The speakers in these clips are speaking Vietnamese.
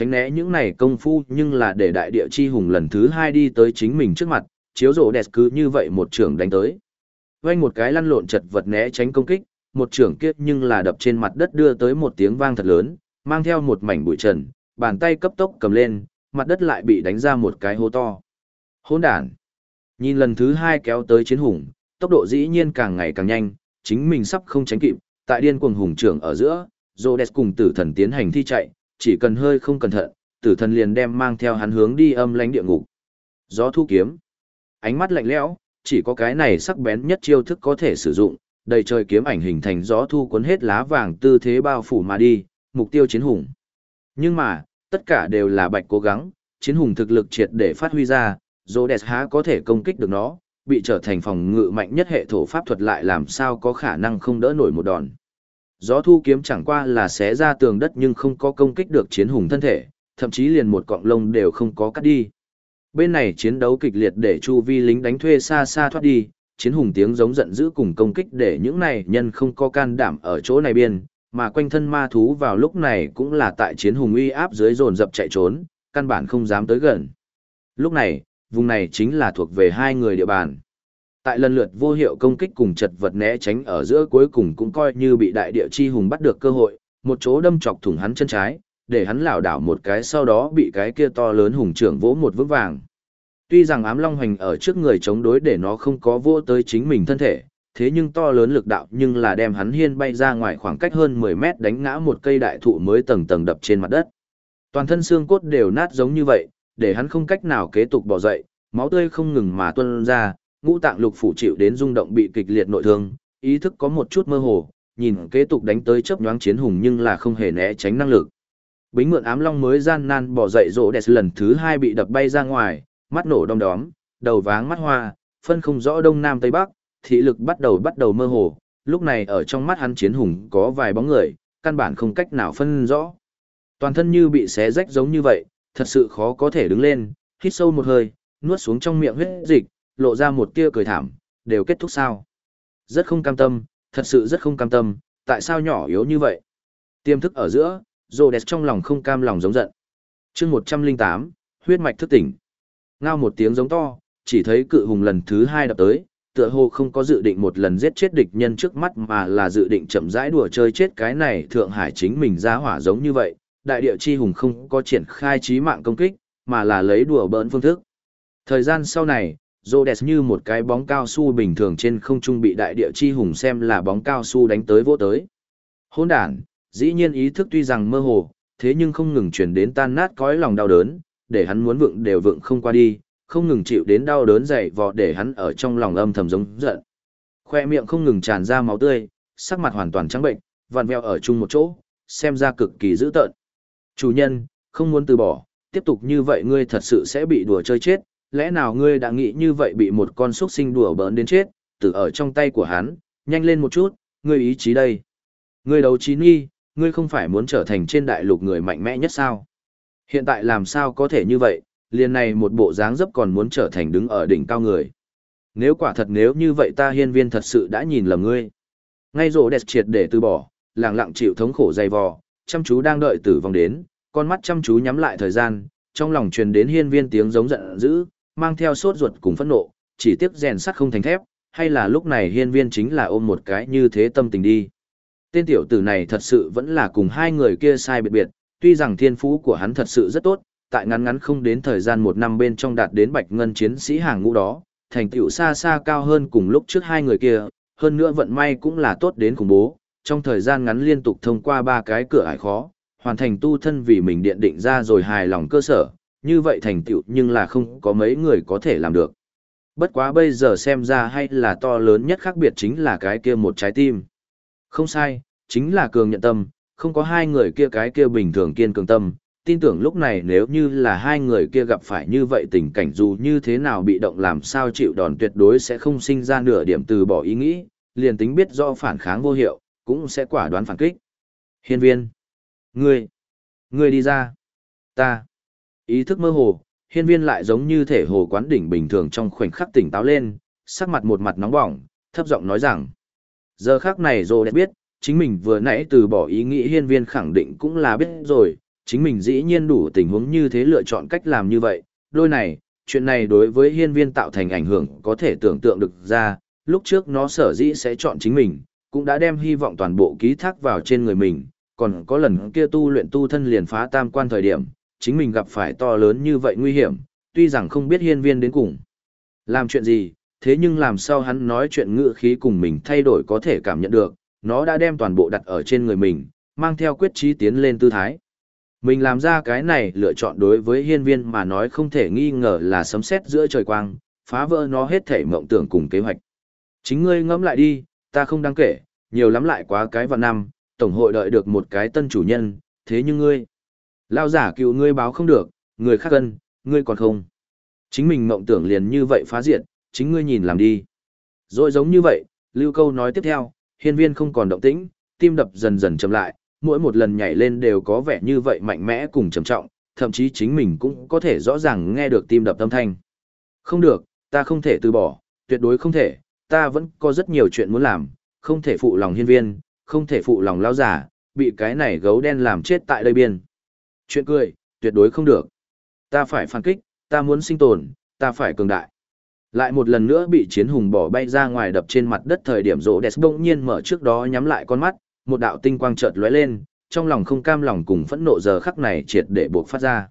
tránh né những này công phu nhưng là để đại địa chi hùng lần thứ hai đi tới chính mình trước mặt, chiếu rổ đẹp cứ như vậy một trưởng đánh tới. Vanh một cái lăn lộn chật vật né tránh công kích, một trưởng kiếp nhưng là đập trên mặt đất đưa tới một tiếng vang thật lớn, mang theo một mảnh bụi trần, bàn tay cấp tốc cầm lên, mặt đất lại bị đánh ra một cái hố to. Hỗn đản. Nhìn lần thứ hai kéo tới chiến hùng, tốc độ dĩ nhiên càng ngày càng nhanh, chính mình sắp không tránh kịp, tại điên cuồng hùng trưởng ở giữa, Rhodes cùng tử thần tiến hành thi chạy, chỉ cần hơi không cẩn thận, tử thần liền đem mang theo hắn hướng đi âm lãnh địa ngục. Gió thu kiếm. Ánh mắt lạnh lẽo, chỉ có cái này sắc bén nhất chiêu thức có thể sử dụng, đầy trời kiếm ảnh hình thành gió thu cuốn hết lá vàng tư thế bao phủ mà đi, mục tiêu chiến hùng. Nhưng mà, tất cả đều là bạch cố gắng, chiến hùng thực lực triệt để phát huy ra, Rhodes há có thể công kích được nó, bị trở thành phòng ngự mạnh nhất hệ thổ pháp thuật lại làm sao có khả năng không đỡ nổi một đòn. Gió thu kiếm chẳng qua là xé ra tường đất nhưng không có công kích được chiến hùng thân thể, thậm chí liền một cọng lông đều không có cắt đi. Bên này chiến đấu kịch liệt để chu vi lính đánh thuê xa xa thoát đi, chiến hùng tiếng giống giận dữ cùng công kích để những này nhân không có can đảm ở chỗ này biên, mà quanh thân ma thú vào lúc này cũng là tại chiến hùng uy áp dưới dồn dập chạy trốn, căn bản không dám tới gần. Lúc này, vùng này chính là thuộc về hai người địa bàn. Tại lần lượt vô hiệu công kích cùng chật vật né tránh ở giữa cuối cùng cũng coi như bị đại địa chi hùng bắt được cơ hội, một chỗ đâm chọc thủng hắn chân trái, để hắn lảo đảo một cái sau đó bị cái kia to lớn hùng trưởng vỗ một vững vàng. Tuy rằng ám long hành ở trước người chống đối để nó không có vô tới chính mình thân thể, thế nhưng to lớn lực đạo nhưng là đem hắn hiên bay ra ngoài khoảng cách hơn 10 mét đánh ngã một cây đại thụ mới tầng tầng đập trên mặt đất. Toàn thân xương cốt đều nát giống như vậy, để hắn không cách nào kế tục bỏ dậy, máu tươi không ngừng mà tuôn ra, ngũ tạng lục phủ chịu đến rung động bị kịch liệt nội thương, ý thức có một chút mơ hồ, nhìn kế tục đánh tới chớp nhoáng chiến hùng nhưng là không hề né tránh năng lực. Bính mượn ám long mới gian nan bỏ dậy rỗ đẹp lần thứ hai bị đập bay ra ngoài, mắt nổ đom đóm, đầu váng mắt hoa, phân không rõ đông nam tây bắc, thị lực bắt đầu bắt đầu mơ hồ, lúc này ở trong mắt hắn chiến hùng có vài bóng người, căn bản không cách nào phân rõ. Toàn thân như bị xé rách giống như vậy, thật sự khó có thể đứng lên, hít sâu một hơi, nuốt xuống trong miệng huyết dịch, lộ ra một tia cười thảm, đều kết thúc sao. Rất không cam tâm, thật sự rất không cam tâm, tại sao nhỏ yếu như vậy? Tiềm thức ở giữa, rồ đẹp trong lòng không cam lòng giống giận. chương 108, huyết mạch thức tỉnh. Ngao một tiếng giống to, chỉ thấy cự hùng lần thứ hai đập tới, tựa hồ không có dự định một lần giết chết địch nhân trước mắt mà là dự định chậm rãi đùa chơi chết cái này Thượng Hải chính mình ra hỏa giống như vậy, đại địa chi hùng không có triển khai trí mạng công kích, mà là lấy đùa bỡn phương thức. Thời gian sau này, Rhodes như một cái bóng cao su bình thường trên không trung bị đại địa chi hùng xem là bóng cao su đánh tới vô tới. Hỗn đản, dĩ nhiên ý thức tuy rằng mơ hồ, thế nhưng không ngừng truyền đến tan nát cõi lòng đau đớn, để hắn muốn vượng đều vượng không qua đi, không ngừng chịu đến đau đớn dày vò để hắn ở trong lòng âm thầm giống giận. Khoe miệng không ngừng tràn ra máu tươi, sắc mặt hoàn toàn trắng bệnh, vặn vẹo ở chung một chỗ, xem ra cực kỳ dữ tợn. Chủ nhân, không muốn từ bỏ, tiếp tục như vậy ngươi thật sự sẽ bị đùa chơi chết, lẽ nào ngươi đã nghĩ như vậy bị một con xúc sinh đùa bỡn đến chết, từ ở trong tay của hắn, nhanh lên một chút, ngươi ý chí đây. Ngươi đấu trí nghi, ngươi không phải muốn trở thành trên đại lục người mạnh mẽ nhất sao? Hiện tại làm sao có thể như vậy, liền này một bộ dáng dấp còn muốn trở thành đứng ở đỉnh cao người. Nếu quả thật nếu như vậy ta hiên viên thật sự đã nhìn lầm ngươi. Ngay rổ đẹp triệt để từ bỏ, lặng lặng chịu thống khổ dày vò, chăm chú đang đợi tử vong đến, con mắt chăm chú nhắm lại thời gian, trong lòng truyền đến hiên viên tiếng giống giận dữ, mang theo sốt ruột cùng phẫn nộ, chỉ tiếc rèn sắt không thành thép, hay là lúc này hiên viên chính là ôm một cái như thế tâm tình đi. Tên tiểu tử này thật sự vẫn là cùng hai người kia sai biệt biệt, tuy rằng thiên phú của hắn thật sự rất tốt, tại ngắn ngắn không đến thời gian một năm bên trong đạt đến bạch ngân chiến sĩ hàng ngũ đó, thành tựu xa xa cao hơn cùng lúc trước hai người kia, hơn nữa vận may cũng là tốt đến khủng bố, trong thời gian ngắn liên tục thông qua ba cái cửa ải khó, hoàn thành tu thân vì mình điện định ra rồi hài lòng cơ sở, như vậy thành tựu nhưng là không có mấy người có thể làm được. Bất quá bây giờ xem ra hay là to lớn nhất khác biệt chính là cái kia một trái tim. Không sai, chính là cường nhận tâm, không có hai người kia cái kia bình thường kiên cường tâm. Tin tưởng lúc này nếu như là hai người kia gặp phải như vậy tình cảnh dù như thế nào bị động làm sao chịu đòn tuyệt đối sẽ không sinh ra nửa điểm từ bỏ ý nghĩ, liền tính biết do phản kháng vô hiệu, cũng sẽ quả đoán phản kích. Hiên viên. Ngươi. Ngươi đi ra. Ta. Ý thức mơ hồ, hiên viên lại giống như thể hồ quán đỉnh bình thường trong khoảnh khắc tỉnh táo lên, sắc mặt một mặt nóng bỏng, thấp giọng nói rằng. Giờ khắc này rồi đã biết, chính mình vừa nãy từ bỏ ý nghĩ hiên viên khẳng định cũng là biết rồi, chính mình dĩ nhiên đủ tình huống như thế lựa chọn cách làm như vậy, đôi này, chuyện này đối với hiên viên tạo thành ảnh hưởng có thể tưởng tượng được ra, lúc trước nó sở dĩ sẽ chọn chính mình, cũng đã đem hy vọng toàn bộ ký thác vào trên người mình, còn có lần kia tu luyện tu thân liền phá tam quan thời điểm, chính mình gặp phải to lớn như vậy nguy hiểm, tuy rằng không biết hiên viên đến cùng. Làm chuyện gì, thế nhưng làm sao hắn nói chuyện ngữ khí cùng mình thay đổi có thể cảm nhận được, nó đã đem toàn bộ đặt ở trên người mình, mang theo quyết trí tiến lên tư thái. Mình làm ra cái này lựa chọn đối với hiên viên mà nói không thể nghi ngờ là sấm sét giữa trời quang, phá vỡ nó hết thể mộng tưởng cùng kế hoạch. Chính ngươi ngẫm lại đi, ta không đáng kể, nhiều lắm lại quá cái vào năm, tổng hội đợi được một cái tân chủ nhân, thế nhưng ngươi, lao giả cựu ngươi báo không được, người khác cân, ngươi còn không. Chính mình mộng tưởng liền như vậy phá diện, chính ngươi nhìn làm đi. Rồi giống như vậy, lưu câu nói tiếp theo, hiên viên không còn động tĩnh, tim đập dần dần chậm lại, mỗi một lần nhảy lên đều có vẻ như vậy mạnh mẽ cùng trầm trọng, thậm chí chính mình cũng có thể rõ ràng nghe được tim đập âm thanh. Không được, ta không thể từ bỏ, tuyệt đối không thể, ta vẫn có rất nhiều chuyện muốn làm, không thể phụ lòng hiên viên, không thể phụ lòng lao giả, bị cái này gấu đen làm chết tại đây biên. Chuyện cười, tuyệt đối không được. Ta phải phản kích, ta muốn sinh tồn, ta phải cường đại. Lại một lần nữa bị chiến hùng bỏ bay ra ngoài đập trên mặt đất thời điểm rỗ đẹp bỗng nhiên mở trước đó nhắm lại con mắt, một đạo tinh quang chợt lóe lên, trong lòng không cam lòng cùng phẫn nộ giờ khắc này triệt để buộc phát ra.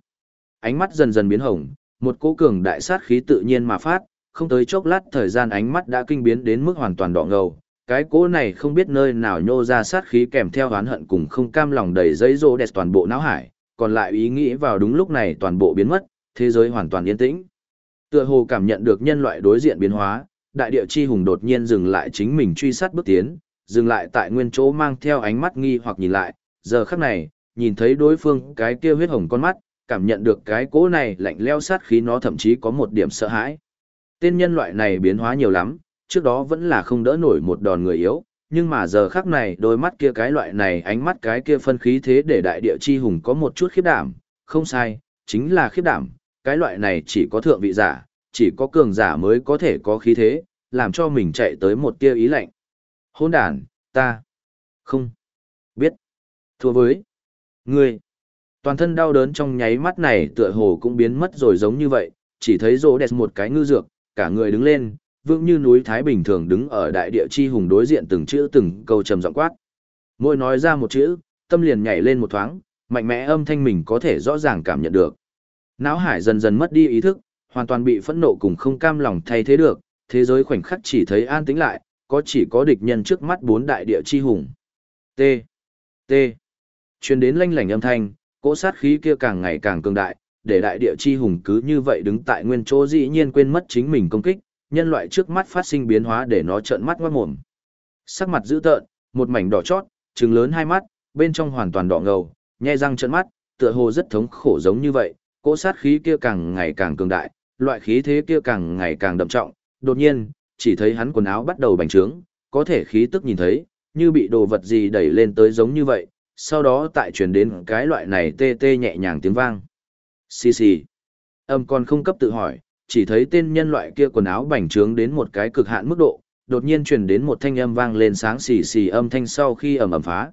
Ánh mắt dần dần biến hồng, một cỗ cường đại sát khí tự nhiên mà phát, không tới chốc lát thời gian ánh mắt đã kinh biến đến mức hoàn toàn đỏ ngầu. Cái cỗ này không biết nơi nào nhô ra sát khí kèm theo oán hận cùng không cam lòng đầy dây rô đẹp toàn bộ não hải, còn lại ý nghĩ vào đúng lúc này toàn bộ biến mất, thế giới hoàn toàn yên tĩnh. Tựa hồ cảm nhận được nhân loại đối diện biến hóa, đại địa chi hùng đột nhiên dừng lại chính mình truy sát bước tiến, dừng lại tại nguyên chỗ mang theo ánh mắt nghi hoặc nhìn lại, giờ khắc này, nhìn thấy đối phương cái kia huyết hồng con mắt, cảm nhận được cái cỗ này lạnh leo sát khí nó thậm chí có một điểm sợ hãi. Tên nhân loại này biến hóa nhiều lắm, trước đó vẫn là không đỡ nổi một đòn người yếu, nhưng mà giờ khắc này đôi mắt kia cái loại này ánh mắt cái kia phân khí thế để đại địa chi hùng có một chút khiếp đảm, không sai, chính là khiếp đảm, cái loại này chỉ có thượng vị giả, chỉ có cường giả mới có thể có khí thế, làm cho mình chạy tới một tia ý lạnh. Hôn đàn, ta, không, biết, thua với, ngươi. Toàn thân đau đớn trong nháy mắt này tựa hồ cũng biến mất rồi giống như vậy, chỉ thấy rỗ đẹp một cái ngư dược, cả người đứng lên, vững như núi Thái bình thường đứng ở đại địa chi hùng đối diện từng chữ từng câu trầm giọng quát. Môi nói ra một chữ, tâm liền nhảy lên một thoáng, mạnh mẽ âm thanh mình có thể rõ ràng cảm nhận được. Náo hải dần dần mất đi ý thức, hoàn toàn bị phẫn nộ cùng không cam lòng thay thế được, thế giới khoảnh khắc chỉ thấy an tĩnh lại, có chỉ có địch nhân trước mắt bốn đại địa chi hùng. T. T. Truyền đến lanh lảnh âm thanh, cỗ sát khí kia càng ngày càng cường đại, để đại địa chi hùng cứ như vậy đứng tại nguyên chỗ dĩ nhiên quên mất chính mình công kích, nhân loại trước mắt phát sinh biến hóa để nó trợn mắt ngoát mồm. Sắc mặt dữ tợn, một mảnh đỏ chót, trừng lớn hai mắt, bên trong hoàn toàn đỏ ngầu, nhe răng trợn mắt, tựa hồ rất thống khổ giống như vậy, cỗ sát khí kia càng ngày càng cường đại, loại khí thế kia càng ngày càng đậm trọng, đột nhiên, chỉ thấy hắn quần áo bắt đầu bành trướng, có thể khí tức nhìn thấy, như bị đồ vật gì đẩy lên tới giống như vậy, sau đó tại truyền đến cái loại này tê tê nhẹ nhàng tiếng vang. Xì xì. Âm còn không cấp tự hỏi, chỉ thấy tên nhân loại kia quần áo bành trướng đến một cái cực hạn mức độ, đột nhiên truyền đến một thanh âm vang lên sáng xì xì âm thanh sau khi ầm ầm phá.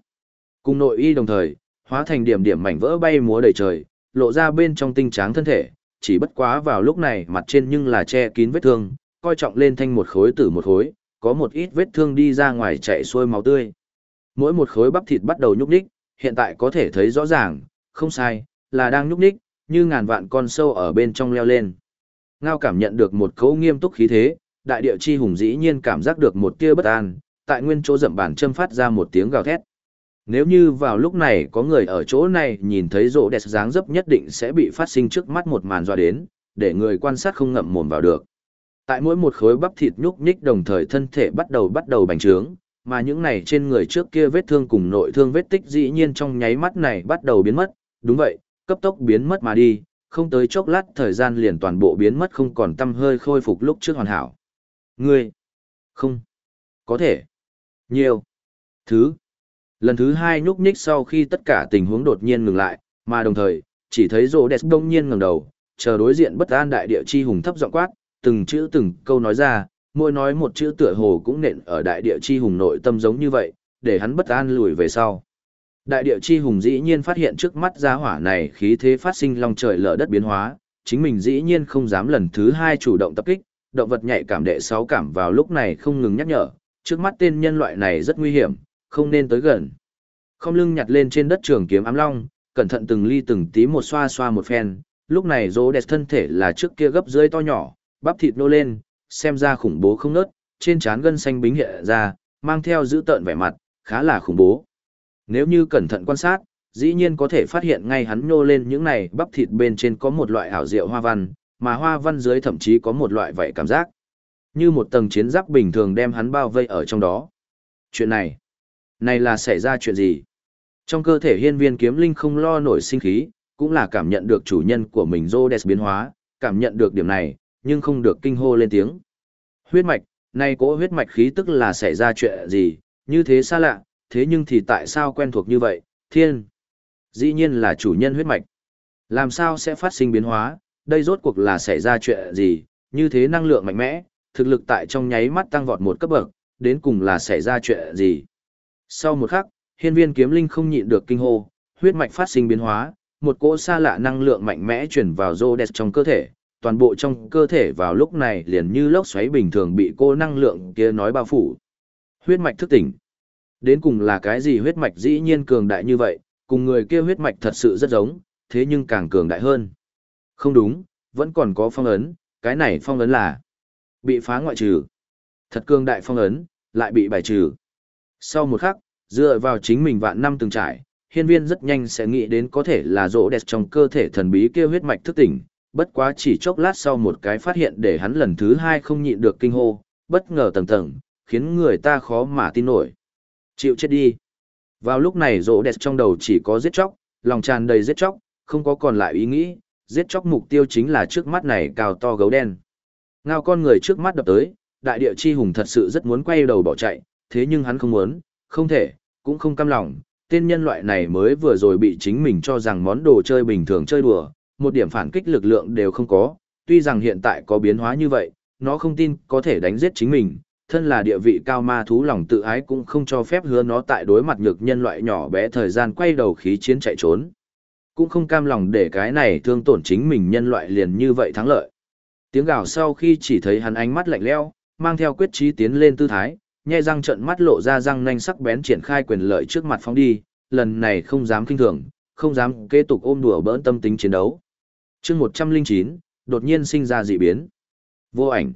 Cùng nội y đồng thời, hóa thành điểm điểm mảnh vỡ bay múa đầy trời, lộ ra bên trong tinh tráng thân thể, chỉ bất quá vào lúc này mặt trên nhưng là che kín vết thương, coi trọng lên thanh một khối tử một khối, có một ít vết thương đi ra ngoài chạy xuôi máu tươi. Mỗi một khối bắp thịt bắt đầu nhúc nhích, hiện tại có thể thấy rõ ràng, không sai, là đang nhúc nhích, như ngàn vạn con sâu ở bên trong leo lên. Ngao cảm nhận được một cấu nghiêm túc khí thế, đại địa chi hùng dĩ nhiên cảm giác được một tia bất an, tại nguyên chỗ dậm bản châm phát ra một tiếng gào thét. Nếu như vào lúc này có người ở chỗ này nhìn thấy rỗ đẹp dáng dấp nhất định sẽ bị phát sinh trước mắt một màn dọa đến, để người quan sát không ngậm mồm vào được. Tại mỗi một khối bắp thịt nhúc nhích đồng thời thân thể bắt đầu bắt đầu bành trướng, mà những này trên người trước kia vết thương cùng nội thương vết tích dĩ nhiên trong nháy mắt này bắt đầu biến mất, đúng vậy, cấp tốc biến mất mà đi, không tới chốc lát thời gian liền toàn bộ biến mất không còn tâm hơi khôi phục lúc trước hoàn hảo. Ngươi, không, có thể, nhiều, thứ, lần thứ hai nhúc nhích sau khi tất cả tình huống đột nhiên ngừng lại, mà đồng thời, chỉ thấy rô đẹp đông nhiên ngẩng đầu, chờ đối diện bất an đại địa chi hùng thấp giọng quát, từng chữ từng câu nói ra, mỗi nói một chữ tựa hồ cũng nện ở đại địa chi hùng nội tâm giống như vậy, để hắn bất an lùi về sau. Đại địa chi hùng dĩ nhiên phát hiện trước mắt gia hỏa này khí thế phát sinh long trời lở đất biến hóa, chính mình dĩ nhiên không dám lần thứ hai chủ động tập kích, động vật nhạy cảm đệ sáu cảm vào lúc này không ngừng nhắc nhở, trước mắt tên nhân loại này rất nguy hiểm, không nên tới gần. Không lưng nhặt lên trên đất trường kiếm ám long, cẩn thận từng ly từng tí một xoa xoa một phen, lúc này rỗ đẹp thân thể là trước kia gấp dưới to nhỏ, bắp thịt nô lên, xem ra khủng bố không nớt, trên trán gân xanh bính hiện ra, mang theo dữ tợn vẻ mặt, khá là khủng bố. Nếu như cẩn thận quan sát, dĩ nhiên có thể phát hiện ngay hắn nhô lên những này bắp thịt bên trên có một loại ảo diệu hoa văn, mà hoa văn dưới thậm chí có một loại vậy cảm giác. Như một tầng chiến giáp bình thường đem hắn bao vây ở trong đó. Chuyện này, này là xảy ra chuyện gì? Trong cơ thể hiên viên kiếm linh không lo nổi sinh khí, cũng là cảm nhận được chủ nhân của mình Rhodes biến hóa, cảm nhận được điểm này, nhưng không được kinh hô lên tiếng. Huyết mạch, nay cỗ huyết mạch khí tức là xảy ra chuyện gì, như thế xa lạ, thế nhưng thì tại sao quen thuộc như vậy, thiên. Dĩ nhiên là chủ nhân huyết mạch. Làm sao sẽ phát sinh biến hóa, đây rốt cuộc là xảy ra chuyện gì, như thế năng lượng mạnh mẽ, thực lực tại trong nháy mắt tăng vọt một cấp bậc, đến cùng là xảy ra chuyện gì. Sau một khắc, hiên viên kiếm linh không nhịn được kinh hô, huyết mạch phát sinh biến hóa, một cỗ xa lạ năng lượng mạnh mẽ chuyển vào Rhodes trong cơ thể, toàn bộ trong cơ thể vào lúc này liền như lốc xoáy bình thường bị cô năng lượng kia nói bao phủ. Huyết mạch thức tỉnh. Đến cùng là cái gì huyết mạch dĩ nhiên cường đại như vậy, cùng người kia huyết mạch thật sự rất giống, thế nhưng càng cường đại hơn. Không đúng, vẫn còn có phong ấn, cái này phong ấn là bị phá ngoại trừ. Thật cường đại phong ấn, lại bị bài trừ. Sau một khắc, dựa vào chính mình vạn năm từng trải, hiên viên rất nhanh sẽ nghĩ đến có thể là rỗ đẹp trong cơ thể thần bí kia huyết mạch thức tỉnh, bất quá chỉ chốc lát sau một cái phát hiện để hắn lần thứ hai không nhịn được kinh hô, bất ngờ tầng tầng, khiến người ta khó mà tin nổi. Chịu chết đi. Vào lúc này rỗ đẹp trong đầu chỉ có giết chóc, lòng tràn đầy giết chóc, không có còn lại ý nghĩ, giết chóc mục tiêu chính là trước mắt này cao to gấu đen. Ngao con người trước mắt đập tới, đại địa chi hùng thật sự rất muốn quay đầu bỏ chạy, thế nhưng hắn không muốn, không thể, cũng không cam lòng. Tên nhân loại này mới vừa rồi bị chính mình cho rằng món đồ chơi bình thường chơi đùa, một điểm phản kích lực lượng đều không có, tuy rằng hiện tại có biến hóa như vậy, nó không tin có thể đánh giết chính mình, thân là địa vị cao ma thú lòng tự ái cũng không cho phép hứa nó tại đối mặt nhược nhân loại nhỏ bé thời gian quay đầu khí chiến chạy trốn. Cũng không cam lòng để cái này thương tổn chính mình nhân loại liền như vậy thắng lợi. Tiếng gào sau khi chỉ thấy hắn ánh mắt lạnh lẽo, mang theo quyết chí tiến lên tư thái, nhai răng trận mắt lộ ra răng nanh sắc bén triển khai quyền lợi trước mặt phóng đi, lần này không dám kinh thường, không dám kế tục ôm đùa bỡn tâm tính chiến đấu. chương 109, đột nhiên sinh ra dị biến. Vô ảnh.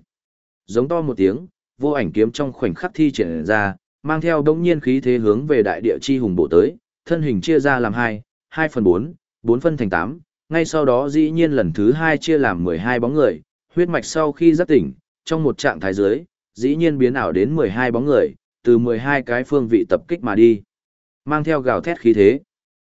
Giống to một tiếng, vô ảnh kiếm trong khoảnh khắc thi triển ra, mang theo đống nhiên khí thế hướng về đại địa chi hùng bộ tới, thân hình chia ra làm hai, hai phần bốn, bốn phân thành tám, ngay sau đó dĩ nhiên lần thứ hai chia làm mười hai bóng người, huyết mạch sau khi giác tỉnh, trong một trạng thái dưới, dĩ nhiên biến ảo đến mười hai bóng người, từ mười hai cái phương vị tập kích mà đi. Mang theo gào thét khí thế.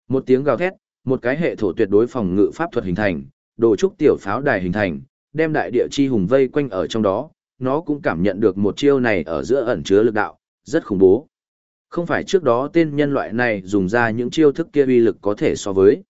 Một tiếng gào thét, một cái hệ thổ tuyệt đối phòng ngự pháp thuật hình thành, đồ trúc tiểu pháo đài hình thành, đem đại địa chi hùng vây quanh ở trong đó, nó cũng cảm nhận được một chiêu này ở giữa ẩn chứa lực đạo, rất khủng bố. Không phải trước đó tên nhân loại này dùng ra những chiêu thức kia uy lực có thể so với.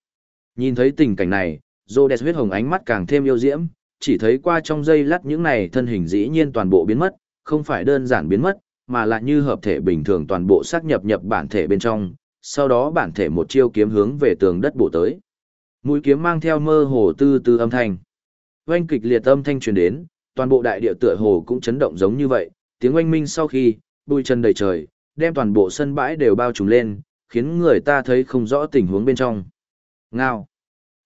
Nhìn thấy tình cảnh này, Rhodes huyết hồng ánh mắt càng thêm yêu diễm, chỉ thấy qua trong giây lát những này thân hình dĩ nhiên toàn bộ biến mất, không phải đơn giản biến mất, mà là như hợp thể bình thường toàn bộ xác nhập nhập bản thể bên trong, sau đó bản thể một chiêu kiếm hướng về tường đất bổ tới. Mũi kiếm mang theo mơ hồ tư tư âm thanh. Oanh kịch liệt âm thanh truyền đến, toàn bộ đại địa tựa hồ cũng chấn động giống như vậy, tiếng oanh minh sau khi, bụi chân đầy trời, đem toàn bộ sân bãi đều bao trùm lên, khiến người ta thấy không rõ tình huống bên trong. Ngao.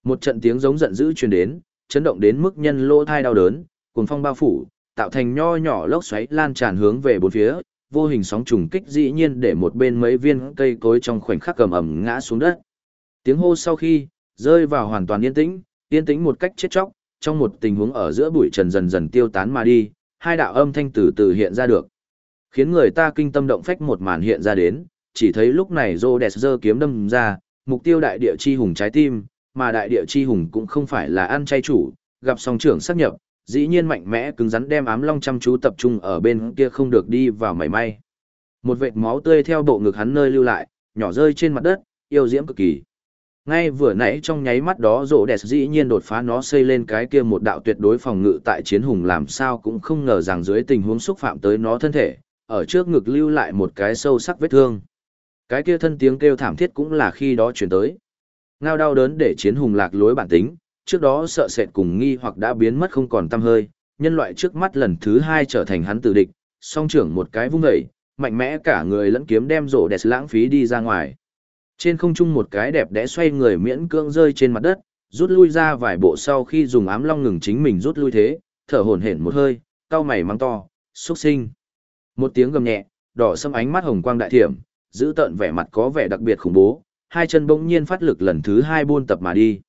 Một trận tiếng giống giận dữ truyền đến, chấn động đến mức nhân lỗ thai đau đớn, cuồng phong bao phủ, tạo thành nho nhỏ lốc xoáy lan tràn hướng về bốn phía, vô hình sóng trùng kích dĩ nhiên để một bên mấy viên cây cối trong khoảnh khắc cầm ẩm ngã xuống đất. Tiếng hô sau khi rơi vào hoàn toàn yên tĩnh, yên tĩnh một cách chết chóc, trong một tình huống ở giữa bụi trần dần dần tiêu tán mà đi, hai đạo âm thanh từ từ hiện ra được. Khiến người ta kinh tâm động phách một màn hiện ra đến, chỉ thấy lúc này rô đẹp dơ kiếm đâm ra, mục tiêu đại địa chi hùng trái tim, mà đại địa chi hùng cũng không phải là ăn chay chủ, gặp song trưởng xác nhập, dĩ nhiên mạnh mẽ cứng rắn đem ám long chăm chú tập trung ở bên kia không được đi vào mảy may. Một vệt máu tươi theo bộ ngực hắn nơi lưu lại, nhỏ rơi trên mặt đất, yêu diễm cực kỳ. Ngay vừa nãy trong nháy mắt đó rộ đẹp dĩ nhiên đột phá nó xây lên cái kia một đạo tuyệt đối phòng ngự tại chiến hùng làm sao cũng không ngờ rằng dưới tình huống xúc phạm tới nó thân thể, ở trước ngực lưu lại một cái sâu sắc vết thương. Cái kia thân tiếng kêu thảm thiết cũng là khi đó chuyển tới. Ngao đau đớn để chiến hùng lạc lối bản tính, trước đó sợ sệt cùng nghi hoặc đã biến mất không còn tăm hơi, nhân loại trước mắt lần thứ hai trở thành hắn tử địch, song trưởng một cái vung vẩy mạnh mẽ cả người lẫn kiếm đem rổ đẹp lãng phí đi ra ngoài. Trên không trung một cái đẹp đẽ xoay người miễn cưỡng rơi trên mặt đất, rút lui ra vài bộ sau khi dùng ám long ngừng chính mình rút lui thế, thở hổn hển một hơi, cau mày mắng to, xuất sinh. Một tiếng gầm nhẹ, đỏ sâm ánh mắt hồng quang đại thiểm, giữ tợn vẻ mặt có vẻ đặc biệt khủng bố, hai chân bỗng nhiên phát lực lần thứ hai buôn tập mà đi.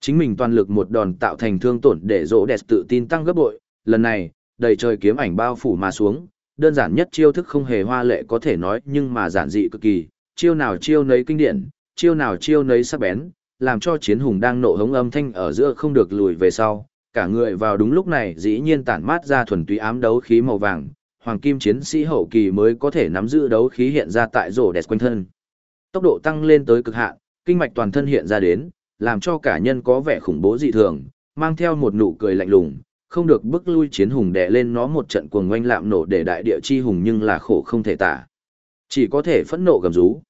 Chính mình toàn lực một đòn tạo thành thương tổn để rỗ đẹp tự tin tăng gấp bội, lần này, đầy trời kiếm ảnh bao phủ mà xuống, đơn giản nhất chiêu thức không hề hoa lệ có thể nói nhưng mà giản dị cực kỳ, chiêu nào chiêu nấy kinh điển, chiêu nào chiêu nấy sắc bén, làm cho chiến hùng đang nộ hống âm thanh ở giữa không được lùi về sau, cả người vào đúng lúc này dĩ nhiên tản mát ra thuần túy ám đấu khí màu vàng, hoàng kim chiến sĩ hậu kỳ mới có thể nắm giữ đấu khí hiện ra tại rổ đẹp quanh thân. Tốc độ tăng lên tới cực hạn, kinh mạch toàn thân hiện ra đến, làm cho cả nhân có vẻ khủng bố dị thường, mang theo một nụ cười lạnh lùng, không được bức lui chiến hùng đè lên nó một trận cuồng ngoanh lạm nổ để đại địa chi hùng nhưng là khổ không thể tả. Chỉ có thể phẫn nộ gầm rú.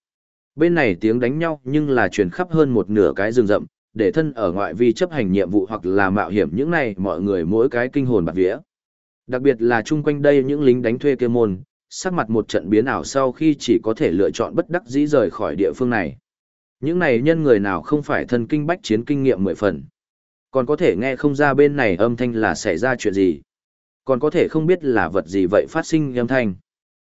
Bên này tiếng đánh nhau nhưng là truyền khắp hơn một nửa cái rừng rậm, để thân ở ngoại vi chấp hành nhiệm vụ hoặc là mạo hiểm những này mọi người mỗi cái kinh hồn bạc vía. Đặc biệt là chung quanh đây những lính đánh thuê kia môn, sắc mặt một trận biến ảo sau khi chỉ có thể lựa chọn bất đắc dĩ rời khỏi địa phương này. Những này nhân người nào không phải thân kinh bách chiến kinh nghiệm mười phần. Còn có thể nghe không ra bên này âm thanh là xảy ra chuyện gì. Còn có thể không biết là vật gì vậy phát sinh âm thanh.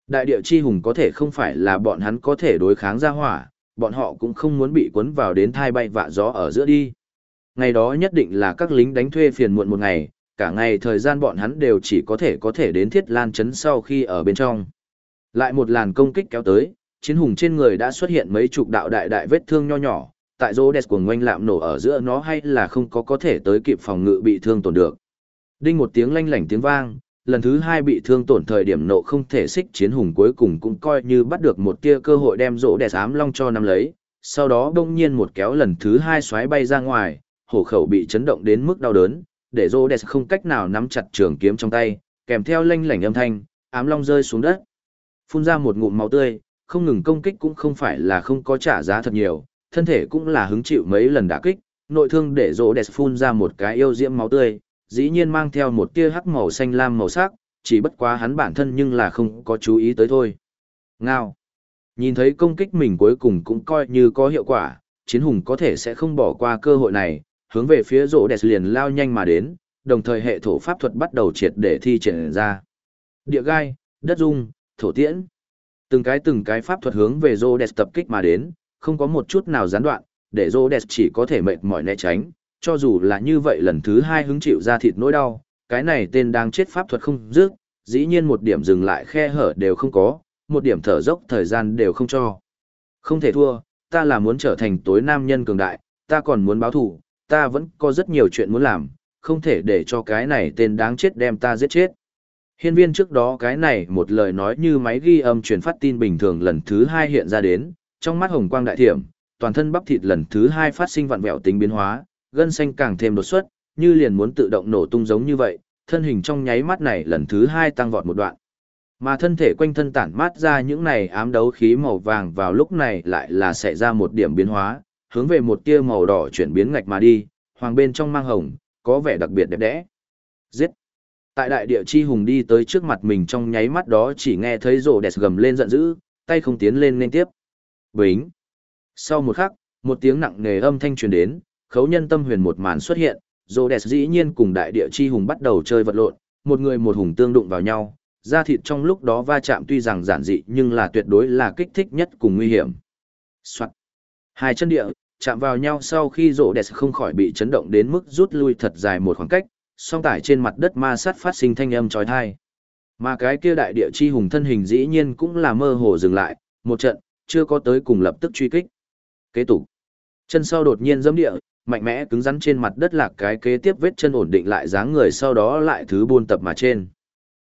Đại địa chi hùng có thể không phải là bọn hắn có thể đối kháng ra hỏa, bọn họ cũng không muốn bị cuốn vào đến thai bay vạ gió ở giữa đi. Ngày đó nhất định là các lính đánh thuê phiền muộn một ngày, cả ngày thời gian bọn hắn đều chỉ có thể có thể đến thiết lan chấn sau khi ở bên trong. Lại một làn công kích kéo tới, chiến hùng trên người đã xuất hiện mấy chục đạo đại đại vết thương nho nhỏ, tại rô đẹp của ngoanh lạm nổ ở giữa nó hay là không có có thể tới kịp phòng ngự bị thương tổn được. Đinh một tiếng lanh lảnh tiếng vang, lần thứ hai bị thương tổn thời điểm nộ không thể xích chiến hùng cuối cùng cũng coi như bắt được một tia cơ hội đem rỗ đẻ xám long cho nắm lấy, sau đó đông nhiên một kéo lần thứ hai xoáy bay ra ngoài, hổ khẩu bị chấn động đến mức đau đớn, để rỗ đẻ không cách nào nắm chặt trường kiếm trong tay, kèm theo lanh lảnh âm thanh, ám long rơi xuống đất. Phun ra một ngụm máu tươi, không ngừng công kích cũng không phải là không có trả giá thật nhiều, thân thể cũng là hứng chịu mấy lần đả kích, nội thương để rỗ đẻ phun ra một cái yêu diễm máu tươi, dĩ nhiên mang theo một tia hắc màu xanh lam màu sắc, chỉ bất quá hắn bản thân nhưng là không có chú ý tới thôi. Ngao. Nhìn thấy công kích mình cuối cùng cũng coi như có hiệu quả, chiến hùng có thể sẽ không bỏ qua cơ hội này, hướng về phía rỗ đẹp liền lao nhanh mà đến, đồng thời hệ thổ pháp thuật bắt đầu triệt để thi triển ra. Địa gai, đất dung, thổ tiễn. Từng cái từng cái pháp thuật hướng về rỗ đẹp tập kích mà đến, không có một chút nào gián đoạn, để rỗ đẹp chỉ có thể mệt mỏi né tránh, cho dù là như vậy lần thứ hai hứng chịu ra thịt nỗi đau, cái này tên đang chết pháp thuật không dứt, dĩ nhiên một điểm dừng lại khe hở đều không có, một điểm thở dốc thời gian đều không cho. Không thể thua, ta là muốn trở thành tối nam nhân cường đại, ta còn muốn báo thù, ta vẫn có rất nhiều chuyện muốn làm, không thể để cho cái này tên đáng chết đem ta giết chết. Hiên viên trước đó cái này một lời nói như máy ghi âm truyền phát tin bình thường lần thứ hai hiện ra đến, trong mắt hồng quang đại thiểm, toàn thân bắp thịt lần thứ hai phát sinh vặn vẹo tính biến hóa, gân xanh càng thêm đột xuất, như liền muốn tự động nổ tung giống như vậy, thân hình trong nháy mắt này lần thứ hai tăng vọt một đoạn. Mà thân thể quanh thân tản mát ra những này ám đấu khí màu vàng vào lúc này lại là xảy ra một điểm biến hóa, hướng về một tia màu đỏ chuyển biến ngạch mà đi, hoàng bên trong mang hồng, có vẻ đặc biệt đẹp đẽ. Giết! Tại đại địa chi hùng đi tới trước mặt mình trong nháy mắt đó chỉ nghe thấy rồ đẹp gầm lên giận dữ, tay không tiến lên nên tiếp. Bính! Sau một khắc, một tiếng nặng nề âm thanh truyền đến, khấu nhân tâm huyền một màn xuất hiện, Rhodes dĩ nhiên cùng đại địa chi hùng bắt đầu chơi vật lộn, một người một hùng tương đụng vào nhau, da thịt trong lúc đó va chạm tuy rằng giản dị nhưng là tuyệt đối là kích thích nhất cùng nguy hiểm. Soạn. Hai chân địa, chạm vào nhau sau khi Rhodes không khỏi bị chấn động đến mức rút lui thật dài một khoảng cách, song tải trên mặt đất ma sát phát sinh thanh âm chói tai. Mà cái kia đại địa chi hùng thân hình dĩ nhiên cũng là mơ hồ dừng lại, một trận, chưa có tới cùng lập tức truy kích. Kế tục. Chân sau đột nhiên giẫm địa, mạnh mẽ cứng rắn trên mặt đất lạc cái kế tiếp vết chân ổn định lại dáng người sau đó lại thứ buôn tập mà trên.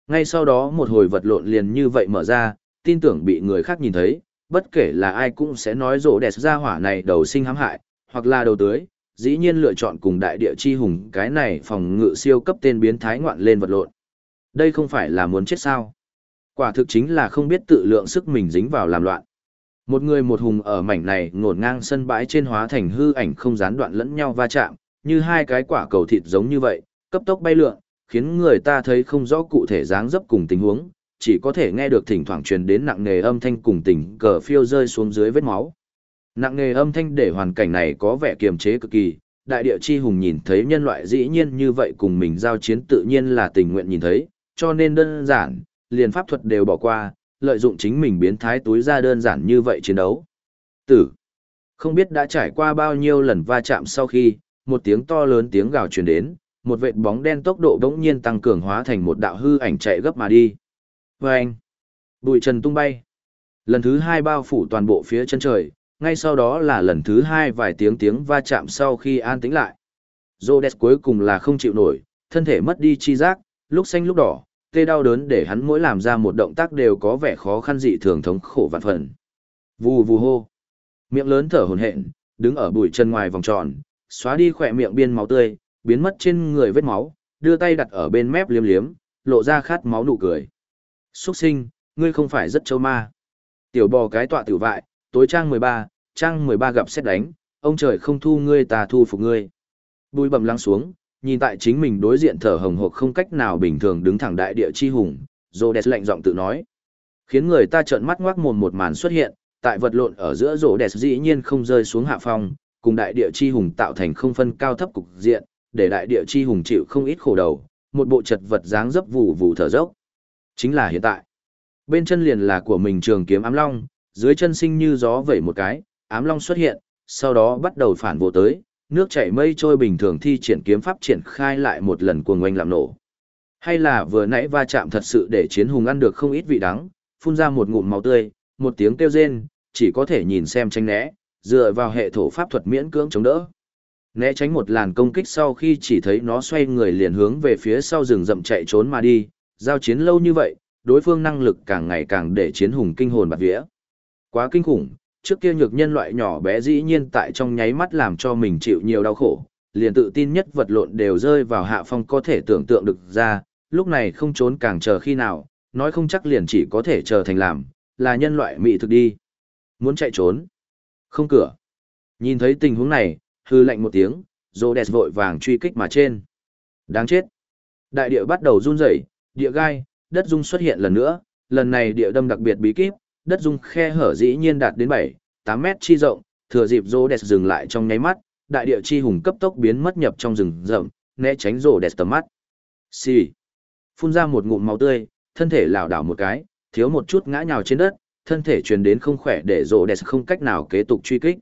Ngay sau đó một hồi vật lộn liền như vậy mở ra, tin tưởng bị người khác nhìn thấy, bất kể là ai cũng sẽ nói rổ đẹp ra hỏa này đầu sinh hãm hại, hoặc là đầu tưới, dĩ nhiên lựa chọn cùng đại địa chi hùng cái này phòng ngự siêu cấp tên biến thái ngoạn lên vật lộn. Đây không phải là muốn chết sao. Quả thực chính là không biết tự lượng sức mình dính vào làm loạn. Một người một hùng ở mảnh này ngổn ngang sân bãi trên hóa thành hư ảnh không gián đoạn lẫn nhau va chạm, như hai cái quả cầu thịt giống như vậy, cấp tốc bay lượn, khiến người ta thấy không rõ cụ thể dáng dấp cùng tình huống, chỉ có thể nghe được thỉnh thoảng truyền đến nặng nề âm thanh cùng tình cờ phiêu rơi xuống dưới vết máu. Nặng nề âm thanh để hoàn cảnh này có vẻ kiềm chế cực kỳ, đại địa chi hùng nhìn thấy nhân loại dĩ nhiên như vậy cùng mình giao chiến tự nhiên là tình nguyện nhìn thấy, cho nên đơn giản, liền pháp thuật đều bỏ qua, lợi dụng chính mình biến thái túi ra đơn giản như vậy chiến đấu. Tử. Không biết đã trải qua bao nhiêu lần va chạm sau khi, một tiếng to lớn tiếng gào truyền đến, một vệt bóng đen tốc độ bỗng nhiên tăng cường hóa thành một đạo hư ảnh chạy gấp mà đi. Vâng! Bụi trần tung bay. Lần thứ hai bao phủ toàn bộ phía chân trời, ngay sau đó là lần thứ hai vài tiếng tiếng va chạm sau khi an tĩnh lại. Rhodes cuối cùng là không chịu nổi, thân thể mất đi chi giác, lúc xanh lúc đỏ, tê đau đớn để hắn mỗi làm ra một động tác đều có vẻ khó khăn dị thường thống khổ vạn phần. Vù vù hô. Miệng lớn thở hổn hển, đứng ở bụi chân ngoài vòng tròn, xóa đi khỏe miệng biên máu tươi, biến mất trên người vết máu, đưa tay đặt ở bên mép liếm liếm, lộ ra khát máu nụ cười. Xuất sinh, ngươi không phải rất châu ma. Tiểu bò cái tọa tiểu vại, tối trang 13, trang 13 gặp xét đánh, ông trời không thu ngươi ta thu phục ngươi. Bùi bầm lắng xuống, nhìn tại chính mình đối diện thở hồng hộc không cách nào bình thường đứng thẳng đại địa chi hùng, Rhodes lạnh giọng tự nói. Khiến người ta trợn mắt ngoác mồm một màn xuất hiện, tại vật lộn ở giữa Rhodes dĩ nhiên không rơi xuống hạ phong, cùng đại địa chi hùng tạo thành không phân cao thấp cục diện, để đại địa chi hùng chịu không ít khổ đầu, một bộ chật vật dáng dấp vụ vụ thở dốc. Chính là hiện tại. Bên chân liền là của mình trường kiếm ám long, dưới chân sinh như gió vẩy một cái, ám long xuất hiện, sau đó bắt đầu phản vô tới, nước chảy mây trôi bình thường thi triển kiếm pháp triển khai lại một lần cuồng oanh làm nổ. Hay là vừa nãy va chạm thật sự để chiến hùng ăn được không ít vị đắng, phun ra một ngụm máu tươi, một tiếng kêu rên, chỉ có thể nhìn xem tranh né, dựa vào hệ thổ pháp thuật miễn cưỡng chống đỡ. Né tránh một làn công kích sau khi chỉ thấy nó xoay người liền hướng về phía sau rừng rậm chạy trốn mà đi, giao chiến lâu như vậy, đối phương năng lực càng ngày càng để chiến hùng kinh hồn bạt vía. Quá kinh khủng, trước kia nhược nhân loại nhỏ bé dĩ nhiên tại trong nháy mắt làm cho mình chịu nhiều đau khổ, liền tự tin nhất vật lộn đều rơi vào hạ phong có thể tưởng tượng được ra, lúc này không trốn càng chờ khi nào, nói không chắc liền chỉ có thể chờ thành làm, là nhân loại mị thực đi. Muốn chạy trốn. Không cửa. Nhìn thấy tình huống này, hư lạnh một tiếng, rô đẹp vội vàng truy kích mà trên. Đáng chết. Đại địa bắt đầu run rẩy, địa gai, đất dung xuất hiện lần nữa, lần này địa đâm đặc biệt bí kíp, đất dung khe hở dĩ nhiên đạt đến 7, 8 mét chi rộng, thừa dịp rô đẹp dừng lại trong nháy mắt, đại địa chi hùng cấp tốc biến mất nhập trong rừng rậm, né tránh rô đẹp tầm mắt. Xì. Phun ra một ngụm máu tươi, thân thể lảo đảo một cái, thiếu một chút ngã nhào trên đất, thân thể truyền đến không khỏe để rô đẹp không cách nào kế tục truy kích.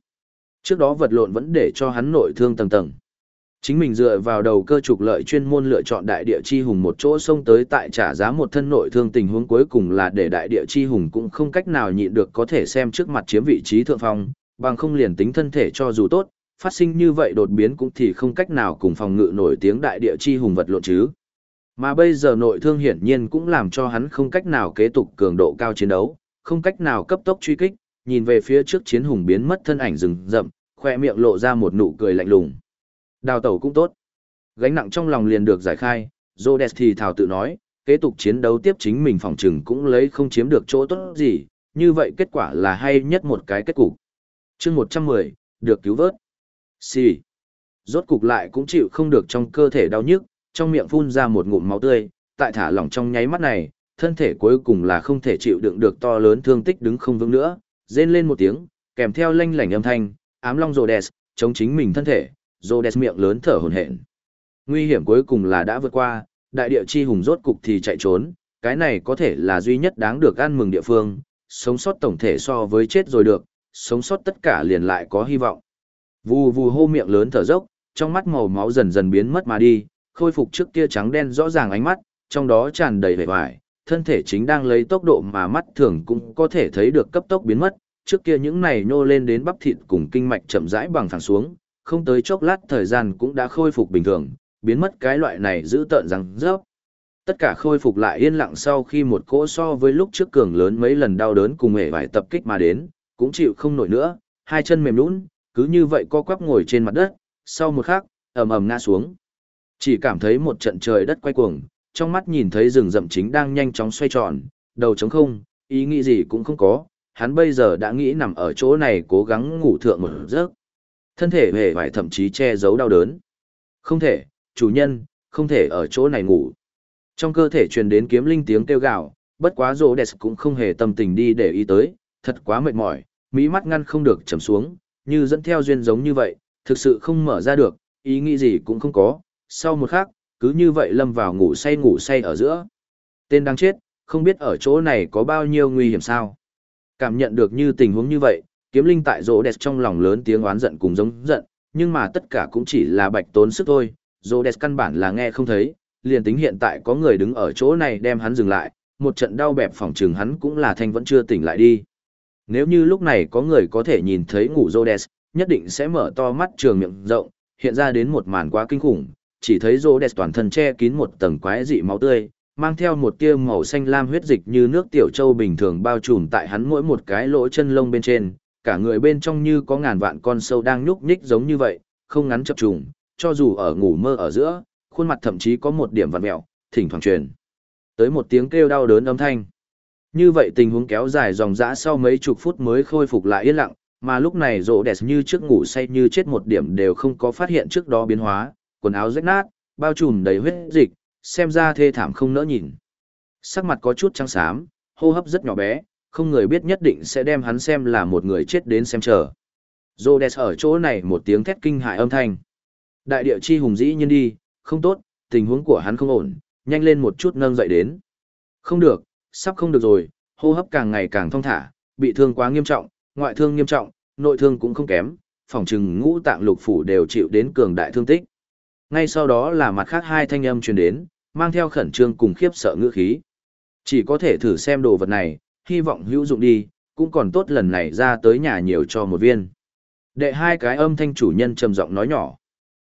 Trước đó vật lộn vẫn để cho hắn nội thương tầng tầng. Chính mình dựa vào đầu cơ trục lợi chuyên môn lựa chọn đại địa chi hùng một chỗ xông tới tại trả giá một thân nội thương tình huống cuối cùng là để đại địa chi hùng cũng không cách nào nhịn được có thể xem trước mặt chiếm vị trí thượng phong, bằng không liền tính thân thể cho dù tốt, phát sinh như vậy đột biến cũng thì không cách nào cùng phòng ngự nổi tiếng đại địa chi hùng vật lộn chứ. Mà bây giờ nội thương hiển nhiên cũng làm cho hắn không cách nào kế tục cường độ cao chiến đấu, không cách nào cấp tốc truy kích, nhìn về phía trước chiến hùng biến mất thân ảnh rừng rậm, khoe miệng lộ ra một nụ cười lạnh lùng. Đào tẩu cũng tốt. Gánh nặng trong lòng liền được giải khai, Rhodes thì thảo tự nói, kế tục chiến đấu tiếp chính mình phòng trừng cũng lấy không chiếm được chỗ tốt gì, như vậy kết quả là hay nhất một cái kết cục. chương 110, được cứu vớt. Xì. Rốt cục lại cũng chịu không được trong cơ thể đau nhức, trong miệng phun ra một ngụm máu tươi, tại thả lỏng trong nháy mắt này, thân thể cuối cùng là không thể chịu đựng được to lớn thương tích đứng không vững nữa, rên lên một tiếng, kèm theo lanh lảnh âm thanh, ám long Rhodes, chống chính mình thân thể, Rhodes miệng lớn thở hổn hển. Nguy hiểm cuối cùng là đã vượt qua, đại địa chi hùng rốt cục thì chạy trốn, cái này có thể là duy nhất đáng được ăn mừng địa phương, sống sót tổng thể so với chết rồi được, sống sót tất cả liền lại có hy vọng. Vù vù hô miệng lớn thở dốc, trong mắt màu máu dần dần biến mất mà đi, khôi phục trước kia trắng đen rõ ràng ánh mắt, trong đó tràn đầy vẻ vải, thân thể chính đang lấy tốc độ mà mắt thường cũng có thể thấy được cấp tốc biến mất, trước kia những này nhô lên đến bắp thịt cùng kinh mạch chậm rãi bằng phẳng xuống, không tới chốc lát thời gian cũng đã khôi phục bình thường, biến mất cái loại này giữ tợn răng rớp. Tất cả khôi phục lại yên lặng sau khi một cỗ so với lúc trước cường lớn mấy lần đau đớn cùng hề vải tập kích mà đến, cũng chịu không nổi nữa, hai chân mềm nũng, cứ như vậy co quắp ngồi trên mặt đất, sau một khắc, ầm ầm ngã xuống. Chỉ cảm thấy một trận trời đất quay cuồng, trong mắt nhìn thấy rừng rậm chính đang nhanh chóng xoay tròn, đầu trống không, ý nghĩ gì cũng không có, hắn bây giờ đã nghĩ nằm ở chỗ này cố gắng ngủ thượng một giấc. Thân thể hề phải thậm chí che giấu đau đớn. Không thể, chủ nhân, không thể ở chỗ này ngủ. Trong cơ thể truyền đến kiếm linh tiếng kêu gào, bất quá rô đẹp cũng không hề tâm tình đi để ý tới, thật quá mệt mỏi, mỹ mắt ngăn không được trầm xuống, như dẫn theo duyên giống như vậy, thực sự không mở ra được, ý nghĩ gì cũng không có, sau một khắc, cứ như vậy lâm vào ngủ say ngủ say ở giữa. Tên đang chết, không biết ở chỗ này có bao nhiêu nguy hiểm sao. Cảm nhận được như tình huống như vậy, kiếm linh tại rô đẹp trong lòng lớn tiếng oán giận cùng giống giận, nhưng mà tất cả cũng chỉ là bạch tốn sức thôi, rô đẹp căn bản là nghe không thấy, liền tính hiện tại có người đứng ở chỗ này đem hắn dừng lại, một trận đau bẹp phỏng chừng hắn cũng là thanh vẫn chưa tỉnh lại đi. Nếu như lúc này có người có thể nhìn thấy ngủ Rhodes, nhất định sẽ mở to mắt trường miệng rộng, hiện ra đến một màn quá kinh khủng, chỉ thấy Rhodes toàn thân che kín một tầng quái dị máu tươi, mang theo một tia màu xanh lam huyết dịch như nước tiểu châu bình thường bao trùm tại hắn mỗi một cái lỗ chân lông bên trên, cả người bên trong như có ngàn vạn con sâu đang nhúc nhích giống như vậy, không ngắn chập trùng, cho dù ở ngủ mơ ở giữa, khuôn mặt thậm chí có một điểm vặn mẹo, thỉnh thoảng truyền tới một tiếng kêu đau đớn âm thanh. Như vậy tình huống kéo dài dòng dã sau mấy chục phút mới khôi phục lại yên lặng, mà lúc này rộ đẹp như trước ngủ say như chết một điểm đều không có phát hiện trước đó biến hóa, quần áo rách nát, bao trùm đầy huyết dịch, xem ra thê thảm không nỡ nhìn. Sắc mặt có chút trắng xám, hô hấp rất nhỏ bé, không người biết nhất định sẽ đem hắn xem là một người chết đến xem chờ. Rhodes ở chỗ này một tiếng thét kinh hại âm thanh. Đại địa chi hùng dĩ nhiên đi, không tốt, tình huống của hắn không ổn, nhanh lên một chút nâng dậy đến. Không được, sắp không được rồi, hô hấp càng ngày càng thong thả, bị thương quá nghiêm trọng, ngoại thương nghiêm trọng, nội thương cũng không kém, phòng trừng ngũ tạng lục phủ đều chịu đến cường đại thương tích. Ngay sau đó là mặt khác hai thanh âm truyền đến, mang theo khẩn trương cùng khiếp sợ ngữ khí. Chỉ có thể thử xem đồ vật này, hy vọng hữu dụng đi, cũng còn tốt lần này ra tới nhà nhiều cho một viên. Đệ hai cái âm thanh chủ nhân trầm giọng nói nhỏ.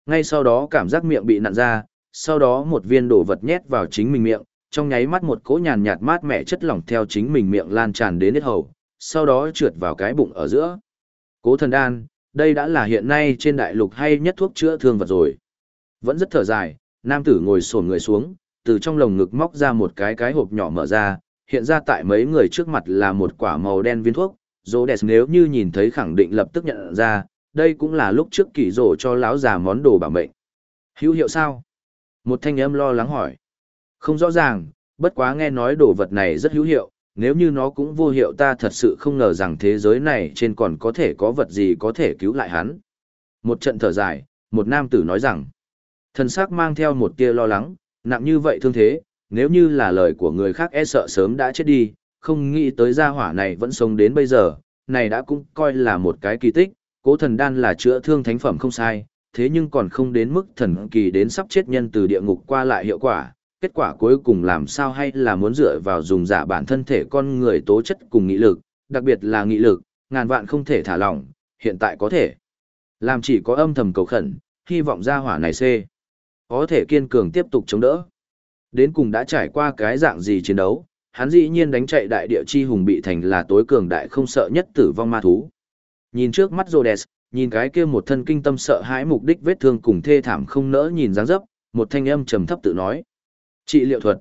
Ngay sau đó cảm giác miệng bị nặn ra, sau đó một viên đồ vật nhét vào chính mình miệng, trong nháy mắt một cỗ nhàn nhạt mát mẻ chất lỏng theo chính mình miệng lan tràn đến hết hầu, sau đó trượt vào cái bụng ở giữa. Cố thần đan, đây đã là hiện nay trên đại lục hay nhất thuốc chữa thương vật rồi. Vẫn rất thở dài, nam tử ngồi sổn người xuống, từ trong lồng ngực móc ra một cái cái hộp nhỏ mở ra, hiện ra tại mấy người trước mặt là một quả màu đen viên thuốc. Dô đẹp nếu như nhìn thấy khẳng định lập tức nhận ra, đây cũng là lúc trước kỳ rổ cho lão già món đồ bảo mệnh. Hữu hiệu sao? Một thanh âm lo lắng hỏi. Không rõ ràng, bất quá nghe nói đồ vật này rất hữu hiệu, nếu như nó cũng vô hiệu ta thật sự không ngờ rằng thế giới này trên còn có thể có vật gì có thể cứu lại hắn. Một trận thở dài, một nam tử nói rằng, thần sắc mang theo một tia lo lắng, nặng như vậy thương thế, nếu như là lời của người khác e sợ sớm đã chết đi, không nghĩ tới gia hỏa này vẫn sống đến bây giờ, này đã cũng coi là một cái kỳ tích, cố thần đan là chữa thương thánh phẩm không sai, thế nhưng còn không đến mức thần kỳ đến sắp chết nhân từ địa ngục qua lại hiệu quả, kết quả cuối cùng làm sao hay là muốn dựa vào dùng giả bản thân thể con người tố chất cùng nghị lực, đặc biệt là nghị lực, ngàn vạn không thể thả lỏng, hiện tại có thể. Làm chỉ có âm thầm cầu khẩn, hy vọng gia hỏa này xê. Có thể kiên cường tiếp tục chống đỡ. Đến cùng đã trải qua cái dạng gì chiến đấu, hắn dĩ nhiên đánh chạy đại địa chi hùng bị thành là tối cường đại không sợ nhất tử vong ma thú. Nhìn trước mắt Rhodes, nhìn cái kia một thân kinh tâm sợ hãi mục đích vết thương cùng thê thảm không nỡ nhìn dáng dấp, một thanh âm trầm thấp tự nói. Trị liệu thuật.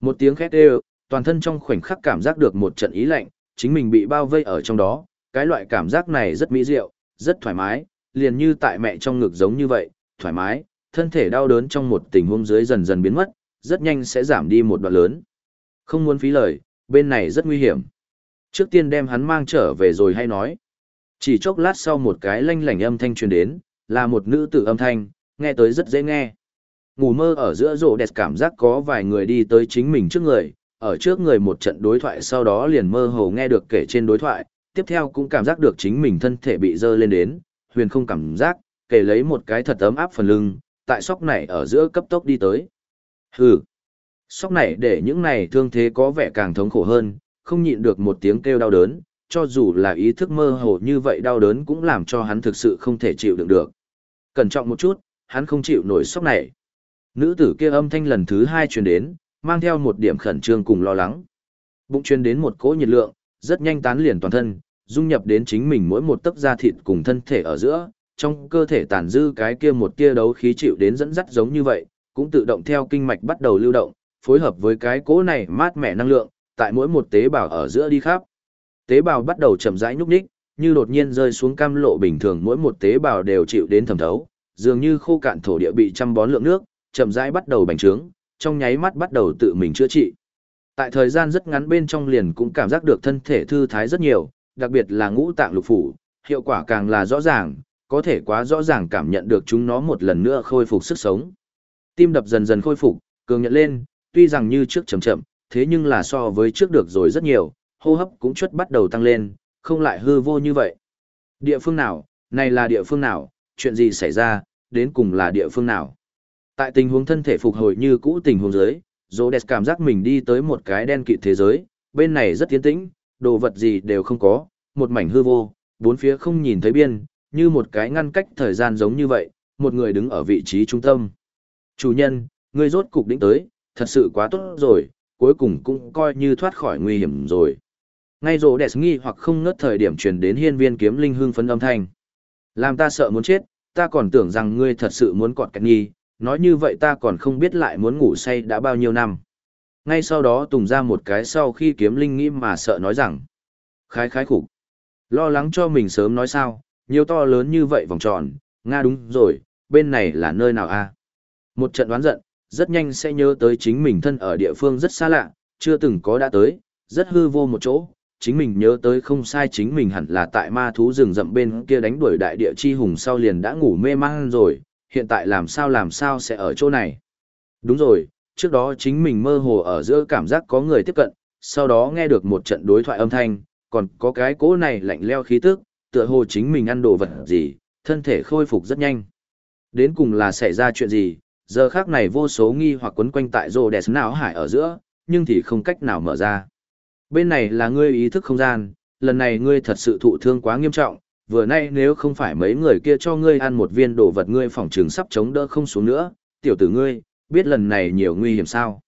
Một tiếng khét đều, toàn thân trong khoảnh khắc cảm giác được một trận ý lạnh, chính mình bị bao vây ở trong đó, cái loại cảm giác này rất mỹ diệu, rất thoải mái, liền như tại mẹ trong ngực giống như vậy, thoải mái, thân thể đau đớn trong một tình huống dưới dần dần biến mất, rất nhanh sẽ giảm đi một đoạn lớn. Không muốn phí lời, bên này rất nguy hiểm. Trước tiên đem hắn mang trở về rồi hay nói. Chỉ chốc lát sau một cái lanh lảnh âm thanh truyền đến, là một nữ tử âm thanh, nghe tới rất dễ nghe. Ngủ mơ ở giữa rổ đẹp cảm giác có vài người đi tới chính mình trước người, ở trước người một trận đối thoại sau đó liền mơ hồ nghe được kể trên đối thoại, tiếp theo cũng cảm giác được chính mình thân thể bị dơ lên đến, huyền không cảm giác, kể lấy một cái thật ấm áp phần lưng, tại sóc này ở giữa cấp tốc đi tới. Hừ, sóc này để những này thương thế có vẻ càng thống khổ hơn, không nhịn được một tiếng kêu đau đớn, cho dù là ý thức mơ hồ như vậy đau đớn cũng làm cho hắn thực sự không thể chịu đựng được. Cẩn trọng một chút, hắn không chịu nổi sốc này. Nữ tử kia âm thanh lần thứ hai truyền đến, mang theo một điểm khẩn trương cùng lo lắng. Bụng truyền đến một cỗ nhiệt lượng, rất nhanh tán liền toàn thân, dung nhập đến chính mình mỗi một tấc da thịt cùng thân thể ở giữa, trong cơ thể tàn dư cái kia một tia đấu khí chịu đến dẫn dắt giống như vậy, cũng tự động theo kinh mạch bắt đầu lưu động, phối hợp với cái cỗ này mát mẻ năng lượng, tại mỗi một tế bào ở giữa đi khắp. Tế bào bắt đầu chậm rãi nhúc nhích, như đột nhiên rơi xuống cam lộ bình thường mỗi một tế bào đều chịu đến thẩm thấu, dường như khô cạn thổ địa bị chăm bón lượng nước, chậm rãi bắt đầu bành trướng, trong nháy mắt bắt đầu tự mình chữa trị. Tại thời gian rất ngắn bên trong liền cũng cảm giác được thân thể thư thái rất nhiều, đặc biệt là ngũ tạng lục phủ, hiệu quả càng là rõ ràng, có thể quá rõ ràng cảm nhận được chúng nó một lần nữa khôi phục sức sống. Tim đập dần dần khôi phục, cường nhận lên, tuy rằng như trước chậm chậm, thế nhưng là so với trước được rồi rất nhiều, hô hấp cũng chút bắt đầu tăng lên, không lại hư vô như vậy. Địa phương nào, này là địa phương nào, chuyện gì xảy ra, đến cùng là địa phương nào. Tại tình huống thân thể phục hồi như cũ tình huống dưới, Rhodes cảm giác mình đi tới một cái đen kịt thế giới, bên này rất tiến tĩnh, đồ vật gì đều không có, một mảnh hư vô, bốn phía không nhìn thấy biên, như một cái ngăn cách thời gian giống như vậy, một người đứng ở vị trí trung tâm. Chủ nhân, ngươi rốt cục đỉnh tới, thật sự quá tốt rồi, cuối cùng cũng coi như thoát khỏi nguy hiểm rồi. Ngay rồ đẹp nghi hoặc không ngớt thời điểm truyền đến hiên viên kiếm linh hương phấn âm thanh. Làm ta sợ muốn chết, ta còn tưởng rằng ngươi thật sự muốn cọt cạnh nghi, nói như vậy ta còn không biết lại muốn ngủ say đã bao nhiêu năm. Ngay sau đó tùng ra một cái sau khi kiếm linh nghĩ mà sợ nói rằng. Khái khái khủng. Lo lắng cho mình sớm nói sao, nhiều to lớn như vậy vòng tròn, Nga đúng rồi, bên này là nơi nào a? Một trận đoán giận, rất nhanh sẽ nhớ tới chính mình thân ở địa phương rất xa lạ, chưa từng có đã tới, rất hư vô một chỗ, chính mình nhớ tới không sai chính mình hẳn là tại ma thú rừng rậm bên kia đánh đuổi đại địa chi hùng sau liền đã ngủ mê man rồi, hiện tại làm sao làm sao sẽ ở chỗ này. Đúng rồi, trước đó chính mình mơ hồ ở giữa cảm giác có người tiếp cận, sau đó nghe được một trận đối thoại âm thanh, còn có cái cỗ này lạnh leo khí tức, tựa hồ chính mình ăn đồ vật gì, thân thể khôi phục rất nhanh. Đến cùng là xảy ra chuyện gì, giờ khác này vô số nghi hoặc quấn quanh tại rô đẹp não hải ở giữa, nhưng thì không cách nào mở ra. Bên này là ngươi ý thức không gian, lần này ngươi thật sự thụ thương quá nghiêm trọng, vừa nay nếu không phải mấy người kia cho ngươi ăn một viên đồ vật ngươi phòng trường sắp chống đỡ không xuống nữa, tiểu tử ngươi, biết lần này nhiều nguy hiểm sao.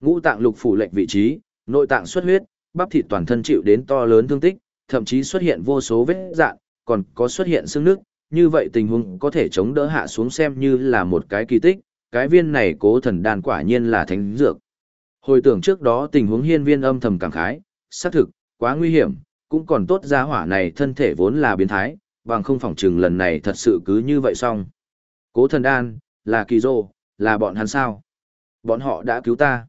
Ngũ tạng lục phủ lệnh vị trí, nội tạng xuất huyết, bắp thịt toàn thân chịu đến to lớn thương tích, thậm chí xuất hiện vô số vết dạn, còn có xuất hiện xương nước, như vậy tình huống có thể chống đỡ hạ xuống xem như là một cái kỳ tích, cái viên này cố thần đan quả nhiên là thánh dược. Hồi tưởng trước đó tình huống hiên viên âm thầm cảm khái, xác thực, quá nguy hiểm, cũng còn tốt ra hỏa này thân thể vốn là biến thái, bằng không phỏng chừng lần này thật sự cứ như vậy xong. Cố thần đan, là kỳ rô, là bọn hắn sao? Bọn họ đã cứu ta.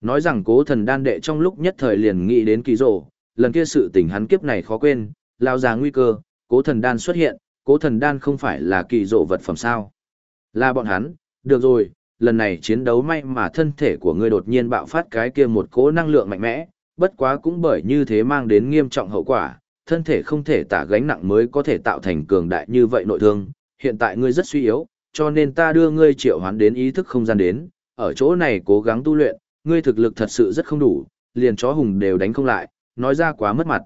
Nói rằng cố thần đan đệ trong lúc nhất thời liền nghĩ đến kỳ rô, lần kia sự tình hắn kiếp này khó quên, lao ra nguy cơ, cố thần đan xuất hiện, cố thần đan không phải là kỳ rộ vật phẩm sao. Là bọn hắn, được rồi, lần này chiến đấu may mà thân thể của ngươi đột nhiên bạo phát cái kia một cỗ năng lượng mạnh mẽ, bất quá cũng bởi như thế mang đến nghiêm trọng hậu quả, thân thể không thể tả gánh nặng mới có thể tạo thành cường đại như vậy nội thương, hiện tại ngươi rất suy yếu, cho nên ta đưa ngươi triệu hoán đến ý thức không gian đến, ở chỗ này cố gắng tu luyện, ngươi thực lực thật sự rất không đủ, liền chó hùng đều đánh không lại, nói ra quá mất mặt.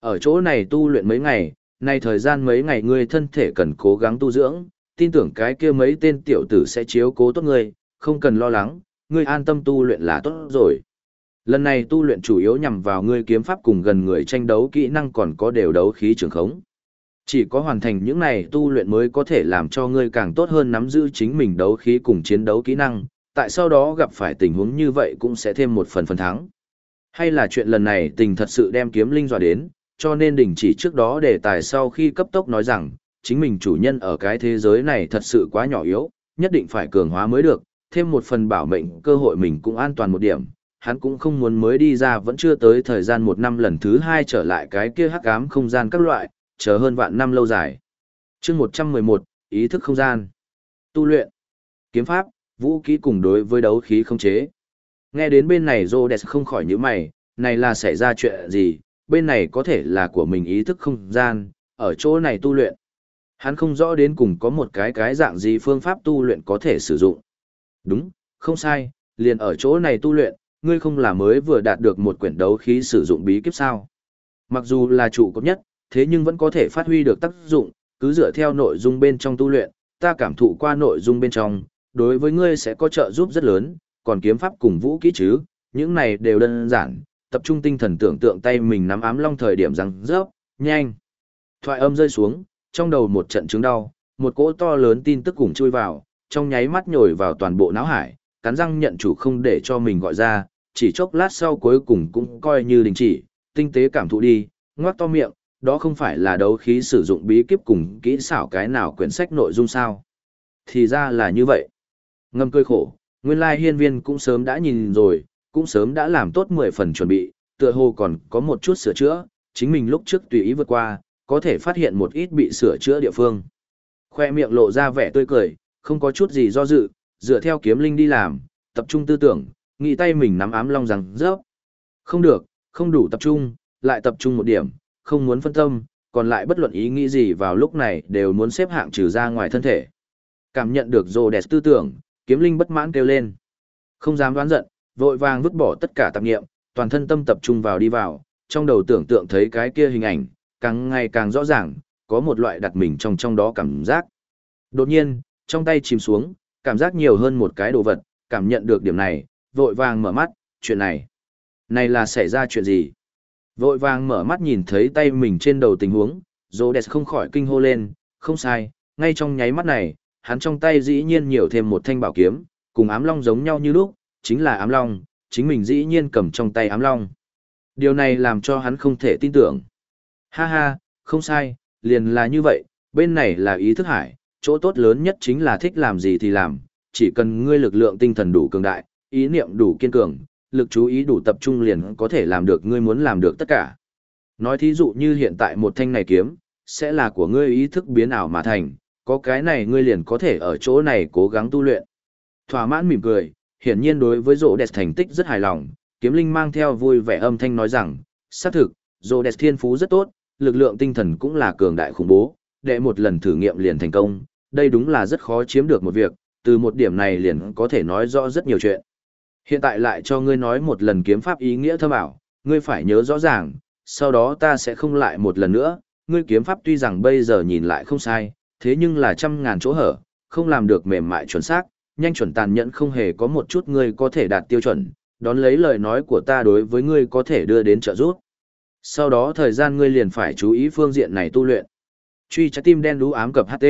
Ở chỗ này tu luyện mấy ngày, nay thời gian mấy ngày ngươi thân thể cần cố gắng tu dưỡng, tin tưởng cái kia mấy tên tiểu tử sẽ chiếu cố tốt ngươi, không cần lo lắng, ngươi an tâm tu luyện là tốt rồi. Lần này tu luyện chủ yếu nhằm vào ngươi kiếm pháp cùng gần người tranh đấu kỹ năng còn có đều đấu khí trường khống. Chỉ có hoàn thành những này tu luyện mới có thể làm cho ngươi càng tốt hơn nắm giữ chính mình đấu khí cùng chiến đấu kỹ năng, tại sau đó gặp phải tình huống như vậy cũng sẽ thêm một phần phần thắng. Hay là chuyện lần này tình thật sự đem kiếm linh dọa đến, cho nên đình chỉ trước đó để tài sau khi cấp tốc nói rằng, chính mình chủ nhân ở cái thế giới này thật sự quá nhỏ yếu, nhất định phải cường hóa mới được, thêm một phần bảo mệnh cơ hội mình cũng an toàn một điểm. Hắn cũng không muốn mới đi ra vẫn chưa tới thời gian một năm lần thứ hai trở lại cái kia hắc ám không gian các loại, chờ hơn vạn năm lâu dài. chương 111, ý thức không gian. Tu luyện. Kiếm pháp, vũ khí cùng đối với đấu khí không chế. Nghe đến bên này Rhodes không khỏi nhíu mày, này là xảy ra chuyện gì, bên này có thể là của mình ý thức không gian, ở chỗ này tu luyện. Hắn không rõ đến cùng có một cái cái dạng gì phương pháp tu luyện có thể sử dụng. Đúng, không sai, liền ở chỗ này tu luyện, ngươi không là mới vừa đạt được một quyển đấu khí sử dụng bí kíp sao. Mặc dù là trụ cấp nhất, thế nhưng vẫn có thể phát huy được tác dụng, cứ dựa theo nội dung bên trong tu luyện, ta cảm thụ qua nội dung bên trong, đối với ngươi sẽ có trợ giúp rất lớn, còn kiếm pháp cùng vũ kỹ chứ, những này đều đơn giản, tập trung tinh thần tưởng tượng tay mình nắm ám long thời điểm răng rớp, nhanh. Thoại âm rơi xuống, trong đầu một trận chứng đau, một cỗ to lớn tin tức cùng chui vào, trong nháy mắt nhồi vào toàn bộ não hải, cắn răng nhận chủ không để cho mình gọi ra, chỉ chốc lát sau cuối cùng cũng coi như đình chỉ, tinh tế cảm thụ đi, ngoác to miệng, đó không phải là đấu khí sử dụng bí kíp cùng kỹ xảo cái nào quyển sách nội dung sao. Thì ra là như vậy. Ngâm cười khổ, nguyên lai hiên viên cũng sớm đã nhìn rồi, cũng sớm đã làm tốt 10 phần chuẩn bị, tựa hồ còn có một chút sửa chữa, chính mình lúc trước tùy ý vượt qua, có thể phát hiện một ít bị sửa chữa địa phương. Khoe miệng lộ ra vẻ tươi cười, không có chút gì do dự, dựa theo kiếm linh đi làm, tập trung tư tưởng, nghĩ tay mình nắm ám long rằng rớp. Không được, không đủ tập trung, lại tập trung một điểm, không muốn phân tâm, còn lại bất luận ý nghĩ gì vào lúc này đều muốn xếp hạng trừ ra ngoài thân thể. Cảm nhận được rồ đẹp tư tưởng, kiếm linh bất mãn kêu lên. Không dám đoán giận, vội vàng vứt bỏ tất cả tạp nghiệm, toàn thân tâm tập trung vào đi vào, trong đầu tưởng tượng thấy cái kia hình ảnh, càng ngày càng rõ ràng, có một loại đặt mình trong trong đó cảm giác. Đột nhiên, trong tay chìm xuống, cảm giác nhiều hơn một cái đồ vật, cảm nhận được điểm này, vội vàng mở mắt, chuyện này. Này là xảy ra chuyện gì? Vội vàng mở mắt nhìn thấy tay mình trên đầu tình huống, Rhodes không khỏi kinh hô lên, không sai, ngay trong nháy mắt này, hắn trong tay dĩ nhiên nhiều thêm một thanh bảo kiếm, cùng ám long giống nhau như lúc, chính là ám long, chính mình dĩ nhiên cầm trong tay ám long. Điều này làm cho hắn không thể tin tưởng. Ha ha, không sai, liền là như vậy, bên này là ý thức hải, chỗ tốt lớn nhất chính là thích làm gì thì làm, chỉ cần ngươi lực lượng tinh thần đủ cường đại, ý niệm đủ kiên cường, lực chú ý đủ tập trung liền có thể làm được ngươi muốn làm được tất cả. Nói thí dụ như hiện tại một thanh này kiếm, sẽ là của ngươi ý thức biến ảo mà thành, có cái này ngươi liền có thể ở chỗ này cố gắng tu luyện. Thỏa mãn mỉm cười, hiển nhiên đối với rộ đẹp thành tích rất hài lòng, kiếm linh mang theo vui vẻ âm thanh nói rằng, xác thực, rộ đẹp thiên phú rất tốt, lực lượng tinh thần cũng là cường đại khủng bố, đệ một lần thử nghiệm liền thành công, đây đúng là rất khó chiếm được một việc, từ một điểm này liền có thể nói rõ rất nhiều chuyện. Hiện tại lại cho ngươi nói một lần kiếm pháp ý nghĩa thâm ảo, ngươi phải nhớ rõ ràng, sau đó ta sẽ không lại một lần nữa, ngươi kiếm pháp tuy rằng bây giờ nhìn lại không sai, thế nhưng là trăm ngàn chỗ hở, không làm được mềm mại chuẩn xác, nhanh chuẩn tàn nhẫn không hề có một chút ngươi có thể đạt tiêu chuẩn, đón lấy lời nói của ta đối với ngươi có thể đưa đến trợ giúp. Sau đó thời gian ngươi liền phải chú ý phương diện này tu luyện. Truy trái tim đen đú ám cập HT.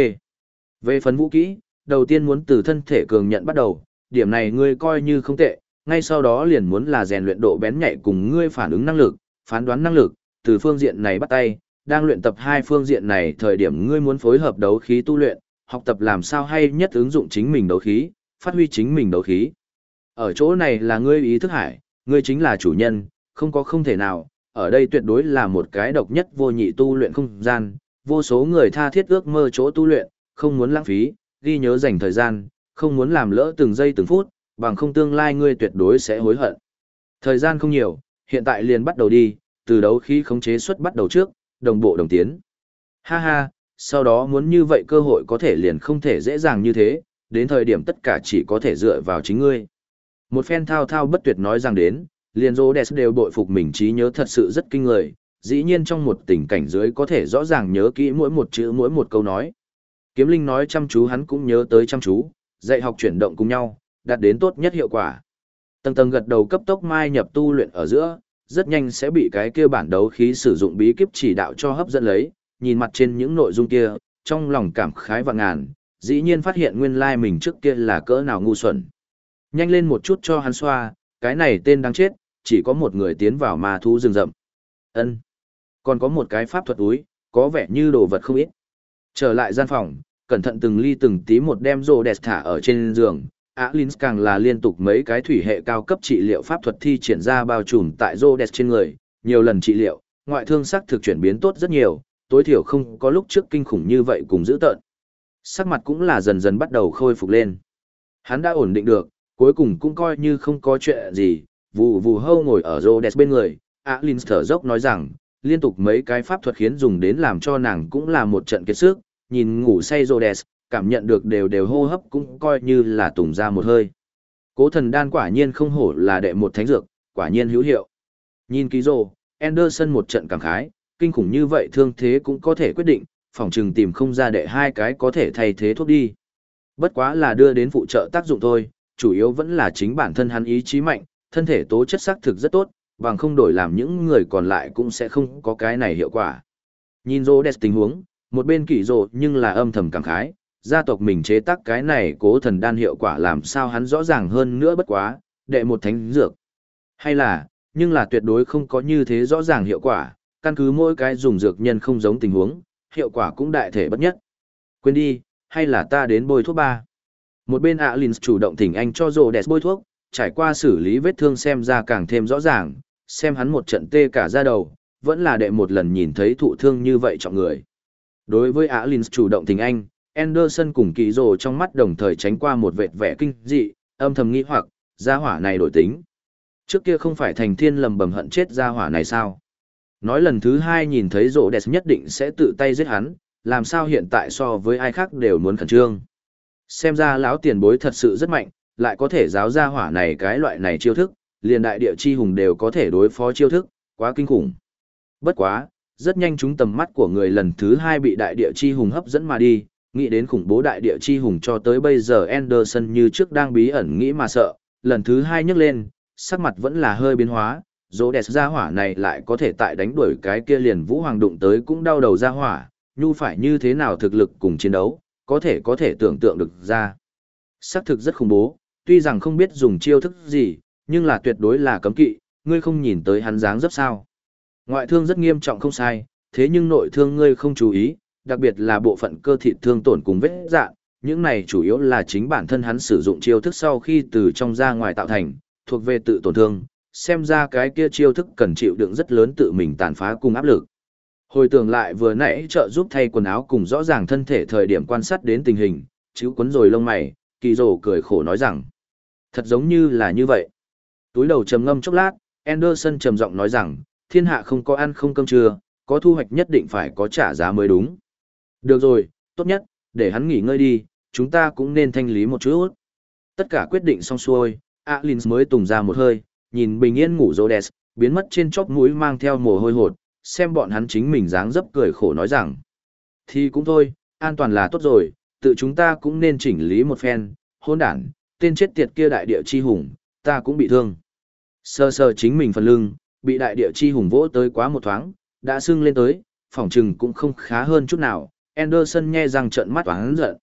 Về phần vũ kỹ, đầu tiên muốn từ thân thể cường nhận bắt đầu, điểm này ngươi coi như không tệ, ngay sau đó liền muốn là rèn luyện độ bén nhạy cùng ngươi phản ứng năng lực, phán đoán năng lực, từ phương diện này bắt tay, đang luyện tập hai phương diện này thời điểm ngươi muốn phối hợp đấu khí tu luyện, học tập làm sao hay nhất ứng dụng chính mình đấu khí, phát huy chính mình đấu khí. Ở chỗ này là ngươi ý thức hải, ngươi chính là chủ nhân, không có không thể nào, ở đây tuyệt đối là một cái độc nhất vô nhị tu luyện không gian, vô số người tha thiết ước mơ chỗ tu luyện, không muốn lãng phí, ghi nhớ dành thời gian, không muốn làm lỡ từng giây từng phút, bằng không tương lai ngươi tuyệt đối sẽ hối hận. Thời gian không nhiều, hiện tại liền bắt đầu đi, từ đấu khí khống chế xuất bắt đầu trước, đồng bộ đồng tiến. Ha ha, sau đó muốn như vậy cơ hội có thể liền không thể dễ dàng như thế, đến thời điểm tất cả chỉ có thể dựa vào chính ngươi. Một phen thao thao bất tuyệt nói rằng đến, liền Rhodes đều bội phục mình trí nhớ thật sự rất kinh người, dĩ nhiên trong một tình cảnh dưới có thể rõ ràng nhớ kỹ mỗi một chữ mỗi một câu nói. Kiếm Linh nói chăm chú hắn cũng nhớ tới chăm chú, dạy học chuyển động cùng nhau, đạt đến tốt nhất hiệu quả. Tầng tầng gật đầu cấp tốc mai nhập tu luyện ở giữa, rất nhanh sẽ bị cái kia bản đấu khí sử dụng bí kíp chỉ đạo cho hấp dẫn lấy, nhìn mặt trên những nội dung kia, trong lòng cảm khái và ngàn, dĩ nhiên phát hiện nguyên lai like mình trước kia là cỡ nào ngu xuẩn. Nhanh lên một chút cho hắn xoa, cái này tên đáng chết, chỉ có một người tiến vào ma thú rừng rậm. Ân, Còn có một cái pháp thuật túi, có vẻ như đồ vật không ít. Trở lại gian phòng, cẩn thận từng ly từng tí một đem rồ đẹp thả ở trên giường. Alins càng là liên tục mấy cái thủy hệ cao cấp trị liệu pháp thuật thi triển ra bao trùm tại rô đẹp trên người, nhiều lần trị liệu, ngoại thương sắc thực chuyển biến tốt rất nhiều, tối thiểu không có lúc trước kinh khủng như vậy cùng giữ tợn. Sắc mặt cũng là dần dần bắt đầu khôi phục lên. Hắn đã ổn định được, cuối cùng cũng coi như không có chuyện gì, vù vù hâu ngồi ở Rhodes bên người, Alins thở dốc nói rằng, liên tục mấy cái pháp thuật khiến dùng đến làm cho nàng cũng là một trận kiệt sức, nhìn ngủ say Rhodes, cảm nhận được đều đều hô hấp cũng coi như là tùng ra một hơi. Cố thần đan quả nhiên không hổ là đệ một thánh dược, quả nhiên hữu hiệu. Nhìn ký rô, Anderson một trận cảm khái, kinh khủng như vậy thương thế cũng có thể quyết định, phòng trừng tìm không ra đệ hai cái có thể thay thế thuốc đi. Bất quá là đưa đến phụ trợ tác dụng thôi, chủ yếu vẫn là chính bản thân hắn ý chí mạnh, thân thể tố chất xác thực rất tốt, bằng không đổi làm những người còn lại cũng sẽ không có cái này hiệu quả. Nhìn rô đẹp tình huống, một bên kỳ rô nhưng là âm thầm cảm khái, gia tộc mình chế tác cái này cố thần đan hiệu quả làm sao hắn rõ ràng hơn nữa bất quá, đệ một thánh dược. Hay là, nhưng là tuyệt đối không có như thế rõ ràng hiệu quả, căn cứ mỗi cái dùng dược nhân không giống tình huống, hiệu quả cũng đại thể bất nhất. Quên đi, hay là ta đến bôi thuốc ba. Một bên Alins chủ động thỉnh anh cho rồ đẹp bôi thuốc, trải qua xử lý vết thương xem ra càng thêm rõ ràng, xem hắn một trận tê cả da đầu, vẫn là đệ một lần nhìn thấy thụ thương như vậy trọng người. Đối với Alins chủ động thỉnh anh, Anderson cùng kỳ rồ trong mắt đồng thời tránh qua một vệt vẻ kinh dị, âm thầm nghĩ hoặc, gia hỏa này đổi tính. Trước kia không phải thành thiên lầm bầm hận chết gia hỏa này sao? Nói lần thứ hai nhìn thấy rộ đẹp nhất định sẽ tự tay giết hắn, làm sao hiện tại so với ai khác đều muốn khẩn trương. Xem ra lão tiền bối thật sự rất mạnh, lại có thể giáo ra hỏa này cái loại này chiêu thức, liền đại địa chi hùng đều có thể đối phó chiêu thức, quá kinh khủng. Bất quá, rất nhanh chúng tầm mắt của người lần thứ hai bị đại địa chi hùng hấp dẫn mà đi, nghĩ đến khủng bố đại địa chi hùng cho tới bây giờ Anderson như trước đang bí ẩn nghĩ mà sợ, lần thứ hai nhấc lên, sắc mặt vẫn là hơi biến hóa, dỗ đẹp ra hỏa này lại có thể tại đánh đuổi cái kia liền vũ hoàng đụng tới cũng đau đầu ra hỏa, nhu phải như thế nào thực lực cùng chiến đấu, có thể có thể tưởng tượng được ra. Sắc thực rất khủng bố, tuy rằng không biết dùng chiêu thức gì, nhưng là tuyệt đối là cấm kỵ, ngươi không nhìn tới hắn dáng dấp sao. Ngoại thương rất nghiêm trọng không sai, thế nhưng nội thương ngươi không chú ý, đặc biệt là bộ phận cơ thịt thương tổn cùng vết dạng, những này chủ yếu là chính bản thân hắn sử dụng chiêu thức sau khi từ trong ra ngoài tạo thành, thuộc về tự tổn thương, xem ra cái kia chiêu thức cần chịu đựng rất lớn tự mình tàn phá cùng áp lực. Hồi tưởng lại vừa nãy trợ giúp thay quần áo cùng rõ ràng thân thể thời điểm quan sát đến tình hình, chứ quấn rồi lông mày, kỳ rồ cười khổ nói rằng, thật giống như là như vậy. Túi đầu trầm ngâm chốc lát, Anderson trầm giọng nói rằng, thiên hạ không có ăn không cơm trưa, có thu hoạch nhất định phải có trả giá mới đúng. Được rồi, tốt nhất, để hắn nghỉ ngơi đi, chúng ta cũng nên thanh lý một chút. Tất cả quyết định xong xuôi, Alins mới tùng ra một hơi, nhìn bình yên ngủ Rhodes, biến mất trên chóp mũi mang theo mồ hôi hột, xem bọn hắn chính mình dáng dấp cười khổ nói rằng. Thì cũng thôi, an toàn là tốt rồi, tự chúng ta cũng nên chỉnh lý một phen, hôn đản, tên chết tiệt kia đại địa chi hùng, ta cũng bị thương. Sơ sơ chính mình phần lưng, bị đại địa chi hùng vỗ tới quá một thoáng, đã sưng lên tới, phỏng chừng cũng không khá hơn chút nào, Anderson nhe răng trợn mắt toán giận.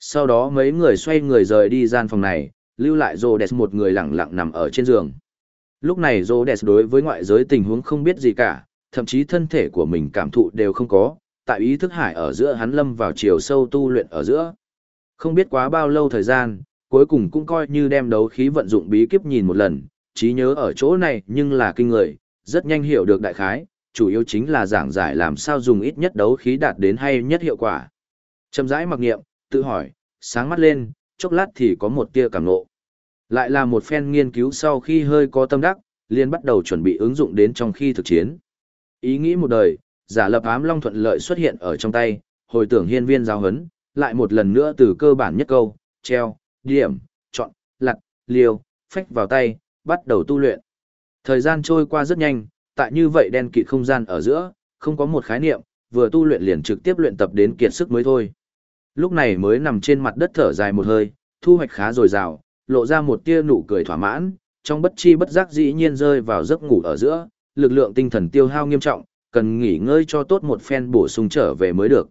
Sau đó mấy người xoay người rời đi gian phòng này, lưu lại Rhodes một người lặng lặng nằm ở trên giường. Lúc này Rhodes đối với ngoại giới tình huống không biết gì cả, thậm chí thân thể của mình cảm thụ đều không có, tại ý thức hải ở giữa hắn lâm vào chiều sâu tu luyện ở giữa. Không biết quá bao lâu thời gian, cuối cùng cũng coi như đem đấu khí vận dụng bí kíp nhìn một lần, trí nhớ ở chỗ này nhưng là kinh người, rất nhanh hiểu được đại khái, chủ yếu chính là giảng giải làm sao dùng ít nhất đấu khí đạt đến hay nhất hiệu quả. Châm rãi mặc nghiệm, tự hỏi, sáng mắt lên, chốc lát thì có một tia cảm ngộ. Lại là một phen nghiên cứu sau khi hơi có tâm đắc, liền bắt đầu chuẩn bị ứng dụng đến trong khi thực chiến. Ý nghĩ một đời, giả lập ám long thuận lợi xuất hiện ở trong tay, hồi tưởng hiên viên giáo hấn, lại một lần nữa từ cơ bản nhất câu, treo, điểm, chọn, lặt, liều, phách vào tay, bắt đầu tu luyện. Thời gian trôi qua rất nhanh, tại như vậy đen kịt không gian ở giữa, không có một khái niệm, vừa tu luyện liền trực tiếp luyện tập đến kiệt sức mới thôi. Lúc này mới nằm trên mặt đất thở dài một hơi, thu hoạch khá dồi dào, lộ ra một tia nụ cười thỏa mãn, trong bất chi bất giác dĩ nhiên rơi vào giấc ngủ ở giữa, lực lượng tinh thần tiêu hao nghiêm trọng, cần nghỉ ngơi cho tốt một phen bổ sung trở về mới được.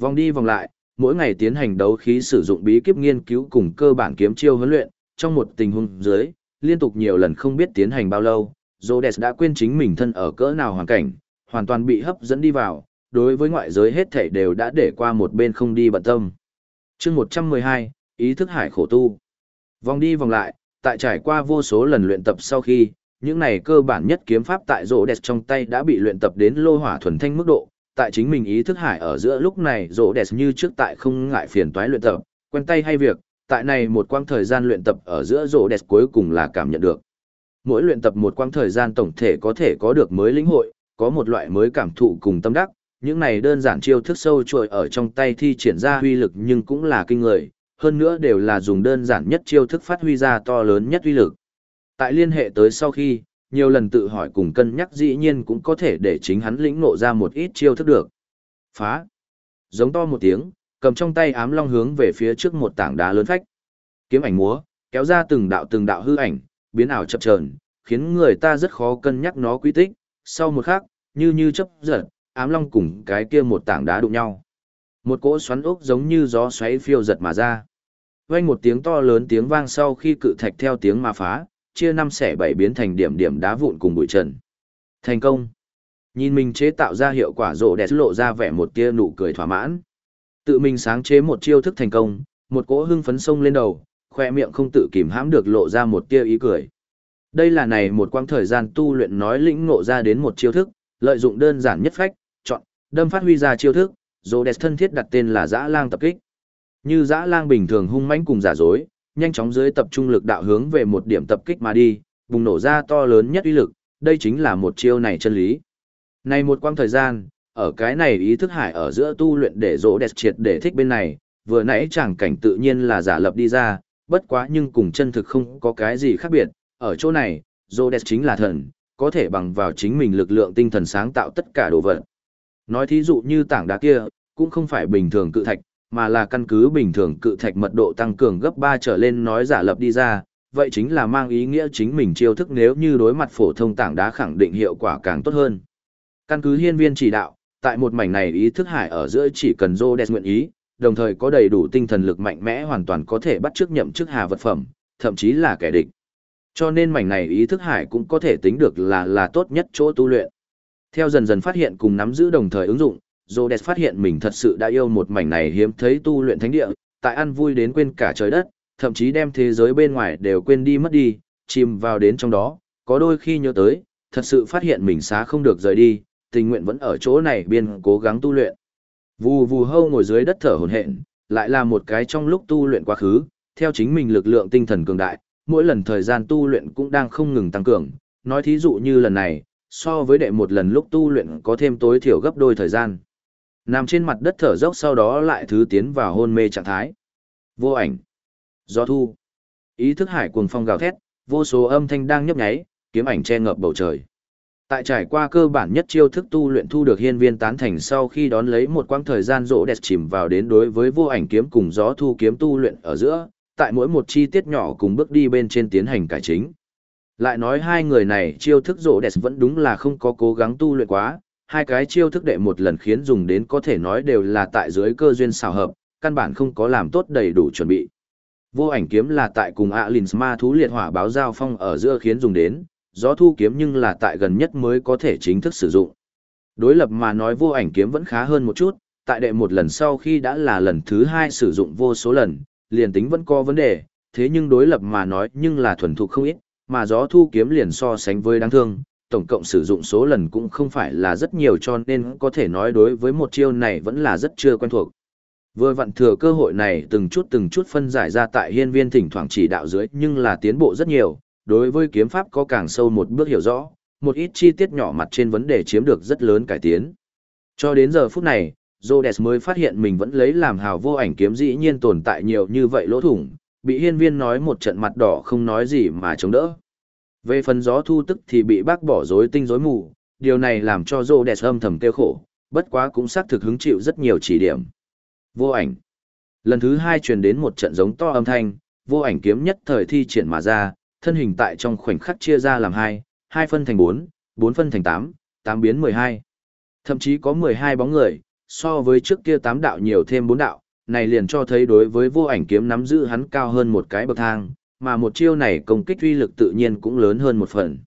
Vòng đi vòng lại, mỗi ngày tiến hành đấu khí sử dụng bí kíp nghiên cứu cùng cơ bản kiếm chiêu huấn luyện, trong một tình huống dưới, liên tục nhiều lần không biết tiến hành bao lâu, Rhodes đã quên chính mình thân ở cỡ nào hoàn cảnh, hoàn toàn bị hấp dẫn đi vào, đối với ngoại giới hết thảy đều đã để qua một bên không đi bận tâm. chương 112, ý thức hải khổ tu. Vòng đi vòng lại, tại trải qua vô số lần luyện tập sau khi, những này cơ bản nhất kiếm pháp tại rỗ đẹp trong tay đã bị luyện tập đến lô hỏa thuần thanh mức độ, tại chính mình ý thức hải ở giữa lúc này rỗ đẹp như trước tại không ngại phiền toái luyện tập, quen tay hay việc, tại này một quãng thời gian luyện tập ở giữa rỗ đẹp cuối cùng là cảm nhận được. Mỗi luyện tập một quãng thời gian tổng thể có thể có được mới lĩnh hội, có một loại mới cảm thụ cùng tâm đắc, những này đơn giản chiêu thức sâu trội ở trong tay thi triển ra huy lực nhưng cũng là kinh người, hơn nữa đều là dùng đơn giản nhất chiêu thức phát huy ra to lớn nhất uy lực. Tại liên hệ tới sau khi, nhiều lần tự hỏi cùng cân nhắc dĩ nhiên cũng có thể để chính hắn lĩnh ngộ ra một ít chiêu thức được. Phá. Giống to một tiếng, cầm trong tay ám long hướng về phía trước một tảng đá lớn phách. Kiếm ảnh múa, kéo ra từng đạo từng đạo hư ảnh, biến ảo chập chờn, khiến người ta rất khó cân nhắc nó quy tích. Sau một khắc, như như chấp giật, ám long cùng cái kia một tảng đá đụng nhau. Một cỗ xoắn ốc giống như gió xoáy phiêu giật mà ra. Vang một tiếng to lớn tiếng vang sau khi cự thạch theo tiếng mà phá, chia năm xẻ bảy biến thành điểm điểm đá vụn cùng bụi trần. Thành công. Nhìn mình chế tạo ra hiệu quả rộ đẹp lộ ra vẻ một tia nụ cười thỏa mãn. Tự mình sáng chế một chiêu thức thành công, một cỗ hưng phấn sông lên đầu, khoe miệng không tự kìm hãm được lộ ra một tia ý cười. Đây là này một quãng thời gian tu luyện nói lĩnh ngộ ra đến một chiêu thức, lợi dụng đơn giản nhất phách, chọn, đâm phát huy ra chiêu thức, rồ đẹp thân thiết đặt tên là dã lang tập kích. Như dã lang bình thường hung mãnh cùng giả dối, nhanh chóng dưới tập trung lực đạo hướng về một điểm tập kích mà đi, bùng nổ ra to lớn nhất uy lực, đây chính là một chiêu này chân lý. Này một quãng thời gian, ở cái này ý thức hải ở giữa tu luyện để rỗ đẹp triệt để thích bên này, vừa nãy chẳng cảnh tự nhiên là giả lập đi ra, bất quá nhưng cùng chân thực không có cái gì khác biệt, ở chỗ này, rỗ đẹp chính là thần, có thể bằng vào chính mình lực lượng tinh thần sáng tạo tất cả đồ vật. Nói thí dụ như tảng đá kia, cũng không phải bình thường cự thạch, mà là căn cứ bình thường cự thạch mật độ tăng cường gấp 3 trở lên nói giả lập đi ra, vậy chính là mang ý nghĩa chính mình chiêu thức nếu như đối mặt phổ thông tảng đá khẳng định hiệu quả càng tốt hơn. Căn cứ hiên viên chỉ đạo, tại một mảnh này ý thức hải ở giữa chỉ cần Rhodes nguyện ý, đồng thời có đầy đủ tinh thần lực mạnh mẽ hoàn toàn có thể bắt chước nhậm chức hà vật phẩm, thậm chí là kẻ địch. Cho nên mảnh này ý thức hải cũng có thể tính được là là tốt nhất chỗ tu luyện. Theo dần dần phát hiện cùng nắm giữ đồng thời ứng dụng, Rhodes phát hiện mình thật sự đã yêu một mảnh này hiếm thấy tu luyện thánh địa, tại ăn vui đến quên cả trời đất, thậm chí đem thế giới bên ngoài đều quên đi mất đi, chìm vào đến trong đó, có đôi khi nhớ tới, thật sự phát hiện mình xá không được rời đi, tình nguyện vẫn ở chỗ này biên cố gắng tu luyện. Vù vù hâu ngồi dưới đất thở hổn hển, lại là một cái trong lúc tu luyện quá khứ, theo chính mình lực lượng tinh thần cường đại, mỗi lần thời gian tu luyện cũng đang không ngừng tăng cường, nói thí dụ như lần này, so với đệ một lần lúc tu luyện có thêm tối thiểu gấp đôi thời gian. Nằm trên mặt đất thở dốc sau đó lại thứ tiến vào hôn mê trạng thái. Vô ảnh. Gió thu. Ý thức hải cuồng phong gào thét, vô số âm thanh đang nhấp nháy, kiếm ảnh che ngập bầu trời. Tại trải qua cơ bản nhất chiêu thức tu luyện thu được hiên viên tán thành sau khi đón lấy một quãng thời gian rỗ đẹp chìm vào đến đối với vô ảnh kiếm cùng gió thu kiếm tu luyện ở giữa, tại mỗi một chi tiết nhỏ cùng bước đi bên trên tiến hành cải chính. Lại nói hai người này chiêu thức rỗ đẹp vẫn đúng là không có cố gắng tu luyện quá, hai cái chiêu thức đệ một lần khiến dùng đến có thể nói đều là tại dưới cơ duyên xào hợp, căn bản không có làm tốt đầy đủ chuẩn bị. Vô ảnh kiếm là tại cùng Alins ma thú liệt hỏa báo giao phong ở giữa khiến dùng đến, gió thu kiếm nhưng là tại gần nhất mới có thể chính thức sử dụng. Đối lập mà nói vô ảnh kiếm vẫn khá hơn một chút, tại đệ một lần sau khi đã là lần thứ hai sử dụng vô số lần, liền tính vẫn có vấn đề, thế nhưng đối lập mà nói nhưng là thuần thục không ít, mà gió thu kiếm liền so sánh với đáng thương, tổng cộng sử dụng số lần cũng không phải là rất nhiều cho nên có thể nói đối với một chiêu này vẫn là rất chưa quen thuộc. Vừa vặn thừa cơ hội này từng chút từng chút phân giải ra tại hiên viên thỉnh thoảng chỉ đạo dưới nhưng là tiến bộ rất nhiều, đối với kiếm pháp có càng sâu một bước hiểu rõ, một ít chi tiết nhỏ mặt trên vấn đề chiếm được rất lớn cải tiến. Cho đến giờ phút này, Rhodes mới phát hiện mình vẫn lấy làm hào vô ảnh kiếm dĩ nhiên tồn tại nhiều như vậy lỗ thủng, bị hiên viên nói một trận mặt đỏ không nói gì mà chống đỡ. Về phần gió thu tức thì bị bác bỏ rối tinh rối mù, điều này làm cho Rhodes âm thầm kêu khổ, bất quá cũng xác thực hứng chịu rất nhiều chỉ điểm. Vô ảnh. Lần thứ hai truyền đến một trận giống to âm thanh, vô ảnh kiếm nhất thời thi triển mà ra, thân hình tại trong khoảnh khắc chia ra làm hai, hai phân thành bốn, bốn phân thành tám, tám biến mười hai. Thậm chí có mười hai bóng người, so với trước kia tám đạo nhiều thêm bốn đạo, này liền cho thấy đối với vô ảnh kiếm nắm giữ hắn cao hơn một cái bậc thang, mà một chiêu này công kích uy lực tự nhiên cũng lớn hơn một phần.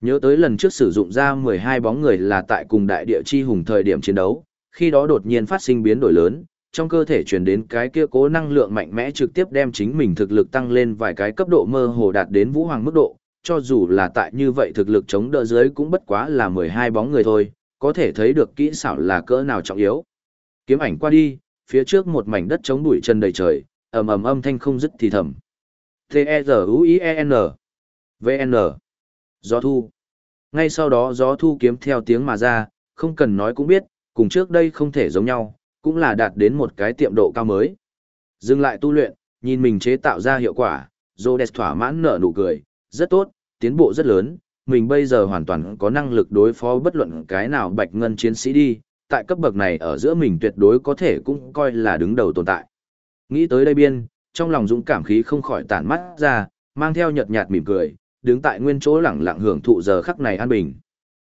Nhớ tới lần trước sử dụng ra mười hai bóng người là tại cùng đại địa chi hùng thời điểm chiến đấu, khi đó đột nhiên phát sinh biến đổi lớn, trong cơ thể truyền đến cái kia cố năng lượng mạnh mẽ trực tiếp đem chính mình thực lực tăng lên vài cái cấp độ mơ hồ đạt đến vũ hoàng mức độ, cho dù là tại như vậy thực lực chống đỡ dưới cũng bất quá là 12 bóng người thôi, có thể thấy được kỹ xảo là cỡ nào trọng yếu. Kiếm ảnh qua đi, phía trước một mảnh đất chống bụi chân đầy trời, ầm ầm âm thanh không dứt thì thầm. T-E-Z-U-I-E-N V-N Gió thu Ngay sau đó gió thu kiếm theo tiếng mà ra, không cần nói cũng biết, cùng trước đây không thể giống nhau, cũng là đạt đến một cái tiệm độ cao mới. Dừng lại tu luyện, nhìn mình chế tạo ra hiệu quả, Rhodes thỏa mãn nở nụ cười, rất tốt, tiến bộ rất lớn, mình bây giờ hoàn toàn có năng lực đối phó bất luận cái nào bạch ngân chiến sĩ đi, tại cấp bậc này ở giữa mình tuyệt đối có thể cũng coi là đứng đầu tồn tại. Nghĩ tới đây biên, trong lòng dũng cảm khí không khỏi tản mắt ra, mang theo nhợt nhạt mỉm cười, đứng tại nguyên chỗ lẳng lặng hưởng thụ giờ khắc này an bình.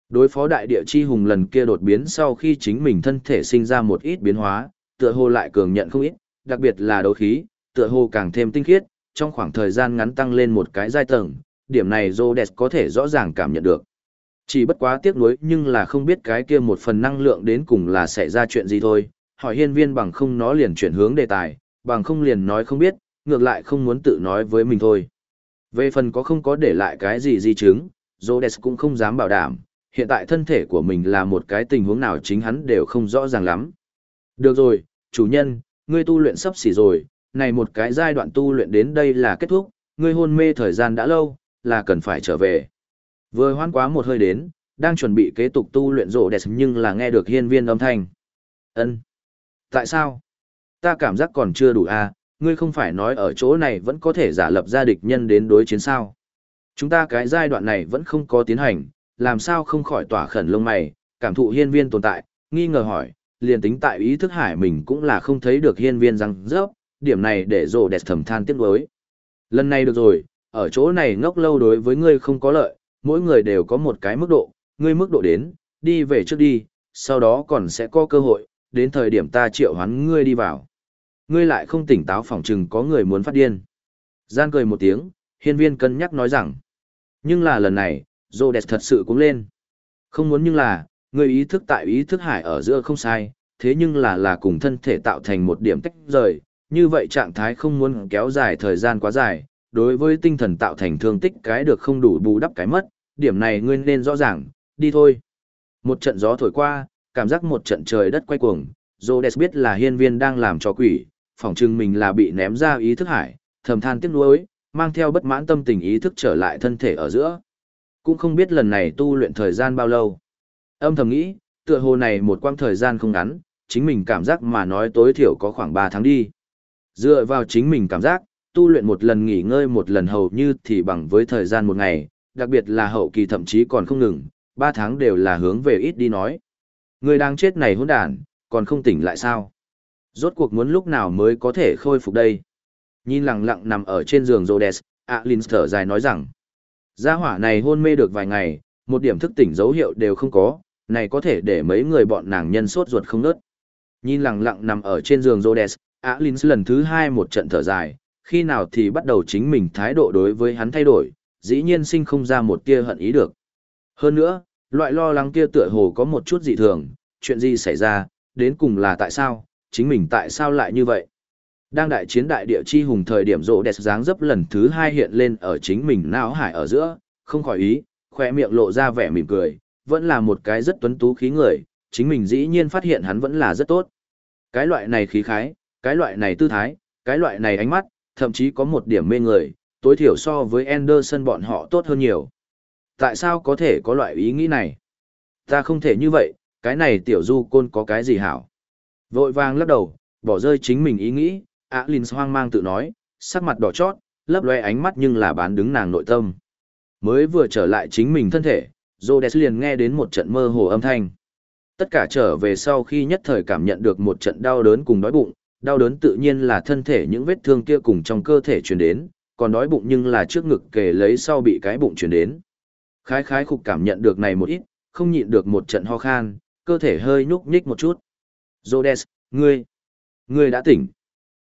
Đối phó đại địa chi hùng lần kia đột biến sau khi chính mình thân thể sinh ra một ít biến hóa, tựa hồ lại cường nhận không ít, đặc biệt là đấu khí, tựa hồ càng thêm tinh khiết, trong khoảng thời gian ngắn tăng lên một cái giai tầng, điểm này Rhodes có thể rõ ràng cảm nhận được. Chỉ bất quá tiếc nuối nhưng là không biết cái kia một phần năng lượng đến cùng là xảy ra chuyện gì thôi. Hỏi hiên viên bằng không nó liền chuyển hướng đề tài, bằng không liền nói không biết, ngược lại không muốn tự nói với mình thôi. Về phần có không có để lại cái gì di chứng, Rhodes cũng không dám bảo đảm, hiện tại thân thể của mình là một cái tình huống nào chính hắn đều không rõ ràng lắm. Được rồi, chủ nhân, ngươi tu luyện sắp xỉ rồi, này một cái giai đoạn tu luyện đến đây là kết thúc, ngươi hôn mê thời gian đã lâu, là cần phải trở về. Vừa hoan quá một hơi đến, đang chuẩn bị kế tục tu luyện rộ đẹp nhưng là nghe được hiên viên âm thanh. ân Tại sao? Ta cảm giác còn chưa đủ à, ngươi không phải nói ở chỗ này vẫn có thể giả lập ra địch nhân đến đối chiến sao. Chúng ta cái giai đoạn này vẫn không có tiến hành, làm sao không khỏi tỏa khẩn lông mày, cảm thụ hiên viên tồn tại, nghi ngờ hỏi, liền tính tại ý thức hải mình cũng là không thấy được hiên viên răng rớp, điểm này để rồ đẹp thầm than tiếc nuối. Lần này được rồi, ở chỗ này ngốc lâu đối với ngươi không có lợi, mỗi người đều có một cái mức độ, ngươi mức độ đến, đi về trước đi, sau đó còn sẽ có cơ hội, đến thời điểm ta triệu hoán ngươi đi vào. Ngươi lại không tỉnh táo phỏng chừng có người muốn phát điên. Gian cười một tiếng, hiên viên cân nhắc nói rằng, nhưng là lần này, Rhodes thật sự cũng lên. Không muốn nhưng là, người ý thức tại ý thức hải ở giữa không sai, thế nhưng là là cùng thân thể tạo thành một điểm tách rời, như vậy trạng thái không muốn kéo dài thời gian quá dài, đối với tinh thần tạo thành thương tích cái được không đủ bù đắp cái mất, điểm này ngươi nên rõ ràng, đi thôi. Một trận gió thổi qua, cảm giác một trận trời đất quay cuồng, Rhodes biết là hiên viên đang làm cho quỷ, phỏng chừng mình là bị ném ra ý thức hải, thầm than tiếc nuối, mang theo bất mãn tâm tình ý thức trở lại thân thể ở giữa. Cũng không biết lần này tu luyện thời gian bao lâu. Âm thầm nghĩ, tựa hồ này một quãng thời gian không ngắn, chính mình cảm giác mà nói tối thiểu có khoảng 3 tháng đi. Dựa vào chính mình cảm giác, tu luyện một lần nghỉ ngơi một lần hầu như thì bằng với thời gian một ngày, đặc biệt là hậu kỳ thậm chí còn không ngừng, 3 tháng đều là hướng về ít đi nói. Người đang chết này hỗn đàn, còn không tỉnh lại sao? Rốt cuộc muốn lúc nào mới có thể khôi phục đây? Nhìn lặng lặng nằm ở trên giường Rhodes, Alin thở dài nói rằng, Gia hỏa này hôn mê được vài ngày, một điểm thức tỉnh dấu hiệu đều không có, này có thể để mấy người bọn nàng nhân sốt ruột không nớt. Nhìn lặng lặng nằm ở trên giường Rhodes, Alins lần thứ hai một trận thở dài, khi nào thì bắt đầu chính mình thái độ đối với hắn thay đổi, dĩ nhiên sinh không ra một tia hận ý được. Hơn nữa, loại lo lắng kia tựa hồ có một chút dị thường, chuyện gì xảy ra, đến cùng là tại sao, chính mình tại sao lại như vậy. Đang đại chiến đại địa chi hùng thời điểm rộ đẹp dáng dấp lần thứ hai hiện lên ở chính mình não hải ở giữa, không khỏi ý, khoe miệng lộ ra vẻ mỉm cười, vẫn là một cái rất tuấn tú khí người, chính mình dĩ nhiên phát hiện hắn vẫn là rất tốt. Cái loại này khí khái, cái loại này tư thái, cái loại này ánh mắt, thậm chí có một điểm mê người, tối thiểu so với Anderson bọn họ tốt hơn nhiều. Tại sao có thể có loại ý nghĩ này? Ta không thể như vậy, cái này tiểu du côn có cái gì hảo? Vội vàng lắc đầu, bỏ rơi chính mình ý nghĩ, Alin hoang mang tự nói, sắc mặt đỏ chót, lấp loe ánh mắt nhưng là bán đứng nàng nội tâm. Mới vừa trở lại chính mình thân thể, Rhodes liền nghe đến một trận mơ hồ âm thanh. Tất cả trở về sau khi nhất thời cảm nhận được một trận đau đớn cùng đói bụng, đau đớn tự nhiên là thân thể những vết thương kia cùng trong cơ thể truyền đến, còn đói bụng nhưng là trước ngực kề lấy sau bị cái bụng truyền đến. Khái khái khục cảm nhận được này một ít, không nhịn được một trận ho khan, cơ thể hơi nhúc nhích một chút. Rhodes, ngươi, ngươi đã tỉnh.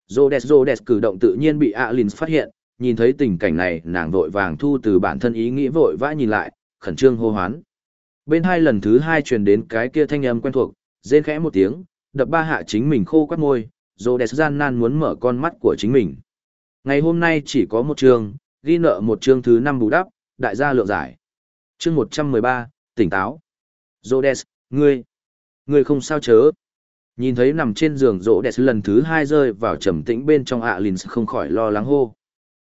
Rhodes Rhodes cử động tự nhiên bị Alin phát hiện, nhìn thấy tình cảnh này nàng vội vàng thu từ bản thân ý nghĩ vội vã nhìn lại, khẩn trương hô hoán. Bên hai lần thứ hai truyền đến cái kia thanh âm quen thuộc, rên khẽ một tiếng, đập ba hạ chính mình khô quắt môi, Rhodes gian nan muốn mở con mắt của chính mình. Ngày hôm nay chỉ có một trường, ghi nợ một chương thứ năm bù đắp, đại gia lượng giải. Chương 113, tỉnh táo. Rhodes, ngươi, ngươi không sao chớ. Nhìn thấy nằm trên giường rỗ đẹp lần thứ hai rơi vào trầm tĩnh bên trong ạ linh không khỏi lo lắng hô.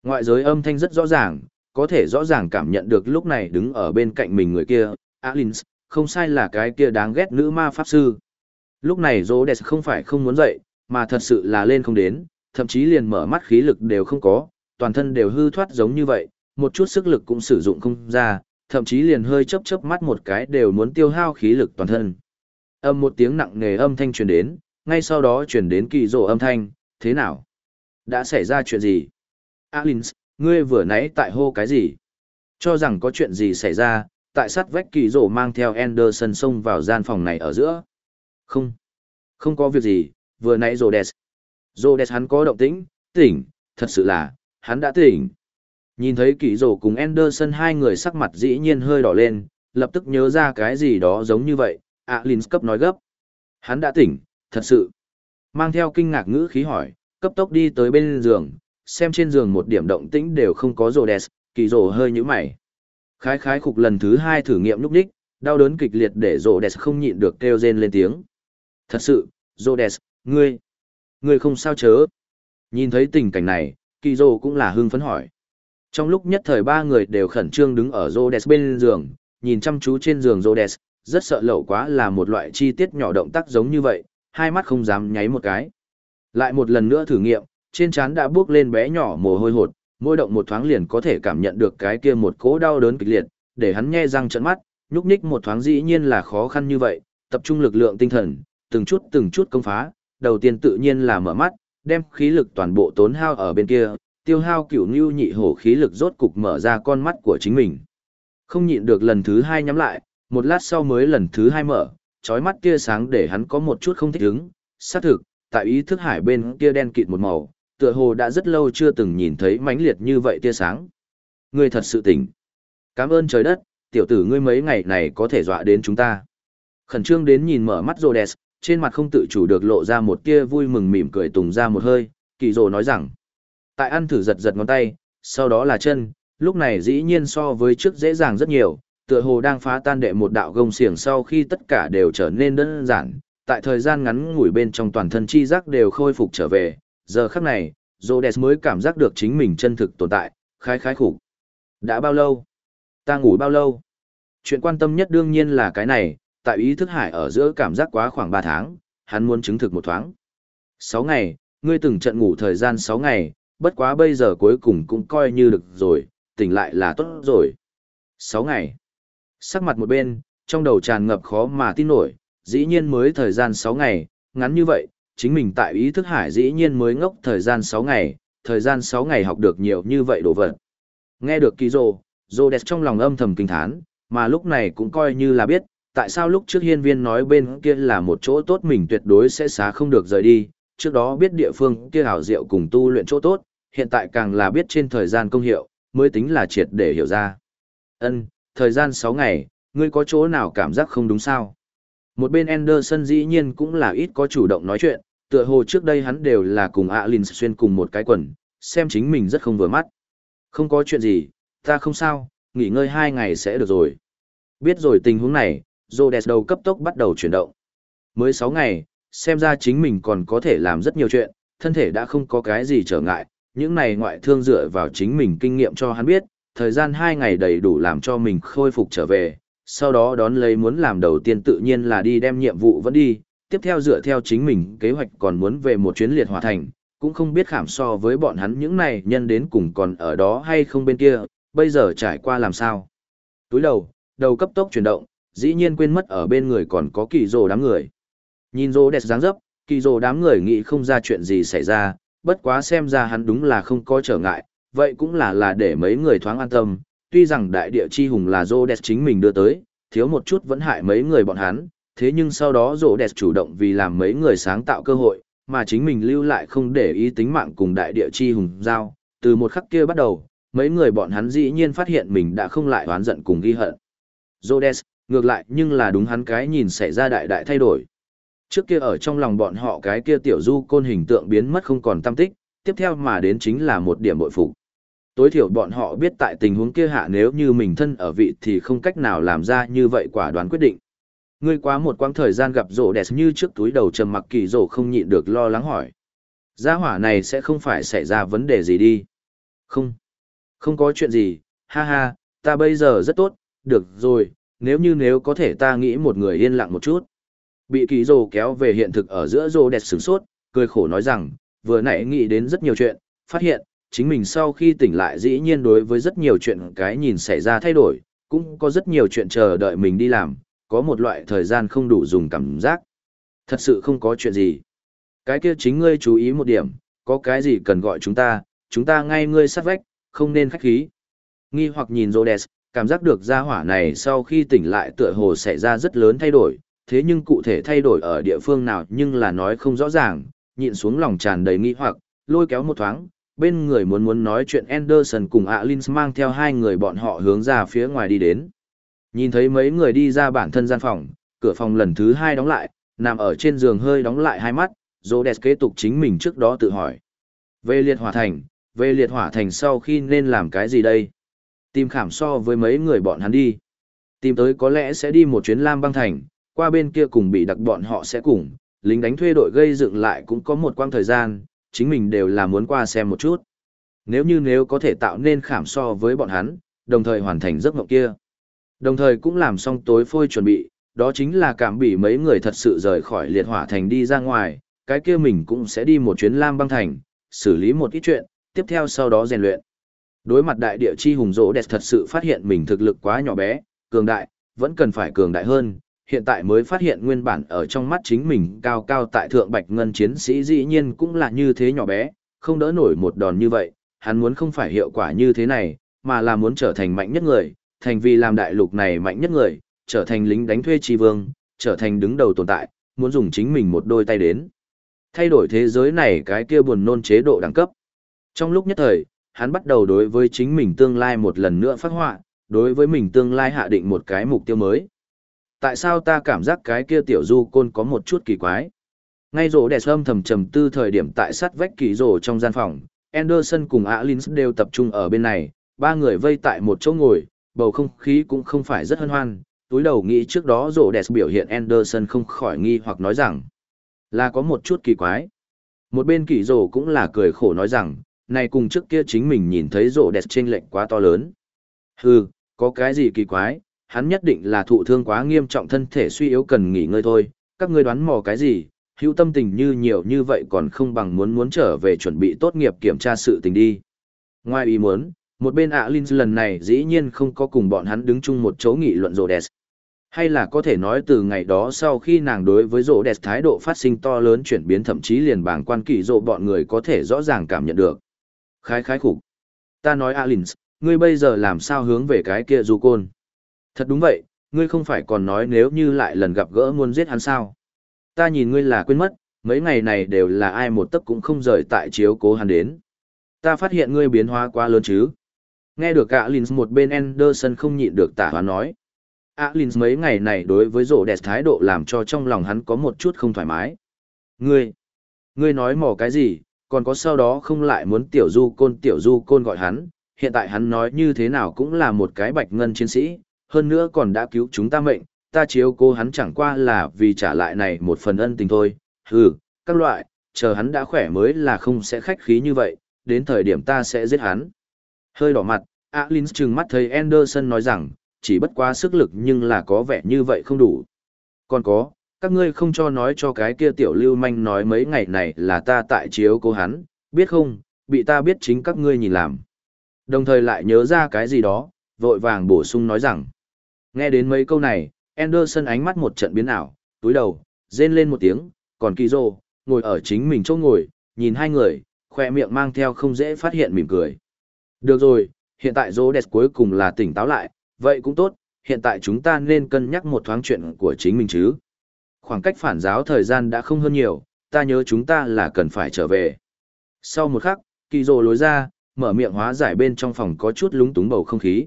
Ngoại giới âm thanh rất rõ ràng, có thể rõ ràng cảm nhận được lúc này đứng ở bên cạnh mình người kia, Alins, không sai là cái kia đáng ghét nữ ma pháp sư. Lúc này rỗ đẹp không phải không muốn dậy, mà thật sự là lên không đến, thậm chí liền mở mắt khí lực đều không có, toàn thân đều hư thoát giống như vậy, một chút sức lực cũng sử dụng không ra, thậm chí liền hơi chớp chớp mắt một cái đều muốn tiêu hao khí lực toàn thân. Âm một tiếng nặng nề âm thanh truyền đến, ngay sau đó truyền đến kỳ rồ âm thanh, thế nào? Đã xảy ra chuyện gì? Alins, ngươi vừa nãy tại hô cái gì? Cho rằng có chuyện gì xảy ra, tại sát vách kỳ rồ mang theo Anderson xông vào gian phòng này ở giữa. Không, không có việc gì, vừa nãy rồ đẹp. Rồ đẹp hắn có động tĩnh, tỉnh, thật sự là, hắn đã tỉnh. Nhìn thấy kỳ rồ cùng Anderson hai người sắc mặt dĩ nhiên hơi đỏ lên, lập tức nhớ ra cái gì đó giống như vậy, Alins cấp nói gấp. Hắn đã tỉnh, thật sự. Mang theo kinh ngạc ngữ khí hỏi, cấp tốc đi tới bên giường, xem trên giường một điểm động tĩnh đều không có rồ đẹp, kỳ rồ hơi như mày. Khái khái khục lần thứ hai thử nghiệm lúc đích, đau đớn kịch liệt để rồ đẹp không nhịn được kêu rên lên tiếng. Thật sự, rồ đẹp, ngươi, ngươi không sao chớ. Nhìn thấy tình cảnh này, kỳ rồ cũng là hưng phấn hỏi. Trong lúc nhất thời ba người đều khẩn trương đứng ở rồ đẹp bên giường, nhìn chăm chú trên giường rồ đẹp, rất sợ lẩu quá là một loại chi tiết nhỏ động tác giống như vậy, hai mắt không dám nháy một cái. Lại một lần nữa thử nghiệm, trên trán đã bước lên bé nhỏ mồ hôi hột, mỗi động một thoáng liền có thể cảm nhận được cái kia một cỗ đau đớn kịch liệt, để hắn nhe răng trợn mắt, nhúc nhích một thoáng dĩ nhiên là khó khăn như vậy, tập trung lực lượng tinh thần, từng chút từng chút công phá, đầu tiên tự nhiên là mở mắt, đem khí lực toàn bộ tốn hao ở bên kia, tiêu hao cửu nưu nhị hổ khí lực rốt cục mở ra con mắt của chính mình. Không nhịn được lần thứ hai nhắm lại, một lát sau mới lần thứ hai mở, trói mắt tia sáng để hắn có một chút không thích ứng, xác thực, tại ý thức hải bên kia đen kịt một màu, tựa hồ đã rất lâu chưa từng nhìn thấy mãnh liệt như vậy tia sáng. Ngươi thật sự tỉnh. Cảm ơn trời đất, tiểu tử ngươi mấy ngày này có thể dọa đến chúng ta. Khẩn trương đến nhìn mở mắt Rhodes, trên mặt không tự chủ được lộ ra một tia vui mừng mỉm cười tùng ra một hơi, kỳ rồ nói rằng. Tại ăn thử giật giật ngón tay, sau đó là chân, lúc này dĩ nhiên so với trước dễ dàng rất nhiều, tựa hồ đang phá tan đệ một đạo gông xiềng sau khi tất cả đều trở nên đơn giản, tại thời gian ngắn ngủi bên trong toàn thân chi giác đều khôi phục trở về, giờ khắc này, Rhodes mới cảm giác được chính mình chân thực tồn tại, khái khái khủng. Đã bao lâu? Ta ngủ bao lâu? Chuyện quan tâm nhất đương nhiên là cái này, tại ý thức hải ở giữa cảm giác quá khoảng 3 tháng, hắn muốn chứng thực một thoáng. 6 ngày, ngươi từng trận ngủ thời gian 6 ngày, bất quá bây giờ cuối cùng cũng coi như được rồi, tỉnh lại là tốt rồi. 6 ngày. Sắc mặt một bên, trong đầu tràn ngập khó mà tin nổi, dĩ nhiên mới thời gian 6 ngày, ngắn như vậy, chính mình tại ý thức hải dĩ nhiên mới ngốc thời gian 6 ngày, thời gian 6 ngày học được nhiều như vậy đồ vật. Nghe được kỳ rồ, rồ đẹp trong lòng âm thầm kinh thán, mà lúc này cũng coi như là biết, tại sao lúc trước hiên viên nói bên kia là một chỗ tốt mình tuyệt đối sẽ xá không được rời đi, trước đó biết địa phương kia hảo diệu cùng tu luyện chỗ tốt, hiện tại càng là biết trên thời gian công hiệu, mới tính là triệt để hiểu ra. Ân, thời gian 6 ngày, ngươi có chỗ nào cảm giác không đúng sao? Một bên Anderson dĩ nhiên cũng là ít có chủ động nói chuyện, tựa hồ trước đây hắn đều là cùng Alin xuyên cùng một cái quần, xem chính mình rất không vừa mắt. Không có chuyện gì, ta không sao, nghỉ ngơi hai ngày sẽ được rồi. Biết rồi tình huống này, Rhodes đầu cấp tốc bắt đầu chuyển động. Mới 6 ngày, xem ra chính mình còn có thể làm rất nhiều chuyện, thân thể đã không có cái gì trở ngại, những này ngoại thương dựa vào chính mình kinh nghiệm cho hắn biết, thời gian 2 ngày đầy đủ làm cho mình khôi phục trở về, sau đó đón lấy muốn làm đầu tiên tự nhiên là đi đem nhiệm vụ vẫn đi, tiếp theo dựa theo chính mình kế hoạch còn muốn về một chuyến liệt hòa thành, cũng không biết khảm so với bọn hắn những này nhân đến cùng còn ở đó hay không bên kia, bây giờ trải qua làm sao. Túi đầu, đầu cấp tốc chuyển động, dĩ nhiên quên mất ở bên người còn có kỳ rồ đám người. Nhìn rồ đẹp dáng dấp, kỳ rồ đám người nghĩ không ra chuyện gì xảy ra, bất quá xem ra hắn đúng là không có trở ngại, vậy cũng là là để mấy người thoáng an tâm, tuy rằng đại địa chi hùng là Zodes chính mình đưa tới, thiếu một chút vẫn hại mấy người bọn hắn, thế nhưng sau đó Zodes chủ động vì làm mấy người sáng tạo cơ hội, mà chính mình lưu lại không để ý tính mạng cùng đại địa chi hùng giao, từ một khắc kia bắt đầu, mấy người bọn hắn dĩ nhiên phát hiện mình đã không lại oán giận cùng ghi hận. Zodes, ngược lại nhưng là đúng hắn cái nhìn xảy ra đại đại thay đổi. Trước kia ở trong lòng bọn họ cái kia tiểu du côn hình tượng biến mất không còn tâm tích, tiếp theo mà đến chính là một điểm bội phục. Tối thiểu bọn họ biết tại tình huống kia hạ nếu như mình thân ở vị thì không cách nào làm ra như vậy quả đoán quyết định. Ngươi quá một quãng thời gian gặp rổ đẹp như trước túi đầu trầm mặc kỳ rổ không nhịn được lo lắng hỏi. Gia hỏa này sẽ không phải xảy ra vấn đề gì đi. Không. Không có chuyện gì, ha ha, ta bây giờ rất tốt, được rồi, nếu như nếu có thể ta nghĩ một người yên lặng một chút. Bị kỳ rồ kéo về hiện thực ở giữa rồ đẹp sửng sốt, cười khổ nói rằng, vừa nãy nghĩ đến rất nhiều chuyện, phát hiện, chính mình sau khi tỉnh lại dĩ nhiên đối với rất nhiều chuyện cái nhìn xảy ra thay đổi, cũng có rất nhiều chuyện chờ đợi mình đi làm, có một loại thời gian không đủ dùng cảm giác. Thật sự không có chuyện gì. Cái kia chính ngươi chú ý một điểm, có cái gì cần gọi chúng ta, chúng ta ngay ngươi sát vách, không nên khách khí. Nghi hoặc nhìn Rhodes, cảm giác được gia hỏa này sau khi tỉnh lại tựa hồ xảy ra rất lớn thay đổi, thế nhưng cụ thể thay đổi ở địa phương nào nhưng là nói không rõ ràng, nhịn xuống lòng tràn đầy nghi hoặc, lôi kéo một thoáng, bên người muốn muốn nói chuyện Anderson cùng Alins mang theo hai người bọn họ hướng ra phía ngoài đi đến. Nhìn thấy mấy người đi ra bản thân gian phòng, cửa phòng lần thứ hai đóng lại, nằm ở trên giường hơi đóng lại hai mắt, Rhodes kế tục chính mình trước đó tự hỏi. Về liệt hỏa thành, về liệt hỏa thành sau khi nên làm cái gì đây? Tìm khảm so với mấy người bọn hắn đi. Tìm tới có lẽ sẽ đi một chuyến Lam băng thành, qua bên kia cùng bị đặc bọn họ sẽ cùng, lính đánh thuê đội gây dựng lại cũng có một quãng thời gian, chính mình đều là muốn qua xem một chút. Nếu như nếu có thể tạo nên khảm so với bọn hắn, đồng thời hoàn thành giấc mộng kia. Đồng thời cũng làm xong tối phôi chuẩn bị, đó chính là cảm bị mấy người thật sự rời khỏi liệt hỏa thành đi ra ngoài, cái kia mình cũng sẽ đi một chuyến Lam băng thành, xử lý một ít chuyện, tiếp theo sau đó rèn luyện. Đối mặt đại địa chi hùng rỗ đẹp thật sự phát hiện mình thực lực quá nhỏ bé, cường đại, vẫn cần phải cường đại hơn, hiện tại mới phát hiện nguyên bản ở trong mắt chính mình cao cao tại thượng bạch ngân chiến sĩ dĩ nhiên cũng là như thế nhỏ bé, không đỡ nổi một đòn như vậy, hắn muốn không phải hiệu quả như thế này, mà là muốn trở thành mạnh nhất người, thành vì làm đại lục này mạnh nhất người, trở thành lính đánh thuê tri vương, trở thành đứng đầu tồn tại, muốn dùng chính mình một đôi tay đến. Thay đổi thế giới này cái kia buồn nôn chế độ đẳng cấp. Trong lúc nhất thời, hắn bắt đầu đối với chính mình tương lai một lần nữa phát họa, đối với mình tương lai hạ định một cái mục tiêu mới. Tại sao ta cảm giác cái kia tiểu du côn có một chút kỳ quái? Ngay rổ đẹp âm thầm trầm tư thời điểm tại sát vách kỳ rổ trong gian phòng, Anderson cùng Alins đều tập trung ở bên này, ba người vây tại một chỗ ngồi, bầu không khí cũng không phải rất hân hoan. Túi đầu nghĩ trước đó rổ đẹp biểu hiện Anderson không khỏi nghi hoặc nói rằng là có một chút kỳ quái. Một bên kỳ rổ cũng là cười khổ nói rằng, này cùng trước kia chính mình nhìn thấy rổ đẹp chênh lệch quá to lớn. Hừ, có cái gì kỳ quái, hắn nhất định là thụ thương quá nghiêm trọng thân thể suy yếu cần nghỉ ngơi thôi, các ngươi đoán mò cái gì, hữu tâm tình như nhiều như vậy còn không bằng muốn muốn trở về chuẩn bị tốt nghiệp kiểm tra sự tình đi. Ngoài ý muốn, một bên ạ Linh lần này dĩ nhiên không có cùng bọn hắn đứng chung một chỗ nghị luận rồ đẹp. Hay là có thể nói từ ngày đó sau khi nàng đối với rồ đẹp thái độ phát sinh to lớn chuyển biến thậm chí liền bảng quan kỳ rộ bọn người có thể rõ ràng cảm nhận được. Khái khái khủng. Ta nói Alins, ngươi bây giờ làm sao hướng về cái kia du côn. Thật đúng vậy, ngươi không phải còn nói nếu như lại lần gặp gỡ muốn giết hắn sao. Ta nhìn ngươi là quên mất, mấy ngày này đều là ai một tấc cũng không rời tại chiếu cố hắn đến. Ta phát hiện ngươi biến hóa quá lớn chứ. Nghe được Alins một bên Anderson không nhịn được tả hóa nói. Alins mấy ngày này đối với rổ đẹp thái độ làm cho trong lòng hắn có một chút không thoải mái. Ngươi, ngươi nói mò cái gì, còn có sau đó không lại muốn tiểu du côn tiểu du côn gọi hắn, hiện tại hắn nói như thế nào cũng là một cái bạch ngân chiến sĩ, hơn nữa còn đã cứu chúng ta mệnh, ta chiếu cố hắn chẳng qua là vì trả lại này một phần ân tình thôi, hừ, các loại, chờ hắn đã khỏe mới là không sẽ khách khí như vậy, đến thời điểm ta sẽ giết hắn. Hơi đỏ mặt, Alin trừng mắt thấy Anderson nói rằng, chỉ bất quá sức lực nhưng là có vẻ như vậy không đủ. Còn có, các ngươi không cho nói cho cái kia tiểu lưu manh nói mấy ngày này là ta tại chiếu cố hắn, biết không, bị ta biết chính các ngươi nhìn làm. Đồng thời lại nhớ ra cái gì đó, vội vàng bổ sung nói rằng. Nghe đến mấy câu này, Anderson ánh mắt một trận biến ảo, túi đầu, rên lên một tiếng, còn Kizo, ngồi ở chính mình chỗ ngồi, nhìn hai người, khoe miệng mang theo không dễ phát hiện mỉm cười. Được rồi, hiện tại Rhodes cuối cùng là tỉnh táo lại, vậy cũng tốt, hiện tại chúng ta nên cân nhắc một thoáng chuyện của chính mình chứ. Khoảng cách phản giáo thời gian đã không hơn nhiều, ta nhớ chúng ta là cần phải trở về. Sau một khắc, kỳ rồ lối ra, mở miệng hóa giải bên trong phòng có chút lúng túng bầu không khí.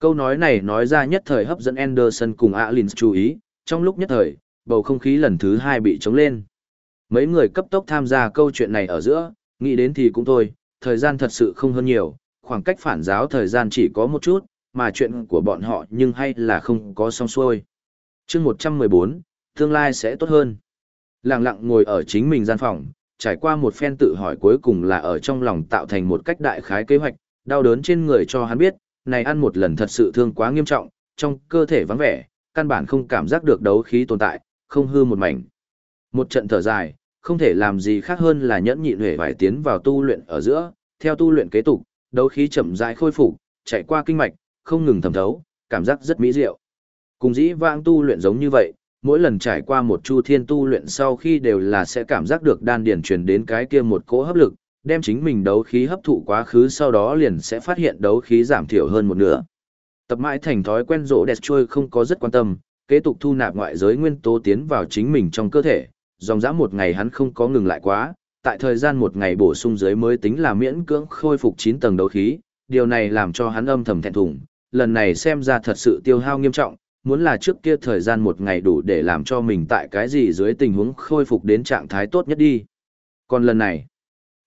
Câu nói này nói ra nhất thời hấp dẫn Anderson cùng Alins chú ý, trong lúc nhất thời, bầu không khí lần thứ hai bị trống lên. Mấy người cấp tốc tham gia câu chuyện này ở giữa, nghĩ đến thì cũng thôi, thời gian thật sự không hơn nhiều, khoảng cách phản giáo thời gian chỉ có một chút, mà chuyện của bọn họ nhưng hay là không có xong xuôi. chương 114, tương lai sẽ tốt hơn. Lặng lặng ngồi ở chính mình gian phòng, trải qua một phen tự hỏi cuối cùng là ở trong lòng tạo thành một cách đại khái kế hoạch, đau đớn trên người cho hắn biết, này ăn một lần thật sự thương quá nghiêm trọng, trong cơ thể vắng vẻ, căn bản không cảm giác được đấu khí tồn tại, không hư một mảnh. Một trận thở dài, không thể làm gì khác hơn là nhẫn nhịn huệ vài tiến vào tu luyện ở giữa, theo tu luyện kế tục, đấu khí chậm rãi khôi phục, chạy qua kinh mạch, không ngừng thẩm thấu, cảm giác rất mỹ diệu. Cùng dĩ vãng tu luyện giống như vậy, mỗi lần trải qua một chu thiên tu luyện sau khi đều là sẽ cảm giác được đan điển truyền đến cái kia một cỗ hấp lực, đem chính mình đấu khí hấp thụ quá khứ sau đó liền sẽ phát hiện đấu khí giảm thiểu hơn một nửa. Tập mãi thành thói quen rỗ đẹp trôi không có rất quan tâm, kế tục thu nạp ngoại giới nguyên tố tiến vào chính mình trong cơ thể, dòng dã một ngày hắn không có ngừng lại quá, tại thời gian một ngày bổ sung dưới mới tính là miễn cưỡng khôi phục 9 tầng đấu khí, điều này làm cho hắn âm thầm thẹn thùng, lần này xem ra thật sự tiêu hao nghiêm trọng, muốn là trước kia thời gian một ngày đủ để làm cho mình tại cái gì dưới tình huống khôi phục đến trạng thái tốt nhất đi. Còn lần này,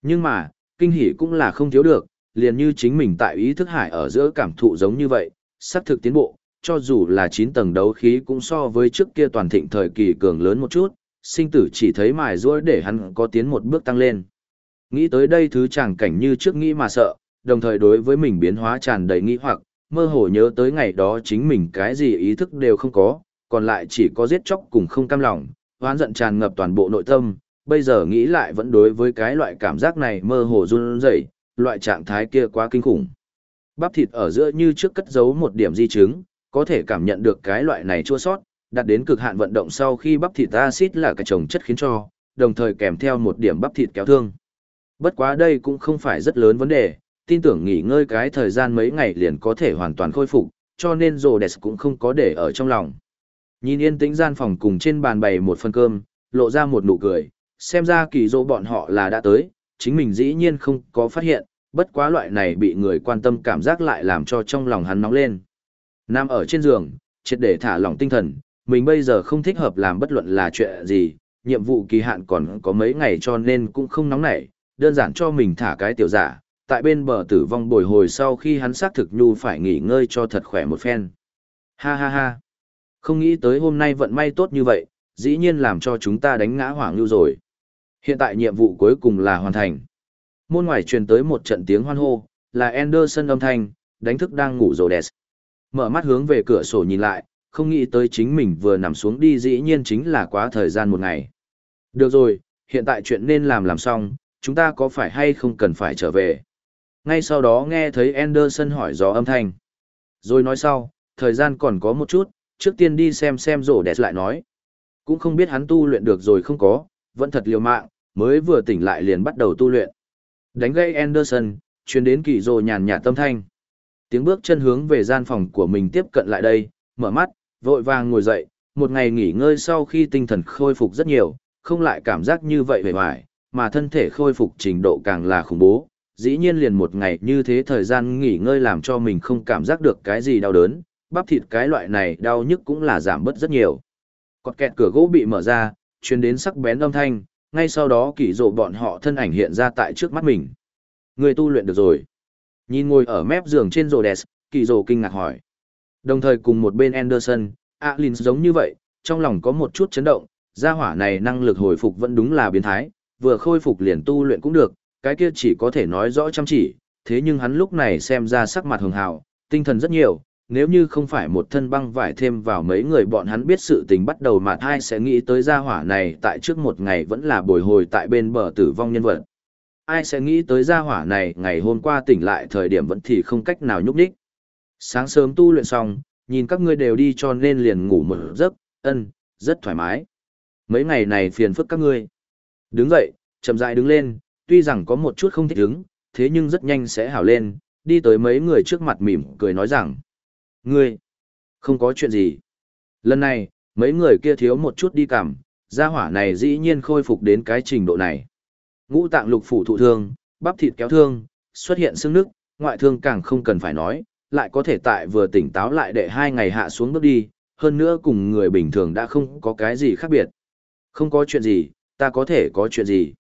nhưng mà, kinh hỉ cũng là không thiếu được, liền như chính mình tại ý thức hải ở giữa cảm thụ giống như vậy, sắp thực tiến bộ, cho dù là 9 tầng đấu khí cũng so với trước kia toàn thịnh thời kỳ cường lớn một chút, sinh tử chỉ thấy mài ruôi để hắn có tiến một bước tăng lên. Nghĩ tới đây thứ chẳng cảnh như trước nghĩ mà sợ, đồng thời đối với mình biến hóa tràn đầy nghĩ hoặc, mơ hồ nhớ tới ngày đó chính mình cái gì ý thức đều không có, còn lại chỉ có giết chóc cùng không cam lòng, hoán giận tràn ngập toàn bộ nội tâm, bây giờ nghĩ lại vẫn đối với cái loại cảm giác này mơ hồ run rẩy, loại trạng thái kia quá kinh khủng. Bắp thịt ở giữa như trước cất giấu một điểm di chứng, có thể cảm nhận được cái loại này chua sót, đạt đến cực hạn vận động sau khi bắp thịt axit là cái chồng chất khiến cho, đồng thời kèm theo một điểm bắp thịt kéo thương. Bất quá đây cũng không phải rất lớn vấn đề, tin tưởng nghỉ ngơi cái thời gian mấy ngày liền có thể hoàn toàn khôi phục, cho nên Rhodes cũng không có để ở trong lòng. Nhìn yên tĩnh gian phòng cùng trên bàn bày một phần cơm, lộ ra một nụ cười, xem ra kỳ dỗ bọn họ là đã tới, chính mình dĩ nhiên không có phát hiện, bất quá loại này bị người quan tâm cảm giác lại làm cho trong lòng hắn nóng lên. nam ở trên giường, triệt để thả lỏng tinh thần, mình bây giờ không thích hợp làm bất luận là chuyện gì, nhiệm vụ kỳ hạn còn có mấy ngày cho nên cũng không nóng nảy, đơn giản cho mình thả cái tiểu giả, tại bên bờ tử vong bồi hồi sau khi hắn xác thực nhu phải nghỉ ngơi cho thật khỏe một phen. Ha ha ha. Không nghĩ tới hôm nay vận may tốt như vậy, dĩ nhiên làm cho chúng ta đánh ngã hoàng lưu rồi. Hiện tại nhiệm vụ cuối cùng là hoàn thành. Môn ngoài truyền tới một trận tiếng hoan hô, là Anderson âm thanh, đánh thức đang ngủ rồi đẹp. Mở mắt hướng về cửa sổ nhìn lại, không nghĩ tới chính mình vừa nằm xuống đi dĩ nhiên chính là quá thời gian một ngày. Được rồi, hiện tại chuyện nên làm làm xong, chúng ta có phải hay không cần phải trở về. Ngay sau đó nghe thấy Anderson hỏi gió âm thanh. Rồi nói sau, thời gian còn có một chút, trước tiên đi xem xem rổ đẹp lại nói. Cũng không biết hắn tu luyện được rồi không có, vẫn thật liều mạng, mới vừa tỉnh lại liền bắt đầu tu luyện. Đánh gây Anderson, chuyến đến kỳ rồ nhàn nhạt tâm thanh. Tiếng bước chân hướng về gian phòng của mình tiếp cận lại đây, mở mắt, vội vàng ngồi dậy, một ngày nghỉ ngơi sau khi tinh thần khôi phục rất nhiều, không lại cảm giác như vậy vẻ vải, mà thân thể khôi phục trình độ càng là khủng bố. Dĩ nhiên liền một ngày như thế thời gian nghỉ ngơi làm cho mình không cảm giác được cái gì đau đớn, bắp thịt cái loại này đau nhức cũng là giảm bớt rất nhiều. Cọt kẹt cửa gỗ bị mở ra, truyền đến sắc bén âm thanh, ngay sau đó kỳ rộ bọn họ thân ảnh hiện ra tại trước mắt mình. Người tu luyện được rồi. Nhìn ngồi ở mép giường trên rồ đẹp, kỳ rộ kinh ngạc hỏi. Đồng thời cùng một bên Anderson, Alin giống như vậy, trong lòng có một chút chấn động, gia hỏa này năng lực hồi phục vẫn đúng là biến thái, vừa khôi phục liền tu luyện cũng được, cái kia chỉ có thể nói rõ chăm chỉ, thế nhưng hắn lúc này xem ra sắc mặt hường hào, tinh thần rất nhiều, nếu như không phải một thân băng vải thêm vào mấy người bọn hắn biết sự tình bắt đầu mà thai sẽ nghĩ tới gia hỏa này tại trước một ngày vẫn là bồi hồi tại bên bờ tử vong nhân vật. Ai sẽ nghĩ tới gia hỏa này ngày hôm qua tỉnh lại thời điểm vẫn thì không cách nào nhúc đích. Sáng sớm tu luyện xong, nhìn các ngươi đều đi cho nên liền ngủ một giấc, ân, rất thoải mái. Mấy ngày này phiền phức các ngươi. Đứng dậy, chậm rãi đứng lên, tuy rằng có một chút không thích đứng, thế nhưng rất nhanh sẽ hảo lên, đi tới mấy người trước mặt mỉm cười nói rằng. Ngươi, không có chuyện gì. Lần này, mấy người kia thiếu một chút đi cảm, gia hỏa này dĩ nhiên khôi phục đến cái trình độ này. Ngũ tạng lục phủ thụ thương, bắp thịt kéo thương, xuất hiện sưng nước, ngoại thương càng không cần phải nói, lại có thể tại vừa tỉnh táo lại để hai ngày hạ xuống bước đi, hơn nữa cùng người bình thường đã không có cái gì khác biệt. Không có chuyện gì, ta có thể có chuyện gì.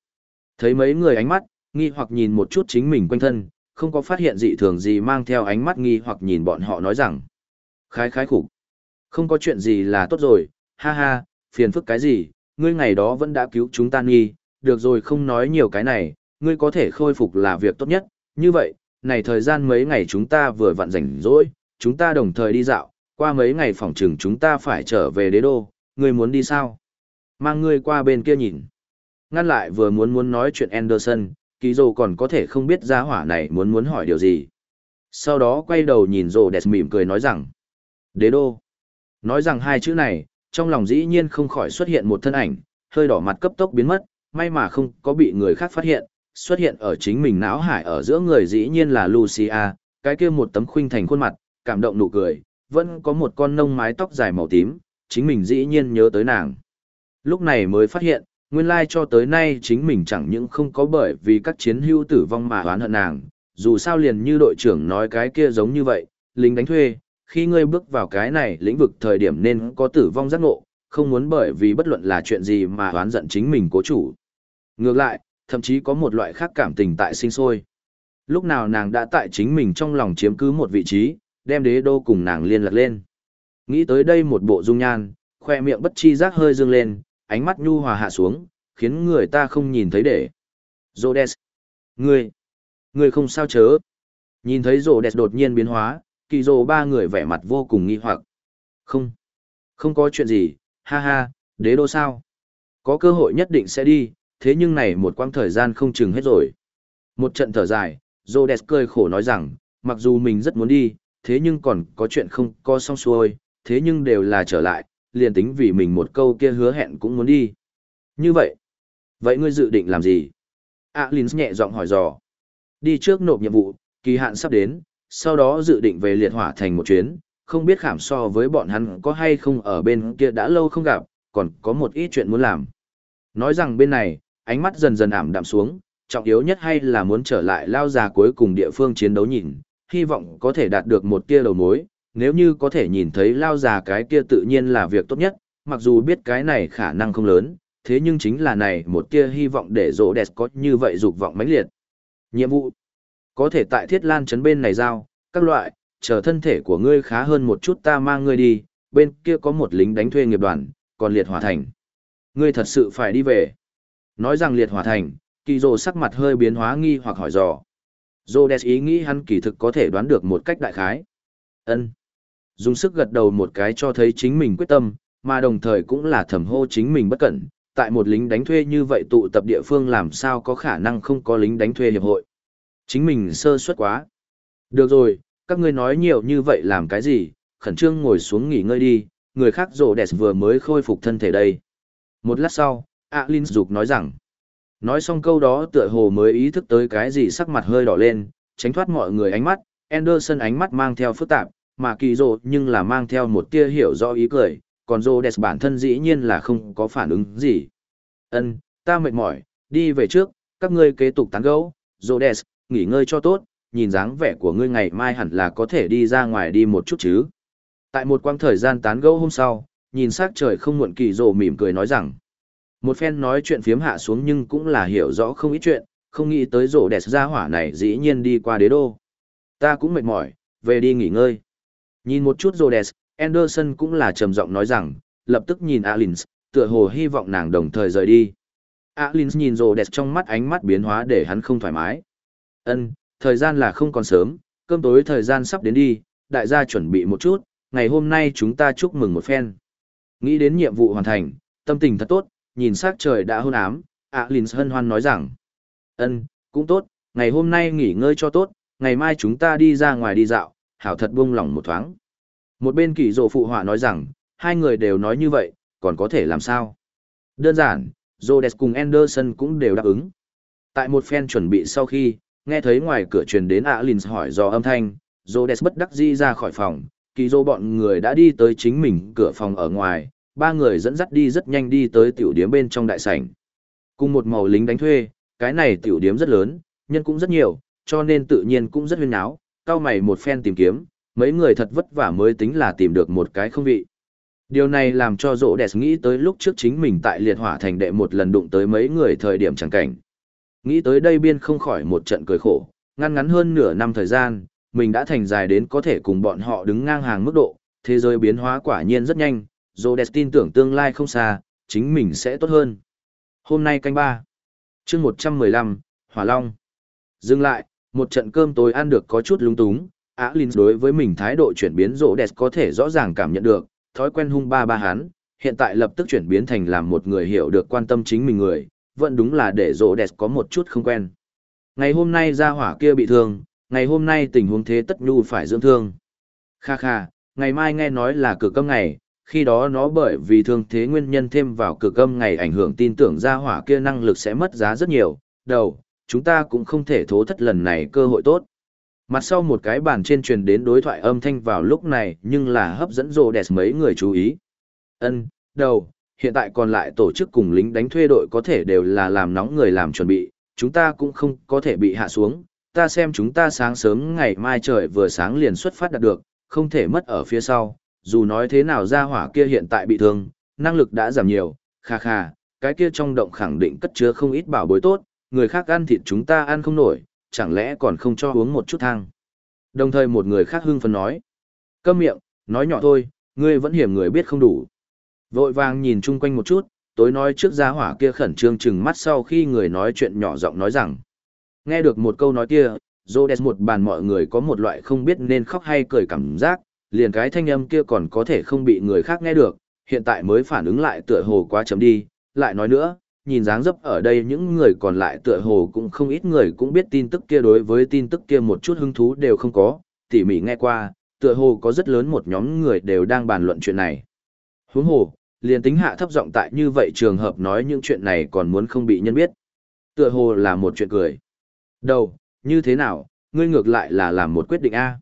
Thấy mấy người ánh mắt, nghi hoặc nhìn một chút chính mình quanh thân, không có phát hiện dị thường gì mang theo ánh mắt nghi hoặc nhìn bọn họ nói rằng. Khái khái khủng. Không có chuyện gì là tốt rồi, ha ha, phiền phức cái gì, ngươi ngày đó vẫn đã cứu chúng ta nghi, được rồi không nói nhiều cái này, ngươi có thể khôi phục là việc tốt nhất, như vậy, này thời gian mấy ngày chúng ta vừa vặn rảnh rỗi, chúng ta đồng thời đi dạo, qua mấy ngày phòng trừng chúng ta phải trở về đế đô, ngươi muốn đi sao? Mang ngươi qua bên kia nhìn. Ngăn lại vừa muốn muốn nói chuyện Anderson, kỳ dồ còn có thể không biết gia hỏa này muốn muốn hỏi điều gì. Sau đó quay đầu nhìn rồ đẹp mỉm cười nói rằng, đế đô. Nói rằng hai chữ này, trong lòng dĩ nhiên không khỏi xuất hiện một thân ảnh, hơi đỏ mặt cấp tốc biến mất, may mà không có bị người khác phát hiện, xuất hiện ở chính mình não hải ở giữa người dĩ nhiên là Lucia, cái kia một tấm khuynh thành khuôn mặt, cảm động nụ cười, vẫn có một con nông mái tóc dài màu tím, chính mình dĩ nhiên nhớ tới nàng. Lúc này mới phát hiện, nguyên lai cho tới nay chính mình chẳng những không có bởi vì các chiến hữu tử vong mà oán hận nàng, dù sao liền như đội trưởng nói cái kia giống như vậy, lính đánh thuê, khi ngươi bước vào cái này lĩnh vực thời điểm nên có tử vong giác ngộ, không muốn bởi vì bất luận là chuyện gì mà oán giận chính mình cố chủ. Ngược lại, thậm chí có một loại khác cảm tình tại sinh sôi. Lúc nào nàng đã tại chính mình trong lòng chiếm cứ một vị trí, đem đế đô cùng nàng liên lạc lên. Nghĩ tới đây một bộ dung nhan, khoe miệng bất chi giác hơi dương lên, ánh mắt nhu hòa hạ xuống, khiến người ta không nhìn thấy để. Rhodes! Ngươi! Ngươi không sao chớ! Nhìn thấy Rhodes đột nhiên biến hóa, kỳ rồ ba người vẻ mặt vô cùng nghi hoặc. Không! Không có chuyện gì, ha ha, đế đô sao? Có cơ hội nhất định sẽ đi, thế nhưng này một quãng thời gian không chừng hết rồi. Một trận thở dài, Rhodes cười khổ nói rằng, mặc dù mình rất muốn đi, thế nhưng còn có chuyện không có xong xuôi, thế nhưng đều là trở lại, liền tính vì mình một câu kia hứa hẹn cũng muốn đi. Như vậy, vậy ngươi dự định làm gì? Alins nhẹ giọng hỏi dò. Đi trước nộp nhiệm vụ, kỳ hạn sắp đến, sau đó dự định về liệt hỏa thành một chuyến, không biết khảm so với bọn hắn có hay không ở bên kia đã lâu không gặp, còn có một ít chuyện muốn làm. Nói rằng bên này, ánh mắt dần dần ảm đạm xuống, trọng yếu nhất hay là muốn trở lại lao già cuối cùng địa phương chiến đấu nhìn, hy vọng có thể đạt được một tia đầu mối, nếu như có thể nhìn thấy lao già cái kia tự nhiên là việc tốt nhất, mặc dù biết cái này khả năng không lớn, thế nhưng chính là này một tia hy vọng để rỗ đẹp có như vậy dục vọng mãnh liệt. Nhiệm vụ Có thể tại thiết lan chấn bên này giao, các loại, chờ thân thể của ngươi khá hơn một chút ta mang ngươi đi, bên kia có một lính đánh thuê nghiệp đoàn, còn liệt hỏa thành. Ngươi thật sự phải đi về. Nói rằng liệt hỏa thành, kỳ rồ sắc mặt hơi biến hóa nghi hoặc hỏi dò. Rhodes ý nghĩ hắn kỳ thực có thể đoán được một cách đại khái. Ân. Dùng sức gật đầu một cái cho thấy chính mình quyết tâm, mà đồng thời cũng là thầm hô chính mình bất cẩn. Tại một lính đánh thuê như vậy tụ tập địa phương làm sao có khả năng không có lính đánh thuê hiệp hội. Chính mình sơ suất quá. Được rồi, các ngươi nói nhiều như vậy làm cái gì, khẩn trương ngồi xuống nghỉ ngơi đi, người khác rồ đẹp vừa mới khôi phục thân thể đây. Một lát sau, Alin dục nói rằng, nói xong câu đó tựa hồ mới ý thức tới cái gì sắc mặt hơi đỏ lên, tránh thoát mọi người ánh mắt, Anderson ánh mắt mang theo phức tạp, mà kỳ rồ nhưng là mang theo một tia hiểu rõ ý cười, còn rồ đẹp bản thân dĩ nhiên là không có phản ứng gì. Ân, ta mệt mỏi, đi về trước, các ngươi kế tục tán gẫu, rồ đẹp, nghỉ ngơi cho tốt, nhìn dáng vẻ của ngươi ngày mai hẳn là có thể đi ra ngoài đi một chút chứ. Tại một quãng thời gian tán gẫu hôm sau, nhìn sắc trời không muộn kỳ rồ mỉm cười nói rằng, một phen nói chuyện phiếm hạ xuống nhưng cũng là hiểu rõ không ít chuyện, không nghĩ tới rổ đẹp ra hỏa này dĩ nhiên đi qua đế đô. Ta cũng mệt mỏi, về đi nghỉ ngơi. Nhìn một chút Rhodes, Anderson cũng là trầm giọng nói rằng, lập tức nhìn Alins, tựa hồ hy vọng nàng đồng thời rời đi. Alins nhìn Rhodes trong mắt ánh mắt biến hóa để hắn không thoải mái. Ân, thời gian là không còn sớm, cơm tối thời gian sắp đến đi, đại gia chuẩn bị một chút, ngày hôm nay chúng ta chúc mừng một phen. Nghĩ đến nhiệm vụ hoàn thành, tâm tình thật tốt, nhìn sắc trời đã hôn ám, Alins hân hoan nói rằng, ân, cũng tốt, ngày hôm nay nghỉ ngơi cho tốt, ngày mai chúng ta đi ra ngoài đi dạo, hảo thật buông lòng một thoáng. Một bên kỳ rộ phụ họa nói rằng, hai người đều nói như vậy, còn có thể làm sao? Đơn giản, Rhodes cùng Anderson cũng đều đáp ứng. Tại một phen chuẩn bị sau khi, nghe thấy ngoài cửa truyền đến Alins hỏi do âm thanh, Rhodes bất đắc dĩ ra khỏi phòng, kỳ rô bọn người đã đi tới chính mình cửa phòng ở ngoài, ba người dẫn dắt đi rất nhanh đi tới tiểu điếm bên trong đại sảnh. Cùng một màu lính đánh thuê, cái này tiểu điếm rất lớn, nhân cũng rất nhiều, cho nên tự nhiên cũng rất huyên náo, cao mày một phen tìm kiếm, mấy người thật vất vả mới tính là tìm được một cái không vị. Điều này làm cho rỗ đẹp nghĩ tới lúc trước chính mình tại liệt hỏa thành đệ một lần đụng tới mấy người thời điểm chẳng cảnh. Nghĩ tới đây biên không khỏi một trận cười khổ, ngăn ngắn hơn nửa năm thời gian, mình đã thành dài đến có thể cùng bọn họ đứng ngang hàng mức độ, thế giới biến hóa quả nhiên rất nhanh, Rhodes tin tưởng tương lai không xa, chính mình sẽ tốt hơn. Hôm nay canh ba, chương 115, Hỏa Long. Dừng lại, một trận cơm tối ăn được có chút lung túng, Á Linh đối với mình thái độ chuyển biến Rhodes có thể rõ ràng cảm nhận được, thói quen hung ba ba hắn, hiện tại lập tức chuyển biến thành làm một người hiểu được quan tâm chính mình người, vẫn đúng là để Rhodes có một chút không quen. Ngày hôm nay ra hỏa kia bị thương, ngày hôm nay tình huống thế tất nhu phải dưỡng thương. Kha kha, ngày mai nghe nói là cửa câm ngày, khi đó nó bởi vì thương thế nguyên nhân thêm vào cửa câm ngày ảnh hưởng tin tưởng ra hỏa kia năng lực sẽ mất giá rất nhiều, đầu, chúng ta cũng không thể thố thất lần này cơ hội tốt. Mặt sau một cái bàn trên truyền đến đối thoại âm thanh vào lúc này nhưng là hấp dẫn rồ đẹp mấy người chú ý. Ân, đầu, hiện tại còn lại tổ chức cùng lính đánh thuê đội có thể đều là làm nóng người làm chuẩn bị, chúng ta cũng không có thể bị hạ xuống. Ta xem chúng ta sáng sớm ngày mai trời vừa sáng liền xuất phát đạt được, không thể mất ở phía sau, dù nói thế nào ra hỏa kia hiện tại bị thương, năng lực đã giảm nhiều, kha kha, cái kia trong động khẳng định cất chứa không ít bảo bối tốt, người khác ăn thịt chúng ta ăn không nổi, chẳng lẽ còn không cho uống một chút thang. Đồng thời một người khác hưng phấn nói, câm miệng, nói nhỏ thôi, ngươi vẫn hiểm người biết không đủ. Vội vàng nhìn chung quanh một chút, tối nói trước giá hỏa kia khẩn trương chừng mắt sau khi người nói chuyện nhỏ giọng nói rằng. Nghe được một câu nói kia, Rhodes một bàn mọi người có một loại không biết nên khóc hay cười cảm giác, liền cái thanh âm kia còn có thể không bị người khác nghe được, hiện tại mới phản ứng lại tựa hồ quá chấm đi, lại nói nữa, nhìn dáng dấp ở đây những người còn lại tựa hồ cũng không ít người cũng biết tin tức kia đối với tin tức kia một chút hứng thú đều không có, tỉ mỉ nghe qua, tựa hồ có rất lớn một nhóm người đều đang bàn luận chuyện này. Huống hồ, liền tính hạ thấp giọng tại như vậy trường hợp nói những chuyện này còn muốn không bị nhân biết. Tựa hồ là một chuyện cười. Đầu, như thế nào, ngươi ngược lại là làm một quyết định A.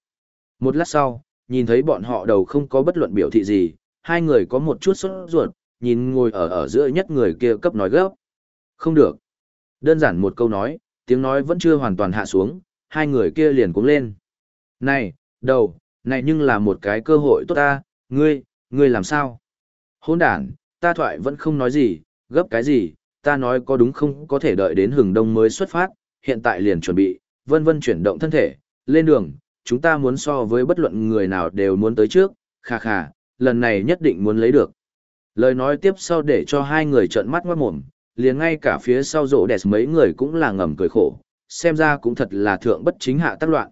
Một lát sau, nhìn thấy bọn họ đầu không có bất luận biểu thị gì, hai người có một chút sốt ruột, nhìn ngồi ở ở giữa nhất người kia cấp nói gấp. Không được. Đơn giản một câu nói, tiếng nói vẫn chưa hoàn toàn hạ xuống, hai người kia liền cuống lên. Này, đầu, này nhưng là một cái cơ hội tốt ta, ngươi, ngươi làm sao? Hôn đàn, ta thoại vẫn không nói gì, gấp cái gì, ta nói có đúng không có thể đợi đến hừng đông mới xuất phát, hiện tại liền chuẩn bị, vân vân chuyển động thân thể, lên đường, chúng ta muốn so với bất luận người nào đều muốn tới trước, khà khà, lần này nhất định muốn lấy được. Lời nói tiếp sau để cho hai người trợn mắt ngoát mồm, liền ngay cả phía sau rộ đẹp mấy người cũng là ngầm cười khổ, xem ra cũng thật là thượng bất chính hạ tác loạn.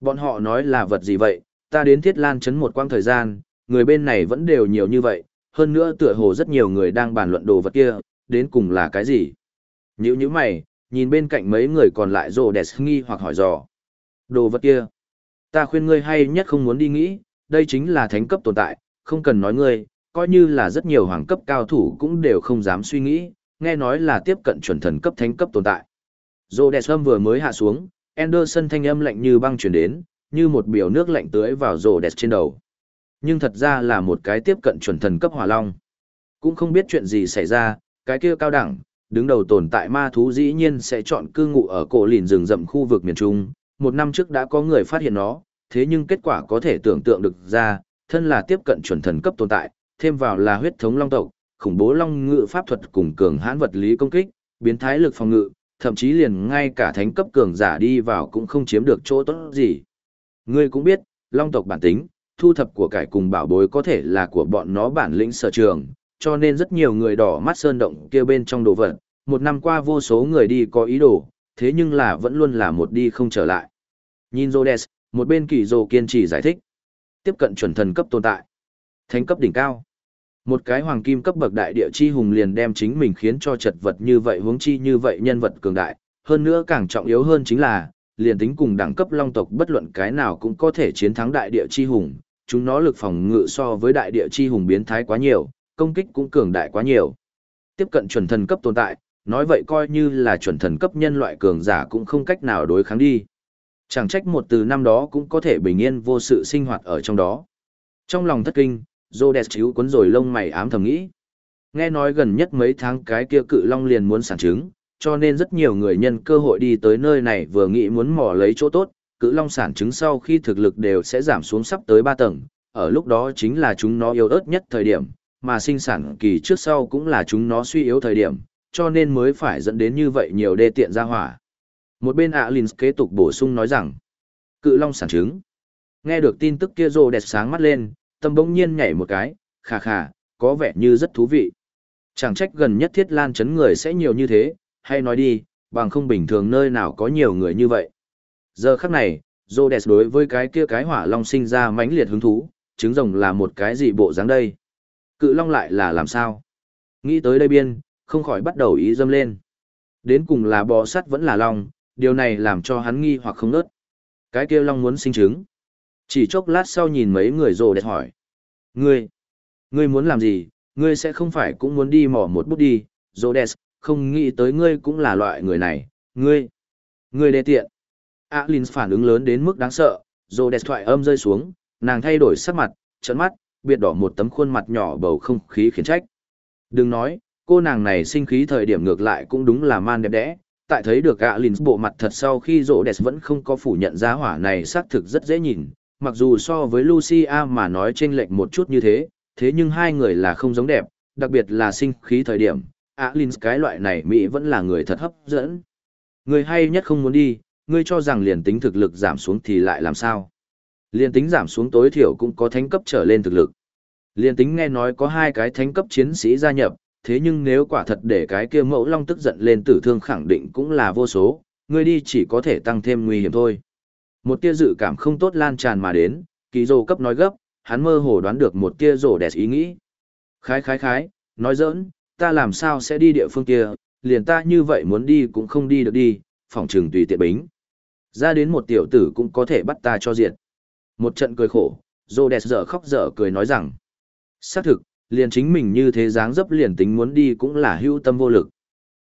Bọn họ nói là vật gì vậy, ta đến thiết lan chấn một quang thời gian, người bên này vẫn đều nhiều như vậy, hơn nữa tựa hồ rất nhiều người đang bàn luận đồ vật kia, đến cùng là cái gì. Nhữ như mày, nhìn bên cạnh mấy người còn lại rồ đẹp nghi hoặc hỏi dò. Đồ vật kia, ta khuyên ngươi hay nhất không muốn đi nghĩ, đây chính là thánh cấp tồn tại, không cần nói ngươi, coi như là rất nhiều hoàng cấp cao thủ cũng đều không dám suy nghĩ, nghe nói là tiếp cận chuẩn thần cấp thánh cấp tồn tại. Dô đẹp âm vừa mới hạ xuống, Anderson thanh âm lạnh như băng chuyển đến, như một biểu nước lạnh tưới vào rổ đẹp trên đầu. Nhưng thật ra là một cái tiếp cận chuẩn thần cấp hỏa long. Cũng không biết chuyện gì xảy ra, cái kia cao đẳng, đứng đầu tồn tại ma thú dĩ nhiên sẽ chọn cư ngụ ở cổ lìn rừng rậm khu vực miền Trung. Một năm trước đã có người phát hiện nó, thế nhưng kết quả có thể tưởng tượng được ra, thân là tiếp cận chuẩn thần cấp tồn tại, thêm vào là huyết thống long tộc, khủng bố long ngự pháp thuật cùng cường hãn vật lý công kích, biến thái lực phòng ngự, thậm chí liền ngay cả thánh cấp cường giả đi vào cũng không chiếm được chỗ tốt gì. Ngươi cũng biết, long tộc bản tính, thu thập của cải cùng bảo bối có thể là của bọn nó bản lĩnh sở trường, cho nên rất nhiều người đỏ mắt sơn động kia bên trong đồ vật, một năm qua vô số người đi có ý đồ, thế nhưng là vẫn luôn là một đi không trở lại. Nhìn Rhodes, một bên kỳ dồ kiên trì giải thích. Tiếp cận chuẩn thần cấp tồn tại. Thánh cấp đỉnh cao. Một cái hoàng kim cấp bậc đại địa chi hùng liền đem chính mình khiến cho chật vật như vậy huống chi như vậy nhân vật cường đại. Hơn nữa càng trọng yếu hơn chính là, liền tính cùng đẳng cấp long tộc bất luận cái nào cũng có thể chiến thắng đại địa chi hùng. Chúng nó lực phòng ngự so với đại địa chi hùng biến thái quá nhiều, công kích cũng cường đại quá nhiều. Tiếp cận chuẩn thần cấp tồn tại, nói vậy coi như là chuẩn thần cấp nhân loại cường giả cũng không cách nào đối kháng đi. Chẳng trách một từ năm đó cũng có thể bình yên vô sự sinh hoạt ở trong đó. Trong lòng thất kinh, Rhodes chíu cuốn rồi lông mày ám thầm nghĩ. Nghe nói gần nhất mấy tháng cái kia cự long liền muốn sản trứng, cho nên rất nhiều người nhân cơ hội đi tới nơi này vừa nghĩ muốn mò lấy chỗ tốt, cự long sản trứng sau khi thực lực đều sẽ giảm xuống sắp tới 3 tầng, ở lúc đó chính là chúng nó yếu ớt nhất thời điểm, mà sinh sản kỳ trước sau cũng là chúng nó suy yếu thời điểm, cho nên mới phải dẫn đến như vậy nhiều đê tiện ra hỏa. Một bên Alins kế tục bổ sung nói rằng, cự long sản trứng. Nghe được tin tức kia rồ đẹp sáng mắt lên, tâm bỗng nhiên nhảy một cái, khà khà, có vẻ như rất thú vị. Chẳng trách gần nhất thiết lan chấn người sẽ nhiều như thế, hay nói đi, bằng không bình thường nơi nào có nhiều người như vậy. Giờ khắc này, Rhodes đối với cái kia cái hỏa long sinh ra mãnh liệt hứng thú, trứng rồng là một cái gì bộ dáng đây? Cự long lại là làm sao? Nghĩ tới đây biên, không khỏi bắt đầu ý dâm lên. Đến cùng là bò sắt vẫn là long, điều này làm cho hắn nghi hoặc không nớt. Cái kia long muốn sinh trứng. Chỉ chốc lát sau nhìn mấy người rồ đẹp hỏi. Ngươi, ngươi muốn làm gì, ngươi sẽ không phải cũng muốn đi mỏ một bút đi, rồ đẹp, không nghĩ tới ngươi cũng là loại người này, ngươi, ngươi đê tiện. Alin phản ứng lớn đến mức đáng sợ, rồ đẹp thoại âm rơi xuống, nàng thay đổi sắc mặt, trấn mắt, biệt đỏ một tấm khuôn mặt nhỏ bầu không khí khiến trách. Đừng nói, cô nàng này sinh khí thời điểm ngược lại cũng đúng là man đẹp đẽ. Tại thấy được gạ lìn bộ mặt thật sau khi rộ đẹp vẫn không có phủ nhận giá hỏa này xác thực rất dễ nhìn, mặc dù so với Lucia mà nói chênh lệch một chút như thế, thế nhưng hai người là không giống đẹp, đặc biệt là sinh khí thời điểm, Alin cái loại này Mỹ vẫn là người thật hấp dẫn. Người hay nhất không muốn đi, ngươi cho rằng liền tính thực lực giảm xuống thì lại làm sao? Liền tính giảm xuống tối thiểu cũng có thánh cấp trở lên thực lực. Liền tính nghe nói có hai cái thánh cấp chiến sĩ gia nhập, thế nhưng nếu quả thật để cái kia mẫu long tức giận lên tử thương khẳng định cũng là vô số, ngươi đi chỉ có thể tăng thêm nguy hiểm thôi. Một tia dự cảm không tốt lan tràn mà đến, kỳ rồ cấp nói gấp, hắn mơ hồ đoán được một tia rồ đẹp ý nghĩ. Khái khái khái, nói giỡn, ta làm sao sẽ đi địa phương kia, liền ta như vậy muốn đi cũng không đi được đi, phòng chừng tùy tiện bính. Ra đến một tiểu tử cũng có thể bắt ta cho diệt. Một trận cười khổ, rồ đẹp dở khóc dở cười nói rằng, xác thực, liền chính mình như thế dáng dấp liền tính muốn đi cũng là hưu tâm vô lực.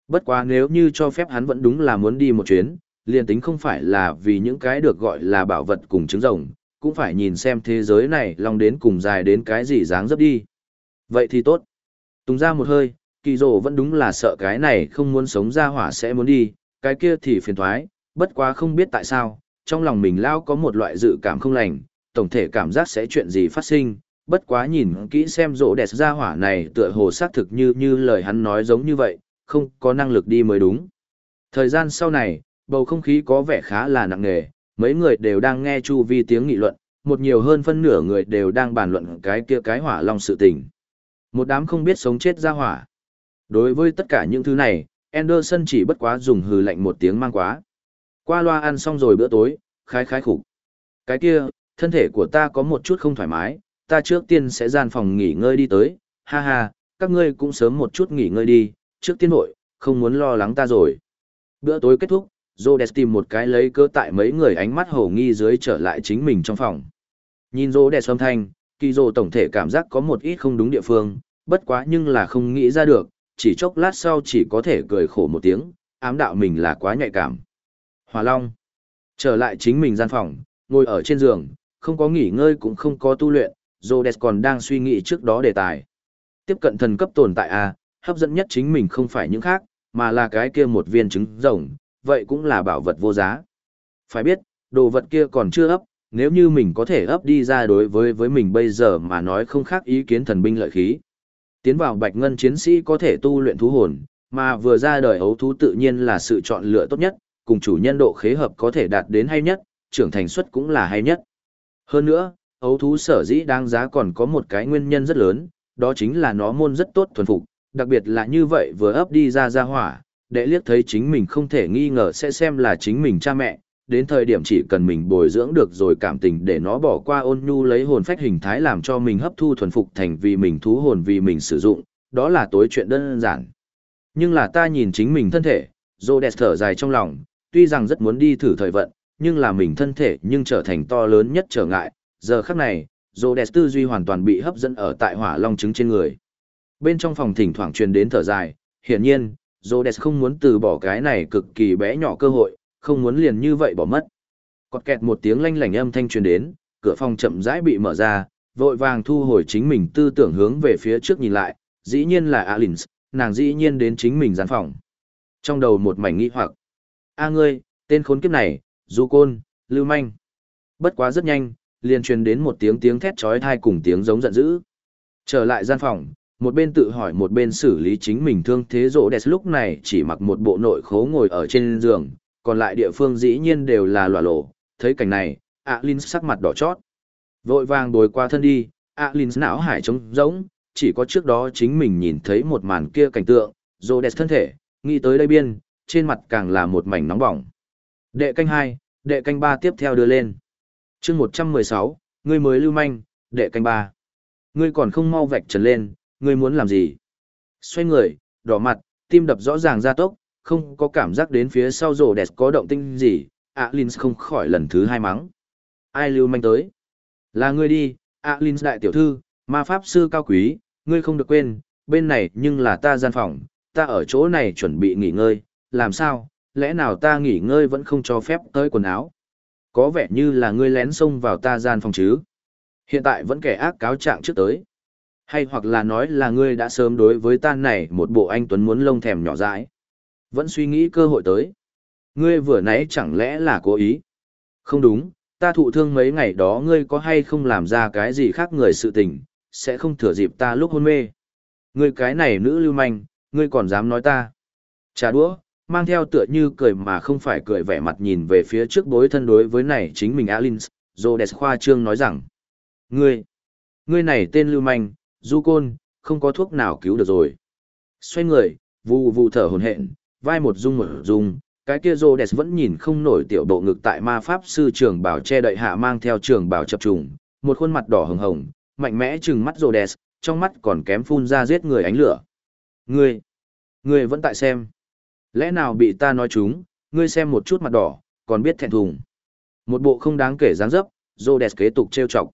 Bất quá nếu như cho phép hắn vẫn đúng là muốn đi một chuyến, liền tính không phải là vì những cái được gọi là bảo vật cùng trứng rồng, cũng phải nhìn xem thế giới này long đến cùng dài đến cái gì dáng dấp đi. Vậy thì tốt. Tùng ra một hơi, kỳ rồ vẫn đúng là sợ cái này không muốn sống ra hỏa sẽ muốn đi, cái kia thì phiền thoái, bất quá không biết tại sao, trong lòng mình lao có một loại dự cảm không lành, tổng thể cảm giác sẽ chuyện gì phát sinh, bất quá nhìn kỹ xem rỗ đẹp ra hỏa này tựa hồ xác thực như như lời hắn nói giống như vậy, không có năng lực đi mới đúng. Thời gian sau này, bầu không khí có vẻ khá là nặng nề, mấy người đều đang nghe chu vi tiếng nghị luận, một nhiều hơn phân nửa người đều đang bàn luận cái kia cái hỏa long sự tình. Một đám không biết sống chết ra hỏa. Đối với tất cả những thứ này, Anderson chỉ bất quá dùng hừ lạnh một tiếng mang quá. Qua loa ăn xong rồi bữa tối, khái khái khục. Cái kia, thân thể của ta có một chút không thoải mái, ta trước tiên sẽ gian phòng nghỉ ngơi đi tới, ha ha, các ngươi cũng sớm một chút nghỉ ngơi đi, trước tiên hội, không muốn lo lắng ta rồi. Bữa tối kết thúc, Rhodes tìm một cái lấy cơ tại mấy người ánh mắt hổ nghi dưới trở lại chính mình trong phòng. Nhìn Rhodes âm thanh, kỳ rồ tổng thể cảm giác có một ít không đúng địa phương, bất quá nhưng là không nghĩ ra được, chỉ chốc lát sau chỉ có thể cười khổ một tiếng, ám đạo mình là quá nhạy cảm. Hòa Long trở lại chính mình gian phòng, ngồi ở trên giường, không có nghỉ ngơi cũng không có tu luyện, Rhodes còn đang suy nghĩ trước đó đề tài. Tiếp cận thần cấp tồn tại A, hấp dẫn nhất chính mình không phải những khác, mà là cái kia một viên trứng rồng, vậy cũng là bảo vật vô giá. Phải biết, đồ vật kia còn chưa ấp, nếu như mình có thể ấp đi ra đối với với mình bây giờ mà nói không khác ý kiến thần binh lợi khí. Tiến vào bạch ngân chiến sĩ có thể tu luyện thú hồn, mà vừa ra đời ấu thú tự nhiên là sự chọn lựa tốt nhất, cùng chủ nhân độ khế hợp có thể đạt đến hay nhất, trưởng thành suất cũng là hay nhất. Hơn nữa, ấu thú sở dĩ đáng giá còn có một cái nguyên nhân rất lớn, đó chính là nó môn rất tốt thuần phục, đặc biệt là như vậy vừa ấp đi ra ra hỏa, để liếc thấy chính mình không thể nghi ngờ sẽ xem là chính mình cha mẹ, đến thời điểm chỉ cần mình bồi dưỡng được rồi cảm tình để nó bỏ qua ôn nhu lấy hồn phách hình thái làm cho mình hấp thu thuần phục thành vì mình thú hồn vì mình sử dụng, đó là tối chuyện đơn giản. Nhưng là ta nhìn chính mình thân thể, Rhodes thở dài trong lòng, tuy rằng rất muốn đi thử thời vận, nhưng là mình thân thể nhưng trở thành to lớn nhất trở ngại, giờ khắc này, Rhodes tư duy hoàn toàn bị hấp dẫn ở tại hỏa long trứng trên người. Bên trong phòng thỉnh thoảng truyền đến thở dài, hiển nhiên, Rhodes không muốn từ bỏ cái này cực kỳ bé nhỏ cơ hội, không muốn liền như vậy bỏ mất. Cọt kẹt một tiếng lanh lảnh âm thanh truyền đến, cửa phòng chậm rãi bị mở ra, vội vàng thu hồi chính mình tư tưởng hướng về phía trước nhìn lại, dĩ nhiên là Alins, nàng dĩ nhiên đến chính mình gian phòng. Trong đầu một mảnh nghi hoặc. A ngươi, tên khốn kiếp này, du côn, lưu manh. Bất quá rất nhanh, liền truyền đến một tiếng tiếng thét chói tai cùng tiếng giống giận dữ. Trở lại gian phòng, một bên tự hỏi một bên xử lý chính mình thương thế rỗ đẹp lúc này chỉ mặc một bộ nội khố ngồi ở trên giường, còn lại địa phương dĩ nhiên đều là lòa lộ, thấy cảnh này, a Alin sắc mặt đỏ chót. Vội vàng bồi qua thân đi, a Alin não hải trống rỗng, chỉ có trước đó chính mình nhìn thấy một màn kia cảnh tượng, rỗ đẹp thân thể, nghĩ tới đây biên, trên mặt càng là một mảnh nóng bỏng. Đệ canh hai, đệ canh ba tiếp theo đưa lên. chương một trăm mười sáu, ngươi mới lưu manh, đệ canh ba. Ngươi còn không mau vạch trần lên, ngươi muốn làm gì? Xoay người, đỏ mặt, tim đập rõ ràng ra tốc, không có cảm giác đến phía sau rổ đẹp có động tinh gì, Alins không khỏi lần thứ hai mắng. Ai lưu manh tới? Là ngươi đi, Alins đại tiểu thư, ma pháp sư cao quý, ngươi không được quên, bên này nhưng là ta gian phòng, ta ở chỗ này chuẩn bị nghỉ ngơi, làm sao, lẽ nào ta nghỉ ngơi vẫn không cho phép tới quần áo? Có vẻ như là ngươi lén xông vào ta gian phòng chứ? Hiện tại vẫn kẻ ác cáo trạng trước tới. Hay hoặc là nói là ngươi đã sớm đối với ta này một bộ anh Tuấn muốn lông thèm nhỏ dãi. Vẫn suy nghĩ cơ hội tới. Ngươi vừa nãy chẳng lẽ là cố ý? Không đúng, ta thụ thương mấy ngày đó ngươi có hay không làm ra cái gì khác người sự tình, sẽ không thừa dịp ta lúc hôn mê. Ngươi cái này nữ lưu manh, ngươi còn dám nói ta. trà đũa, mang theo tựa như cười mà không phải cười vẻ mặt nhìn về phía trước bối thân đối với này chính mình Alins, Rhodes khoa trương nói rằng. Ngươi, ngươi này tên lưu manh, du côn, không có thuốc nào cứu được rồi. Xoay người, vù vù thở hồn hện, vai một rung một rung, cái kia Rhodes vẫn nhìn không nổi tiểu độ ngực tại ma pháp sư trường bảo che đậy hạ mang theo trường bảo chập trùng, một khuôn mặt đỏ hồng hồng, mạnh mẽ trừng mắt Rhodes, trong mắt còn kém phun ra giết người ánh lửa. Ngươi, ngươi vẫn tại xem. Lẽ nào bị ta nói chúng, ngươi xem một chút mặt đỏ, còn biết thẹn thùng. Một bộ không đáng kể dáng dấp, Rhodes kế tục trêu chọc.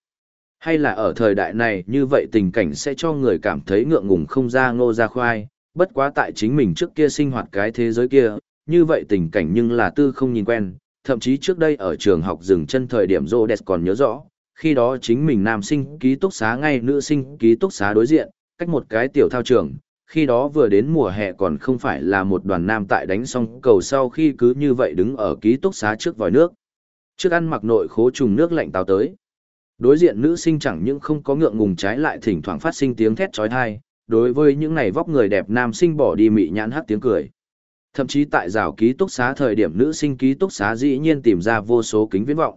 Hay là ở thời đại này như vậy tình cảnh sẽ cho người cảm thấy ngượng ngùng không ra ngô ra khoai, bất quá tại chính mình trước kia sinh hoạt cái thế giới kia, như vậy tình cảnh nhưng là tư không nhìn quen, thậm chí trước đây ở trường học dừng chân thời điểm Rhodes còn nhớ rõ, khi đó chính mình nam sinh ký túc xá ngay nữ sinh ký túc xá đối diện, cách một cái tiểu thao trường, khi đó vừa đến mùa hè còn không phải là một đoàn nam tại đánh xong cầu sau khi cứ như vậy đứng ở ký túc xá trước vòi nước. Trước ăn mặc nội khố trùng nước lạnh tao tới. Đối diện nữ sinh chẳng những không có ngượng ngùng trái lại thỉnh thoảng phát sinh tiếng thét trói thai, đối với những này vóc người đẹp nam sinh bỏ đi mị nhãn hát tiếng cười. Thậm chí tại rào ký túc xá thời điểm nữ sinh ký túc xá dĩ nhiên tìm ra vô số kính viễn vọng.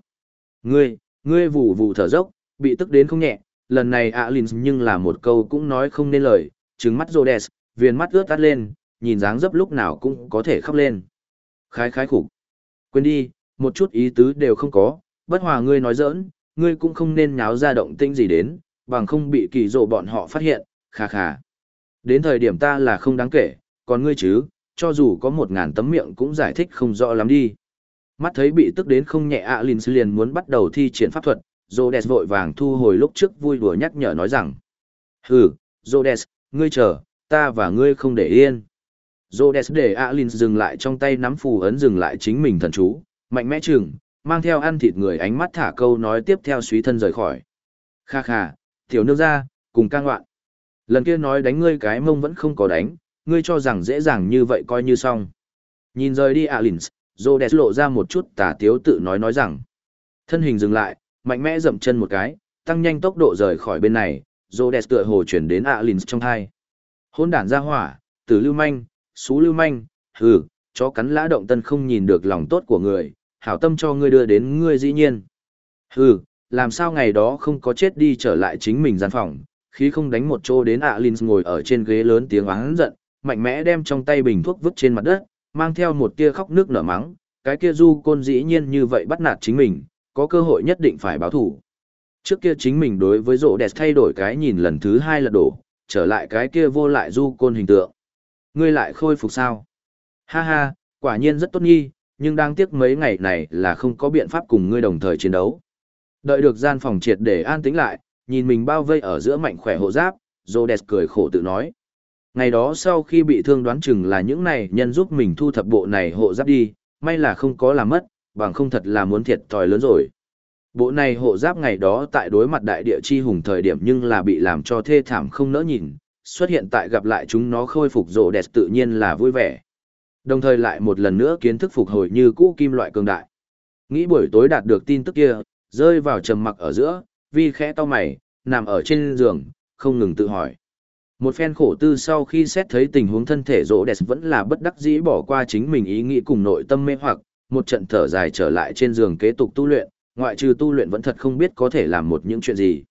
Ngươi, ngươi vù vù thở dốc, bị tức đến không nhẹ, lần này Alin nhưng là một câu cũng nói không nên lời, trừng mắt Rhodes, viền mắt ướt tắt lên, nhìn dáng dấp lúc nào cũng có thể khóc lên. Khái khái khủng. Quên đi, một chút ý tứ đều không có, bất hòa ngươi nói giỡn, ngươi cũng không nên nháo ra động tĩnh gì đến, bằng không bị kỳ rộ bọn họ phát hiện, khà khà. Đến thời điểm ta là không đáng kể, còn ngươi chứ, cho dù có một ngàn tấm miệng cũng giải thích không rõ lắm đi. Mắt thấy bị tức đến không nhẹ Alin liền muốn bắt đầu thi triển pháp thuật, Rhodes vội vàng thu hồi lúc trước vui đùa nhắc nhở nói rằng. Hừ, Rhodes, ngươi chờ, ta và ngươi không để yên. Rhodes để Alin dừng lại trong tay nắm phù ấn dừng lại chính mình thần chú, mạnh mẽ chừng, mang theo ăn thịt người ánh mắt thả câu nói tiếp theo suý thân rời khỏi. Kha kha, tiểu nương ra, cùng cang ngoạn Lần kia nói đánh ngươi cái mông vẫn không có đánh, ngươi cho rằng dễ dàng như vậy coi như xong. Nhìn rời đi Alins, Rhodes lộ ra một chút tà tiếu tự nói nói rằng. Thân hình dừng lại, mạnh mẽ dậm chân một cái, tăng nhanh tốc độ rời khỏi bên này, Rhodes tựa hồ chuyển đến Alins trong hai. Hôn đản ra hỏa, tử lưu manh, xú lưu manh, hừ, chó cắn lã động tân không nhìn được lòng tốt của người, hảo tâm cho ngươi đưa đến ngươi dĩ nhiên. Hừ, làm sao ngày đó không có chết đi trở lại chính mình gian phòng, khi không đánh một chỗ đến Alins ngồi ở trên ghế lớn tiếng oán giận, mạnh mẽ đem trong tay bình thuốc vứt trên mặt đất, mang theo một tia khóc nước nở mắng, cái kia du côn dĩ nhiên như vậy bắt nạt chính mình, có cơ hội nhất định phải báo thủ. Trước kia chính mình đối với rộ đẹp thay đổi cái nhìn lần thứ hai là đổ, trở lại cái kia vô lại du côn hình tượng. Ngươi lại khôi phục sao? Ha ha, quả nhiên rất tốt nghi, nhưng đang tiếc mấy ngày này là không có biện pháp cùng ngươi đồng thời chiến đấu. Đợi được gian phòng triệt để an tĩnh lại, nhìn mình bao vây ở giữa mạnh khỏe hộ giáp, Rhodes cười khổ tự nói. Ngày đó sau khi bị thương đoán chừng là những này nhân giúp mình thu thập bộ này hộ giáp đi, may là không có làm mất, bằng không thật là muốn thiệt thòi lớn rồi. Bộ này hộ giáp ngày đó tại đối mặt đại địa chi hùng thời điểm nhưng là bị làm cho thê thảm không nỡ nhìn, xuất hiện tại gặp lại chúng nó khôi phục rộ đẹp tự nhiên là vui vẻ. Đồng thời lại một lần nữa kiến thức phục hồi như cũ kim loại cường đại. Nghĩ buổi tối đạt được tin tức kia, rơi vào trầm mặc ở giữa, vi khẽ to mày, nằm ở trên giường, không ngừng tự hỏi. Một phen khổ tư sau khi xét thấy tình huống thân thể rỗ đẹp vẫn là bất đắc dĩ bỏ qua chính mình ý nghĩ cùng nội tâm mê hoặc, một trận thở dài trở lại trên giường kế tục tu luyện, ngoại trừ tu luyện vẫn thật không biết có thể làm một những chuyện gì.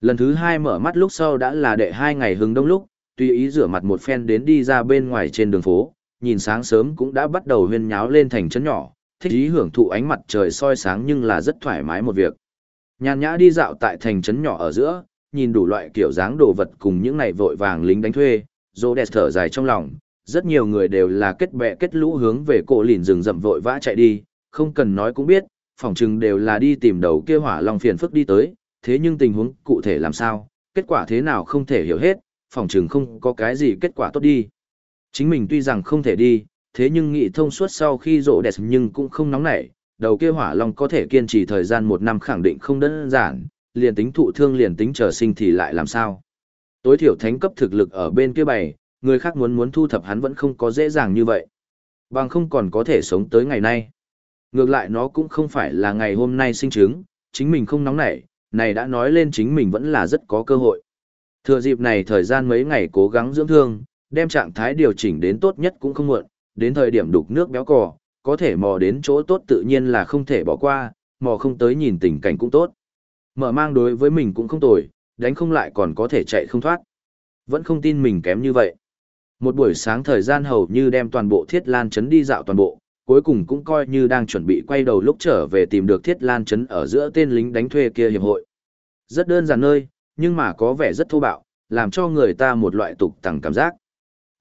Lần thứ hai mở mắt lúc sau đã là đệ hai ngày hứng đông lúc, tùy ý rửa mặt một phen đến đi ra bên ngoài trên đường phố, nhìn sáng sớm cũng đã bắt đầu huyên nháo lên thành trấn nhỏ, thích ý hưởng thụ ánh mặt trời soi sáng nhưng là rất thoải mái một việc. Nhàn nhã đi dạo tại thành trấn nhỏ ở giữa, nhìn đủ loại kiểu dáng đồ vật cùng những này vội vàng lính đánh thuê, dô đẹp thở dài trong lòng, rất nhiều người đều là kết bè kết lũ hướng về cổ lìn rừng rậm vội vã chạy đi, không cần nói cũng biết, phỏng chừng đều là đi tìm đầu kia hỏa long phiền phức đi tới, thế nhưng tình huống cụ thể làm sao, kết quả thế nào không thể hiểu hết, phỏng chừng không có cái gì kết quả tốt đi. Chính mình tuy rằng không thể đi, thế nhưng nghị thông suốt sau khi rộ đẹp nhưng cũng không nóng nảy, đầu kia hỏa long có thể kiên trì thời gian một năm khẳng định không đơn giản, liền tính thụ thương liền tính chờ sinh thì lại làm sao. Tối thiểu thánh cấp thực lực ở bên kia bày, người khác muốn muốn thu thập hắn vẫn không có dễ dàng như vậy. Bằng không còn có thể sống tới ngày nay. Ngược lại nó cũng không phải là ngày hôm nay sinh chứng, chính mình không nóng nảy, này đã nói lên chính mình vẫn là rất có cơ hội. Thừa dịp này thời gian mấy ngày cố gắng dưỡng thương, đem trạng thái điều chỉnh đến tốt nhất cũng không muộn, đến thời điểm đục nước béo cò, có thể mò đến chỗ tốt tự nhiên là không thể bỏ qua, mò không tới nhìn tình cảnh cũng tốt. Mở mang đối với mình cũng không tồi, đánh không lại còn có thể chạy không thoát. Vẫn không tin mình kém như vậy. Một buổi sáng thời gian hầu như đem toàn bộ thiết lan chấn đi dạo toàn bộ, cuối cùng cũng coi như đang chuẩn bị quay đầu lúc trở về tìm được thiết lan chấn ở giữa tên lính đánh thuê kia hiệp hội. Rất đơn giản nơi, nhưng mà có vẻ rất thô bạo, làm cho người ta một loại tục tằng cảm giác.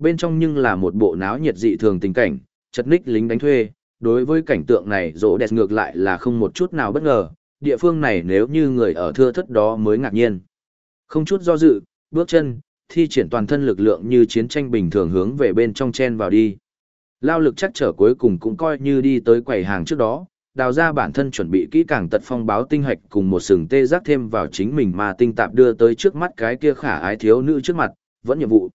Bên trong nhưng là một bộ náo nhiệt dị thường tình cảnh, chật ních lính đánh thuê, đối với cảnh tượng này rỗ đẹp ngược lại là không một chút nào bất ngờ, địa phương này nếu như người ở thưa thất đó mới ngạc nhiên. Không chút do dự, bước chân, thi triển toàn thân lực lượng như chiến tranh bình thường hướng về bên trong chen vào đi. Lao lực chắc trở cuối cùng cũng coi như đi tới quầy hàng trước đó, đào ra bản thân chuẩn bị kỹ càng tật phong báo tinh hạch cùng một sừng tê giác thêm vào chính mình mà tinh tạp đưa tới trước mắt cái kia khả ái thiếu nữ trước mặt, vẫn nhiệm vụ.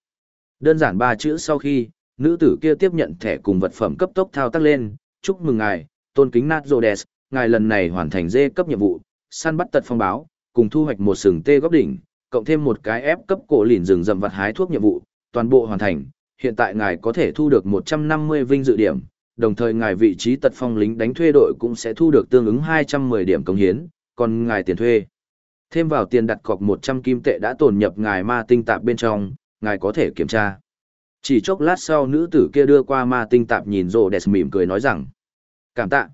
Đơn giản ba chữ sau khi, nữ tử kia tiếp nhận thẻ cùng vật phẩm cấp tốc thao tác lên, chúc mừng ngài, tôn kính nát Rhodes, ngài lần này hoàn thành dê cấp nhiệm vụ, săn bắt tật phong báo, cùng thu hoạch một sừng tê góc đỉnh, cộng thêm một cái ép cấp cổ lìn rừng rậm vật hái thuốc nhiệm vụ, toàn bộ hoàn thành. Hiện tại ngài có thể thu được 150 vinh dự điểm, đồng thời ngài vị trí tật phong lính đánh thuê đội cũng sẽ thu được tương ứng 210 điểm công hiến, còn ngài tiền thuê. Thêm vào tiền đặt cọc 100 kim tệ đã tồn nhập ngài ma tinh tạp bên trong, ngài có thể kiểm tra. Chỉ chốc lát sau nữ tử kia đưa qua ma tinh tạp nhìn rồ đẹp mỉm cười nói rằng. Cảm tạ.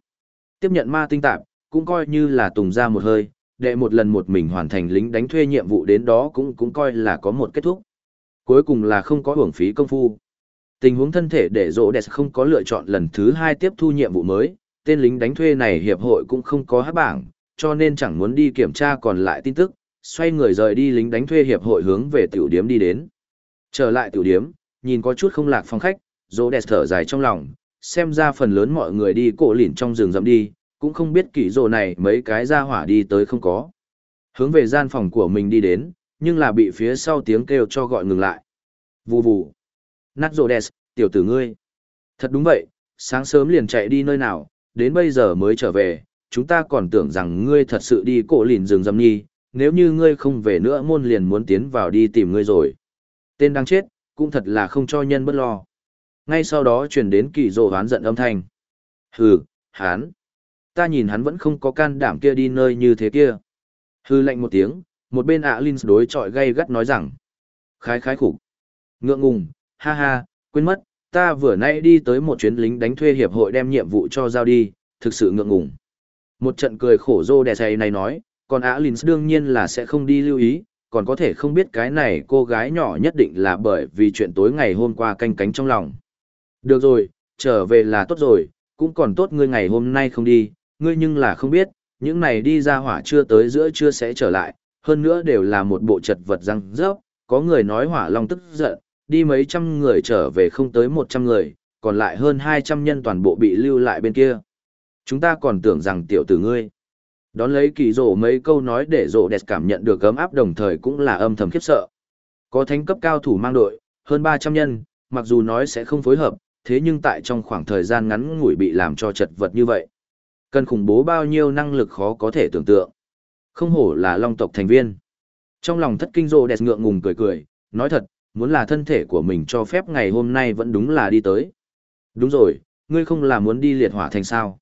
Tiếp nhận ma tinh tạp, cũng coi như là tùng ra một hơi, đệ một lần một mình hoàn thành lính đánh thuê nhiệm vụ đến đó cũng cũng coi là có một kết thúc. Cuối cùng là không có hưởng phí công phu. Tình huống thân thể để rỗ đẹp không có lựa chọn lần thứ hai tiếp thu nhiệm vụ mới, tên lính đánh thuê này hiệp hội cũng không có hát bảng, cho nên chẳng muốn đi kiểm tra còn lại tin tức, xoay người rời đi lính đánh thuê hiệp hội hướng về tiểu điếm đi đến. Trở lại tiểu điếm, nhìn có chút không lạc phong khách, dỗ đẹp thở dài trong lòng, xem ra phần lớn mọi người đi cổ lỉn trong rừng rậm đi, cũng không biết kỷ rồ này mấy cái ra hỏa đi tới không có. Hướng về gian phòng của mình đi đến, nhưng là bị phía sau tiếng kêu cho gọi ngừng lại. Vù vù. Nát rồ đẹp, tiểu tử ngươi. Thật đúng vậy, sáng sớm liền chạy đi nơi nào, đến bây giờ mới trở về, chúng ta còn tưởng rằng ngươi thật sự đi cổ lìn rừng rậm nhi, nếu như ngươi không về nữa môn liền muốn tiến vào đi tìm ngươi rồi. Tên đang chết, cũng thật là không cho nhân bất lo. Ngay sau đó truyền đến kỳ rồ hoán giận âm thanh. Hừ, hán. Ta nhìn hắn vẫn không có can đảm kia đi nơi như thế kia. Hừ lạnh một tiếng, một bên ạ Linh đối chọi gay gắt nói rằng. Khái khái khủng. Ngượng ngùng, ha ha, quên mất, ta vừa nay đi tới một chuyến lính đánh thuê hiệp hội đem nhiệm vụ cho giao đi, thực sự ngượng ngùng. Một trận cười khổ rô đè say này nói, còn ạ Linh đương nhiên là sẽ không đi lưu ý, còn có thể không biết cái này cô gái nhỏ nhất định là bởi vì chuyện tối ngày hôm qua canh cánh trong lòng. Được rồi, trở về là tốt rồi, cũng còn tốt ngươi ngày hôm nay không đi, ngươi nhưng là không biết, những này đi ra hỏa chưa tới giữa chưa sẽ trở lại, hơn nữa đều là một bộ chật vật răng rớp, có người nói hỏa long tức giận, đi mấy trăm người trở về không tới một trăm người, còn lại hơn hai trăm nhân toàn bộ bị lưu lại bên kia. Chúng ta còn tưởng rằng tiểu tử ngươi. Đón lấy kỳ rổ mấy câu nói để rổ đẹp cảm nhận được ấm áp đồng thời cũng là âm thầm khiếp sợ. Có thánh cấp cao thủ mang đội, hơn ba trăm nhân, mặc dù nói sẽ không phối hợp, thế nhưng tại trong khoảng thời gian ngắn ngủi bị làm cho chật vật như vậy. Cần khủng bố bao nhiêu năng lực khó có thể tưởng tượng. Không hổ là long tộc thành viên. Trong lòng thất kinh rồ đẹp ngượng ngùng cười cười, nói thật, muốn là thân thể của mình cho phép ngày hôm nay vẫn đúng là đi tới. Đúng rồi, ngươi không là muốn đi liệt hỏa thành sao.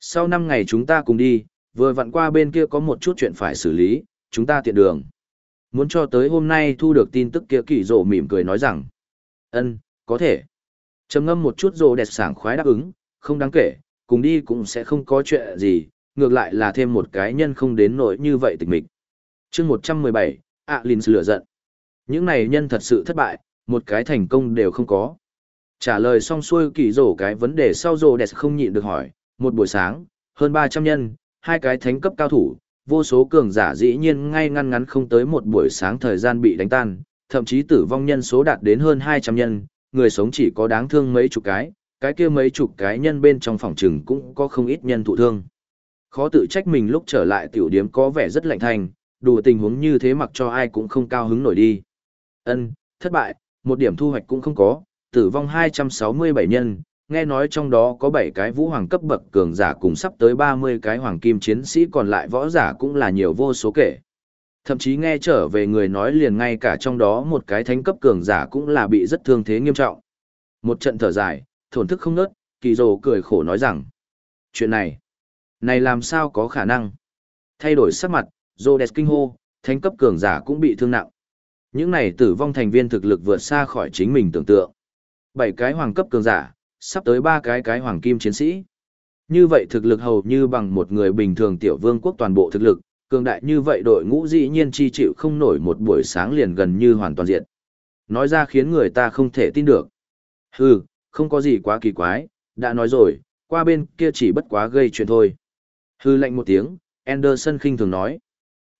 Sau năm ngày chúng ta cùng đi, vừa vặn qua bên kia có một chút chuyện phải xử lý, chúng ta tiện đường. Muốn cho tới hôm nay thu được tin tức kia kỳ rộ mỉm cười nói rằng. ân có thể trầm ngâm một chút rổ đẹp sảng khoái đáp ứng không đáng kể cùng đi cũng sẽ không có chuyện gì ngược lại là thêm một cái nhân không đến nỗi như vậy tịch mịch chương một trăm mười bảy alin giận những này nhân thật sự thất bại một cái thành công đều không có trả lời xong xuôi kỳ rổ cái vấn đề sau rổ đẹp không nhịn được hỏi một buổi sáng hơn ba trăm nhân hai cái thánh cấp cao thủ vô số cường giả dĩ nhiên ngay ngăn ngắn không tới một buổi sáng thời gian bị đánh tan thậm chí tử vong nhân số đạt đến hơn hai trăm nhân người sống chỉ có đáng thương mấy chục cái, cái kia mấy chục cái nhân bên trong phòng trừng cũng có không ít nhân thụ thương. Khó tự trách mình lúc trở lại tiểu điếm có vẻ rất lạnh thành, đủ tình huống như thế mặc cho ai cũng không cao hứng nổi đi. Ân, thất bại, một điểm thu hoạch cũng không có, tử vong 267 nhân, nghe nói trong đó có 7 cái vũ hoàng cấp bậc cường giả cùng sắp tới 30 cái hoàng kim chiến sĩ còn lại võ giả cũng là nhiều vô số kể. Thậm chí nghe trở về người nói liền ngay cả trong đó một cái thánh cấp cường giả cũng là bị rất thương thế nghiêm trọng. Một trận thở dài, thổn thức không nớt, kỳ rồ cười khổ nói rằng. Chuyện này, này làm sao có khả năng? Thay đổi sắc mặt, Rhodes kinh hô, thánh cấp cường giả cũng bị thương nặng. Những này tử vong thành viên thực lực vượt xa khỏi chính mình tưởng tượng. Bảy cái hoàng cấp cường giả, sắp tới ba cái cái hoàng kim chiến sĩ. Như vậy thực lực hầu như bằng một người bình thường tiểu vương quốc toàn bộ thực lực, cường đại như vậy đội ngũ dĩ nhiên chi chịu không nổi một buổi sáng liền gần như hoàn toàn diện. Nói ra khiến người ta không thể tin được. Hừ, không có gì quá kỳ quái, đã nói rồi, qua bên kia chỉ bất quá gây chuyện thôi. Hừ lạnh một tiếng, Anderson khinh thường nói.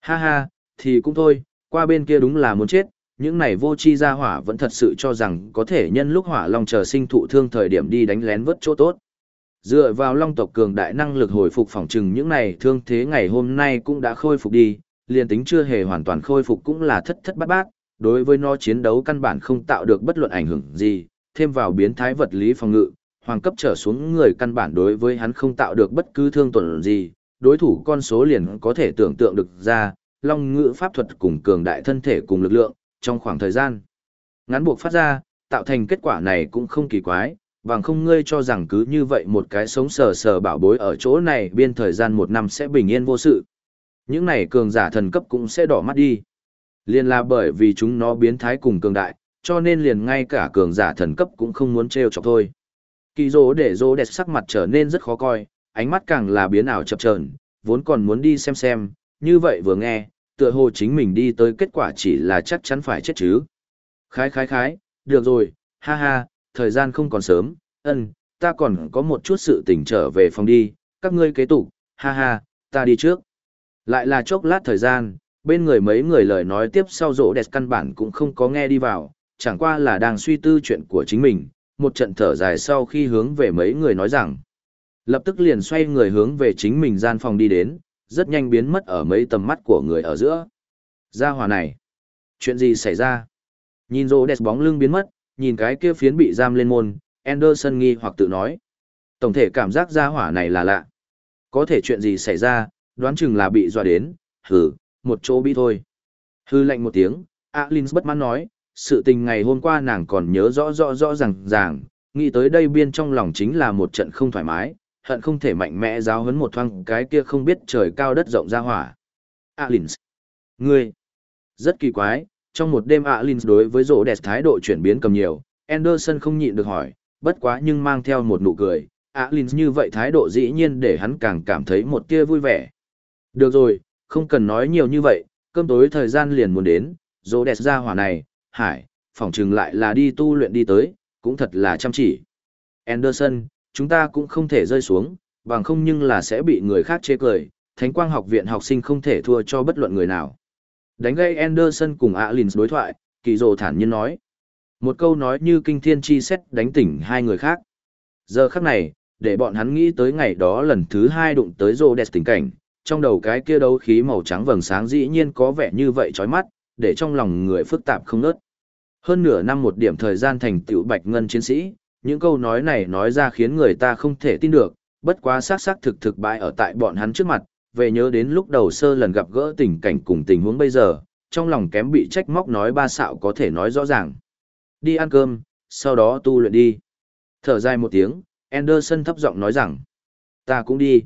Ha ha, thì cũng thôi, qua bên kia đúng là muốn chết, những này vô chi ra hỏa vẫn thật sự cho rằng có thể nhân lúc hỏa long chờ sinh thụ thương thời điểm đi đánh lén vớt chỗ tốt. Dựa vào long tộc cường đại năng lực hồi phục phòng trừng những này thương thế ngày hôm nay cũng đã khôi phục đi, liền tính chưa hề hoàn toàn khôi phục cũng là thất thất bát bát, đối với nó chiến đấu căn bản không tạo được bất luận ảnh hưởng gì, thêm vào biến thái vật lý phòng ngự, hoàng cấp trở xuống người căn bản đối với hắn không tạo được bất cứ thương tổn gì, đối thủ con số liền có thể tưởng tượng được ra, long ngữ pháp thuật cùng cường đại thân thể cùng lực lượng, trong khoảng thời gian ngắn buộc phát ra, tạo thành kết quả này cũng không kỳ quái, bằng không ngươi cho rằng cứ như vậy một cái sống sờ sờ bảo bối ở chỗ này biên thời gian một năm sẽ bình yên vô sự. Những này cường giả thần cấp cũng sẽ đỏ mắt đi. Liên là bởi vì chúng nó biến thái cùng cường đại, cho nên liền ngay cả cường giả thần cấp cũng không muốn trêu chọc thôi. Kỳ dỗ để dỗ đẹp sắc mặt trở nên rất khó coi, ánh mắt càng là biến ảo chập chờn, vốn còn muốn đi xem xem, như vậy vừa nghe, tựa hồ chính mình đi tới kết quả chỉ là chắc chắn phải chết chứ. Khái khái khái, được rồi, ha ha, thời gian không còn sớm, ân, ta còn có một chút sự tỉnh trở về phòng đi, các ngươi kế tục, ha ha, ta đi trước. Lại là chốc lát thời gian, bên người mấy người lời nói tiếp sau rỗ đẹp căn bản cũng không có nghe đi vào, chẳng qua là đang suy tư chuyện của chính mình, một trận thở dài sau khi hướng về mấy người nói rằng, lập tức liền xoay người hướng về chính mình gian phòng đi đến, rất nhanh biến mất ở mấy tầm mắt của người ở giữa. Gia hòa này, chuyện gì xảy ra? Nhìn rỗ đẹp bóng lưng biến mất, nhìn cái kia phiến bị giam lên môn, Anderson nghi hoặc tự nói. Tổng thể cảm giác gia hỏa này là lạ. Có thể chuyện gì xảy ra, đoán chừng là bị dọa đến, hừ, một chỗ bi thôi. Hư lạnh một tiếng, Alin bất mãn nói, sự tình ngày hôm qua nàng còn nhớ rõ rõ rõ ràng ràng, nghĩ tới đây biên trong lòng chính là một trận không thoải mái, hận không thể mạnh mẽ giáo hấn một thoáng cái kia không biết trời cao đất rộng ra hỏa. Alins. Ngươi. Rất kỳ quái, trong một đêm Alins đối với rỗ đẹp thái độ chuyển biến cầm nhiều, Anderson không nhịn được hỏi, bất quá nhưng mang theo một nụ cười, Alins như vậy thái độ dĩ nhiên để hắn càng cảm thấy một tia vui vẻ. Được rồi, không cần nói nhiều như vậy, cơm tối thời gian liền muốn đến, rỗ đẹp ra hỏa này, hải, phỏng chừng lại là đi tu luyện đi tới, cũng thật là chăm chỉ. Anderson, chúng ta cũng không thể rơi xuống, bằng không nhưng là sẽ bị người khác chê cười, Thánh quang học viện học sinh không thể thua cho bất luận người nào. Đánh gây Anderson cùng Alins đối thoại, kỳ dồ thản nhiên nói. Một câu nói như kinh thiên chi xét đánh tỉnh hai người khác. Giờ khắc này, để bọn hắn nghĩ tới ngày đó lần thứ hai đụng tới rô đẹp tình cảnh, trong đầu cái kia đấu khí màu trắng vầng sáng dĩ nhiên có vẻ như vậy chói mắt, để trong lòng người phức tạp không ớt Hơn nửa năm một điểm thời gian thành tựu bạch ngân chiến sĩ, những câu nói này nói ra khiến người ta không thể tin được, bất quá xác xác thực thực bại ở tại bọn hắn trước mặt, về nhớ đến lúc đầu sơ lần gặp gỡ tình cảnh cùng tình huống bây giờ, trong lòng kém bị trách móc nói ba xạo có thể nói rõ ràng. Đi ăn cơm, sau đó tu luyện đi. Thở dài một tiếng, Anderson thấp giọng nói rằng, ta cũng đi.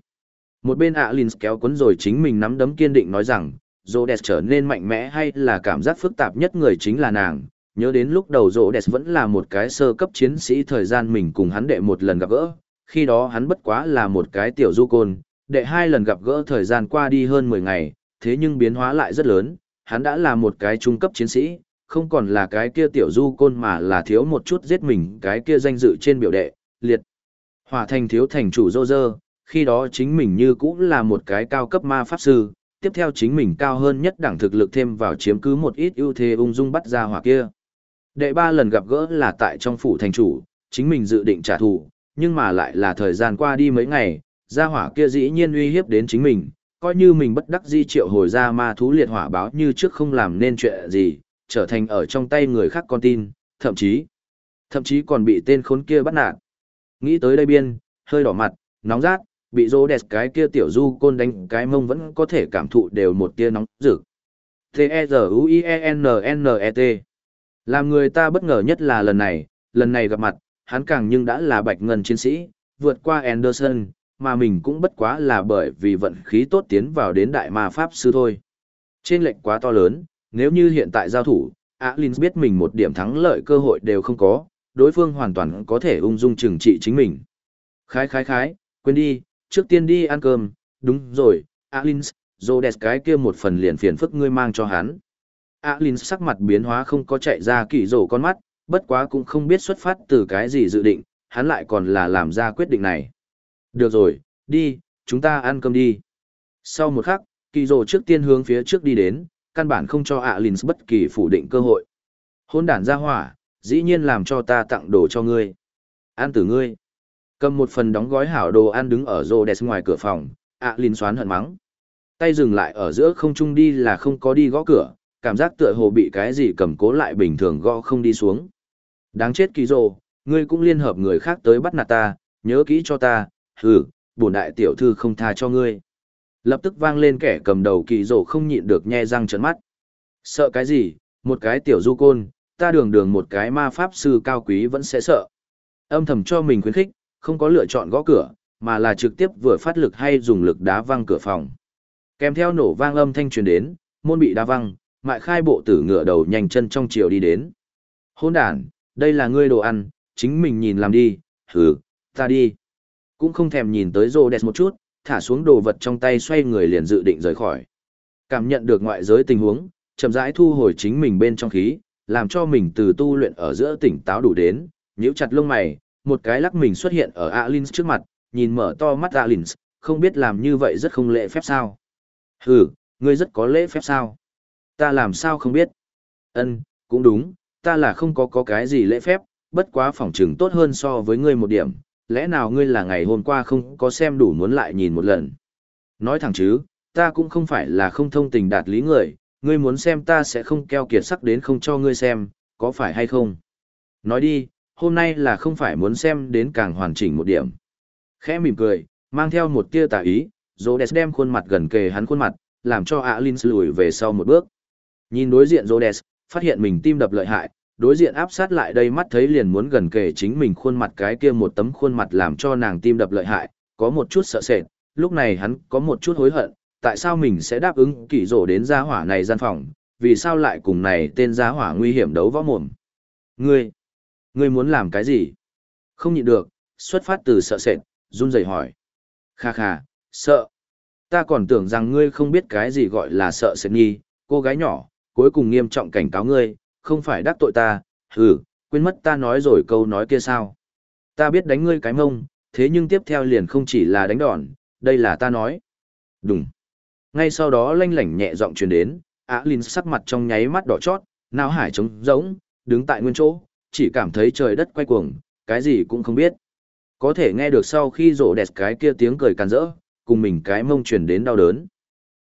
Một bên Alins kéo cuốn rồi chính mình nắm đấm kiên định nói rằng, Zodes trở nên mạnh mẽ hay là cảm giác phức tạp nhất người chính là nàng. Nhớ đến lúc đầu rỗ đẹp vẫn là một cái sơ cấp chiến sĩ thời gian mình cùng hắn đệ một lần gặp gỡ, khi đó hắn bất quá là một cái tiểu du côn, đệ hai lần gặp gỡ thời gian qua đi hơn 10 ngày, thế nhưng biến hóa lại rất lớn, hắn đã là một cái trung cấp chiến sĩ, không còn là cái kia tiểu du côn mà là thiếu một chút giết mình cái kia danh dự trên biểu đệ, liệt. Hỏa thành thiếu thành chủ dô dơ, khi đó chính mình như cũng là một cái cao cấp ma pháp sư, tiếp theo chính mình cao hơn nhất đẳng thực lực thêm vào chiếm cứ một ít ưu thế ung dung bắt ra hỏa kia. Đệ ba lần gặp gỡ là tại trong phủ thành chủ, chính mình dự định trả thù, nhưng mà lại là thời gian qua đi mấy ngày, gia hỏa kia dĩ nhiên uy hiếp đến chính mình, coi như mình bất đắc di triệu hồi ra ma thú liệt hỏa báo như trước không làm nên chuyện gì, trở thành ở trong tay người khác con tin, thậm chí, thậm chí còn bị tên khốn kia bắt nạt. Nghĩ tới đây biên, hơi đỏ mặt, nóng rát, bị rô đẹp cái kia tiểu du côn đánh cái mông vẫn có thể cảm thụ đều một tia nóng rực. T-E-Z-U-I-E-N-N-E-T làm người ta bất ngờ nhất là lần này, lần này gặp mặt, hắn càng nhưng đã là bạch ngân chiến sĩ, vượt qua Anderson, mà mình cũng bất quá là bởi vì vận khí tốt tiến vào đến đại ma pháp sư thôi. Trên lệnh quá to lớn, nếu như hiện tại giao thủ, Alin biết mình một điểm thắng lợi cơ hội đều không có, đối phương hoàn toàn có thể ung dung trừng trị chính mình. Khái khái khái, quên đi, trước tiên đi ăn cơm, đúng rồi, Alins, Rhodes cái kia một phần liền phiền phức ngươi mang cho hắn. Alins sắc mặt biến hóa không có chạy ra kỳ rổ con mắt, bất quá cũng không biết xuất phát từ cái gì dự định, hắn lại còn là làm ra quyết định này. Được rồi, đi, chúng ta ăn cơm đi. Sau một khắc, kỳ rổ trước tiên hướng phía trước đi đến, căn bản không cho Alins bất kỳ phủ định cơ hội. Hôn đản ra hỏa, dĩ nhiên làm cho ta tặng đồ cho ngươi. Ăn từ ngươi. Cầm một phần đóng gói hảo đồ ăn đứng ở rô đẹp ngoài cửa phòng, ạ à xoán hận mắng. Tay dừng lại ở giữa không trung đi là không có đi gõ cửa, cảm giác tựa hồ bị cái gì cầm cố lại bình thường gõ không đi xuống. Đáng chết kỳ rồ, ngươi cũng liên hợp người khác tới bắt nạt ta, nhớ kỹ cho ta, hừ, bổn đại tiểu thư không tha cho ngươi. Lập tức vang lên kẻ cầm đầu kỳ rồ không nhịn được nhe răng trợn mắt. Sợ cái gì, một cái tiểu du côn, ta đường đường một cái ma pháp sư cao quý vẫn sẽ sợ. Âm thầm cho mình khuyến khích, không có lựa chọn gõ cửa, mà là trực tiếp vừa phát lực hay dùng lực đá văng cửa phòng. Kèm theo nổ vang âm thanh truyền đến, môn bị đá văng, mại khai bộ tử ngựa đầu nhanh chân trong chiều đi đến. Hôn đàn, đây là ngươi đồ ăn, chính mình nhìn làm đi, hừ, ta đi. Cũng không thèm nhìn tới rô đẹp một chút, thả xuống đồ vật trong tay xoay người liền dự định rời khỏi. Cảm nhận được ngoại giới tình huống, chậm rãi thu hồi chính mình bên trong khí, làm cho mình từ tu luyện ở giữa tỉnh táo đủ đến, nhíu chặt lông mày, một cái lắc mình xuất hiện ở Alins trước mặt, nhìn mở to mắt Alins, không biết làm như vậy rất không lễ phép sao. Hừ, ngươi rất có lễ phép sao? Ta làm sao không biết? Ân, cũng đúng, ta là không có có cái gì lễ phép, bất quá phỏng trừng tốt hơn so với ngươi một điểm, lẽ nào ngươi là ngày hôm qua không có xem đủ muốn lại nhìn một lần. Nói thẳng chứ, ta cũng không phải là không thông tình đạt lý người, ngươi muốn xem ta sẽ không keo kiệt sắc đến không cho ngươi xem, có phải hay không? Nói đi, hôm nay là không phải muốn xem đến càng hoàn chỉnh một điểm. Khẽ mỉm cười, mang theo một tia tà ý, Rhodes đem khuôn mặt gần kề hắn khuôn mặt, làm cho Alins lùi về sau một bước. Nhìn đối diện Rhodes, phát hiện mình tim đập lợi hại, đối diện áp sát lại đây mắt thấy liền muốn gần kề chính mình khuôn mặt cái kia một tấm khuôn mặt làm cho nàng tim đập lợi hại, có một chút sợ sệt, lúc này hắn có một chút hối hận, tại sao mình sẽ đáp ứng kỳ rổ đến gia hỏa này gian phòng, vì sao lại cùng này tên gia hỏa nguy hiểm đấu võ mồm. Ngươi, ngươi muốn làm cái gì? Không nhịn được, xuất phát từ sợ sệt, run rẩy hỏi. Kha kha, sợ. Ta còn tưởng rằng ngươi không biết cái gì gọi là sợ sệt nghi, cô gái nhỏ, cuối cùng nghiêm trọng cảnh cáo ngươi, không phải đắc tội ta, hừ, quên mất ta nói rồi câu nói kia sao. Ta biết đánh ngươi cái mông, thế nhưng tiếp theo liền không chỉ là đánh đòn, đây là ta nói. Đúng. Ngay sau đó lanh lảnh nhẹ giọng truyền đến, Á Linh sắc mặt trong nháy mắt đỏ chót, não hải trống rỗng, đứng tại nguyên chỗ, chỉ cảm thấy trời đất quay cuồng, cái gì cũng không biết. Có thể nghe được sau khi rổ đẹp cái kia tiếng cười càn rỡ, cùng mình cái mông truyền đến đau đớn.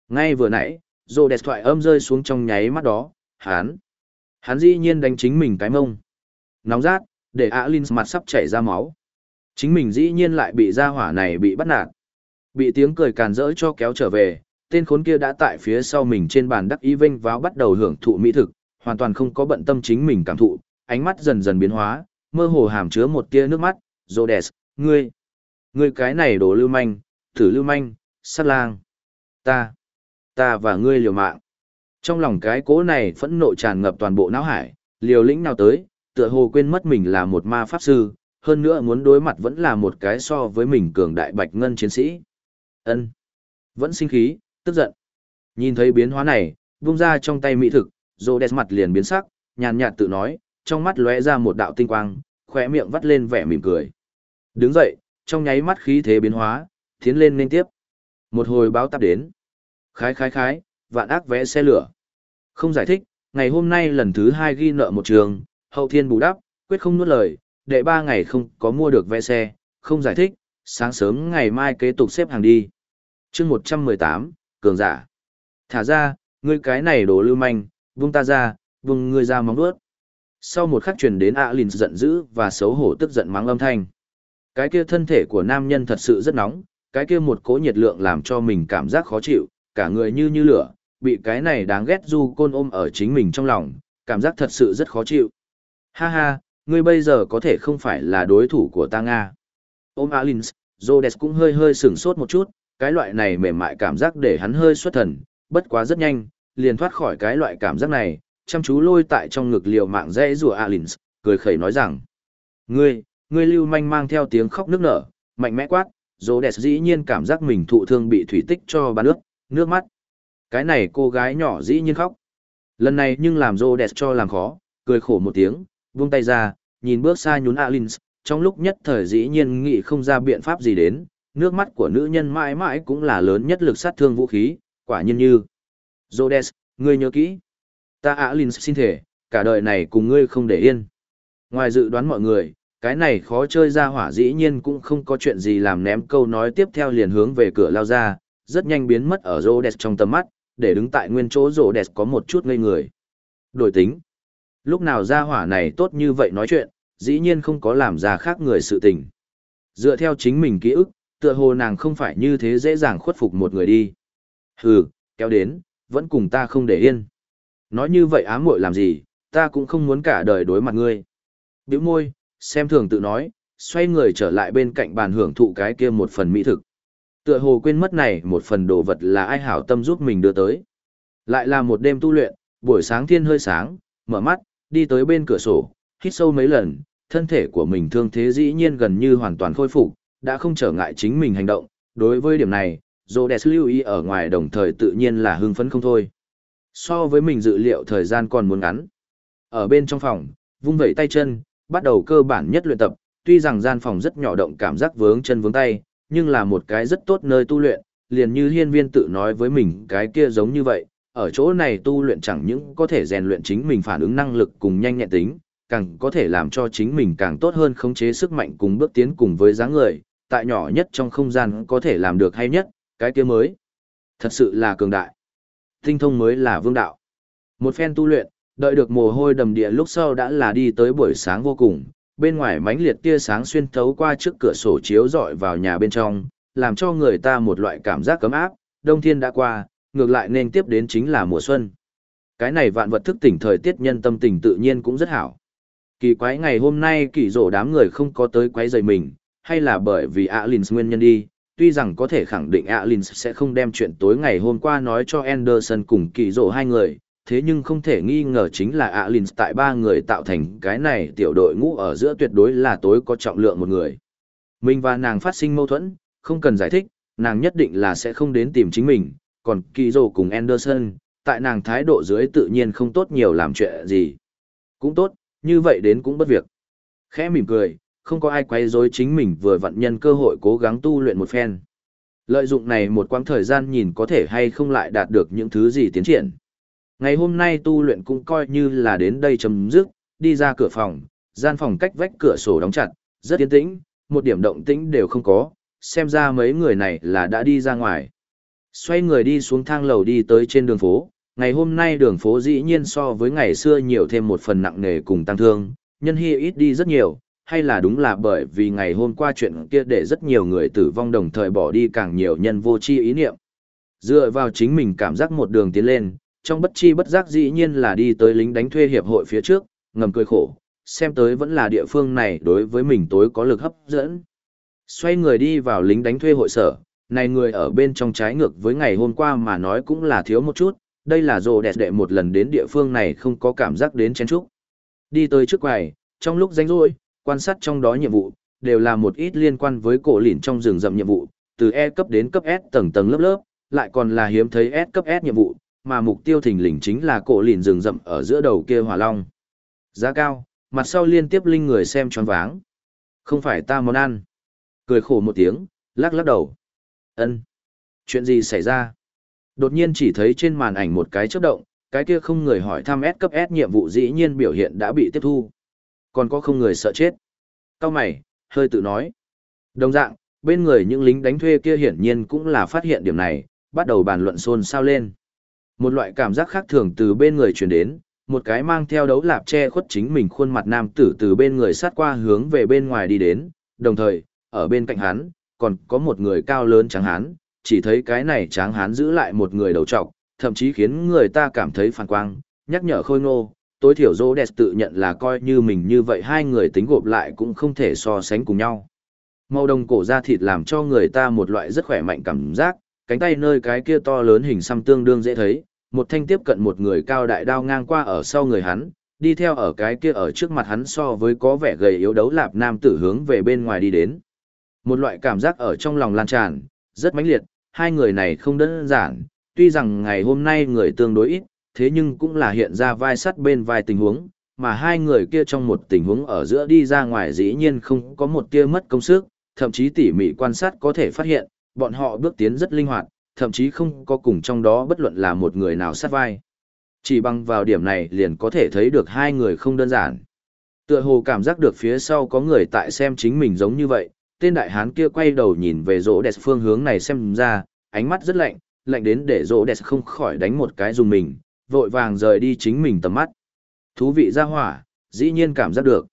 Ngay vừa nãy, rồ đẹp thoại âm rơi xuống trong nháy mắt đó, hắn, hắn dĩ nhiên đánh chính mình cái mông. Nóng rát, để Á Linh mặt sắp chảy ra máu. Chính mình dĩ nhiên lại bị gia hỏa này bị bắt nạt. Bị tiếng cười càn rỡ cho kéo trở về, tên khốn kia đã tại phía sau mình trên bàn đắc ý vinh váo bắt đầu hưởng thụ mỹ thực, hoàn toàn không có bận tâm chính mình cảm thụ, ánh mắt dần dần biến hóa, mơ hồ hàm chứa một tia nước mắt, Rhodes, ngươi, ngươi cái này đồ lưu manh, thử lưu manh, sát lang, ta, ta và ngươi liều mạng. Trong lòng cái cố này phẫn nộ tràn ngập toàn bộ não hải, liều lĩnh nào tới, tựa hồ quên mất mình là một ma pháp sư, hơn nữa muốn đối mặt vẫn là một cái so với mình cường đại bạch ngân chiến sĩ. Ân, Vẫn sinh khí, tức giận. Nhìn thấy biến hóa này, vung ra trong tay mỹ thực, rô đẹp mặt liền biến sắc, nhàn nhạt tự nói, trong mắt lóe ra một đạo tinh quang, khỏe miệng vắt lên vẻ mỉm cười. Đứng dậy, trong nháy mắt khí thế biến hóa, tiến lên nên tiếp. Một hồi báo tắp đến. Khái khái khái, vạn ác vẽ xe lửa. Không giải thích, ngày hôm nay lần thứ hai ghi nợ một trường, hậu thiên bù đắp, quyết không nuốt lời, đệ ba ngày không có mua được vé xe, không giải thích, sáng sớm ngày mai kế tục xếp hàng đi. chương 118, cường giả. Thả ra, ngươi cái này đồ lưu manh, vung ta ra, vung ngươi ra móng đuốt. Sau một khắc truyền đến ạ lìn giận dữ và xấu hổ tức giận mắng âm thanh. Cái kia thân thể của nam nhân thật sự rất nóng, cái kia một cỗ nhiệt lượng làm cho mình cảm giác khó chịu, cả người như như lửa, bị cái này đáng ghét du côn ôm ở chính mình trong lòng, cảm giác thật sự rất khó chịu. Ha ha, ngươi bây giờ có thể không phải là đối thủ của ta Nga. Ôm Alins, Rhodes cũng hơi hơi sửng sốt một chút, cái loại này mềm mại cảm giác để hắn hơi xuất thần, bất quá rất nhanh, liền thoát khỏi cái loại cảm giác này, chăm chú lôi tại trong ngực liều mạng dễ rùa Alins, cười khẩy nói rằng. Ngươi, ngươi lưu manh mang theo tiếng khóc nước nở, mạnh mẽ quát, Rhodes dĩ nhiên cảm giác mình thụ thương bị thủy tích cho ba nước, nước mắt. Cái này cô gái nhỏ dĩ nhiên khóc. Lần này nhưng làm Rhodes cho làm khó, cười khổ một tiếng, vung tay ra, nhìn bước xa nhún Alins, trong lúc nhất thời dĩ nhiên nghĩ không ra biện pháp gì đến, nước mắt của nữ nhân mãi mãi cũng là lớn nhất lực sát thương vũ khí, quả nhiên như. Rhodes, ngươi nhớ kỹ. Ta Alins xin thể, cả đời này cùng ngươi không để yên. Ngoài dự đoán mọi người, cái này khó chơi ra hỏa dĩ nhiên cũng không có chuyện gì làm ném câu nói tiếp theo liền hướng về cửa lao ra, rất nhanh biến mất ở Rhodes trong tầm mắt, để đứng tại nguyên chỗ Rhodes có một chút ngây người. Đổi tính. Lúc nào ra hỏa này tốt như vậy nói chuyện, dĩ nhiên không có làm ra khác người sự tình. Dựa theo chính mình ký ức, tựa hồ nàng không phải như thế dễ dàng khuất phục một người đi. Hừ, kéo đến, vẫn cùng ta không để yên. Nói như vậy ám muội làm gì, ta cũng không muốn cả đời đối mặt ngươi. Biểu môi, xem thường tự nói, xoay người trở lại bên cạnh bàn hưởng thụ cái kia một phần mỹ thực. Tựa hồ quên mất này một phần đồ vật là ai hảo tâm giúp mình đưa tới. Lại là một đêm tu luyện, buổi sáng thiên hơi sáng, mở mắt, đi tới bên cửa sổ, hít sâu mấy lần, thân thể của mình thương thế dĩ nhiên gần như hoàn toàn khôi phục, đã không trở ngại chính mình hành động. Đối với điểm này, Rhodes lưu ý ở ngoài đồng thời tự nhiên là hưng phấn không thôi. So với mình dự liệu thời gian còn muốn ngắn. Ở bên trong phòng, vung vẩy tay chân, bắt đầu cơ bản nhất luyện tập, tuy rằng gian phòng rất nhỏ động cảm giác vướng chân vướng tay, nhưng là một cái rất tốt nơi tu luyện, liền như hiên viên tự nói với mình cái kia giống như vậy, ở chỗ này tu luyện chẳng những có thể rèn luyện chính mình phản ứng năng lực cùng nhanh nhẹn tính, càng có thể làm cho chính mình càng tốt hơn khống chế sức mạnh cùng bước tiến cùng với dáng người, tại nhỏ nhất trong không gian có thể làm được hay nhất, cái kia mới. Thật sự là cường đại. Tinh thông mới là vương đạo. Một phen tu luyện, đợi được mồ hôi đầm địa lúc sau đã là đi tới buổi sáng vô cùng, bên ngoài mánh liệt tia sáng xuyên thấu qua trước cửa sổ chiếu rọi vào nhà bên trong, làm cho người ta một loại cảm giác cấm áp, đông thiên đã qua, ngược lại nên tiếp đến chính là mùa xuân. Cái này vạn vật thức tỉnh thời tiết nhân tâm tình tự nhiên cũng rất hảo. Kỳ quái ngày hôm nay kỳ rổ đám người không có tới quấy rầy mình, hay là bởi vì Alins nguyên nhân đi, tuy rằng có thể khẳng định Alins sẽ không đem chuyện tối ngày hôm qua nói cho Anderson cùng kỳ rổ hai người, thế nhưng không thể nghi ngờ chính là Alins tại ba người tạo thành cái này tiểu đội ngũ ở giữa tuyệt đối là tối có trọng lượng một người. Mình và nàng phát sinh mâu thuẫn, không cần giải thích, nàng nhất định là sẽ không đến tìm chính mình, còn kỳ cùng Anderson, tại nàng thái độ dưới tự nhiên không tốt nhiều làm chuyện gì. Cũng tốt, như vậy đến cũng bất việc. Khẽ mỉm cười, không có ai quay rối chính mình vừa vận nhân cơ hội cố gắng tu luyện một phen. Lợi dụng này một quãng thời gian nhìn có thể hay không lại đạt được những thứ gì tiến triển. Ngày hôm nay tu luyện cũng coi như là đến đây chấm dứt, đi ra cửa phòng, gian phòng cách vách cửa sổ đóng chặt, rất yên tĩnh, một điểm động tĩnh đều không có, xem ra mấy người này là đã đi ra ngoài. Xoay người đi xuống thang lầu đi tới trên đường phố, ngày hôm nay đường phố dĩ nhiên so với ngày xưa nhiều thêm một phần nặng nề cùng tăng thương, nhân hi ít đi rất nhiều, hay là đúng là bởi vì ngày hôm qua chuyện kia để rất nhiều người tử vong đồng thời bỏ đi càng nhiều nhân vô chi ý niệm. Dựa vào chính mình cảm giác một đường tiến lên, trong bất chi bất giác dĩ nhiên là đi tới lính đánh thuê hiệp hội phía trước, ngầm cười khổ, xem tới vẫn là địa phương này đối với mình tối có lực hấp dẫn. Xoay người đi vào lính đánh thuê hội sở, này người ở bên trong trái ngược với ngày hôm qua mà nói cũng là thiếu một chút, đây là rồ đẹp đệ một lần đến địa phương này không có cảm giác đến chén trúc. Đi tới trước quầy, trong lúc rảnh rỗi, quan sát trong đó nhiệm vụ, đều là một ít liên quan với cổ lỉn trong rừng rậm nhiệm vụ, từ E cấp đến cấp S tầng tầng lớp lớp, lại còn là hiếm thấy S cấp S nhiệm vụ, mà mục tiêu thình lình chính là cổ lìn rừng rậm ở giữa đầu kia hỏa long. Giá cao, mặt sau liên tiếp linh người xem choáng váng. Không phải ta món ăn. Cười khổ một tiếng, lắc lắc đầu. ân Chuyện gì xảy ra? Đột nhiên chỉ thấy trên màn ảnh một cái chớp động, cái kia không người hỏi thăm S cấp S nhiệm vụ dĩ nhiên biểu hiện đã bị tiếp thu. Còn có không người sợ chết. Cao mày, hơi tự nói. Đồng dạng, bên người những lính đánh thuê kia hiển nhiên cũng là phát hiện điểm này, bắt đầu bàn luận xôn xao lên. Một loại cảm giác khác thường từ bên người truyền đến, một cái mang theo đấu lạp che khuất chính mình khuôn mặt nam tử từ bên người sát qua hướng về bên ngoài đi đến, đồng thời, ở bên cạnh hắn, còn có một người cao lớn trắng hán, chỉ thấy cái này tráng hán giữ lại một người đầu trọc, thậm chí khiến người ta cảm thấy phản quang, nhắc nhở khôi ngô, tối thiểu dô đẹp tự nhận là coi như mình như vậy hai người tính gộp lại cũng không thể so sánh cùng nhau. Màu đồng cổ da thịt làm cho người ta một loại rất khỏe mạnh cảm giác, cánh tay nơi cái kia to lớn hình xăm tương đương dễ thấy, một thanh tiếp cận một người cao đại đao ngang qua ở sau người hắn, đi theo ở cái kia ở trước mặt hắn so với có vẻ gầy yếu đấu lạp nam tử hướng về bên ngoài đi đến. Một loại cảm giác ở trong lòng lan tràn, rất mãnh liệt, hai người này không đơn giản, tuy rằng ngày hôm nay người tương đối ít, thế nhưng cũng là hiện ra vai sắt bên vai tình huống, mà hai người kia trong một tình huống ở giữa đi ra ngoài dĩ nhiên không có một tia mất công sức, thậm chí tỉ mỉ quan sát có thể phát hiện, bọn họ bước tiến rất linh hoạt, thậm chí không có cùng trong đó bất luận là một người nào sát vai. Chỉ bằng vào điểm này liền có thể thấy được hai người không đơn giản. Tựa hồ cảm giác được phía sau có người tại xem chính mình giống như vậy, tên đại hán kia quay đầu nhìn về rỗ đẹp phương hướng này xem ra, ánh mắt rất lạnh, lạnh đến để rỗ đẹp không khỏi đánh một cái dùng mình, vội vàng rời đi chính mình tầm mắt. Thú vị ra hỏa, dĩ nhiên cảm giác được.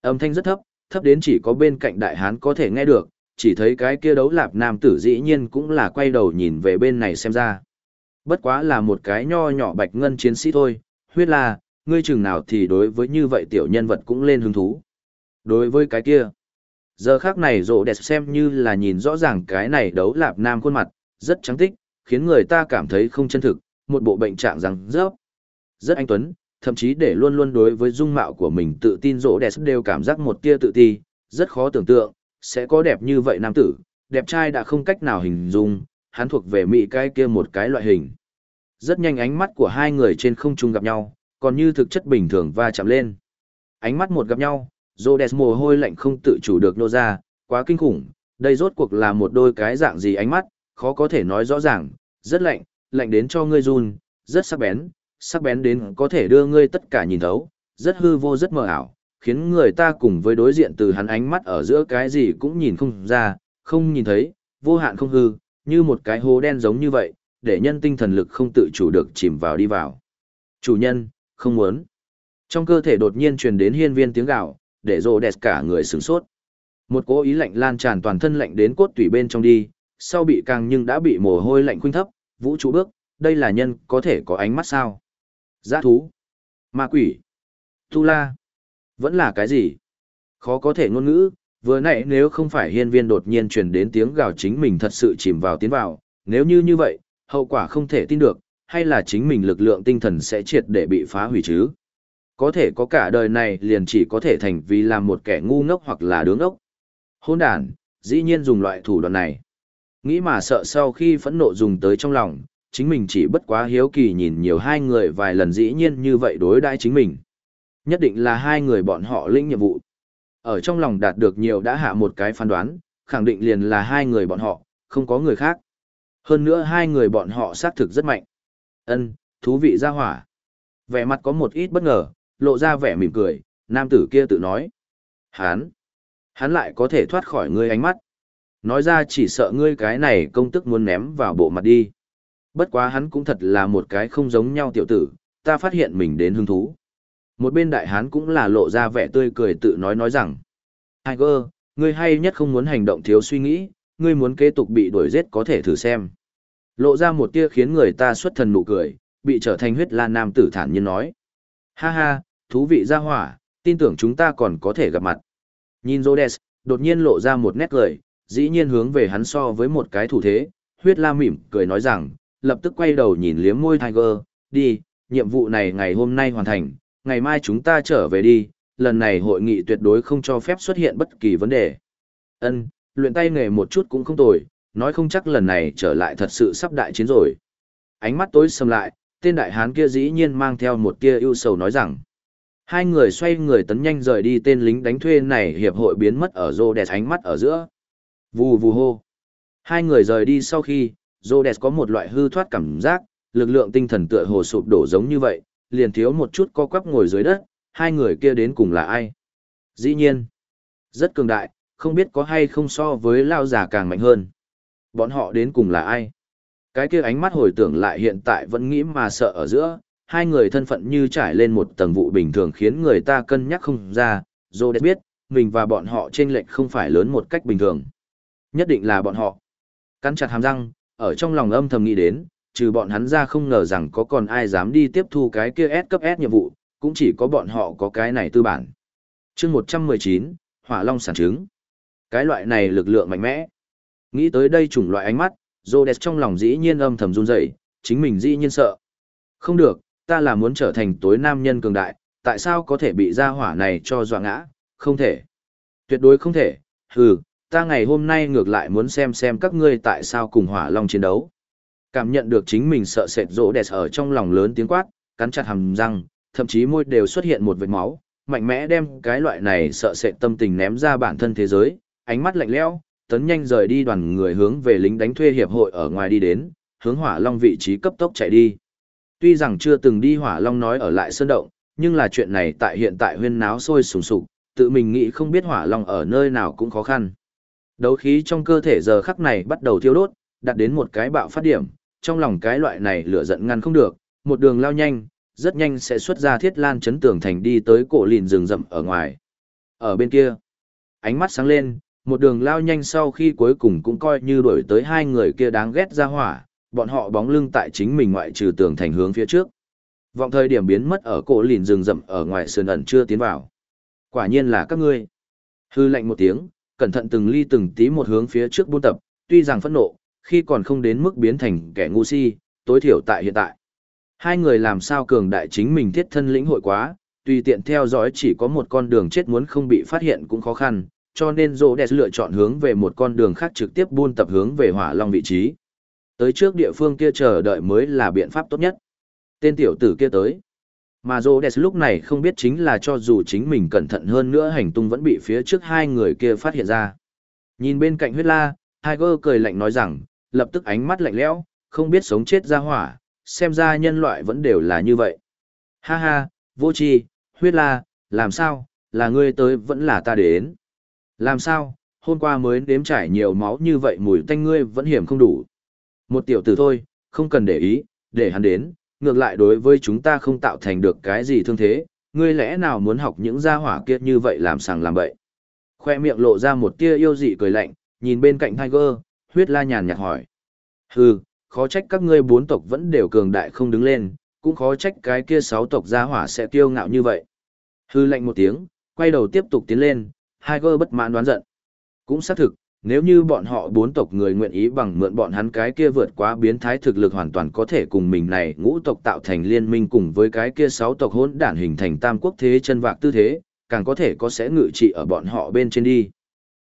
Âm thanh rất thấp, thấp đến chỉ có bên cạnh đại hán có thể nghe được, chỉ thấy cái kia đấu lạp nam tử dĩ nhiên cũng là quay đầu nhìn về bên này xem ra. Bất quá là một cái nho nhỏ bạch ngân chiến sĩ thôi, huyết là, ngươi chừng nào thì đối với như vậy tiểu nhân vật cũng lên hứng thú. Đối với cái kia, giờ khác này rộ đẹp xem như là nhìn rõ ràng cái này đấu lạp nam khuôn mặt, rất trắng tích, khiến người ta cảm thấy không chân thực, một bộ bệnh trạng rằng rớp. Rất anh tuấn, thậm chí để luôn luôn đối với dung mạo của mình tự tin rộ đẹp đều cảm giác một tia tự ti, rất khó tưởng tượng, sẽ có đẹp như vậy nam tử, đẹp trai đã không cách nào hình dung, hắn thuộc về mỹ cái kia một cái loại hình. Rất nhanh ánh mắt của hai người trên không trung gặp nhau, còn như thực chất bình thường va chạm lên. Ánh mắt một gặp nhau, Rhodes mồ hôi lạnh không tự chủ được nô ra, quá kinh khủng, đây rốt cuộc là một đôi cái dạng gì ánh mắt, khó có thể nói rõ ràng, rất lạnh, lạnh đến cho ngươi run, rất sắc bén, sắc bén đến có thể đưa ngươi tất cả nhìn thấu, rất hư vô rất mờ ảo, khiến người ta cùng với đối diện từ hắn ánh mắt ở giữa cái gì cũng nhìn không ra, không nhìn thấy, vô hạn không hư, như một cái hố đen giống như vậy, để nhân tinh thần lực không tự chủ được chìm vào đi vào. Chủ nhân, không muốn. Trong cơ thể đột nhiên truyền đến hiên viên tiếng gạo, để rồ đẹp cả người sửng sốt. Một cố ý lạnh lan tràn toàn thân lạnh đến cốt tủy bên trong đi, sau bị càng nhưng đã bị mồ hôi lạnh khuynh thấp, vũ trụ bước, đây là nhân có thể có ánh mắt sao? Giã thú, ma quỷ, tu la, vẫn là cái gì? Khó có thể ngôn ngữ, vừa nãy nếu không phải hiên viên đột nhiên truyền đến tiếng gào chính mình thật sự chìm vào tiến vào, nếu như như vậy, hậu quả không thể tin được, hay là chính mình lực lượng tinh thần sẽ triệt để bị phá hủy chứ? Có thể có cả đời này liền chỉ có thể thành vì làm một kẻ ngu ngốc hoặc là đứng ốc. Hôn đàn, dĩ nhiên dùng loại thủ đoạn này. Nghĩ mà sợ sau khi phẫn nộ dùng tới trong lòng, chính mình chỉ bất quá hiếu kỳ nhìn nhiều hai người vài lần dĩ nhiên như vậy đối đãi chính mình. Nhất định là hai người bọn họ lĩnh nhiệm vụ. Ở trong lòng đạt được nhiều đã hạ một cái phán đoán, khẳng định liền là hai người bọn họ, không có người khác. Hơn nữa hai người bọn họ xác thực rất mạnh. Ân, thú vị ra hỏa. Vẻ mặt có một ít bất ngờ, lộ ra vẻ mỉm cười, nam tử kia tự nói. Hán, hắn lại có thể thoát khỏi ngươi ánh mắt. Nói ra chỉ sợ ngươi cái này công tức muốn ném vào bộ mặt đi. Bất quá hắn cũng thật là một cái không giống nhau tiểu tử, ta phát hiện mình đến hứng thú. Một bên đại hán cũng là lộ ra vẻ tươi cười tự nói nói rằng. Tiger, ngươi hay nhất không muốn hành động thiếu suy nghĩ, ngươi muốn kế tục bị đuổi giết có thể thử xem. Lộ ra một tia khiến người ta xuất thần nụ cười, bị trở thành huyết la nam tử thản nhiên nói. Ha ha, thú vị ra hỏa, tin tưởng chúng ta còn có thể gặp mặt. Nhìn Rhodes, đột nhiên lộ ra một nét cười, dĩ nhiên hướng về hắn so với một cái thủ thế, huyết la mỉm cười nói rằng, lập tức quay đầu nhìn liếm môi Tiger, đi, nhiệm vụ này ngày hôm nay hoàn thành, ngày mai chúng ta trở về đi, lần này hội nghị tuyệt đối không cho phép xuất hiện bất kỳ vấn đề. Ân, luyện tay nghề một chút cũng không tồi, nói không chắc lần này trở lại thật sự sắp đại chiến rồi. Ánh mắt tối sầm lại, tên đại hán kia dĩ nhiên mang theo một tia ưu sầu nói rằng. Hai người xoay người tấn nhanh rời đi tên lính đánh thuê này hiệp hội biến mất ở rô đẹp ánh mắt ở giữa. Vù vù hô. Hai người rời đi sau khi, rô đẹp có một loại hư thoát cảm giác, lực lượng tinh thần tựa hồ sụp đổ giống như vậy, liền thiếu một chút co quắp ngồi dưới đất, hai người kia đến cùng là ai? Dĩ nhiên, rất cường đại, không biết có hay không so với lao giả càng mạnh hơn. Bọn họ đến cùng là ai? Cái kia ánh mắt hồi tưởng lại hiện tại vẫn nghĩ mà sợ ở giữa, hai người thân phận như trải lên một tầng vụ bình thường khiến người ta cân nhắc không ra, Rhodes biết, mình và bọn họ trên lệch không phải lớn một cách bình thường. Nhất định là bọn họ. Cắn chặt hàm răng, ở trong lòng âm thầm nghĩ đến, trừ bọn hắn ra không ngờ rằng có còn ai dám đi tiếp thu cái kia S cấp S nhiệm vụ, cũng chỉ có bọn họ có cái này tư bản. chương 119, Hỏa Long sản trứng. Cái loại này lực lượng mạnh mẽ. Nghĩ tới đây chủng loại ánh mắt, Rhodes trong lòng dĩ nhiên âm thầm run rẩy, chính mình dĩ nhiên sợ. Không được, ta là muốn trở thành tối nam nhân cường đại, tại sao có thể bị ra hỏa này cho dọa ngã, không thể. Tuyệt đối không thể, hừ, ta ngày hôm nay ngược lại muốn xem xem các ngươi tại sao cùng hỏa long chiến đấu. Cảm nhận được chính mình sợ sệt rỗ đẹp ở trong lòng lớn tiếng quát, cắn chặt hàm răng, thậm chí môi đều xuất hiện một vệt máu, mạnh mẽ đem cái loại này sợ sệt tâm tình ném ra bản thân thế giới, ánh mắt lạnh lẽo, tấn nhanh rời đi đoàn người hướng về lính đánh thuê hiệp hội ở ngoài đi đến, hướng hỏa long vị trí cấp tốc chạy đi. Tuy rằng chưa từng đi hỏa long nói ở lại sơn động, nhưng là chuyện này tại hiện tại huyên náo sôi sùng sục, tự mình nghĩ không biết hỏa long ở nơi nào cũng khó khăn. Đấu khí trong cơ thể giờ khắc này bắt đầu thiêu đốt, đạt đến một cái bạo phát điểm, trong lòng cái loại này lửa giận ngăn không được, một đường lao nhanh, rất nhanh sẽ xuất ra thiết lan chấn tường thành đi tới cổ lìn rừng rậm ở ngoài. Ở bên kia, ánh mắt sáng lên, một đường lao nhanh sau khi cuối cùng cũng coi như đuổi tới hai người kia đáng ghét ra hỏa, bọn họ bóng lưng tại chính mình ngoại trừ tường thành hướng phía trước. Vọng thời điểm biến mất ở cổ lìn rừng rậm ở ngoài sườn ẩn chưa tiến vào. Quả nhiên là các ngươi. Hư lạnh một tiếng, cẩn thận từng ly từng tí một hướng phía trước buôn tập, tuy rằng phẫn nộ, khi còn không đến mức biến thành kẻ ngu si, tối thiểu tại hiện tại. Hai người làm sao cường đại chính mình thiết thân lĩnh hội quá, tùy tiện theo dõi chỉ có một con đường chết muốn không bị phát hiện cũng khó khăn, cho nên Rô Đẹp lựa chọn hướng về một con đường khác trực tiếp buôn tập hướng về hỏa long vị trí. Tới trước địa phương kia chờ đợi mới là biện pháp tốt nhất. Tên tiểu tử kia tới. Mà Rô Đẹp lúc này không biết chính là cho dù chính mình cẩn thận hơn nữa hành tung vẫn bị phía trước hai người kia phát hiện ra. Nhìn bên cạnh huyết la, Tiger cười lạnh nói rằng, lập tức ánh mắt lạnh lẽo, không biết sống chết ra hỏa, xem ra nhân loại vẫn đều là như vậy. Ha ha, vô tri, huyết la, làm sao, là ngươi tới vẫn là ta đến. Làm sao, hôm qua mới đếm trải nhiều máu như vậy mùi tanh ngươi vẫn hiểm không đủ. Một tiểu tử thôi, không cần để ý, để hắn đến, ngược lại đối với chúng ta không tạo thành được cái gì thương thế, ngươi lẽ nào muốn học những gia hỏa kia như vậy làm sàng làm bậy. Khoe miệng lộ ra một tia yêu dị cười lạnh, nhìn bên cạnh Tiger, huyết la nhàn nhạt hỏi. Hừ, khó trách các ngươi bốn tộc vẫn đều cường đại không đứng lên, cũng khó trách cái kia sáu tộc gia hỏa sẽ kiêu ngạo như vậy. Hư lạnh một tiếng, quay đầu tiếp tục tiến lên, Tiger bất mãn đoán giận. Cũng xác thực, nếu như bọn họ bốn tộc người nguyện ý bằng mượn bọn hắn cái kia vượt quá biến thái thực lực hoàn toàn có thể cùng mình này ngũ tộc tạo thành liên minh cùng với cái kia sáu tộc hỗn đản hình thành tam quốc thế chân vạc tư thế, càng có thể có sẽ ngự trị ở bọn họ bên trên đi.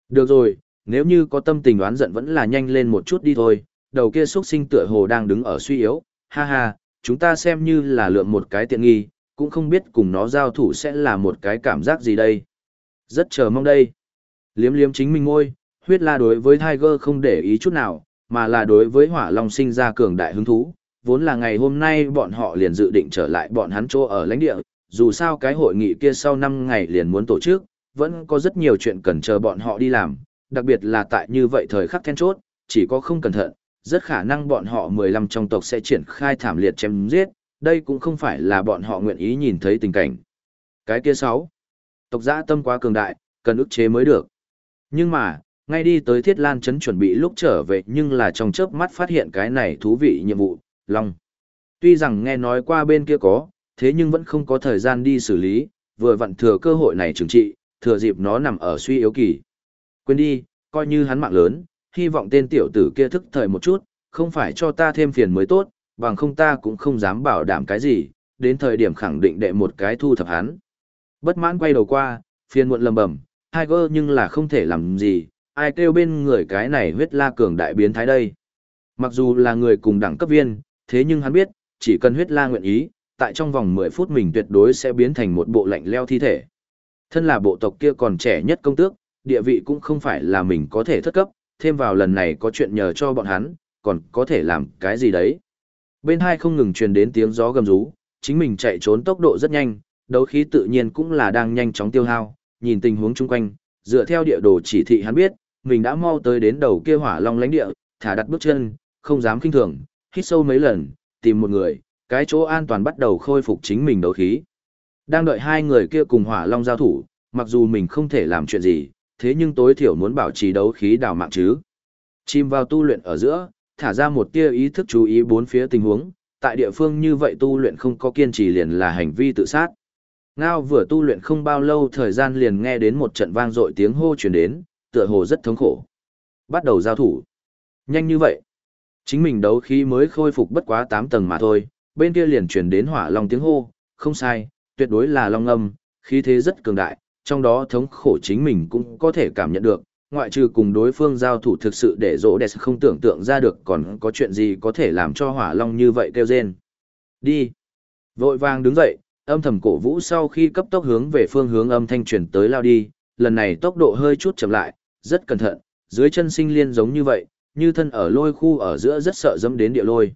Được rồi, nếu như có tâm tình đoán giận vẫn là nhanh lên một chút đi thôi, đầu kia xuất sinh tựa hồ đang đứng ở suy yếu, ha ha, chúng ta xem như là lượm một cái tiện nghi, cũng không biết cùng nó giao thủ sẽ là một cái cảm giác gì đây. Rất chờ mong đây. Liếm liếm chính mình ngôi, huyết la đối với Tiger không để ý chút nào, mà là đối với hỏa long sinh ra cường đại hứng thú. Vốn là ngày hôm nay bọn họ liền dự định trở lại bọn hắn chỗ ở lãnh địa, dù sao cái hội nghị kia sau 5 ngày liền muốn tổ chức, vẫn có rất nhiều chuyện cần chờ bọn họ đi làm, đặc biệt là tại như vậy thời khắc then chốt, chỉ có không cẩn thận, rất khả năng bọn họ 15 trong tộc sẽ triển khai thảm liệt chém giết, đây cũng không phải là bọn họ nguyện ý nhìn thấy tình cảnh. Cái kia 6. Tộc giã tâm quá cường đại, cần ức chế mới được. Nhưng mà, ngay đi tới Thiết Lan Trấn chuẩn bị lúc trở về nhưng là trong chớp mắt phát hiện cái này thú vị nhiệm vụ, Long. Tuy rằng nghe nói qua bên kia có, thế nhưng vẫn không có thời gian đi xử lý, vừa vặn thừa cơ hội này trừng trị, thừa dịp nó nằm ở suy yếu kỳ. Quên đi, coi như hắn mạng lớn, hy vọng tên tiểu tử kia thức thời một chút, không phải cho ta thêm phiền mới tốt, bằng không ta cũng không dám bảo đảm cái gì, đến thời điểm khẳng định đệ một cái thu thập hắn. Bất mãn quay đầu qua, phiền muộn lầm bầm, Tiger nhưng là không thể làm gì, ai kêu bên người cái này huyết la cường đại biến thái đây. Mặc dù là người cùng đẳng cấp viên, thế nhưng hắn biết, chỉ cần huyết la nguyện ý, tại trong vòng 10 phút mình tuyệt đối sẽ biến thành một bộ lạnh leo thi thể. Thân là bộ tộc kia còn trẻ nhất công tước, địa vị cũng không phải là mình có thể thất cấp, thêm vào lần này có chuyện nhờ cho bọn hắn, còn có thể làm cái gì đấy. Bên hai không ngừng truyền đến tiếng gió gầm rú, chính mình chạy trốn tốc độ rất nhanh, đấu khí tự nhiên cũng là đang nhanh chóng tiêu hao, nhìn tình huống chung quanh, dựa theo địa đồ chỉ thị hắn biết, mình đã mau tới đến đầu kia hỏa long lãnh địa, thả đặt bước chân, không dám kinh thường, hít sâu mấy lần, tìm một người, cái chỗ an toàn bắt đầu khôi phục chính mình đấu khí. Đang đợi hai người kia cùng hỏa long giao thủ, mặc dù mình không thể làm chuyện gì, thế nhưng tối thiểu muốn bảo trì đấu khí đào mạng chứ. Chìm vào tu luyện ở giữa, thả ra một tia ý thức chú ý bốn phía tình huống, tại địa phương như vậy tu luyện không có kiên trì liền là hành vi tự sát. Ngao vừa tu luyện không bao lâu thời gian liền nghe đến một trận vang dội tiếng hô truyền đến, tựa hồ rất thống khổ. Bắt đầu giao thủ. Nhanh như vậy. Chính mình đấu khí mới khôi phục bất quá 8 tầng mà thôi, bên kia liền truyền đến hỏa long tiếng hô, không sai, tuyệt đối là long âm, khí thế rất cường đại, trong đó thống khổ chính mình cũng có thể cảm nhận được, ngoại trừ cùng đối phương giao thủ thực sự để rỗ đẹp không tưởng tượng ra được còn có chuyện gì có thể làm cho hỏa long như vậy kêu rên. Đi. Vội vàng đứng dậy, âm thầm cổ vũ sau khi cấp tốc hướng về phương hướng âm thanh truyền tới lao đi, lần này tốc độ hơi chút chậm lại, rất cẩn thận, dưới chân sinh liên giống như vậy, như thân ở lôi khu ở giữa rất sợ dẫm đến địa lôi.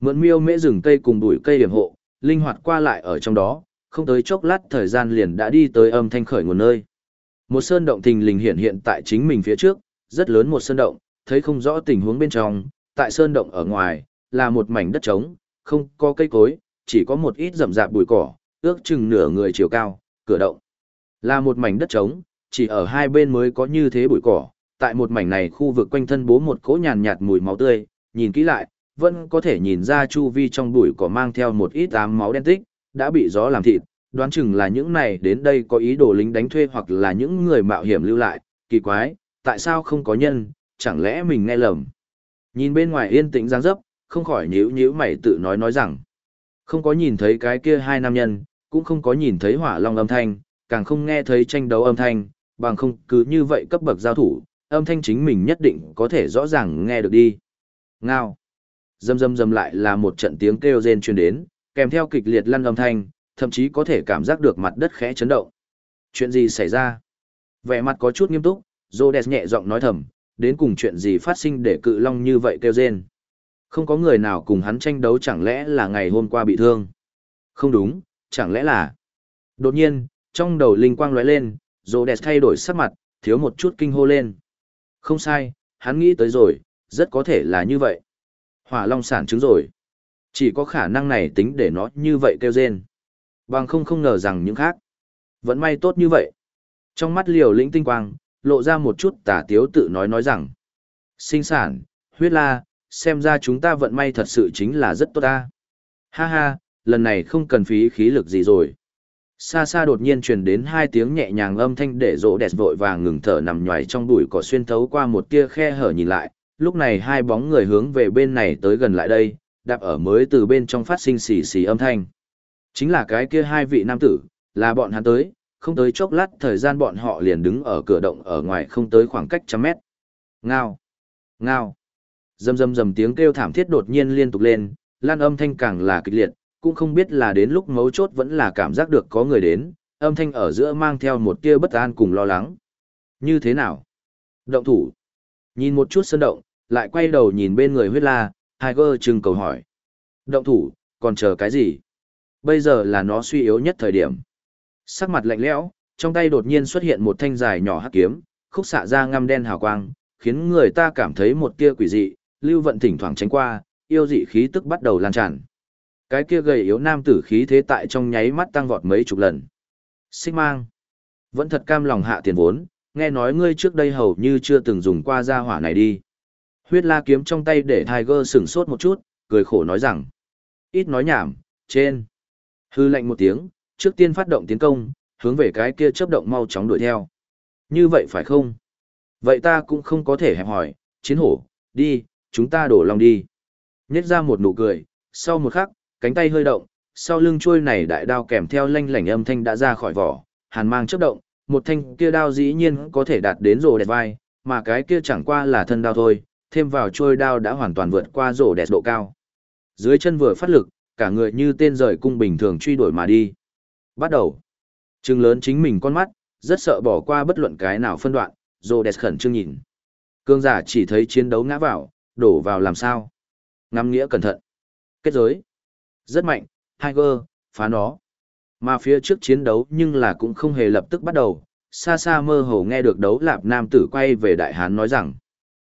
Mượn miêu mễ rừng cây cùng bụi cây điểm hộ, linh hoạt qua lại ở trong đó, không tới chốc lát thời gian liền đã đi tới âm thanh khởi nguồn nơi. Một sơn động thình lình hiện hiện tại chính mình phía trước, rất lớn một sơn động, thấy không rõ tình huống bên trong, tại sơn động ở ngoài, là một mảnh đất trống, không có cây cối, chỉ có một ít rậm rạp bụi cỏ, ước chừng nửa người chiều cao, cửa động. Là một mảnh đất trống, chỉ ở hai bên mới có như thế bụi cỏ, tại một mảnh này khu vực quanh thân bố một cỗ nhàn nhạt mùi máu tươi, nhìn kỹ lại, vẫn có thể nhìn ra chu vi trong bụi cỏ mang theo một ít ám máu đen tích, đã bị gió làm thịt, đoán chừng là những này đến đây có ý đồ lính đánh thuê hoặc là những người mạo hiểm lưu lại, kỳ quái, tại sao không có nhân, chẳng lẽ mình nghe lầm. Nhìn bên ngoài yên tĩnh giang dấp, không khỏi nhíu nhíu mày tự nói nói rằng, không có nhìn thấy cái kia hai nam nhân, cũng không có nhìn thấy hỏa long âm thanh, càng không nghe thấy tranh đấu âm thanh, bằng không cứ như vậy cấp bậc giao thủ, âm thanh chính mình nhất định có thể rõ ràng nghe được đi. Ngao. Dâm dâm dâm lại là một trận tiếng kêu rên truyền đến, kèm theo kịch liệt lăn âm thanh, thậm chí có thể cảm giác được mặt đất khẽ chấn động. Chuyện gì xảy ra? Vẻ mặt có chút nghiêm túc, Rhodes nhẹ giọng nói thầm, đến cùng chuyện gì phát sinh để cự long như vậy kêu rên. Không có người nào cùng hắn tranh đấu chẳng lẽ là ngày hôm qua bị thương. Không đúng, chẳng lẽ là... Đột nhiên, trong đầu linh quang lóe lên, Rhodes thay đổi sắc mặt, thiếu một chút kinh hô lên. Không sai, hắn nghĩ tới rồi, rất có thể là như vậy. Hỏa long sản trứng rồi. Chỉ có khả năng này tính để nó như vậy kêu rên. Bằng không không ngờ rằng những khác. Vẫn may tốt như vậy. Trong mắt liều lĩnh tinh quang, lộ ra một chút tả tiếu tự nói nói rằng. Sinh sản, huyết la, xem ra chúng ta vận may thật sự chính là rất tốt ta. Ha ha, lần này không cần phí khí lực gì rồi. Xa xa đột nhiên truyền đến hai tiếng nhẹ nhàng âm thanh để rỗ đẹp vội vàng ngừng thở nằm nhoài trong bụi cỏ xuyên thấu qua một tia khe hở nhìn lại. Lúc này hai bóng người hướng về bên này tới gần lại đây, đạp ở mới từ bên trong phát sinh xì xì âm thanh. Chính là cái kia hai vị nam tử, là bọn hắn tới, không tới chốc lát thời gian bọn họ liền đứng ở cửa động ở ngoài không tới khoảng cách trăm mét. Ngao! Ngao! Dầm dầm dầm tiếng kêu thảm thiết đột nhiên liên tục lên, lan âm thanh càng là kịch liệt, cũng không biết là đến lúc mấu chốt vẫn là cảm giác được có người đến, âm thanh ở giữa mang theo một tia bất an cùng lo lắng. Như thế nào? Động thủ. Nhìn một chút sân động, lại quay đầu nhìn bên người huyết la, Tiger trừng cầu hỏi. Động thủ, còn chờ cái gì? Bây giờ là nó suy yếu nhất thời điểm. Sắc mặt lạnh lẽo, trong tay đột nhiên xuất hiện một thanh dài nhỏ hắc kiếm, khúc xạ ra ngăm đen hào quang, khiến người ta cảm thấy một tia quỷ dị, lưu vận thỉnh thoảng tránh qua, yêu dị khí tức bắt đầu lan tràn. Cái kia gầy yếu nam tử khí thế tại trong nháy mắt tăng vọt mấy chục lần. Xích mang. Vẫn thật cam lòng hạ tiền vốn, nghe nói ngươi trước đây hầu như chưa từng dùng qua gia hỏa này đi. Huyết la kiếm trong tay để Tiger sửng sốt một chút, cười khổ nói rằng. Ít nói nhảm, trên. Hư lệnh một tiếng, trước tiên phát động tiến công, hướng về cái kia chấp động mau chóng đuổi theo. Như vậy phải không? Vậy ta cũng không có thể hẹp hỏi, chiến hổ, đi, chúng ta đổ lòng đi. Nhét ra một nụ cười, sau một khắc, cánh tay hơi động, sau lưng chuôi này đại đao kèm theo lanh lảnh âm thanh đã ra khỏi vỏ, hàn mang chấp động, một thanh kia đao dĩ nhiên có thể đạt đến rổ đẹp vai, mà cái kia chẳng qua là thân đao thôi, thêm vào trôi đao đã hoàn toàn vượt qua rổ đẹp độ cao. Dưới chân vừa phát lực, cả người như tên rời cung bình thường truy đuổi mà đi. Bắt đầu. Trừng lớn chính mình con mắt, rất sợ bỏ qua bất luận cái nào phân đoạn, rổ đẹp khẩn trương nhìn. Cương giả chỉ thấy chiến đấu ngã vào, đổ vào làm sao. Ngắm nghĩa cẩn thận. Kết giới. Rất mạnh, Tiger, phá nó. Mà phía trước chiến đấu nhưng là cũng không hề lập tức bắt đầu, xa xa mơ hồ nghe được đấu lạp nam tử quay về đại hán nói rằng.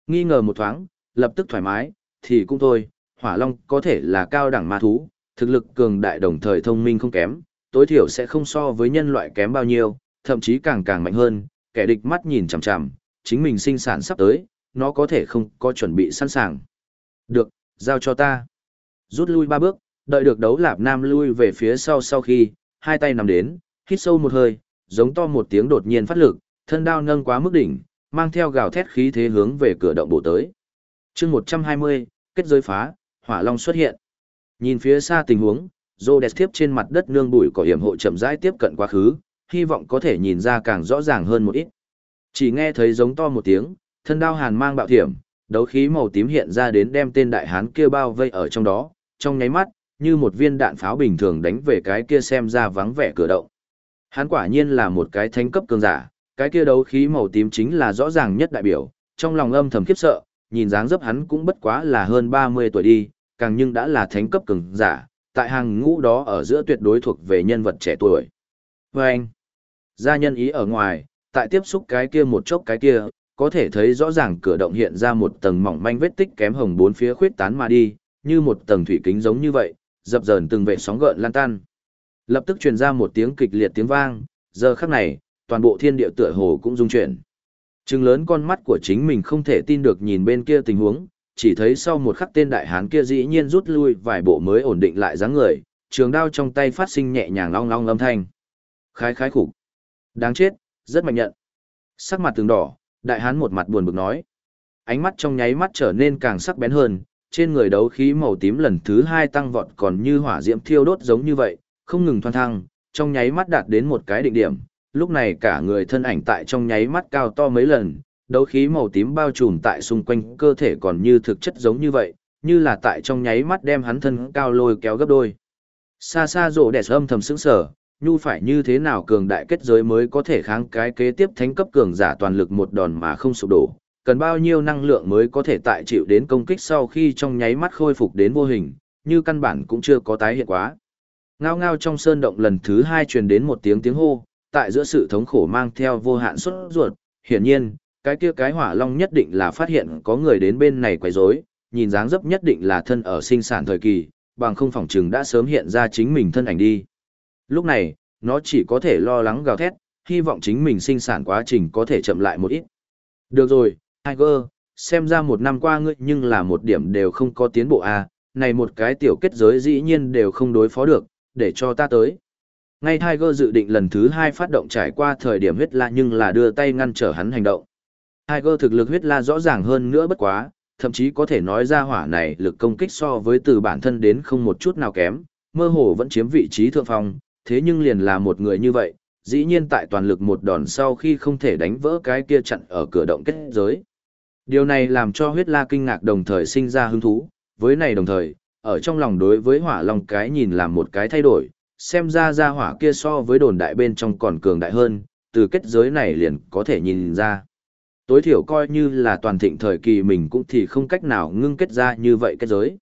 Nghi ngờ một thoáng, lập tức thoải mái, thì cũng thôi, hỏa long có thể là cao đẳng ma thú, thực lực cường đại đồng thời thông minh không kém, tối thiểu sẽ không so với nhân loại kém bao nhiêu, thậm chí càng càng mạnh hơn, kẻ địch mắt nhìn chằm chằm, chính mình sinh sản sắp tới, nó có thể không có chuẩn bị sẵn sàng. Được, giao cho ta. Rút lui ba bước, đợi được đấu lạp nam lui về phía sau sau khi, hai tay nằm đến, hít sâu một hơi, giống to một tiếng đột nhiên phát lực, thân đao nâng quá mức đỉnh, mang theo gào thét khí thế hướng về cửa động bộ tới. chương 120, kết giới phá, hỏa long xuất hiện. Nhìn phía xa tình huống, rô đẹp tiếp trên mặt đất nương bụi cỏ hiểm hộ chậm rãi tiếp cận quá khứ, hy vọng có thể nhìn ra càng rõ ràng hơn một ít. Chỉ nghe thấy giống to một tiếng, thân đao hàn mang bạo thiểm, đấu khí màu tím hiện ra đến đem tên đại hán kia bao vây ở trong đó, trong nháy mắt, như một viên đạn pháo bình thường đánh về cái kia xem ra vắng vẻ cửa động. Hắn quả nhiên là một cái thánh cấp cường giả, cái kia đấu khí màu tím chính là rõ ràng nhất đại biểu, trong lòng âm thầm khiếp sợ, nhìn dáng dấp hắn cũng bất quá là hơn 30 tuổi đi, càng nhưng đã là thánh cấp cường giả, tại hàng ngũ đó ở giữa tuyệt đối thuộc về nhân vật trẻ tuổi. Và anh, gia nhân ý ở ngoài, tại tiếp xúc cái kia một chốc cái kia, có thể thấy rõ ràng cửa động hiện ra một tầng mỏng manh vết tích kém hồng bốn phía khuyết tán mà đi, như một tầng thủy kính giống như vậy, dập dờn từng vệ sóng gợn lan tan. Lập tức truyền ra một tiếng kịch liệt tiếng vang, giờ khắc này, toàn bộ thiên địa tựa hồ cũng rung chuyển. Trừng lớn con mắt của chính mình không thể tin được nhìn bên kia tình huống, chỉ thấy sau một khắc tên đại hán kia dĩ nhiên rút lui vài bộ mới ổn định lại dáng người, trường đao trong tay phát sinh nhẹ nhàng long long âm thanh. Khái khái khủng. Đáng chết, rất mạnh nhận. Sắc mặt từng đỏ, đại hán một mặt buồn bực nói. Ánh mắt trong nháy mắt trở nên càng sắc bén hơn, trên người đấu khí màu tím lần thứ hai tăng vọt còn như hỏa diễm thiêu đốt giống như vậy, không ngừng thoan thăng, trong nháy mắt đạt đến một cái định điểm. Lúc này cả người thân ảnh tại trong nháy mắt cao to mấy lần, đấu khí màu tím bao trùm tại xung quanh cơ thể còn như thực chất giống như vậy, như là tại trong nháy mắt đem hắn thân cao lôi kéo gấp đôi. Xa xa rộ đẹp âm thầm sững sở, nhu phải như thế nào cường đại kết giới mới có thể kháng cái kế tiếp thánh cấp cường giả toàn lực một đòn mà không sụp đổ, cần bao nhiêu năng lượng mới có thể tại chịu đến công kích sau khi trong nháy mắt khôi phục đến vô hình, như căn bản cũng chưa có tái hiện quá. Ngao ngao trong sơn động lần thứ hai truyền đến một tiếng tiếng hô, tại giữa sự thống khổ mang theo vô hạn xuất ruột, hiển nhiên, cái kia cái hỏa long nhất định là phát hiện có người đến bên này quấy rối, nhìn dáng dấp nhất định là thân ở sinh sản thời kỳ, bằng không phòng trường đã sớm hiện ra chính mình thân ảnh đi. Lúc này, nó chỉ có thể lo lắng gào thét, hy vọng chính mình sinh sản quá trình có thể chậm lại một ít. Được rồi, Tiger, xem ra một năm qua ngươi nhưng là một điểm đều không có tiến bộ à, này một cái tiểu kết giới dĩ nhiên đều không đối phó được, để cho ta tới. Ngay Tiger dự định lần thứ hai phát động trải qua thời điểm huyết la nhưng là đưa tay ngăn trở hắn hành động. Tiger thực lực huyết la rõ ràng hơn nữa bất quá, thậm chí có thể nói ra hỏa này lực công kích so với từ bản thân đến không một chút nào kém, mơ hồ vẫn chiếm vị trí thượng phong, thế nhưng liền là một người như vậy, dĩ nhiên tại toàn lực một đòn sau khi không thể đánh vỡ cái kia chặn ở cửa động kết giới. Điều này làm cho huyết la kinh ngạc đồng thời sinh ra hứng thú, với này đồng thời, ở trong lòng đối với hỏa long cái nhìn làm một cái thay đổi, xem ra ra hỏa kia so với đồn đại bên trong còn cường đại hơn, từ kết giới này liền có thể nhìn ra. Tối thiểu coi như là toàn thịnh thời kỳ mình cũng thì không cách nào ngưng kết ra như vậy kết giới.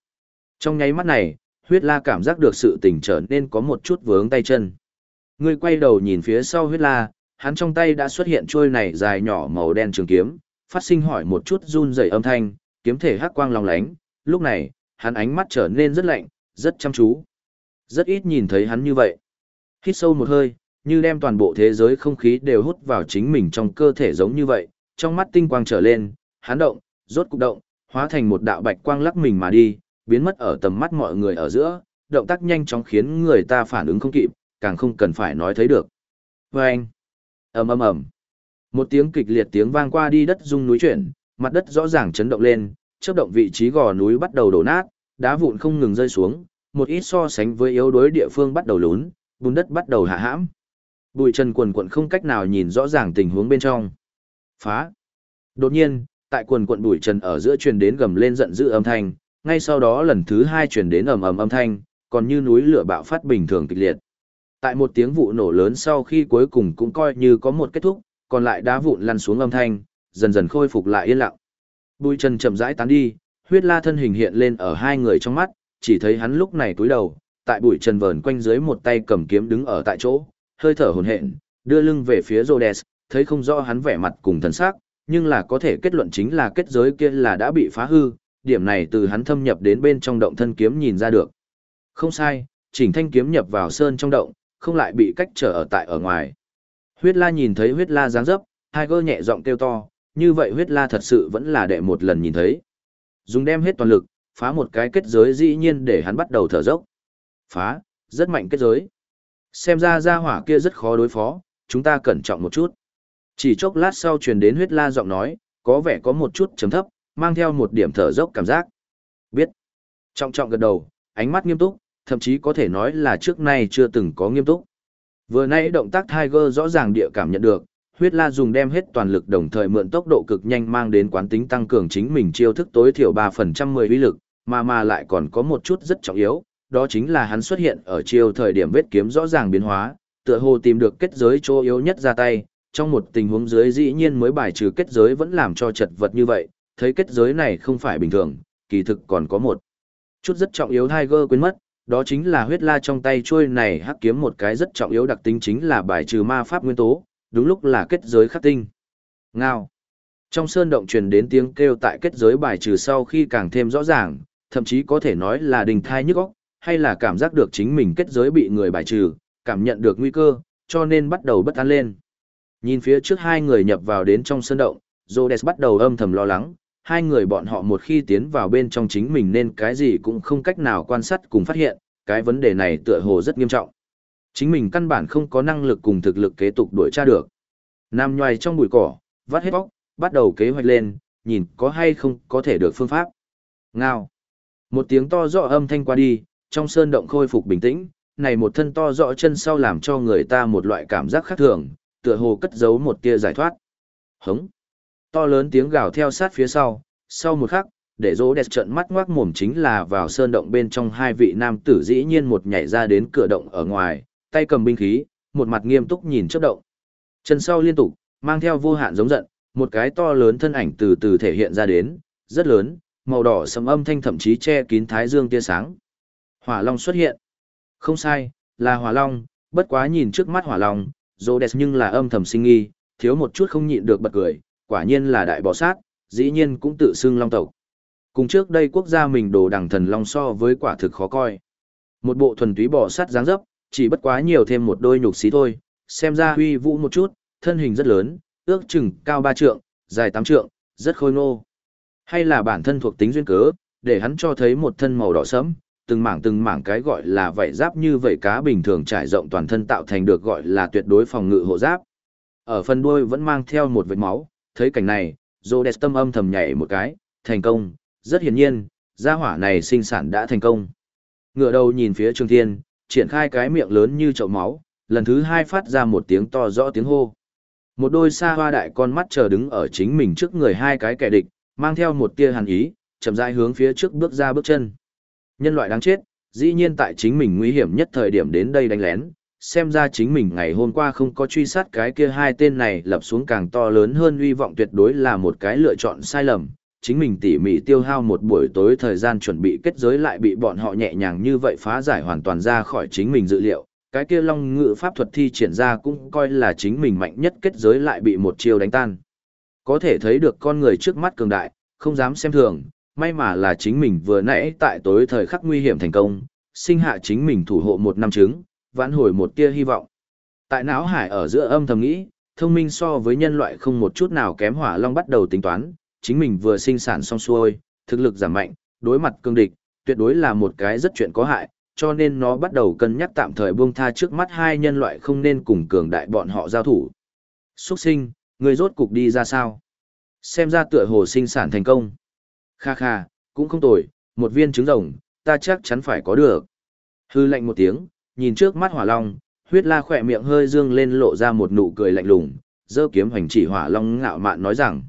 Trong nháy mắt này, huyết la cảm giác được sự tình trở nên có một chút vướng tay chân. Người quay đầu nhìn phía sau huyết la, hắn trong tay đã xuất hiện trôi này dài nhỏ màu đen trường kiếm, phát sinh hỏi một chút run rẩy âm thanh, kiếm thể hắc quang long lánh, lúc này, hắn ánh mắt trở nên rất lạnh, rất chăm chú. Rất ít nhìn thấy hắn như vậy. Hít sâu một hơi, như đem toàn bộ thế giới không khí đều hút vào chính mình trong cơ thể giống như vậy, trong mắt tinh quang trở lên, hắn động, rốt cục động, hóa thành một đạo bạch quang lắc mình mà đi, biến mất ở tầm mắt mọi người ở giữa, động tác nhanh chóng khiến người ta phản ứng không kịp, càng không cần phải nói thấy được. Vâng! anh, ầm ầm ầm, một tiếng kịch liệt tiếng vang qua đi đất rung núi chuyển, mặt đất rõ ràng chấn động lên, chớp động vị trí gò núi bắt đầu đổ nát, đá vụn không ngừng rơi xuống, một ít so sánh với yếu đuối địa phương bắt đầu lún, bùn đất bắt đầu hạ hãm. Bụi trần quần quận không cách nào nhìn rõ ràng tình huống bên trong. Phá. Đột nhiên, tại quần quận bụi trần ở giữa truyền đến gầm lên giận dữ âm thanh, ngay sau đó lần thứ hai truyền đến ầm ầm âm thanh, còn như núi lửa bạo phát bình thường kịch liệt. Tại một tiếng vụ nổ lớn sau khi cuối cùng cũng coi như có một kết thúc, còn lại đá vụn lăn xuống âm thanh, dần dần khôi phục lại yên lặng. bụi trần chậm rãi tán đi, huyết la thân hình hiện lên ở hai người trong mắt, chỉ thấy hắn lúc này túi đầu, tại bụi trần vờn quanh dưới một tay cầm kiếm đứng ở tại chỗ, hơi thở hồn hện, đưa lưng về phía Rhodes, thấy không rõ hắn vẻ mặt cùng thần sắc, nhưng là có thể kết luận chính là kết giới kia là đã bị phá hư, điểm này từ hắn thâm nhập đến bên trong động thân kiếm nhìn ra được. Không sai, chỉnh thanh kiếm nhập vào sơn trong động, không lại bị cách trở ở tại ở ngoài. Huyết la nhìn thấy huyết la dáng dấp, Tiger nhẹ giọng kêu to, như vậy huyết la thật sự vẫn là đệ một lần nhìn thấy. Dùng đem hết toàn lực, phá một cái kết giới dĩ nhiên để hắn bắt đầu thở dốc. Phá, rất mạnh kết giới. Xem ra ra hỏa kia rất khó đối phó, chúng ta cẩn trọng một chút. Chỉ chốc lát sau truyền đến huyết la giọng nói, có vẻ có một chút chấm thấp, mang theo một điểm thở dốc cảm giác. Biết. Trọng trọng gật đầu, ánh mắt nghiêm túc, thậm chí có thể nói là trước nay chưa từng có nghiêm túc. Vừa nãy động tác Tiger rõ ràng địa cảm nhận được, huyết la dùng đem hết toàn lực đồng thời mượn tốc độ cực nhanh mang đến quán tính tăng cường chính mình chiêu thức tối thiểu 3% 10 uy lực, mà mà lại còn có một chút rất trọng yếu, đó chính là hắn xuất hiện ở chiêu thời điểm vết kiếm rõ ràng biến hóa, tựa hồ tìm được kết giới chỗ yếu nhất ra tay, trong một tình huống dưới dĩ nhiên mới bài trừ kết giới vẫn làm cho chật vật như vậy, thấy kết giới này không phải bình thường, kỳ thực còn có một chút rất trọng yếu Tiger quên mất, đó chính là huyết la trong tay trôi này hắc kiếm một cái rất trọng yếu đặc tính chính là bài trừ ma pháp nguyên tố, đúng lúc là kết giới khắc tinh. Ngao. Trong sơn động truyền đến tiếng kêu tại kết giới bài trừ sau khi càng thêm rõ ràng, thậm chí có thể nói là đình thai nhức óc, hay là cảm giác được chính mình kết giới bị người bài trừ, cảm nhận được nguy cơ, cho nên bắt đầu bất an lên. Nhìn phía trước hai người nhập vào đến trong sơn động, Rhodes bắt đầu âm thầm lo lắng, hai người bọn họ một khi tiến vào bên trong chính mình nên cái gì cũng không cách nào quan sát cùng phát hiện, cái vấn đề này tựa hồ rất nghiêm trọng. Chính mình căn bản không có năng lực cùng thực lực kế tục đuổi tra được. Nam nhoài trong bụi cỏ, vắt hết bóc, bắt đầu kế hoạch lên, nhìn có hay không có thể được phương pháp. Ngao. Một tiếng to rõ âm thanh qua đi, trong sơn động khôi phục bình tĩnh, này một thân to rõ chân sau làm cho người ta một loại cảm giác khác thường, tựa hồ cất giấu một tia giải thoát. Hống. To lớn tiếng gào theo sát phía sau, sau một khắc, để dỗ đẹp trận mắt ngoác mồm chính là vào sơn động bên trong hai vị nam tử dĩ nhiên một nhảy ra đến cửa động ở ngoài, tay cầm binh khí, một mặt nghiêm túc nhìn chớp động. Chân sau liên tục, mang theo vô hạn giống giận, một cái to lớn thân ảnh từ từ thể hiện ra đến, rất lớn, màu đỏ sầm âm thanh thậm chí che kín thái dương tia sáng. Hỏa Long xuất hiện. Không sai, là Hỏa Long, bất quá nhìn trước mắt Hỏa Long, Rhodes nhưng là âm thầm sinh nghi, thiếu một chút không nhịn được bật cười, quả nhiên là đại bò sát, dĩ nhiên cũng tự xưng Long tộc. Cùng trước đây quốc gia mình đồ đẳng thần Long so với quả thực khó coi. Một bộ thuần túy bò sát dáng dấp, chỉ bất quá nhiều thêm một đôi nhục xí thôi, xem ra huy vũ một chút, thân hình rất lớn, ước chừng cao ba trượng, dài tám trượng, rất khôi ngô. Hay là bản thân thuộc tính duyên cớ, để hắn cho thấy một thân màu đỏ sẫm, từng mảng từng mảng cái gọi là vảy giáp như vảy cá bình thường trải rộng toàn thân tạo thành được gọi là tuyệt đối phòng ngự hộ giáp. Ở phần đuôi vẫn mang theo một vệt máu, thấy cảnh này, Rhodes tâm âm thầm nhảy một cái, thành công, rất hiển nhiên, gia hỏa này sinh sản đã thành công. Ngựa đầu nhìn phía Trương Thiên, triển khai cái miệng lớn như chậu máu, lần thứ hai phát ra một tiếng to rõ tiếng hô. Một đôi xa hoa đại con mắt chờ đứng ở chính mình trước người hai cái kẻ địch, mang theo một tia hàn ý, chậm rãi hướng phía trước bước ra bước chân. Nhân loại đáng chết, dĩ nhiên tại chính mình nguy hiểm nhất thời điểm đến đây đánh lén, xem ra chính mình ngày hôm qua không có truy sát cái kia hai tên này lập xuống càng to lớn hơn uy vọng tuyệt đối là một cái lựa chọn sai lầm. Chính mình tỉ mỉ tiêu hao một buổi tối thời gian chuẩn bị kết giới lại bị bọn họ nhẹ nhàng như vậy phá giải hoàn toàn ra khỏi chính mình dự liệu. Cái kia long ngự pháp thuật thi triển ra cũng coi là chính mình mạnh nhất kết giới lại bị một chiêu đánh tan. Có thể thấy được con người trước mắt cường đại, không dám xem thường, may mà là chính mình vừa nãy tại tối thời khắc nguy hiểm thành công, sinh hạ chính mình thủ hộ một năm trứng, vãn hồi một tia hy vọng. Tại não hải ở giữa âm thầm nghĩ, thông minh so với nhân loại không một chút nào kém hỏa long bắt đầu tính toán, chính mình vừa sinh sản xong xuôi, thực lực giảm mạnh, đối mặt cương địch, tuyệt đối là một cái rất chuyện có hại, cho nên nó bắt đầu cân nhắc tạm thời buông tha trước mắt hai nhân loại không nên cùng cường đại bọn họ giao thủ. Xuất sinh, người rốt cục đi ra sao? Xem ra tựa hồ sinh sản thành công. Kha kha, cũng không tồi, một viên trứng rồng, ta chắc chắn phải có được. Hư lạnh một tiếng, nhìn trước mắt hỏa long, huyết la khỏe miệng hơi dương lên lộ ra một nụ cười lạnh lùng, dơ kiếm hoành chỉ hỏa long ngạo mạn nói rằng.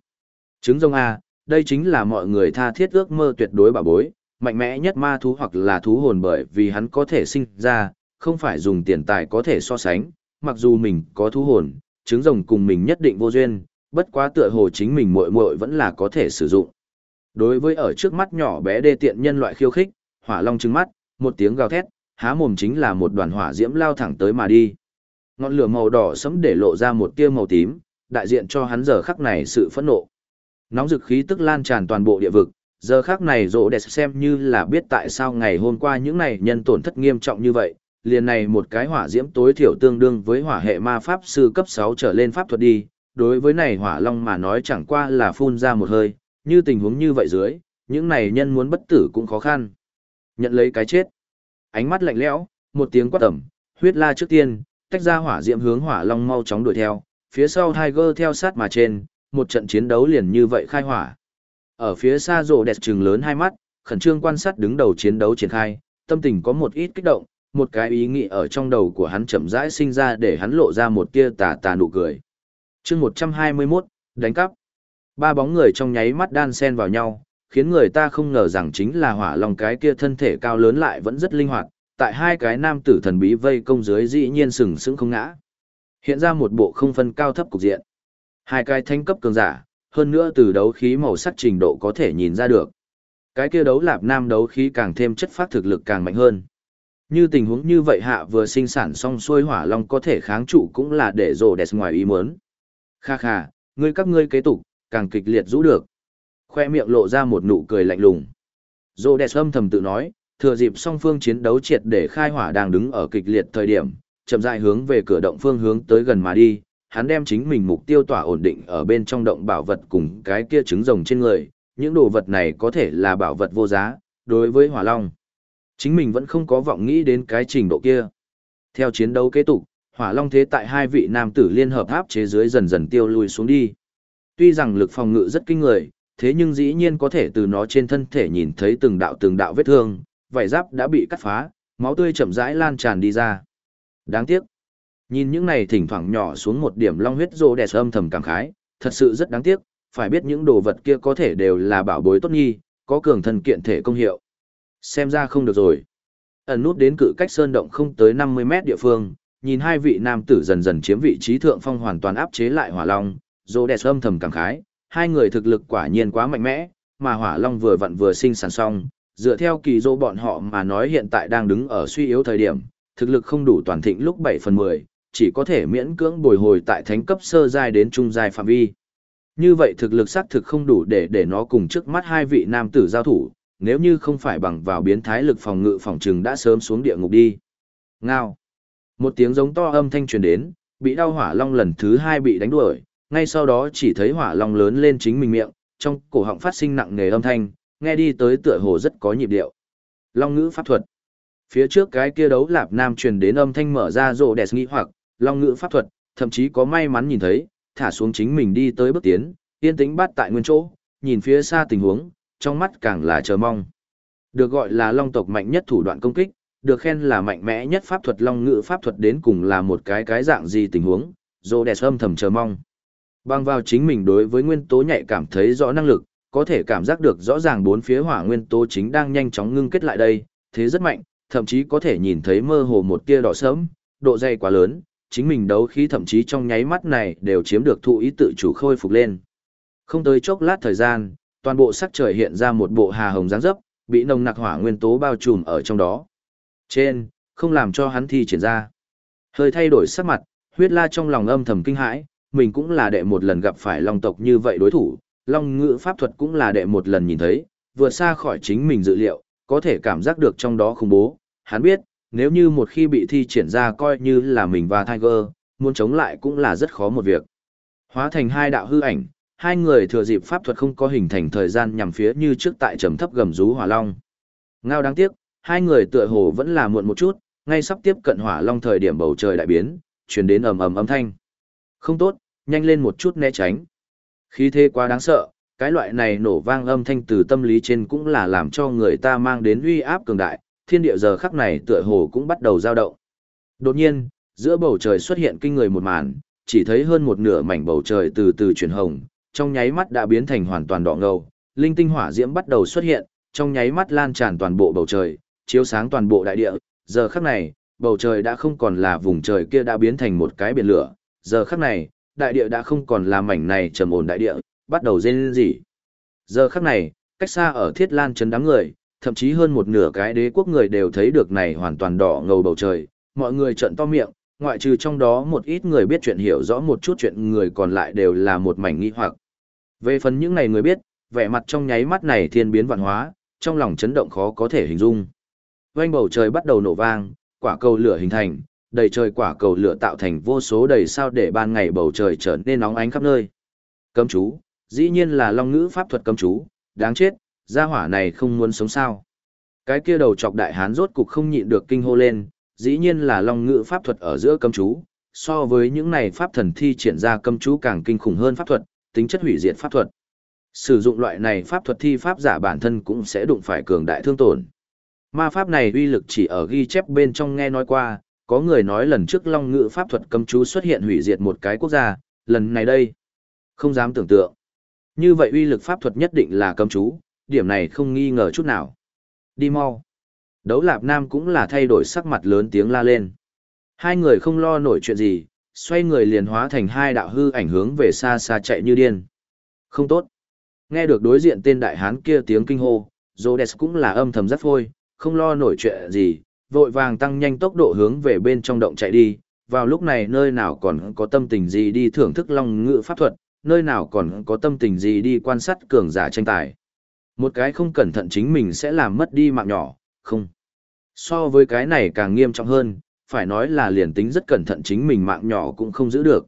Trứng rồng A, đây chính là mọi người tha thiết ước mơ tuyệt đối bảo bối, mạnh mẽ nhất ma thú hoặc là thú hồn bởi vì hắn có thể sinh ra, không phải dùng tiền tài có thể so sánh, mặc dù mình có thú hồn, trứng rồng cùng mình nhất định vô duyên, bất quá tựa hồ chính mình muội muội vẫn là có thể sử dụng. Đối với ở trước mắt nhỏ bé đê tiện nhân loại khiêu khích, hỏa long trừng mắt, một tiếng gào thét, há mồm chính là một đoàn hỏa diễm lao thẳng tới mà đi. Ngọn lửa màu đỏ sẫm để lộ ra một tia màu tím, đại diện cho hắn giờ khắc này sự phẫn nộ. Nóng dực khí tức lan tràn toàn bộ địa vực, giờ khắc này rộ đẹp xem như là biết tại sao ngày hôm qua những này nhân tổn thất nghiêm trọng như vậy, liền này một cái hỏa diễm tối thiểu tương đương với hỏa hệ ma pháp sư cấp 6 trở lên pháp thuật đi, đối với này hỏa long mà nói chẳng qua là phun ra một hơi, như tình huống như vậy dưới, những này nhân muốn bất tử cũng khó khăn. Nhận lấy cái chết. Ánh mắt lạnh lẽo, một tiếng quát tẩm, huyết la trước tiên, tách ra hỏa diễm hướng hỏa long mau chóng đuổi theo, phía sau Tiger theo sát mà trên, một trận chiến đấu liền như vậy khai hỏa. Ở phía xa rồ đẹp trừng lớn hai mắt, khẩn trương quan sát đứng đầu chiến đấu triển khai, tâm tình có một ít kích động, một cái ý nghĩ ở trong đầu của hắn chậm rãi sinh ra để hắn lộ ra một tia tà tà nụ cười. chương 121, đánh cắp. Ba bóng người trong nháy mắt đan xen vào nhau, khiến người ta không ngờ rằng chính là hỏa lòng cái kia thân thể cao lớn lại vẫn rất linh hoạt, tại hai cái nam tử thần bí vây công dưới dĩ nhiên sừng sững không ngã. Hiện ra một bộ không phân cao thấp cục diện. Hai cái thanh cấp cường giả, hơn nữa từ đấu khí màu sắc trình độ có thể nhìn ra được. Cái kia đấu lạp nam đấu khí càng thêm chất phát thực lực càng mạnh hơn. Như tình huống như vậy hạ vừa sinh sản xong xuôi hỏa long có thể kháng trụ cũng là để rồ đẹp ngoài ý muốn. Kha kha, ngươi các ngươi kế tục, càng kịch liệt rũ được. Khoe miệng lộ ra một nụ cười lạnh lùng. Rồ đẹp âm thầm tự nói, thừa dịp song phương chiến đấu triệt để khai hỏa đang đứng ở kịch liệt thời điểm, chậm rãi hướng về cửa động phương hướng tới gần mà đi, hắn đem chính mình mục tiêu tỏa ổn định ở bên trong động bảo vật cùng cái kia trứng rồng trên người, những đồ vật này có thể là bảo vật vô giá, đối với hỏa long. Chính mình vẫn không có vọng nghĩ đến cái trình độ kia. Theo chiến đấu kế tục, hỏa long thế tại hai vị nam tử liên hợp áp chế dưới dần dần tiêu lui xuống đi. Tuy rằng lực phòng ngự rất kinh người, thế nhưng dĩ nhiên có thể từ nó trên thân thể nhìn thấy từng đạo từng đạo vết thương, vảy giáp đã bị cắt phá, máu tươi chậm rãi lan tràn đi ra. Đáng tiếc. Nhìn những này thỉnh thoảng nhỏ xuống một điểm long huyết rô đẹp âm thầm cảm khái, thật sự rất đáng tiếc, phải biết những đồ vật kia có thể đều là bảo bối tốt nghi, có cường thân kiện thể công hiệu. Xem ra không được rồi. Ẩn nút đến cự cách sơn động không tới 50 mét địa phương, nhìn hai vị nam tử dần dần chiếm vị trí thượng phong hoàn toàn áp chế lại hỏa long, rô đẹp âm thầm cảm khái, hai người thực lực quả nhiên quá mạnh mẽ, mà hỏa long vừa vặn vừa sinh sản xong, dựa theo kỳ dô bọn họ mà nói hiện tại đang đứng ở suy yếu thời điểm, thực lực không đủ toàn thịnh lúc 7 phần 10, chỉ có thể miễn cưỡng bồi hồi tại thánh cấp sơ giai đến trung giai phạm vi. Như vậy thực lực xác thực không đủ để để nó cùng trước mắt hai vị nam tử giao thủ, nếu như không phải bằng vào biến thái lực phòng ngự phòng trừng đã sớm xuống địa ngục đi. Ngao. Một tiếng giống to âm thanh truyền đến, bị đau hỏa long lần thứ hai bị đánh đuổi, ngay sau đó chỉ thấy hỏa long lớn lên chính mình miệng, trong cổ họng phát sinh nặng nề âm thanh, nghe đi tới tựa hồ rất có nhịp điệu. Long ngữ pháp thuật. Phía trước cái kia đấu lạp nam truyền đến âm thanh mở ra rộ đẹp nghi hoặc, long ngữ pháp thuật, thậm chí có may mắn nhìn thấy, thả xuống chính mình đi tới bước tiến, yên tĩnh bắt tại nguyên chỗ, nhìn phía xa tình huống, trong mắt càng là chờ mong. Được gọi là long tộc mạnh nhất thủ đoạn công kích, được khen là mạnh mẽ nhất pháp thuật long ngữ pháp thuật đến cùng là một cái cái dạng gì tình huống, dô đẹp âm thầm chờ mong. Bằng vào chính mình đối với nguyên tố nhạy cảm thấy rõ năng lực, có thể cảm giác được rõ ràng bốn phía hỏa nguyên tố chính đang nhanh chóng ngưng kết lại đây, thế rất mạnh, thậm chí có thể nhìn thấy mơ hồ một tia đỏ sớm, độ dày quá lớn, chính mình đấu khí thậm chí trong nháy mắt này đều chiếm được thụ ý tự chủ khôi phục lên. Không tới chốc lát thời gian, toàn bộ sắc trời hiện ra một bộ hà hồng dáng dấp, bị nồng nặc hỏa nguyên tố bao trùm ở trong đó. Trên, không làm cho hắn thi triển ra. Hơi thay đổi sắc mặt, huyết la trong lòng âm thầm kinh hãi, mình cũng là đệ một lần gặp phải long tộc như vậy đối thủ, long ngữ pháp thuật cũng là đệ một lần nhìn thấy, vừa xa khỏi chính mình dự liệu, có thể cảm giác được trong đó khủng bố. Hắn biết, nếu như một khi bị thi triển ra coi như là mình và Tiger, muốn chống lại cũng là rất khó một việc. Hóa thành hai đạo hư ảnh, hai người thừa dịp pháp thuật không có hình thành thời gian nhằm phía như trước tại trầm thấp gầm rú hỏa long. Ngao đáng tiếc, hai người tựa hồ vẫn là muộn một chút, ngay sắp tiếp cận hỏa long thời điểm bầu trời đại biến, truyền đến ầm ầm âm thanh. Không tốt, nhanh lên một chút né tránh. Khí thế quá đáng sợ, cái loại này nổ vang âm thanh từ tâm lý trên cũng là làm cho người ta mang đến uy áp cường đại, thiên địa giờ khắc này tựa hồ cũng bắt đầu dao động. Đột nhiên, giữa bầu trời xuất hiện kinh người một màn, chỉ thấy hơn một nửa mảnh bầu trời từ từ chuyển hồng, trong nháy mắt đã biến thành hoàn toàn đỏ ngầu, linh tinh hỏa diễm bắt đầu xuất hiện, trong nháy mắt lan tràn toàn bộ bầu trời, chiếu sáng toàn bộ đại địa, giờ khắc này, bầu trời đã không còn là vùng trời kia đã biến thành một cái biển lửa, giờ khắc này, đại địa đã không còn là mảnh này trầm ổn đại địa, bắt đầu rên rỉ. Giờ khắc này, cách xa ở Thiết Lan chấn đám người, thậm chí hơn một nửa cái đế quốc người đều thấy được này hoàn toàn đỏ ngầu bầu trời, mọi người trợn to miệng, ngoại trừ trong đó một ít người biết chuyện hiểu rõ một chút chuyện người còn lại đều là một mảnh nghi hoặc. Về phần những này người biết, vẻ mặt trong nháy mắt này thiên biến vạn hóa, trong lòng chấn động khó có thể hình dung. Vành bầu trời bắt đầu nổ vang, quả cầu lửa hình thành, đầy trời quả cầu lửa tạo thành vô số đầy sao để ban ngày bầu trời trở nên nóng ánh khắp nơi. Cấm chú, dĩ nhiên là long ngữ pháp thuật cấm chú, đáng chết, gia hỏa này không muốn sống sao. Cái kia đầu chọc đại hán rốt cục không nhịn được kinh hô lên, dĩ nhiên là long ngữ pháp thuật ở giữa cấm chú, so với những này pháp thần thi triển ra cấm chú càng kinh khủng hơn pháp thuật, tính chất hủy diệt pháp thuật. Sử dụng loại này pháp thuật thi pháp giả bản thân cũng sẽ đụng phải cường đại thương tổn. Ma pháp này uy lực chỉ ở ghi chép bên trong nghe nói qua, có người nói lần trước long ngữ pháp thuật cấm chú xuất hiện hủy diệt một cái quốc gia, lần này đây. Không dám tưởng tượng. Như vậy uy lực pháp thuật nhất định là cấm chú, điểm này không nghi ngờ chút nào. Đi mau. Đấu Lạp Nam cũng là thay đổi sắc mặt lớn tiếng la lên. Hai người không lo nổi chuyện gì, xoay người liền hóa thành hai đạo hư ảnh hướng về xa xa chạy như điên. Không tốt. Nghe được đối diện tên đại hán kia tiếng kinh hô, Rhodes cũng là âm thầm rất phôi, không lo nổi chuyện gì, vội vàng tăng nhanh tốc độ hướng về bên trong động chạy đi. Vào lúc này nơi nào còn có tâm tình gì đi thưởng thức long ngự pháp thuật, nơi nào còn có tâm tình gì đi quan sát cường giả tranh tài. Một cái không cẩn thận chính mình sẽ làm mất đi mạng nhỏ, không. So với cái này càng nghiêm trọng hơn, phải nói là liền tính rất cẩn thận chính mình mạng nhỏ cũng không giữ được.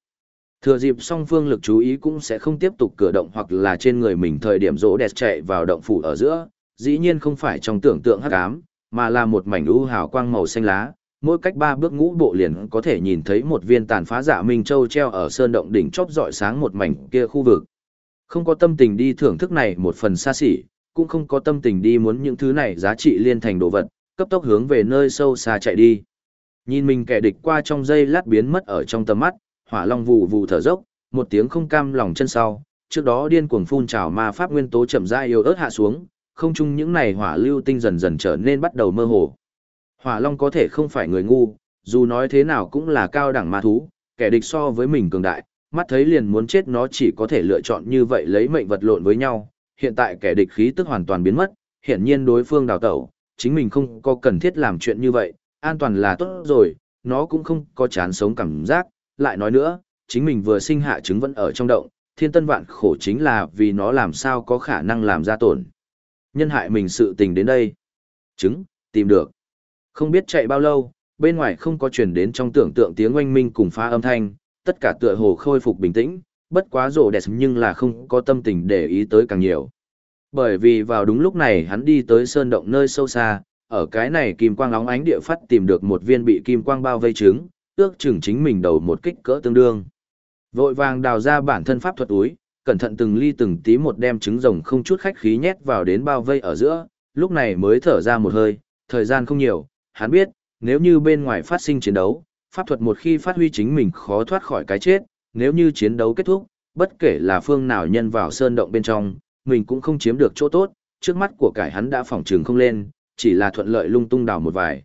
Thừa dịp song phương lực chú ý cũng sẽ không tiếp tục cử động hoặc là trên người mình thời điểm rỗ đẹp chạy vào động phủ ở giữa, dĩ nhiên không phải trong tưởng tượng hắc ám, mà là một mảnh u hào quang màu xanh lá, mỗi cách ba bước ngũ bộ liền có thể nhìn thấy một viên tàn phá dạ minh châu treo ở sơn động đỉnh chóp dọi sáng một mảnh kia khu vực. Không có tâm tình đi thưởng thức này một phần xa xỉ, cũng không có tâm tình đi muốn những thứ này giá trị liên thành đồ vật, cấp tốc hướng về nơi sâu xa chạy đi. Nhìn mình kẻ địch qua trong dây lát biến mất ở trong tầm mắt, hỏa long vụ vụ thở dốc, một tiếng không cam lòng chân sau, trước đó điên cuồng phun trào ma pháp nguyên tố chậm rãi yếu ớt hạ xuống, không chung những này hỏa lưu tinh dần dần trở nên bắt đầu mơ hồ. Hỏa long có thể không phải người ngu, dù nói thế nào cũng là cao đẳng ma thú, kẻ địch so với mình cường đại, mắt thấy liền muốn chết nó chỉ có thể lựa chọn như vậy lấy mệnh vật lộn với nhau, hiện tại kẻ địch khí tức hoàn toàn biến mất, hiển nhiên đối phương đào tẩu, chính mình không có cần thiết làm chuyện như vậy, an toàn là tốt rồi, nó cũng không có chán sống cảm giác, lại nói nữa, chính mình vừa sinh hạ trứng vẫn ở trong động, thiên tân vạn khổ chính là vì nó làm sao có khả năng làm ra tổn. Nhân hại mình sự tình đến đây. Trứng, tìm được. Không biết chạy bao lâu, bên ngoài không có truyền đến trong tưởng tượng tiếng oanh minh cùng phá âm thanh, tất cả tựa hồ khôi phục bình tĩnh, bất quá rổ đẹp nhưng là không có tâm tình để ý tới càng nhiều. Bởi vì vào đúng lúc này hắn đi tới sơn động nơi sâu xa, ở cái này kim quang óng ánh địa phát tìm được một viên bị kim quang bao vây trứng, ước chừng chính mình đầu một kích cỡ tương đương. Vội vàng đào ra bản thân pháp thuật túi, cẩn thận từng ly từng tí một đem trứng rồng không chút khách khí nhét vào đến bao vây ở giữa, lúc này mới thở ra một hơi, thời gian không nhiều, hắn biết, nếu như bên ngoài phát sinh chiến đấu, pháp thuật một khi phát huy chính mình khó thoát khỏi cái chết, nếu như chiến đấu kết thúc, bất kể là phương nào nhân vào sơn động bên trong, mình cũng không chiếm được chỗ tốt, trước mắt của cải hắn đã phỏng trường không lên, chỉ là thuận lợi lung tung đào một vài.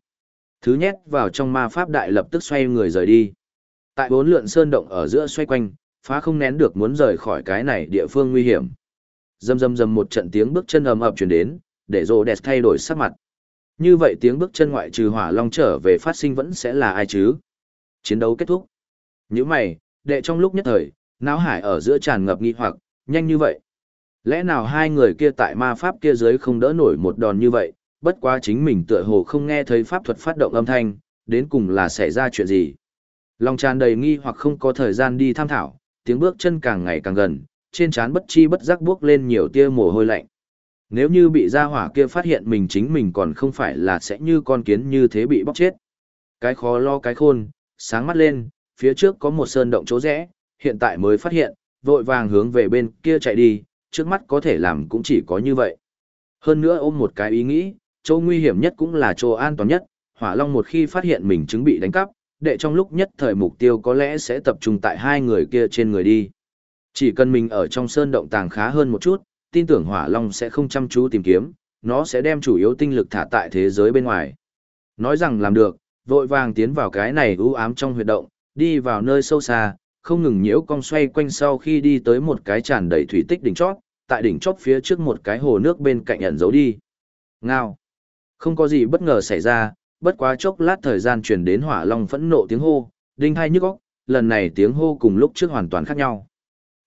Thứ nhét vào trong ma pháp đại lập tức xoay người rời đi. Tại bốn lượn sơn động ở giữa xoay quanh, phá không nén được muốn rời khỏi cái này địa phương nguy hiểm. Dầm dầm dầm một trận tiếng bước chân ầm ập truyền đến, để rồ đẹp thay đổi sắc mặt. Như vậy tiếng bước chân ngoại trừ hỏa long trở về phát sinh vẫn sẽ là ai chứ? Chiến đấu kết thúc. Những mày, đệ trong lúc nhất thời, não hải ở giữa tràn ngập nghi hoặc, nhanh như vậy. Lẽ nào hai người kia tại ma pháp kia dưới không đỡ nổi một đòn như vậy, bất quá chính mình tựa hồ không nghe thấy pháp thuật phát động âm thanh, đến cùng là xảy ra chuyện gì. Lòng tràn đầy nghi hoặc không có thời gian đi tham thảo, tiếng bước chân càng ngày càng gần, trên trán bất chi bất giác bước lên nhiều tia mồ hôi lạnh. Nếu như bị gia hỏa kia phát hiện mình chính mình còn không phải là sẽ như con kiến như thế bị bóc chết. Cái khó lo cái khôn, sáng mắt lên, phía trước có một sơn động chỗ rẽ, hiện tại mới phát hiện, vội vàng hướng về bên kia chạy đi, trước mắt có thể làm cũng chỉ có như vậy. Hơn nữa ôm một cái ý nghĩ, chỗ nguy hiểm nhất cũng là chỗ an toàn nhất, hỏa long một khi phát hiện mình chứng bị đánh cắp, đệ trong lúc nhất thời mục tiêu có lẽ sẽ tập trung tại hai người kia trên người đi. Chỉ cần mình ở trong sơn động tàng khá hơn một chút, tin tưởng hỏa long sẽ không chăm chú tìm kiếm, nó sẽ đem chủ yếu tinh lực thả tại thế giới bên ngoài. Nói rằng làm được, vội vàng tiến vào cái này u ám trong huyệt động, đi vào nơi sâu xa, không ngừng nhiễu cong xoay quanh sau khi đi tới một cái tràn đầy thủy tích đỉnh chót, tại đỉnh chót phía trước một cái hồ nước bên cạnh ẩn giấu đi. Ngao. Không có gì bất ngờ xảy ra, bất quá chốc lát thời gian truyền đến hỏa long phẫn nộ tiếng hô, đinh hai nhức óc, lần này tiếng hô cùng lúc trước hoàn toàn khác nhau.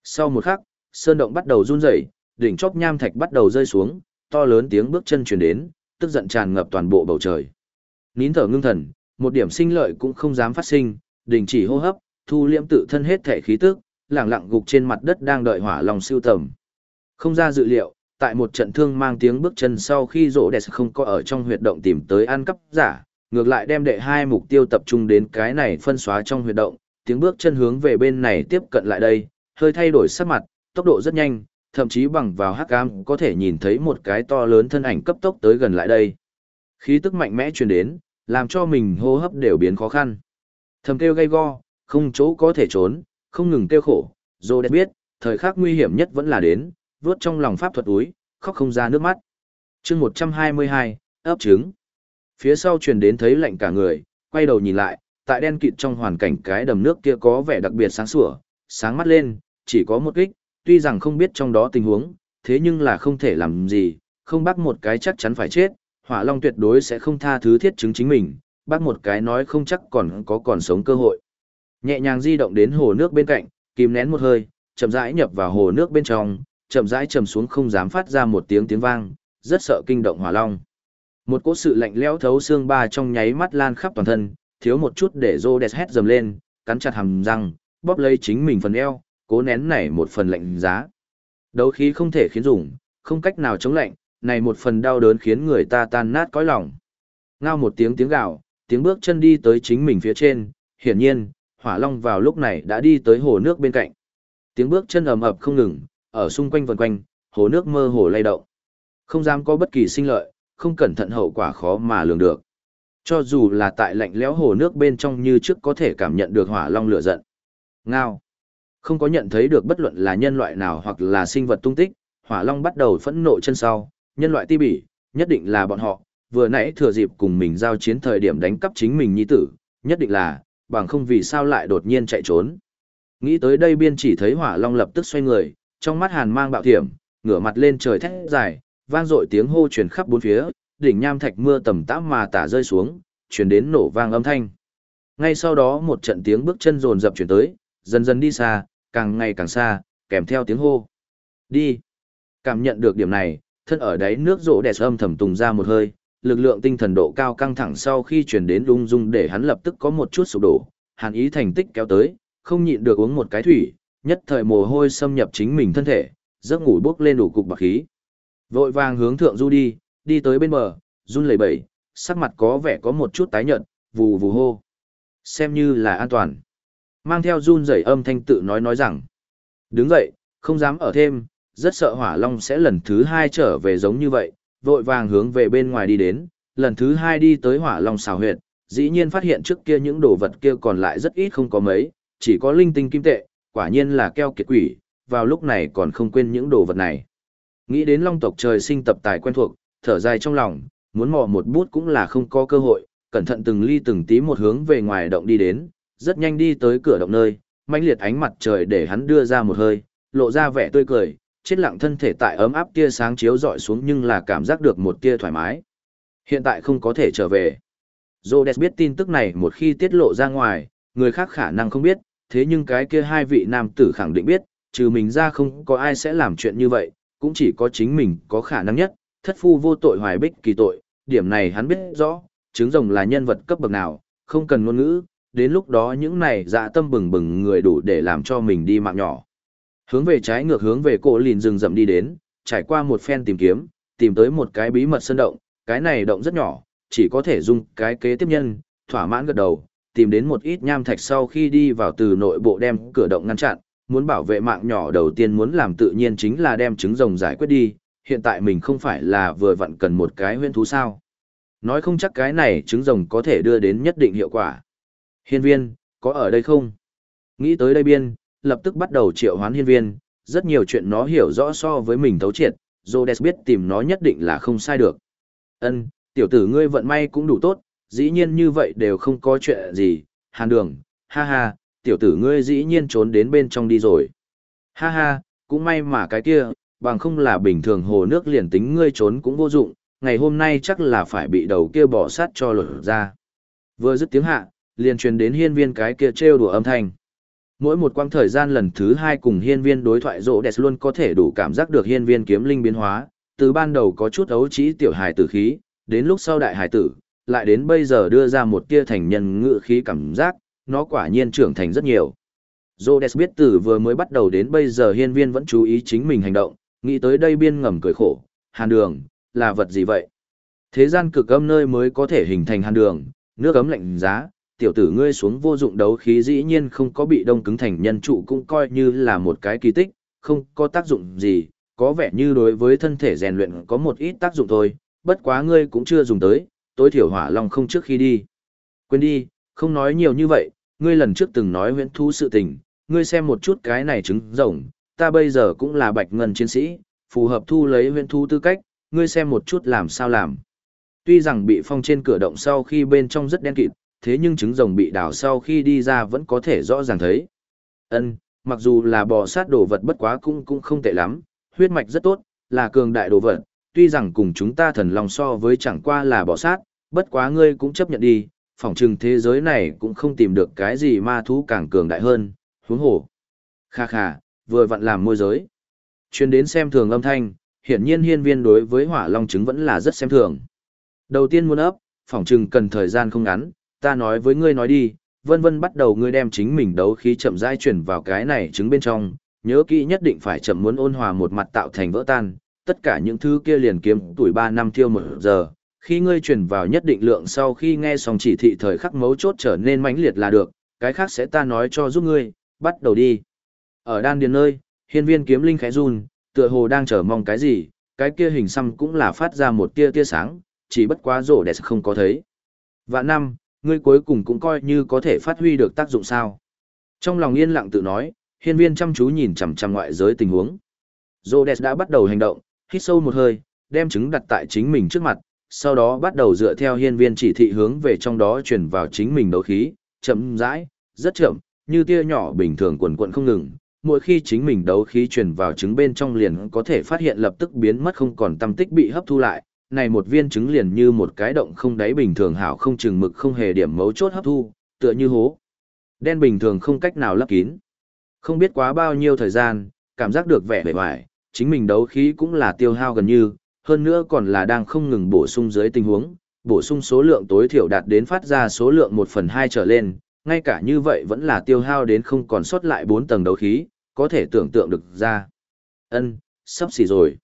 Sau một khắc, sơn động bắt đầu run rẩy, đỉnh chóp nham thạch bắt đầu rơi xuống, to lớn tiếng bước chân truyền đến, tức giận tràn ngập toàn bộ bầu trời. Nín thở ngưng thần, Một điểm sinh lợi cũng không dám phát sinh, đình chỉ hô hấp, thu liễm tự thân hết thể khí tức, lặng lặng gục trên mặt đất đang đợi hỏa lòng siêu tầm. Không ra dự liệu, tại một trận thương mang tiếng bước chân sau khi rỗ đẹp không có ở trong huyệt động tìm tới ăn cắp giả, ngược lại đem đệ hai mục tiêu tập trung đến cái này phân xóa trong huyệt động, tiếng bước chân hướng về bên này tiếp cận lại đây, hơi thay đổi sắc mặt, tốc độ rất nhanh, thậm chí bằng vào hắc ám có thể nhìn thấy một cái to lớn thân ảnh cấp tốc tới gần lại đây. Khí tức mạnh mẽ truyền đến, làm cho mình hô hấp đều biến khó khăn. Thầm kêu gay go, không chỗ có thể trốn, không ngừng kêu khổ, Dô đẹp biết, thời khắc nguy hiểm nhất vẫn là đến, vuốt trong lòng pháp thuật túi, khóc không ra nước mắt. chương 122, ấp trứng. Phía sau truyền đến thấy lạnh cả người, quay đầu nhìn lại, tại đen kịt trong hoàn cảnh cái đầm nước kia có vẻ đặc biệt sáng sủa, sáng mắt lên, chỉ có một kích, tuy rằng không biết trong đó tình huống, thế nhưng là không thể làm gì, không bắt một cái chắc chắn phải chết, hỏa long tuyệt đối sẽ không tha thứ thiết chứng chính mình, bắt một cái nói không chắc còn có còn sống cơ hội. Nhẹ nhàng di động đến hồ nước bên cạnh, kìm nén một hơi, chậm rãi nhập vào hồ nước bên trong, chậm rãi trầm xuống không dám phát ra một tiếng tiếng vang, rất sợ kinh động hỏa long. Một cỗ sự lạnh lẽo thấu xương ba trong nháy mắt lan khắp toàn thân, thiếu một chút để Rhodes hét dầm lên, cắn chặt hàm răng, bóp lấy chính mình phần eo, cố nén nảy một phần lạnh giá. Đấu khí không thể khiến dùng, không cách nào chống lạnh, này một phần đau đớn khiến người ta tan nát cõi lòng. Ngao một tiếng tiếng gào, tiếng bước chân đi tới chính mình phía trên, hiển nhiên, hỏa long vào lúc này đã đi tới hồ nước bên cạnh. Tiếng bước chân ầm ập không ngừng, ở xung quanh vần quanh, hồ nước mơ hồ lay động. Không dám có bất kỳ sinh lợi, không cẩn thận hậu quả khó mà lường được. Cho dù là tại lạnh lẽo hồ nước bên trong như trước có thể cảm nhận được hỏa long lửa giận. Ngao. Không có nhận thấy được bất luận là nhân loại nào hoặc là sinh vật tung tích, hỏa long bắt đầu phẫn nộ chân sau, nhân loại ti bỉ, nhất định là bọn họ, vừa nãy thừa dịp cùng mình giao chiến thời điểm đánh cắp chính mình nhi tử, nhất định là, bằng không vì sao lại đột nhiên chạy trốn. Nghĩ tới đây biên chỉ thấy hỏa long lập tức xoay người, trong mắt hàn mang bạo thiểm, ngửa mặt lên trời thét dài, vang dội tiếng hô truyền khắp bốn phía, đỉnh nham thạch mưa tầm tã mà tả rơi xuống, truyền đến nổ vang âm thanh. Ngay sau đó một trận tiếng bước chân rồn rập chuyển tới, dần dần đi xa, càng ngày càng xa, kèm theo tiếng hô. Đi. Cảm nhận được điểm này, thân ở đáy nước rỗ đẹp âm thầm tùng ra một hơi, lực lượng tinh thần độ cao căng thẳng sau khi chuyển đến lung dung để hắn lập tức có một chút sụp đổ, hàn ý thành tích kéo tới, không nhịn được uống một cái thủy, nhất thời mồ hôi xâm nhập chính mình thân thể, giấc ngủ bốc lên đủ cục bạc khí. Vội vàng hướng thượng du đi, đi tới bên bờ, run lẩy bẩy, sắc mặt có vẻ có một chút tái nhợt, vù vù hô. Xem như là an toàn. Mang theo run rẩy âm thanh tự nói nói rằng. Đứng dậy, không dám ở thêm, rất sợ hỏa long sẽ lần thứ hai trở về giống như vậy, vội vàng hướng về bên ngoài đi đến, lần thứ hai đi tới hỏa long xào huyệt, dĩ nhiên phát hiện trước kia những đồ vật kia còn lại rất ít không có mấy, chỉ có linh tinh kim tệ, quả nhiên là keo kiệt quỷ, vào lúc này còn không quên những đồ vật này. Nghĩ đến long tộc trời sinh tập tài quen thuộc, thở dài trong lòng, muốn mò một bút cũng là không có cơ hội, cẩn thận từng ly từng tí một hướng về ngoài động đi đến, rất nhanh đi tới cửa động nơi, mãnh liệt ánh mặt trời để hắn đưa ra một hơi, lộ ra vẻ tươi cười, chết lặng thân thể tại ấm áp tia sáng chiếu rọi xuống nhưng là cảm giác được một tia thoải mái. Hiện tại không có thể trở về. Rhodes biết tin tức này một khi tiết lộ ra ngoài, người khác khả năng không biết, thế nhưng cái kia hai vị nam tử khẳng định biết, trừ mình ra không có ai sẽ làm chuyện như vậy, cũng chỉ có chính mình có khả năng nhất, thất phu vô tội hoài bích kỳ tội, điểm này hắn biết rõ, trứng rồng là nhân vật cấp bậc nào, không cần ngôn ngữ, đến lúc đó những này dạ tâm bừng bừng người đủ để làm cho mình đi mạng nhỏ. Hướng về trái ngược hướng về cổ lìn rừng rậm đi đến, trải qua một phen tìm kiếm, tìm tới một cái bí mật sân động, cái này động rất nhỏ, chỉ có thể dùng cái kế tiếp nhân, thỏa mãn gật đầu, tìm đến một ít nham thạch sau khi đi vào từ nội bộ đem cửa động ngăn chặn, muốn bảo vệ mạng nhỏ đầu tiên muốn làm tự nhiên chính là đem trứng rồng giải quyết đi, hiện tại mình không phải là vừa vặn cần một cái huyên thú sao. Nói không chắc cái này trứng rồng có thể đưa đến nhất định hiệu quả. Hiên viên, có ở đây không? Nghĩ tới đây biên, lập tức bắt đầu triệu hoán hiên viên, rất nhiều chuyện nó hiểu rõ so với mình thấu triệt, Rhodes biết tìm nó nhất định là không sai được. Ân, tiểu tử ngươi vận may cũng đủ tốt, dĩ nhiên như vậy đều không có chuyện gì, hàn đường, ha ha, tiểu tử ngươi dĩ nhiên trốn đến bên trong đi rồi. Ha ha, cũng may mà cái kia, bằng không là bình thường hồ nước liền tính ngươi trốn cũng vô dụng, ngày hôm nay chắc là phải bị đầu kia bỏ sát cho lột ra. Vừa dứt tiếng hạ, liền truyền đến hiên viên cái kia trêu đùa âm thanh. Mỗi một quãng thời gian lần thứ hai cùng hiên viên đối thoại rỗ đẹp luôn có thể đủ cảm giác được hiên viên kiếm linh biến hóa, từ ban đầu có chút ấu trí tiểu hài tử khí, đến lúc sau đại hài tử, lại đến bây giờ đưa ra một tia thành nhân ngự khí cảm giác, nó quả nhiên trưởng thành rất nhiều. Rhodes biết từ vừa mới bắt đầu đến bây giờ hiên viên vẫn chú ý chính mình hành động, nghĩ tới đây biên ngầm cười khổ, hàn đường, là vật gì vậy? Thế gian cực âm nơi mới có thể hình thành hàn đường, nước ấm lạnh giá, tiểu tử ngươi xuống vô dụng đấu khí dĩ nhiên không có bị đông cứng thành nhân trụ cũng coi như là một cái kỳ tích, không có tác dụng gì, có vẻ như đối với thân thể rèn luyện có một ít tác dụng thôi, bất quá ngươi cũng chưa dùng tới, tối thiểu hỏa long không trước khi đi. Quên đi, không nói nhiều như vậy, ngươi lần trước từng nói huyễn thú sự tình, ngươi xem một chút cái này trứng rồng, ta bây giờ cũng là bạch ngân chiến sĩ, phù hợp thu lấy huyễn thú tư cách, ngươi xem một chút làm sao làm. Tuy rằng bị phong trên cửa động sau khi bên trong rất đen kịt, thế nhưng trứng rồng bị đào sau khi đi ra vẫn có thể rõ ràng thấy. Ân, mặc dù là bò sát đồ vật bất quá cũng cũng không tệ lắm, huyết mạch rất tốt, là cường đại đồ vật, tuy rằng cùng chúng ta thần lòng so với chẳng qua là bò sát, bất quá ngươi cũng chấp nhận đi, phỏng chừng thế giới này cũng không tìm được cái gì ma thú càng cường đại hơn, huống hồ. Kha kha, vừa vặn làm môi giới. Chuyên đến xem thường âm thanh, hiển nhiên hiên viên đối với hỏa long trứng vẫn là rất xem thường. Đầu tiên muốn ấp, phỏng chừng cần thời gian không ngắn, ta nói với ngươi nói đi, vân vân bắt đầu ngươi đem chính mình đấu khí chậm rãi chuyển vào cái này trứng bên trong, nhớ kỹ nhất định phải chậm muốn ôn hòa một mặt tạo thành vỡ tan, tất cả những thứ kia liền kiếm tuổi 3 năm thiêu một giờ, khi ngươi chuyển vào nhất định lượng sau khi nghe xong chỉ thị thời khắc mấu chốt trở nên mãnh liệt là được, cái khác sẽ ta nói cho giúp ngươi, bắt đầu đi. Ở đan điền nơi, hiên viên kiếm linh khẽ run, tựa hồ đang chờ mong cái gì, cái kia hình xăm cũng là phát ra một tia tia sáng, chỉ bất quá rổ đẹp không có thấy. Vạn năm, ngươi cuối cùng cũng coi như có thể phát huy được tác dụng sao. Trong lòng yên lặng tự nói, hiên viên chăm chú nhìn chằm chằm ngoại giới tình huống. Rổ đã bắt đầu hành động, hít sâu một hơi, đem trứng đặt tại chính mình trước mặt, sau đó bắt đầu dựa theo hiên viên chỉ thị hướng về trong đó chuyển vào chính mình đấu khí, chậm rãi, rất chậm, như tia nhỏ bình thường quần quận không ngừng. Mỗi khi chính mình đấu khí truyền vào trứng bên trong liền có thể phát hiện lập tức biến mất không còn tâm tích bị hấp thu lại, này một viên trứng liền như một cái động không đáy bình thường hảo không chừng mực không hề điểm mấu chốt hấp thu, tựa như hố. Đen bình thường không cách nào lấp kín. Không biết quá bao nhiêu thời gian, cảm giác được vẻ bề ngoài, chính mình đấu khí cũng là tiêu hao gần như, hơn nữa còn là đang không ngừng bổ sung dưới tình huống, bổ sung số lượng tối thiểu đạt đến phát ra số lượng 1 phần 2 trở lên, ngay cả như vậy vẫn là tiêu hao đến không còn sót lại 4 tầng đấu khí, có thể tưởng tượng được ra. Ân, sắp xỉ rồi.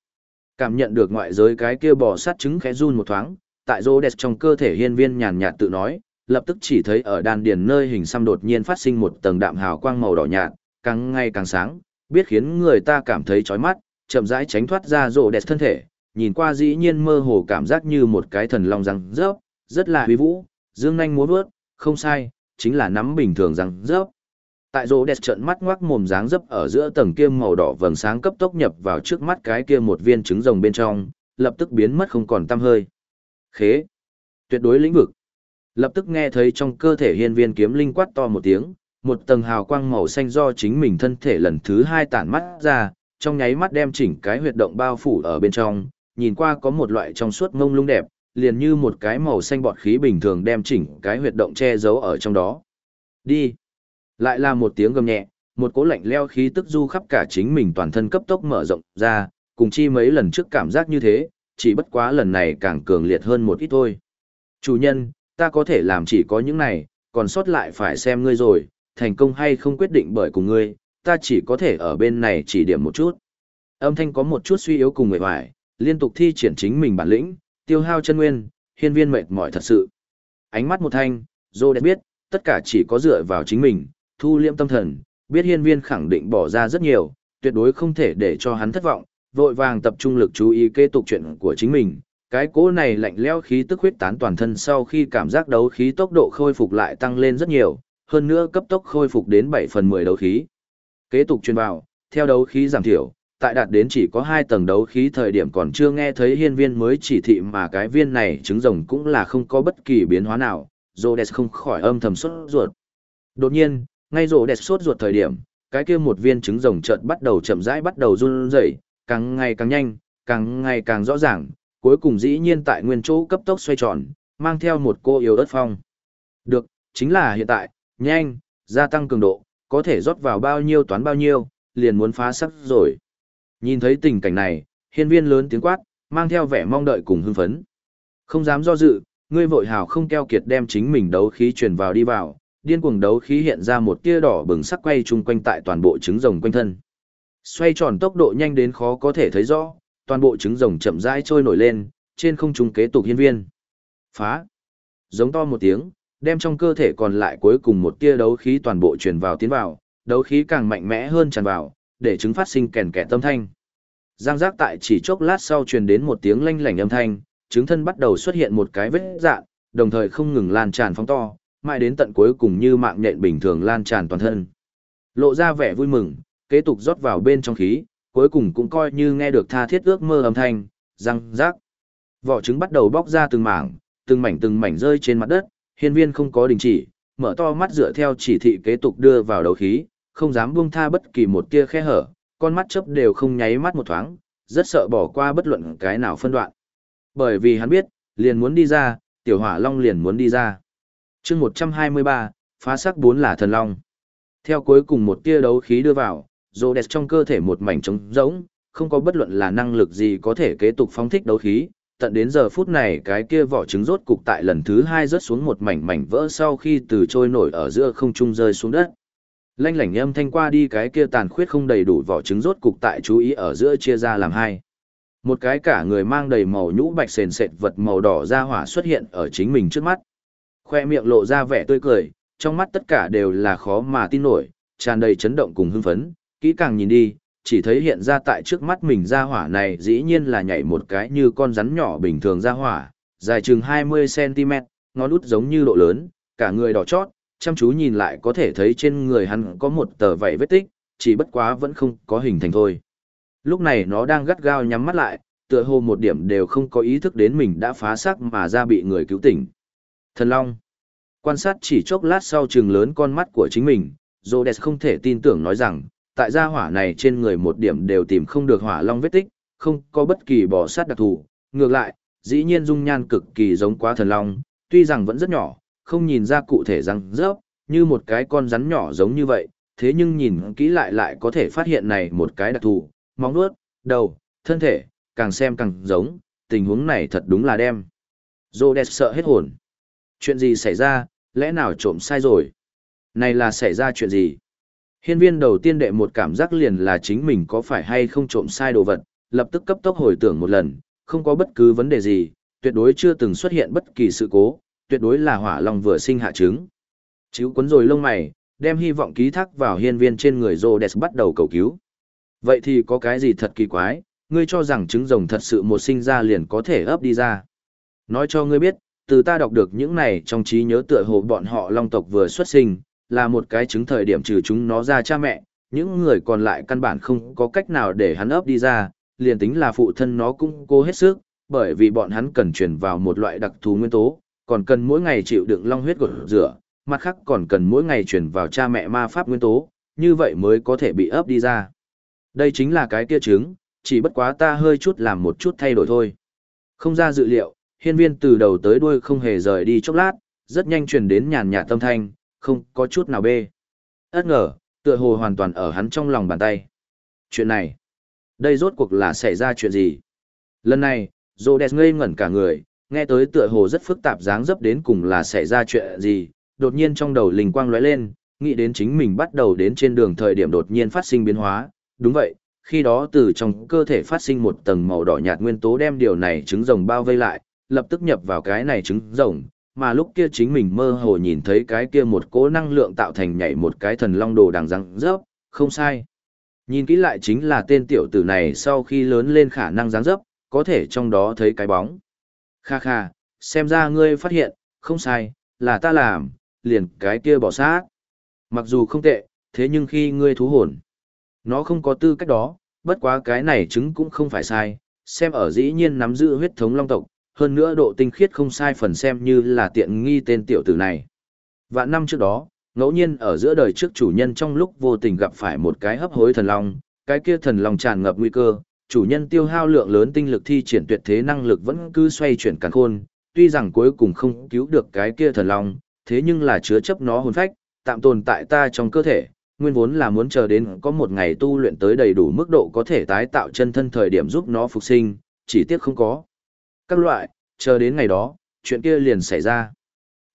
Cảm nhận được ngoại giới cái kia bò sát trứng khẽ run một thoáng, tại rô đẹp trong cơ thể hiên viên nhàn nhạt tự nói, lập tức chỉ thấy ở đan điền nơi hình xăm đột nhiên phát sinh một tầng đạm hào quang màu đỏ nhạt, càng ngày càng sáng, biết khiến người ta cảm thấy chói mắt, chậm rãi tránh thoát ra rô đẹp thân thể, nhìn qua dĩ nhiên mơ hồ cảm giác như một cái thần long răng rớp, rất là uy vũ, dương nhanh múa vớt, không sai, chính là nắm bình thường răng rớp. Tại rô đẹp trận mắt ngoác mồm dáng dấp ở giữa tầng kia màu đỏ vầng sáng cấp tốc nhập vào trước mắt cái kia một viên trứng rồng bên trong, lập tức biến mất không còn tăm hơi. Khế. Tuyệt đối lĩnh vực. Lập tức nghe thấy trong cơ thể hiên viên kiếm linh quát to một tiếng, một tầng hào quang màu xanh do chính mình thân thể lần thứ hai tản mắt ra, trong nháy mắt đem chỉnh cái huyệt động bao phủ ở bên trong, nhìn qua có một loại trong suốt ngông lung đẹp, liền như một cái màu xanh bọt khí bình thường đem chỉnh cái huyệt động che giấu ở trong đó. Đi. Lại là một tiếng gầm nhẹ, một cỗ lạnh leo khí tức du khắp cả chính mình toàn thân cấp tốc mở rộng ra, cùng chi mấy lần trước cảm giác như thế, chỉ bất quá lần này càng cường liệt hơn một ít thôi. Chủ nhân, ta có thể làm chỉ có những này, còn sót lại phải xem ngươi rồi, thành công hay không quyết định bởi cùng ngươi, ta chỉ có thể ở bên này chỉ điểm một chút. Âm thanh có một chút suy yếu cùng người hoài, liên tục thi triển chính mình bản lĩnh, tiêu hao chân nguyên, hiên viên mệt mỏi thật sự. Ánh mắt một thanh, Dô đã biết, tất cả chỉ có dựa vào chính mình, thu liêm tâm thần, biết hiên viên khẳng định bỏ ra rất nhiều, tuyệt đối không thể để cho hắn thất vọng, vội vàng tập trung lực chú ý kế tục chuyện của chính mình. Cái cố này lạnh lẽo khí tức huyết tán toàn thân sau khi cảm giác đấu khí tốc độ khôi phục lại tăng lên rất nhiều, hơn nữa cấp tốc khôi phục đến 7 phần 10 đấu khí. Kế tục truyền vào, theo đấu khí giảm thiểu, tại đạt đến chỉ có 2 tầng đấu khí thời điểm còn chưa nghe thấy hiên viên mới chỉ thị mà cái viên này trứng rồng cũng là không có bất kỳ biến hóa nào, Rhodes không khỏi âm thầm xuất ruột. Đột nhiên, ngay rổ đẹp sốt ruột thời điểm, cái kia một viên trứng rồng chợt bắt đầu chậm rãi bắt đầu run rẩy, càng ngày càng nhanh, càng ngày càng rõ ràng, cuối cùng dĩ nhiên tại nguyên chỗ cấp tốc xoay tròn, mang theo một cô yếu ớt phong. Được, chính là hiện tại, nhanh, gia tăng cường độ, có thể rót vào bao nhiêu toán bao nhiêu, liền muốn phá sắc rồi. Nhìn thấy tình cảnh này, hiên viên lớn tiếng quát, mang theo vẻ mong đợi cùng hưng phấn. Không dám do dự, ngươi vội hào không keo kiệt đem chính mình đấu khí truyền vào đi vào, điên cuồng đấu khí hiện ra một tia đỏ bừng sắc quay chung quanh tại toàn bộ trứng rồng quanh thân. Xoay tròn tốc độ nhanh đến khó có thể thấy rõ, toàn bộ trứng rồng chậm rãi trôi nổi lên, trên không trung kế tục hiên viên. Phá! Giống to một tiếng, đem trong cơ thể còn lại cuối cùng một tia đấu khí toàn bộ truyền vào tiến vào, đấu khí càng mạnh mẽ hơn tràn vào, để trứng phát sinh kèn kẹt tâm thanh. Giang giác tại chỉ chốc lát sau truyền đến một tiếng lanh lảnh âm thanh, trứng thân bắt đầu xuất hiện một cái vết dạn, đồng thời không ngừng lan tràn phóng to, mãi đến tận cuối cùng như mạng nhện bình thường lan tràn toàn thân. Lộ ra vẻ vui mừng, kế tục rót vào bên trong khí, cuối cùng cũng coi như nghe được tha thiết ước mơ âm thanh, răng rác. Vỏ trứng bắt đầu bóc ra từng mảng, từng mảnh từng mảnh rơi trên mặt đất, hiên viên không có đình chỉ, mở to mắt dựa theo chỉ thị kế tục đưa vào đầu khí, không dám buông tha bất kỳ một tia khe hở, con mắt chớp đều không nháy mắt một thoáng, rất sợ bỏ qua bất luận cái nào phân đoạn. Bởi vì hắn biết, liền muốn đi ra, tiểu hỏa long liền muốn đi ra chương 123, phá sắc 4 là thần long. Theo cuối cùng một tia đấu khí đưa vào, Rhodes trong cơ thể một mảnh trống rỗng, không có bất luận là năng lực gì có thể kế tục phóng thích đấu khí. Tận đến giờ phút này cái kia vỏ trứng rốt cục tại lần thứ hai rớt xuống một mảnh mảnh vỡ sau khi từ trôi nổi ở giữa không trung rơi xuống đất. Lanh lảnh âm thanh qua đi cái kia tàn khuyết không đầy đủ vỏ trứng rốt cục tại chú ý ở giữa chia ra làm hai. Một cái cả người mang đầy màu nhũ bạch sền sệt vật màu đỏ ra hỏa xuất hiện ở chính mình trước mắt. Khoe miệng lộ ra vẻ tươi cười, trong mắt tất cả đều là khó mà tin nổi, tràn đầy chấn động cùng hưng phấn, kỹ càng nhìn đi, chỉ thấy hiện ra tại trước mắt mình ra hỏa này dĩ nhiên là nhảy một cái như con rắn nhỏ bình thường ra hỏa, dài chừng 20cm, ngón út giống như độ lớn, cả người đỏ chót, chăm chú nhìn lại có thể thấy trên người hắn có một tờ vảy vết tích, chỉ bất quá vẫn không có hình thành thôi. Lúc này nó đang gắt gao nhắm mắt lại, tựa hồ một điểm đều không có ý thức đến mình đã phá xác mà ra bị người cứu tỉnh. Thần Long. Quan sát chỉ chốc lát sau chừng lớn con mắt của chính mình, Rhodes không thể tin tưởng nói rằng, tại gia hỏa này trên người một điểm đều tìm không được hỏa long vết tích, không có bất kỳ bò sát đặc thù. Ngược lại, dĩ nhiên dung nhan cực kỳ giống quá thần long, tuy rằng vẫn rất nhỏ, không nhìn ra cụ thể răng rớp, như một cái con rắn nhỏ giống như vậy, thế nhưng nhìn kỹ lại lại có thể phát hiện này một cái đặc thù, móng vuốt, đầu, thân thể, càng xem càng giống, tình huống này thật đúng là đem. Rhodes sợ hết hồn. Chuyện gì xảy ra, lẽ nào trộm sai rồi? Này là xảy ra chuyện gì? Hiên viên đầu tiên đệ một cảm giác liền là chính mình có phải hay không trộm sai đồ vật, lập tức cấp tốc hồi tưởng một lần, không có bất cứ vấn đề gì, tuyệt đối chưa từng xuất hiện bất kỳ sự cố, tuyệt đối là hỏa long vừa sinh hạ trứng. Chíu cuốn rồi lông mày, đem hy vọng ký thác vào hiên viên trên người Rhodes bắt đầu cầu cứu. Vậy thì có cái gì thật kỳ quái, ngươi cho rằng trứng rồng thật sự một sinh ra liền có thể ấp đi ra. Nói cho ngươi biết, từ ta đọc được những này trong trí nhớ tựa hồ bọn họ long tộc vừa xuất sinh, là một cái chứng thời điểm trừ chúng nó ra cha mẹ, những người còn lại căn bản không có cách nào để hắn ấp đi ra, liền tính là phụ thân nó cũng cố hết sức, bởi vì bọn hắn cần truyền vào một loại đặc thù nguyên tố, còn cần mỗi ngày chịu đựng long huyết gột rửa, mặt khác còn cần mỗi ngày truyền vào cha mẹ ma pháp nguyên tố, như vậy mới có thể bị ấp đi ra. Đây chính là cái kia chứng, chỉ bất quá ta hơi chút làm một chút thay đổi thôi. Không ra dự liệu, hiên viên từ đầu tới đuôi không hề rời đi chốc lát, rất nhanh truyền đến nhàn nhạt tâm thanh, không có chút nào bê. Ất ngờ, tựa hồ hoàn toàn ở hắn trong lòng bàn tay. Chuyện này, đây rốt cuộc là xảy ra chuyện gì? Lần này, Rhodes ngây ngẩn cả người, nghe tới tựa hồ rất phức tạp dáng dấp đến cùng là xảy ra chuyện gì, đột nhiên trong đầu linh quang lóe lên, nghĩ đến chính mình bắt đầu đến trên đường thời điểm đột nhiên phát sinh biến hóa, đúng vậy, khi đó từ trong cơ thể phát sinh một tầng màu đỏ nhạt nguyên tố đem điều này trứng rồng bao vây lại, lập tức nhập vào cái này trứng rồng, mà lúc kia chính mình mơ hồ nhìn thấy cái kia một cỗ năng lượng tạo thành nhảy một cái thần long đồ đằng răng rớp, không sai. Nhìn kỹ lại chính là tên tiểu tử này sau khi lớn lên khả năng dáng dấp, có thể trong đó thấy cái bóng. Kha kha, xem ra ngươi phát hiện, không sai, là ta làm, liền cái kia bỏ sát. Mặc dù không tệ, thế nhưng khi ngươi thú hồn, nó không có tư cách đó, bất quá cái này chứng cũng không phải sai, xem ở dĩ nhiên nắm giữ huyết thống long tộc, hơn nữa độ tinh khiết không sai phần xem như là tiện nghi tên tiểu tử này. Vạn năm trước đó, ngẫu nhiên ở giữa đời trước chủ nhân trong lúc vô tình gặp phải một cái hấp hối thần long, cái kia thần long tràn ngập nguy cơ, chủ nhân tiêu hao lượng lớn tinh lực thi triển tuyệt thế năng lực vẫn cứ xoay chuyển càn khôn, tuy rằng cuối cùng không cứu được cái kia thần long, thế nhưng là chứa chấp nó hồn phách, tạm tồn tại ta trong cơ thể, nguyên vốn là muốn chờ đến có một ngày tu luyện tới đầy đủ mức độ có thể tái tạo chân thân thời điểm giúp nó phục sinh, chỉ tiếc không có. Các loại, chờ đến ngày đó, chuyện kia liền xảy ra.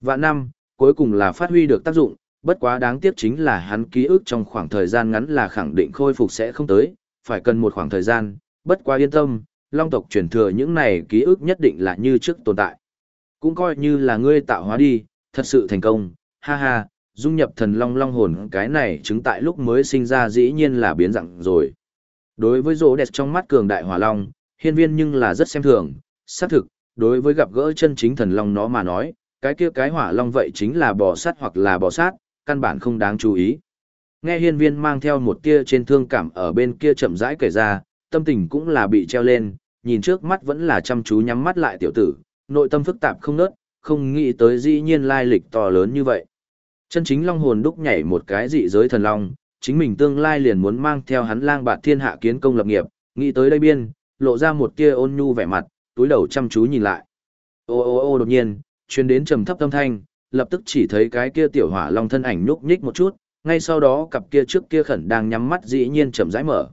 Vạn năm, cuối cùng là phát huy được tác dụng, bất quá đáng tiếc chính là hắn ký ức trong khoảng thời gian ngắn là khẳng định khôi phục sẽ không tới, phải cần một khoảng thời gian, bất quá yên tâm, long tộc truyền thừa những này ký ức nhất định là như trước tồn tại. Cũng coi như là ngươi tạo hóa đi, thật sự thành công, ha ha, dung nhập thần long long hồn cái này chứng tại lúc mới sinh ra dĩ nhiên là biến dạng rồi. Đối với rỗ đẹp trong mắt cường đại hỏa long, hiên viên nhưng là rất xem thường, xác thực, đối với gặp gỡ chân chính thần long nó mà nói, cái kia cái hỏa long vậy chính là bò sát hoặc là bò sát, căn bản không đáng chú ý. Nghe hiên viên mang theo một tia trên thương cảm ở bên kia chậm rãi kể ra, tâm tình cũng là bị treo lên, nhìn trước mắt vẫn là chăm chú nhắm mắt lại tiểu tử, nội tâm phức tạp không nớt, không nghĩ tới dĩ nhiên lai lịch to lớn như vậy. Chân chính long hồn đúc nhảy một cái dị giới thần long, chính mình tương lai liền muốn mang theo hắn lang bạt thiên hạ kiến công lập nghiệp, nghĩ tới đây biên, lộ ra một tia ôn nhu vẻ mặt, túi đầu chăm chú nhìn lại. Ô ô ô đột nhiên, truyền đến trầm thấp âm thanh, lập tức chỉ thấy cái kia tiểu hỏa long thân ảnh nhúc nhích một chút, ngay sau đó cặp kia trước kia khẩn đang nhắm mắt dĩ nhiên chậm rãi mở.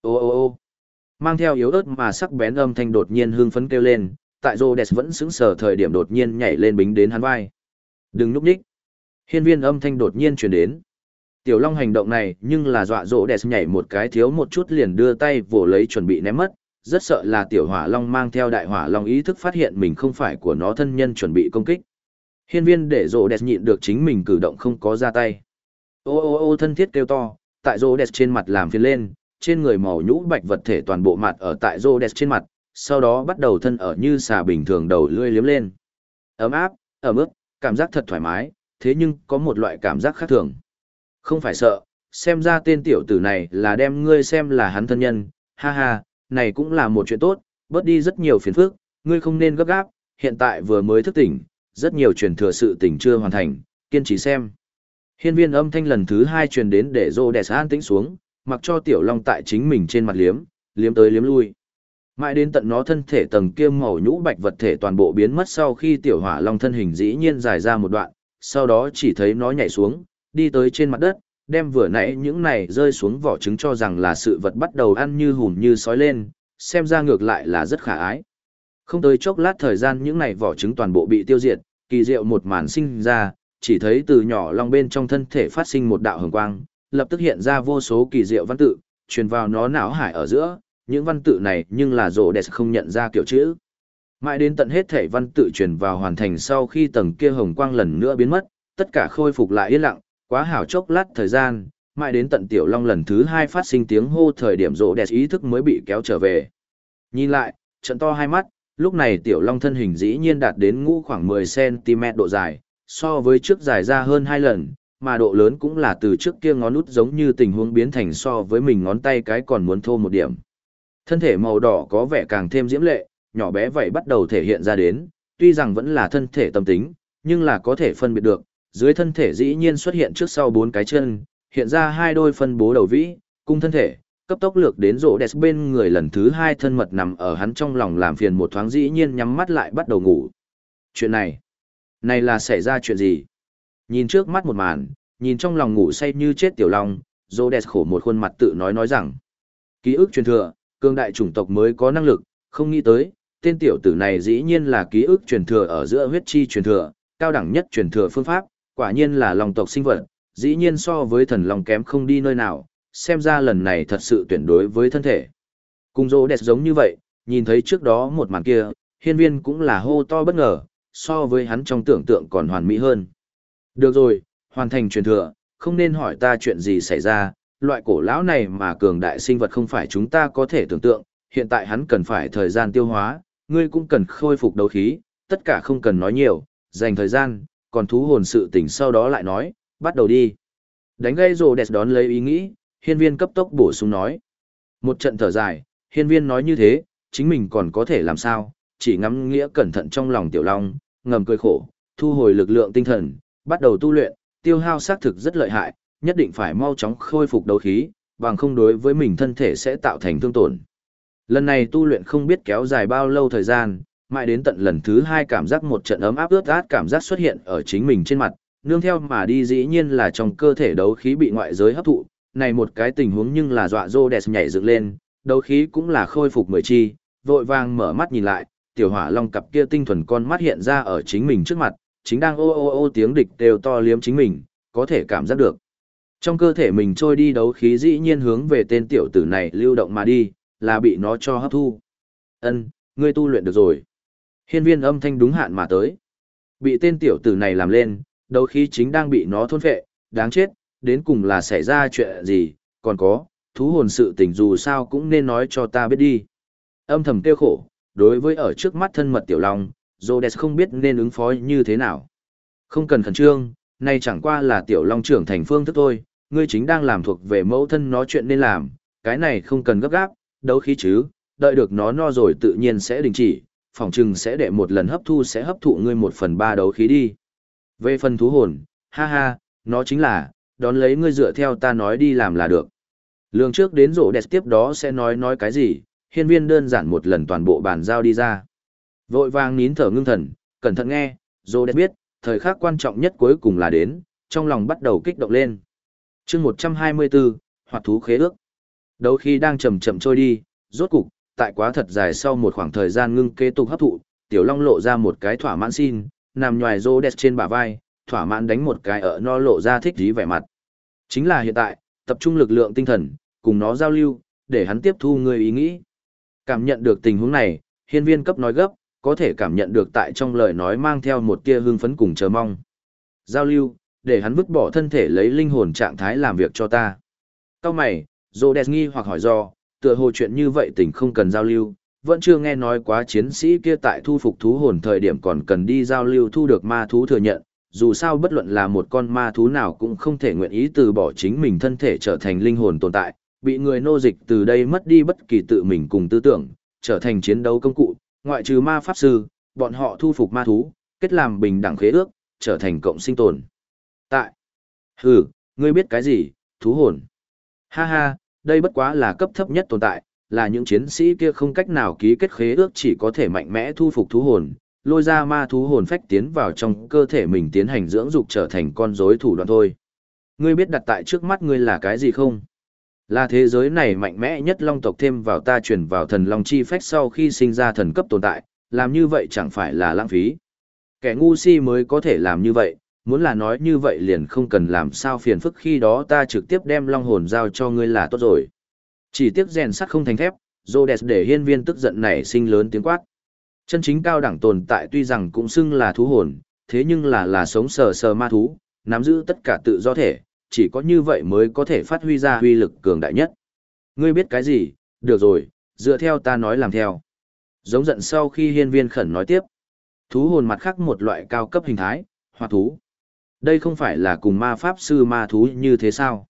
Ô ô ô mang theo yếu ớt mà sắc bén âm thanh đột nhiên hưng phấn kêu lên, tại Rhodes vẫn sững sờ thời điểm đột nhiên nhảy lên bính đến hắn vai. Đừng nhúc nhích. Hiên viên âm thanh đột nhiên truyền đến. Tiểu Long hành động này nhưng là dọa Rhodes nhảy một cái thiếu một chút liền đưa tay vồ lấy chuẩn bị ném mất, rất sợ là tiểu hỏa long mang theo đại hỏa long ý thức phát hiện mình không phải của nó thân nhân chuẩn bị công kích. Hiên viên để rồ đẹp nhịn được chính mình cử động không có ra tay. Ô ô ô thân thiết kêu to, tại rồ đẹp trên mặt làm phiền lên, trên người màu nhũ bạch vật thể toàn bộ mặt ở tại rô đẹp trên mặt, sau đó bắt đầu thân ở như xà bình thường đầu lưỡi liếm lên. Ấm áp, ẩm ướt, cảm giác thật thoải mái, thế nhưng có một loại cảm giác khác thường. Không phải sợ, xem ra tên tiểu tử này là đem ngươi xem là hắn thân nhân, ha ha, này cũng là một chuyện tốt, bớt đi rất nhiều phiền phức, ngươi không nên gấp gáp, hiện tại vừa mới thức tỉnh, rất nhiều truyền thừa sự tỉnh chưa hoàn thành, kiên trì xem. Hiên viên âm thanh lần thứ hai truyền đến để rô đẹp an tĩnh xuống, mặc cho tiểu long tại chính mình trên mặt liếm, liếm tới liếm lui. Mãi đến tận nó thân thể tầng kia màu nhũ bạch vật thể toàn bộ biến mất sau khi tiểu hỏa long thân hình dĩ nhiên dài ra một đoạn, sau đó chỉ thấy nó nhảy xuống, đi tới trên mặt đất, đem vừa nãy những này rơi xuống vỏ trứng cho rằng là sự vật bắt đầu ăn như hùm như sói lên, xem ra ngược lại là rất khả ái. Không tới chốc lát thời gian những này vỏ trứng toàn bộ bị tiêu diệt, kỳ diệu một màn sinh ra, chỉ thấy từ nhỏ long bên trong thân thể phát sinh một đạo hồng quang, lập tức hiện ra vô số kỳ diệu văn tự, truyền vào nó não hải ở giữa, những văn tự này nhưng là rồ đẹp không nhận ra kiểu chữ. Mãi đến tận hết thể văn tự truyền vào hoàn thành sau khi tầng kia hồng quang lần nữa biến mất, tất cả khôi phục lại yên lặng, quá hảo chốc lát thời gian, mãi đến tận tiểu long lần thứ hai phát sinh tiếng hô thời điểm rộ đẹp ý thức mới bị kéo trở về. Nhìn lại, trận to hai mắt, lúc này tiểu long thân hình dĩ nhiên đạt đến ngũ khoảng 10cm độ dài, so với trước dài ra hơn hai lần, mà độ lớn cũng là từ trước kia ngón út giống như tình huống biến thành so với mình ngón tay cái còn muốn thô một điểm. Thân thể màu đỏ có vẻ càng thêm diễm lệ, nhỏ bé vậy bắt đầu thể hiện ra đến, tuy rằng vẫn là thân thể tâm tính, nhưng là có thể phân biệt được, dưới thân thể dĩ nhiên xuất hiện trước sau bốn cái chân, hiện ra hai đôi phân bố đầu vĩ, cung thân thể, cấp tốc lược đến rỗ đẹp bên người lần thứ hai thân mật nằm ở hắn trong lòng làm phiền một thoáng dĩ nhiên nhắm mắt lại bắt đầu ngủ. Chuyện này, này là xảy ra chuyện gì? Nhìn trước mắt một màn, nhìn trong lòng ngủ say như chết tiểu long, rỗ đẹp khổ một khuôn mặt tự nói nói rằng, ký ức truyền thừa, cương đại chủng tộc mới có năng lực, không nghĩ tới, tên tiểu tử này dĩ nhiên là ký ức truyền thừa ở giữa huyết chi truyền thừa, cao đẳng nhất truyền thừa phương pháp, quả nhiên là lòng tộc sinh vật, dĩ nhiên so với thần long kém không đi nơi nào, xem ra lần này thật sự tuyển đối với thân thể. Cùng rô đẹp giống như vậy, nhìn thấy trước đó một màn kia, hiên viên cũng là hô to bất ngờ, so với hắn trong tưởng tượng còn hoàn mỹ hơn. Được rồi, hoàn thành truyền thừa, không nên hỏi ta chuyện gì xảy ra, loại cổ lão này mà cường đại sinh vật không phải chúng ta có thể tưởng tượng, hiện tại hắn cần phải thời gian tiêu hóa, ngươi cũng cần khôi phục đấu khí, tất cả không cần nói nhiều, dành thời gian, còn thú hồn sự tỉnh sau đó lại nói, bắt đầu đi. Đánh gây rồ đẹp đón lấy ý nghĩ, hiên viên cấp tốc bổ sung nói. Một trận thở dài, hiên viên nói như thế, chính mình còn có thể làm sao, chỉ ngắm nghĩa cẩn thận trong lòng tiểu long, ngầm cười khổ, thu hồi lực lượng tinh thần, bắt đầu tu luyện, tiêu hao xác thực rất lợi hại, nhất định phải mau chóng khôi phục đấu khí, bằng không đối với mình thân thể sẽ tạo thành thương tổn. Lần này tu luyện không biết kéo dài bao lâu thời gian, mãi đến tận lần thứ hai cảm giác một trận ấm áp ướt át cảm giác xuất hiện ở chính mình trên mặt, nương theo mà đi dĩ nhiên là trong cơ thể đấu khí bị ngoại giới hấp thụ, này một cái tình huống nhưng là dọa rô đẹp nhảy dựng lên, đấu khí cũng là khôi phục mười chi, vội vàng mở mắt nhìn lại, tiểu hỏa long cặp kia tinh thuần con mắt hiện ra ở chính mình trước mặt, chính đang ô ô ô tiếng địch đều to liếm chính mình, có thể cảm giác được. Trong cơ thể mình trôi đi đấu khí dĩ nhiên hướng về tên tiểu tử này lưu động mà đi, là bị nó cho hấp thu. Ân, ngươi tu luyện được rồi. Hiên viên âm thanh đúng hạn mà tới. Bị tên tiểu tử này làm lên, đấu khí chính đang bị nó thôn phệ, đáng chết, đến cùng là xảy ra chuyện gì, còn có, thú hồn sự tình dù sao cũng nên nói cho ta biết đi. Âm thầm tiêu khổ, đối với ở trước mắt thân mật tiểu long, Rhodes không biết nên ứng phó như thế nào. Không cần khẩn trương, nay chẳng qua là tiểu long trưởng thành phương thức thôi, ngươi chính đang làm thuộc về mẫu thân nó chuyện nên làm, cái này không cần gấp gáp, đấu khí chứ, đợi được nó no rồi tự nhiên sẽ đình chỉ, phòng chừng sẽ để một lần hấp thu sẽ hấp thụ ngươi một phần ba đấu khí đi. Về phần thú hồn, ha ha, nó chính là, đón lấy ngươi dựa theo ta nói đi làm là được. Lương trước đến rổ đẹp tiếp đó sẽ nói nói cái gì, hiên viên đơn giản một lần toàn bộ bàn giao đi ra. Vội vàng nín thở ngưng thần, cẩn thận nghe, rổ đẹp biết, thời khắc quan trọng nhất cuối cùng là đến, trong lòng bắt đầu kích động lên. chương 124, hoạt thú khế ước. Đấu khi đang chậm chậm trôi đi, rốt cục, tại quá thật dài sau một khoảng thời gian ngưng kế tục hấp thụ, tiểu long lộ ra một cái thỏa mãn xin, nằm nhòi rô đẹp trên bả vai, thỏa mãn đánh một cái ở no lộ ra thích dí vẻ mặt. Chính là hiện tại, tập trung lực lượng tinh thần, cùng nó giao lưu, để hắn tiếp thu người ý nghĩ. Cảm nhận được tình huống này, hiên viên cấp nói gấp, có thể cảm nhận được tại trong lời nói mang theo một tia hương phấn cùng chờ mong. Giao lưu, để hắn vứt bỏ thân thể lấy linh hồn trạng thái làm việc cho ta. Cao mày, Rhodes nghi hoặc hỏi do, tựa hồ chuyện như vậy tình không cần giao lưu, vẫn chưa nghe nói quá chiến sĩ kia tại thu phục thú hồn thời điểm còn cần đi giao lưu thu được ma thú thừa nhận, dù sao bất luận là một con ma thú nào cũng không thể nguyện ý từ bỏ chính mình thân thể trở thành linh hồn tồn tại, bị người nô dịch từ đây mất đi bất kỳ tự mình cùng tư tưởng, trở thành chiến đấu công cụ, ngoại trừ ma pháp sư, bọn họ thu phục ma thú, kết làm bình đẳng khế ước, trở thành cộng sinh tồn. Tại. Hừ, ngươi biết cái gì, thú hồn. Ha ha, đây bất quá là cấp thấp nhất tồn tại, là những chiến sĩ kia không cách nào ký kết khế ước chỉ có thể mạnh mẽ thu phục thú hồn, lôi ra ma thú hồn phách tiến vào trong cơ thể mình tiến hành dưỡng dục trở thành con rối thủ đoạn thôi. Ngươi biết đặt tại trước mắt ngươi là cái gì không? Là thế giới này mạnh mẽ nhất long tộc thêm vào ta truyền vào thần long chi phách sau khi sinh ra thần cấp tồn tại, làm như vậy chẳng phải là lãng phí. Kẻ ngu si mới có thể làm như vậy, muốn là nói như vậy liền không cần làm sao phiền phức khi đó ta trực tiếp đem long hồn giao cho ngươi là tốt rồi. Chỉ tiếc rèn sắt không thành thép, Rhodes để hiên viên tức giận nảy sinh lớn tiếng quát. Chân chính cao đẳng tồn tại tuy rằng cũng xưng là thú hồn, thế nhưng là là sống sờ sờ ma thú, nắm giữ tất cả tự do thể, chỉ có như vậy mới có thể phát huy ra huy lực cường đại nhất. Ngươi biết cái gì, được rồi, dựa theo ta nói làm theo. Giống giận sau khi hiên viên khẩn nói tiếp. Thú hồn mặt khác một loại cao cấp hình thái, hoa thú. Đây không phải là cùng ma pháp sư ma thú như thế sao?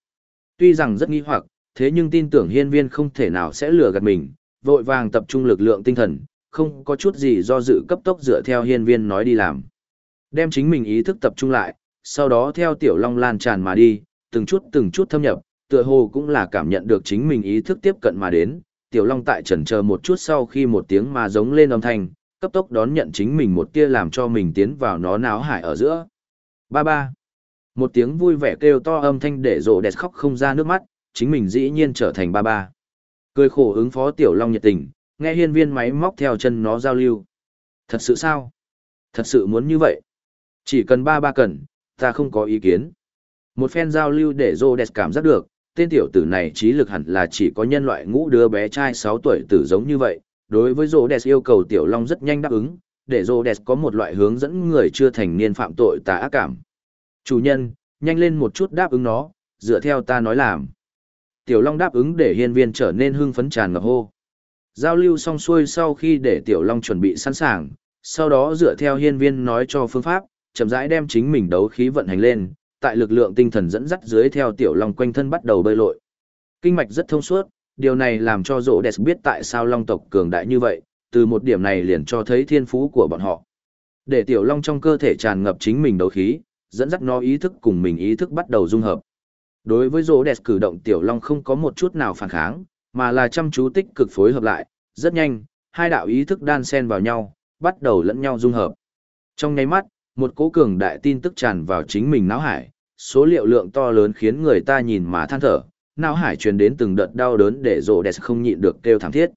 Tuy rằng rất nghi hoặc, thế nhưng tin tưởng hiên viên không thể nào sẽ lừa gạt mình, vội vàng tập trung lực lượng tinh thần, không có chút gì do dự cấp tốc dựa theo hiên viên nói đi làm. Đem chính mình ý thức tập trung lại, sau đó theo tiểu long lan tràn mà đi, từng chút từng chút thâm nhập, tựa hồ cũng là cảm nhận được chính mình ý thức tiếp cận mà đến, tiểu long tại trần chờ một chút sau khi một tiếng mà giống lên âm thanh, cấp tốc đón nhận chính mình một tia làm cho mình tiến vào nó náo hải ở giữa. Ba ba. Một tiếng vui vẻ kêu to âm thanh để rộ đẹp khóc không ra nước mắt, chính mình dĩ nhiên trở thành ba ba. Cười khổ ứng phó tiểu long nhiệt tình, nghe hiên viên máy móc theo chân nó giao lưu. Thật sự sao? Thật sự muốn như vậy? Chỉ cần ba ba cần, ta không có ý kiến. Một phen giao lưu để Rhodes cảm giác được, tên tiểu tử này trí lực hẳn là chỉ có nhân loại ngũ đứa bé trai 6 tuổi tử giống như vậy. Đối với Rhodes yêu cầu tiểu long rất nhanh đáp ứng, để rô đẹp có một loại hướng dẫn người chưa thành niên phạm tội tà ác cảm. Chủ nhân, nhanh lên một chút đáp ứng nó, dựa theo ta nói làm. Tiểu long đáp ứng để hiên viên trở nên hưng phấn tràn ngập hô. Giao lưu xong xuôi sau khi để tiểu long chuẩn bị sẵn sàng, sau đó dựa theo hiên viên nói cho phương pháp, chậm rãi đem chính mình đấu khí vận hành lên, tại lực lượng tinh thần dẫn dắt dưới theo tiểu long quanh thân bắt đầu bơi lội. Kinh mạch rất thông suốt, điều này làm cho Rô đẹp biết tại sao long tộc cường đại như vậy, từ một điểm này liền cho thấy thiên phú của bọn họ. Để tiểu long trong cơ thể tràn ngập chính mình đấu khí, dẫn dắt nó ý thức cùng mình ý thức bắt đầu dung hợp. Đối với rỗ đẹp cử động tiểu long không có một chút nào phản kháng, mà là chăm chú tích cực phối hợp lại, rất nhanh, hai đạo ý thức đan xen vào nhau, bắt đầu lẫn nhau dung hợp. Trong nháy mắt, một cố cường đại tin tức tràn vào chính mình não hải, số liệu lượng to lớn khiến người ta nhìn mà than thở, não hải truyền đến từng đợt đau đớn để rồ đẹp không nhịn được kêu thảm thiết.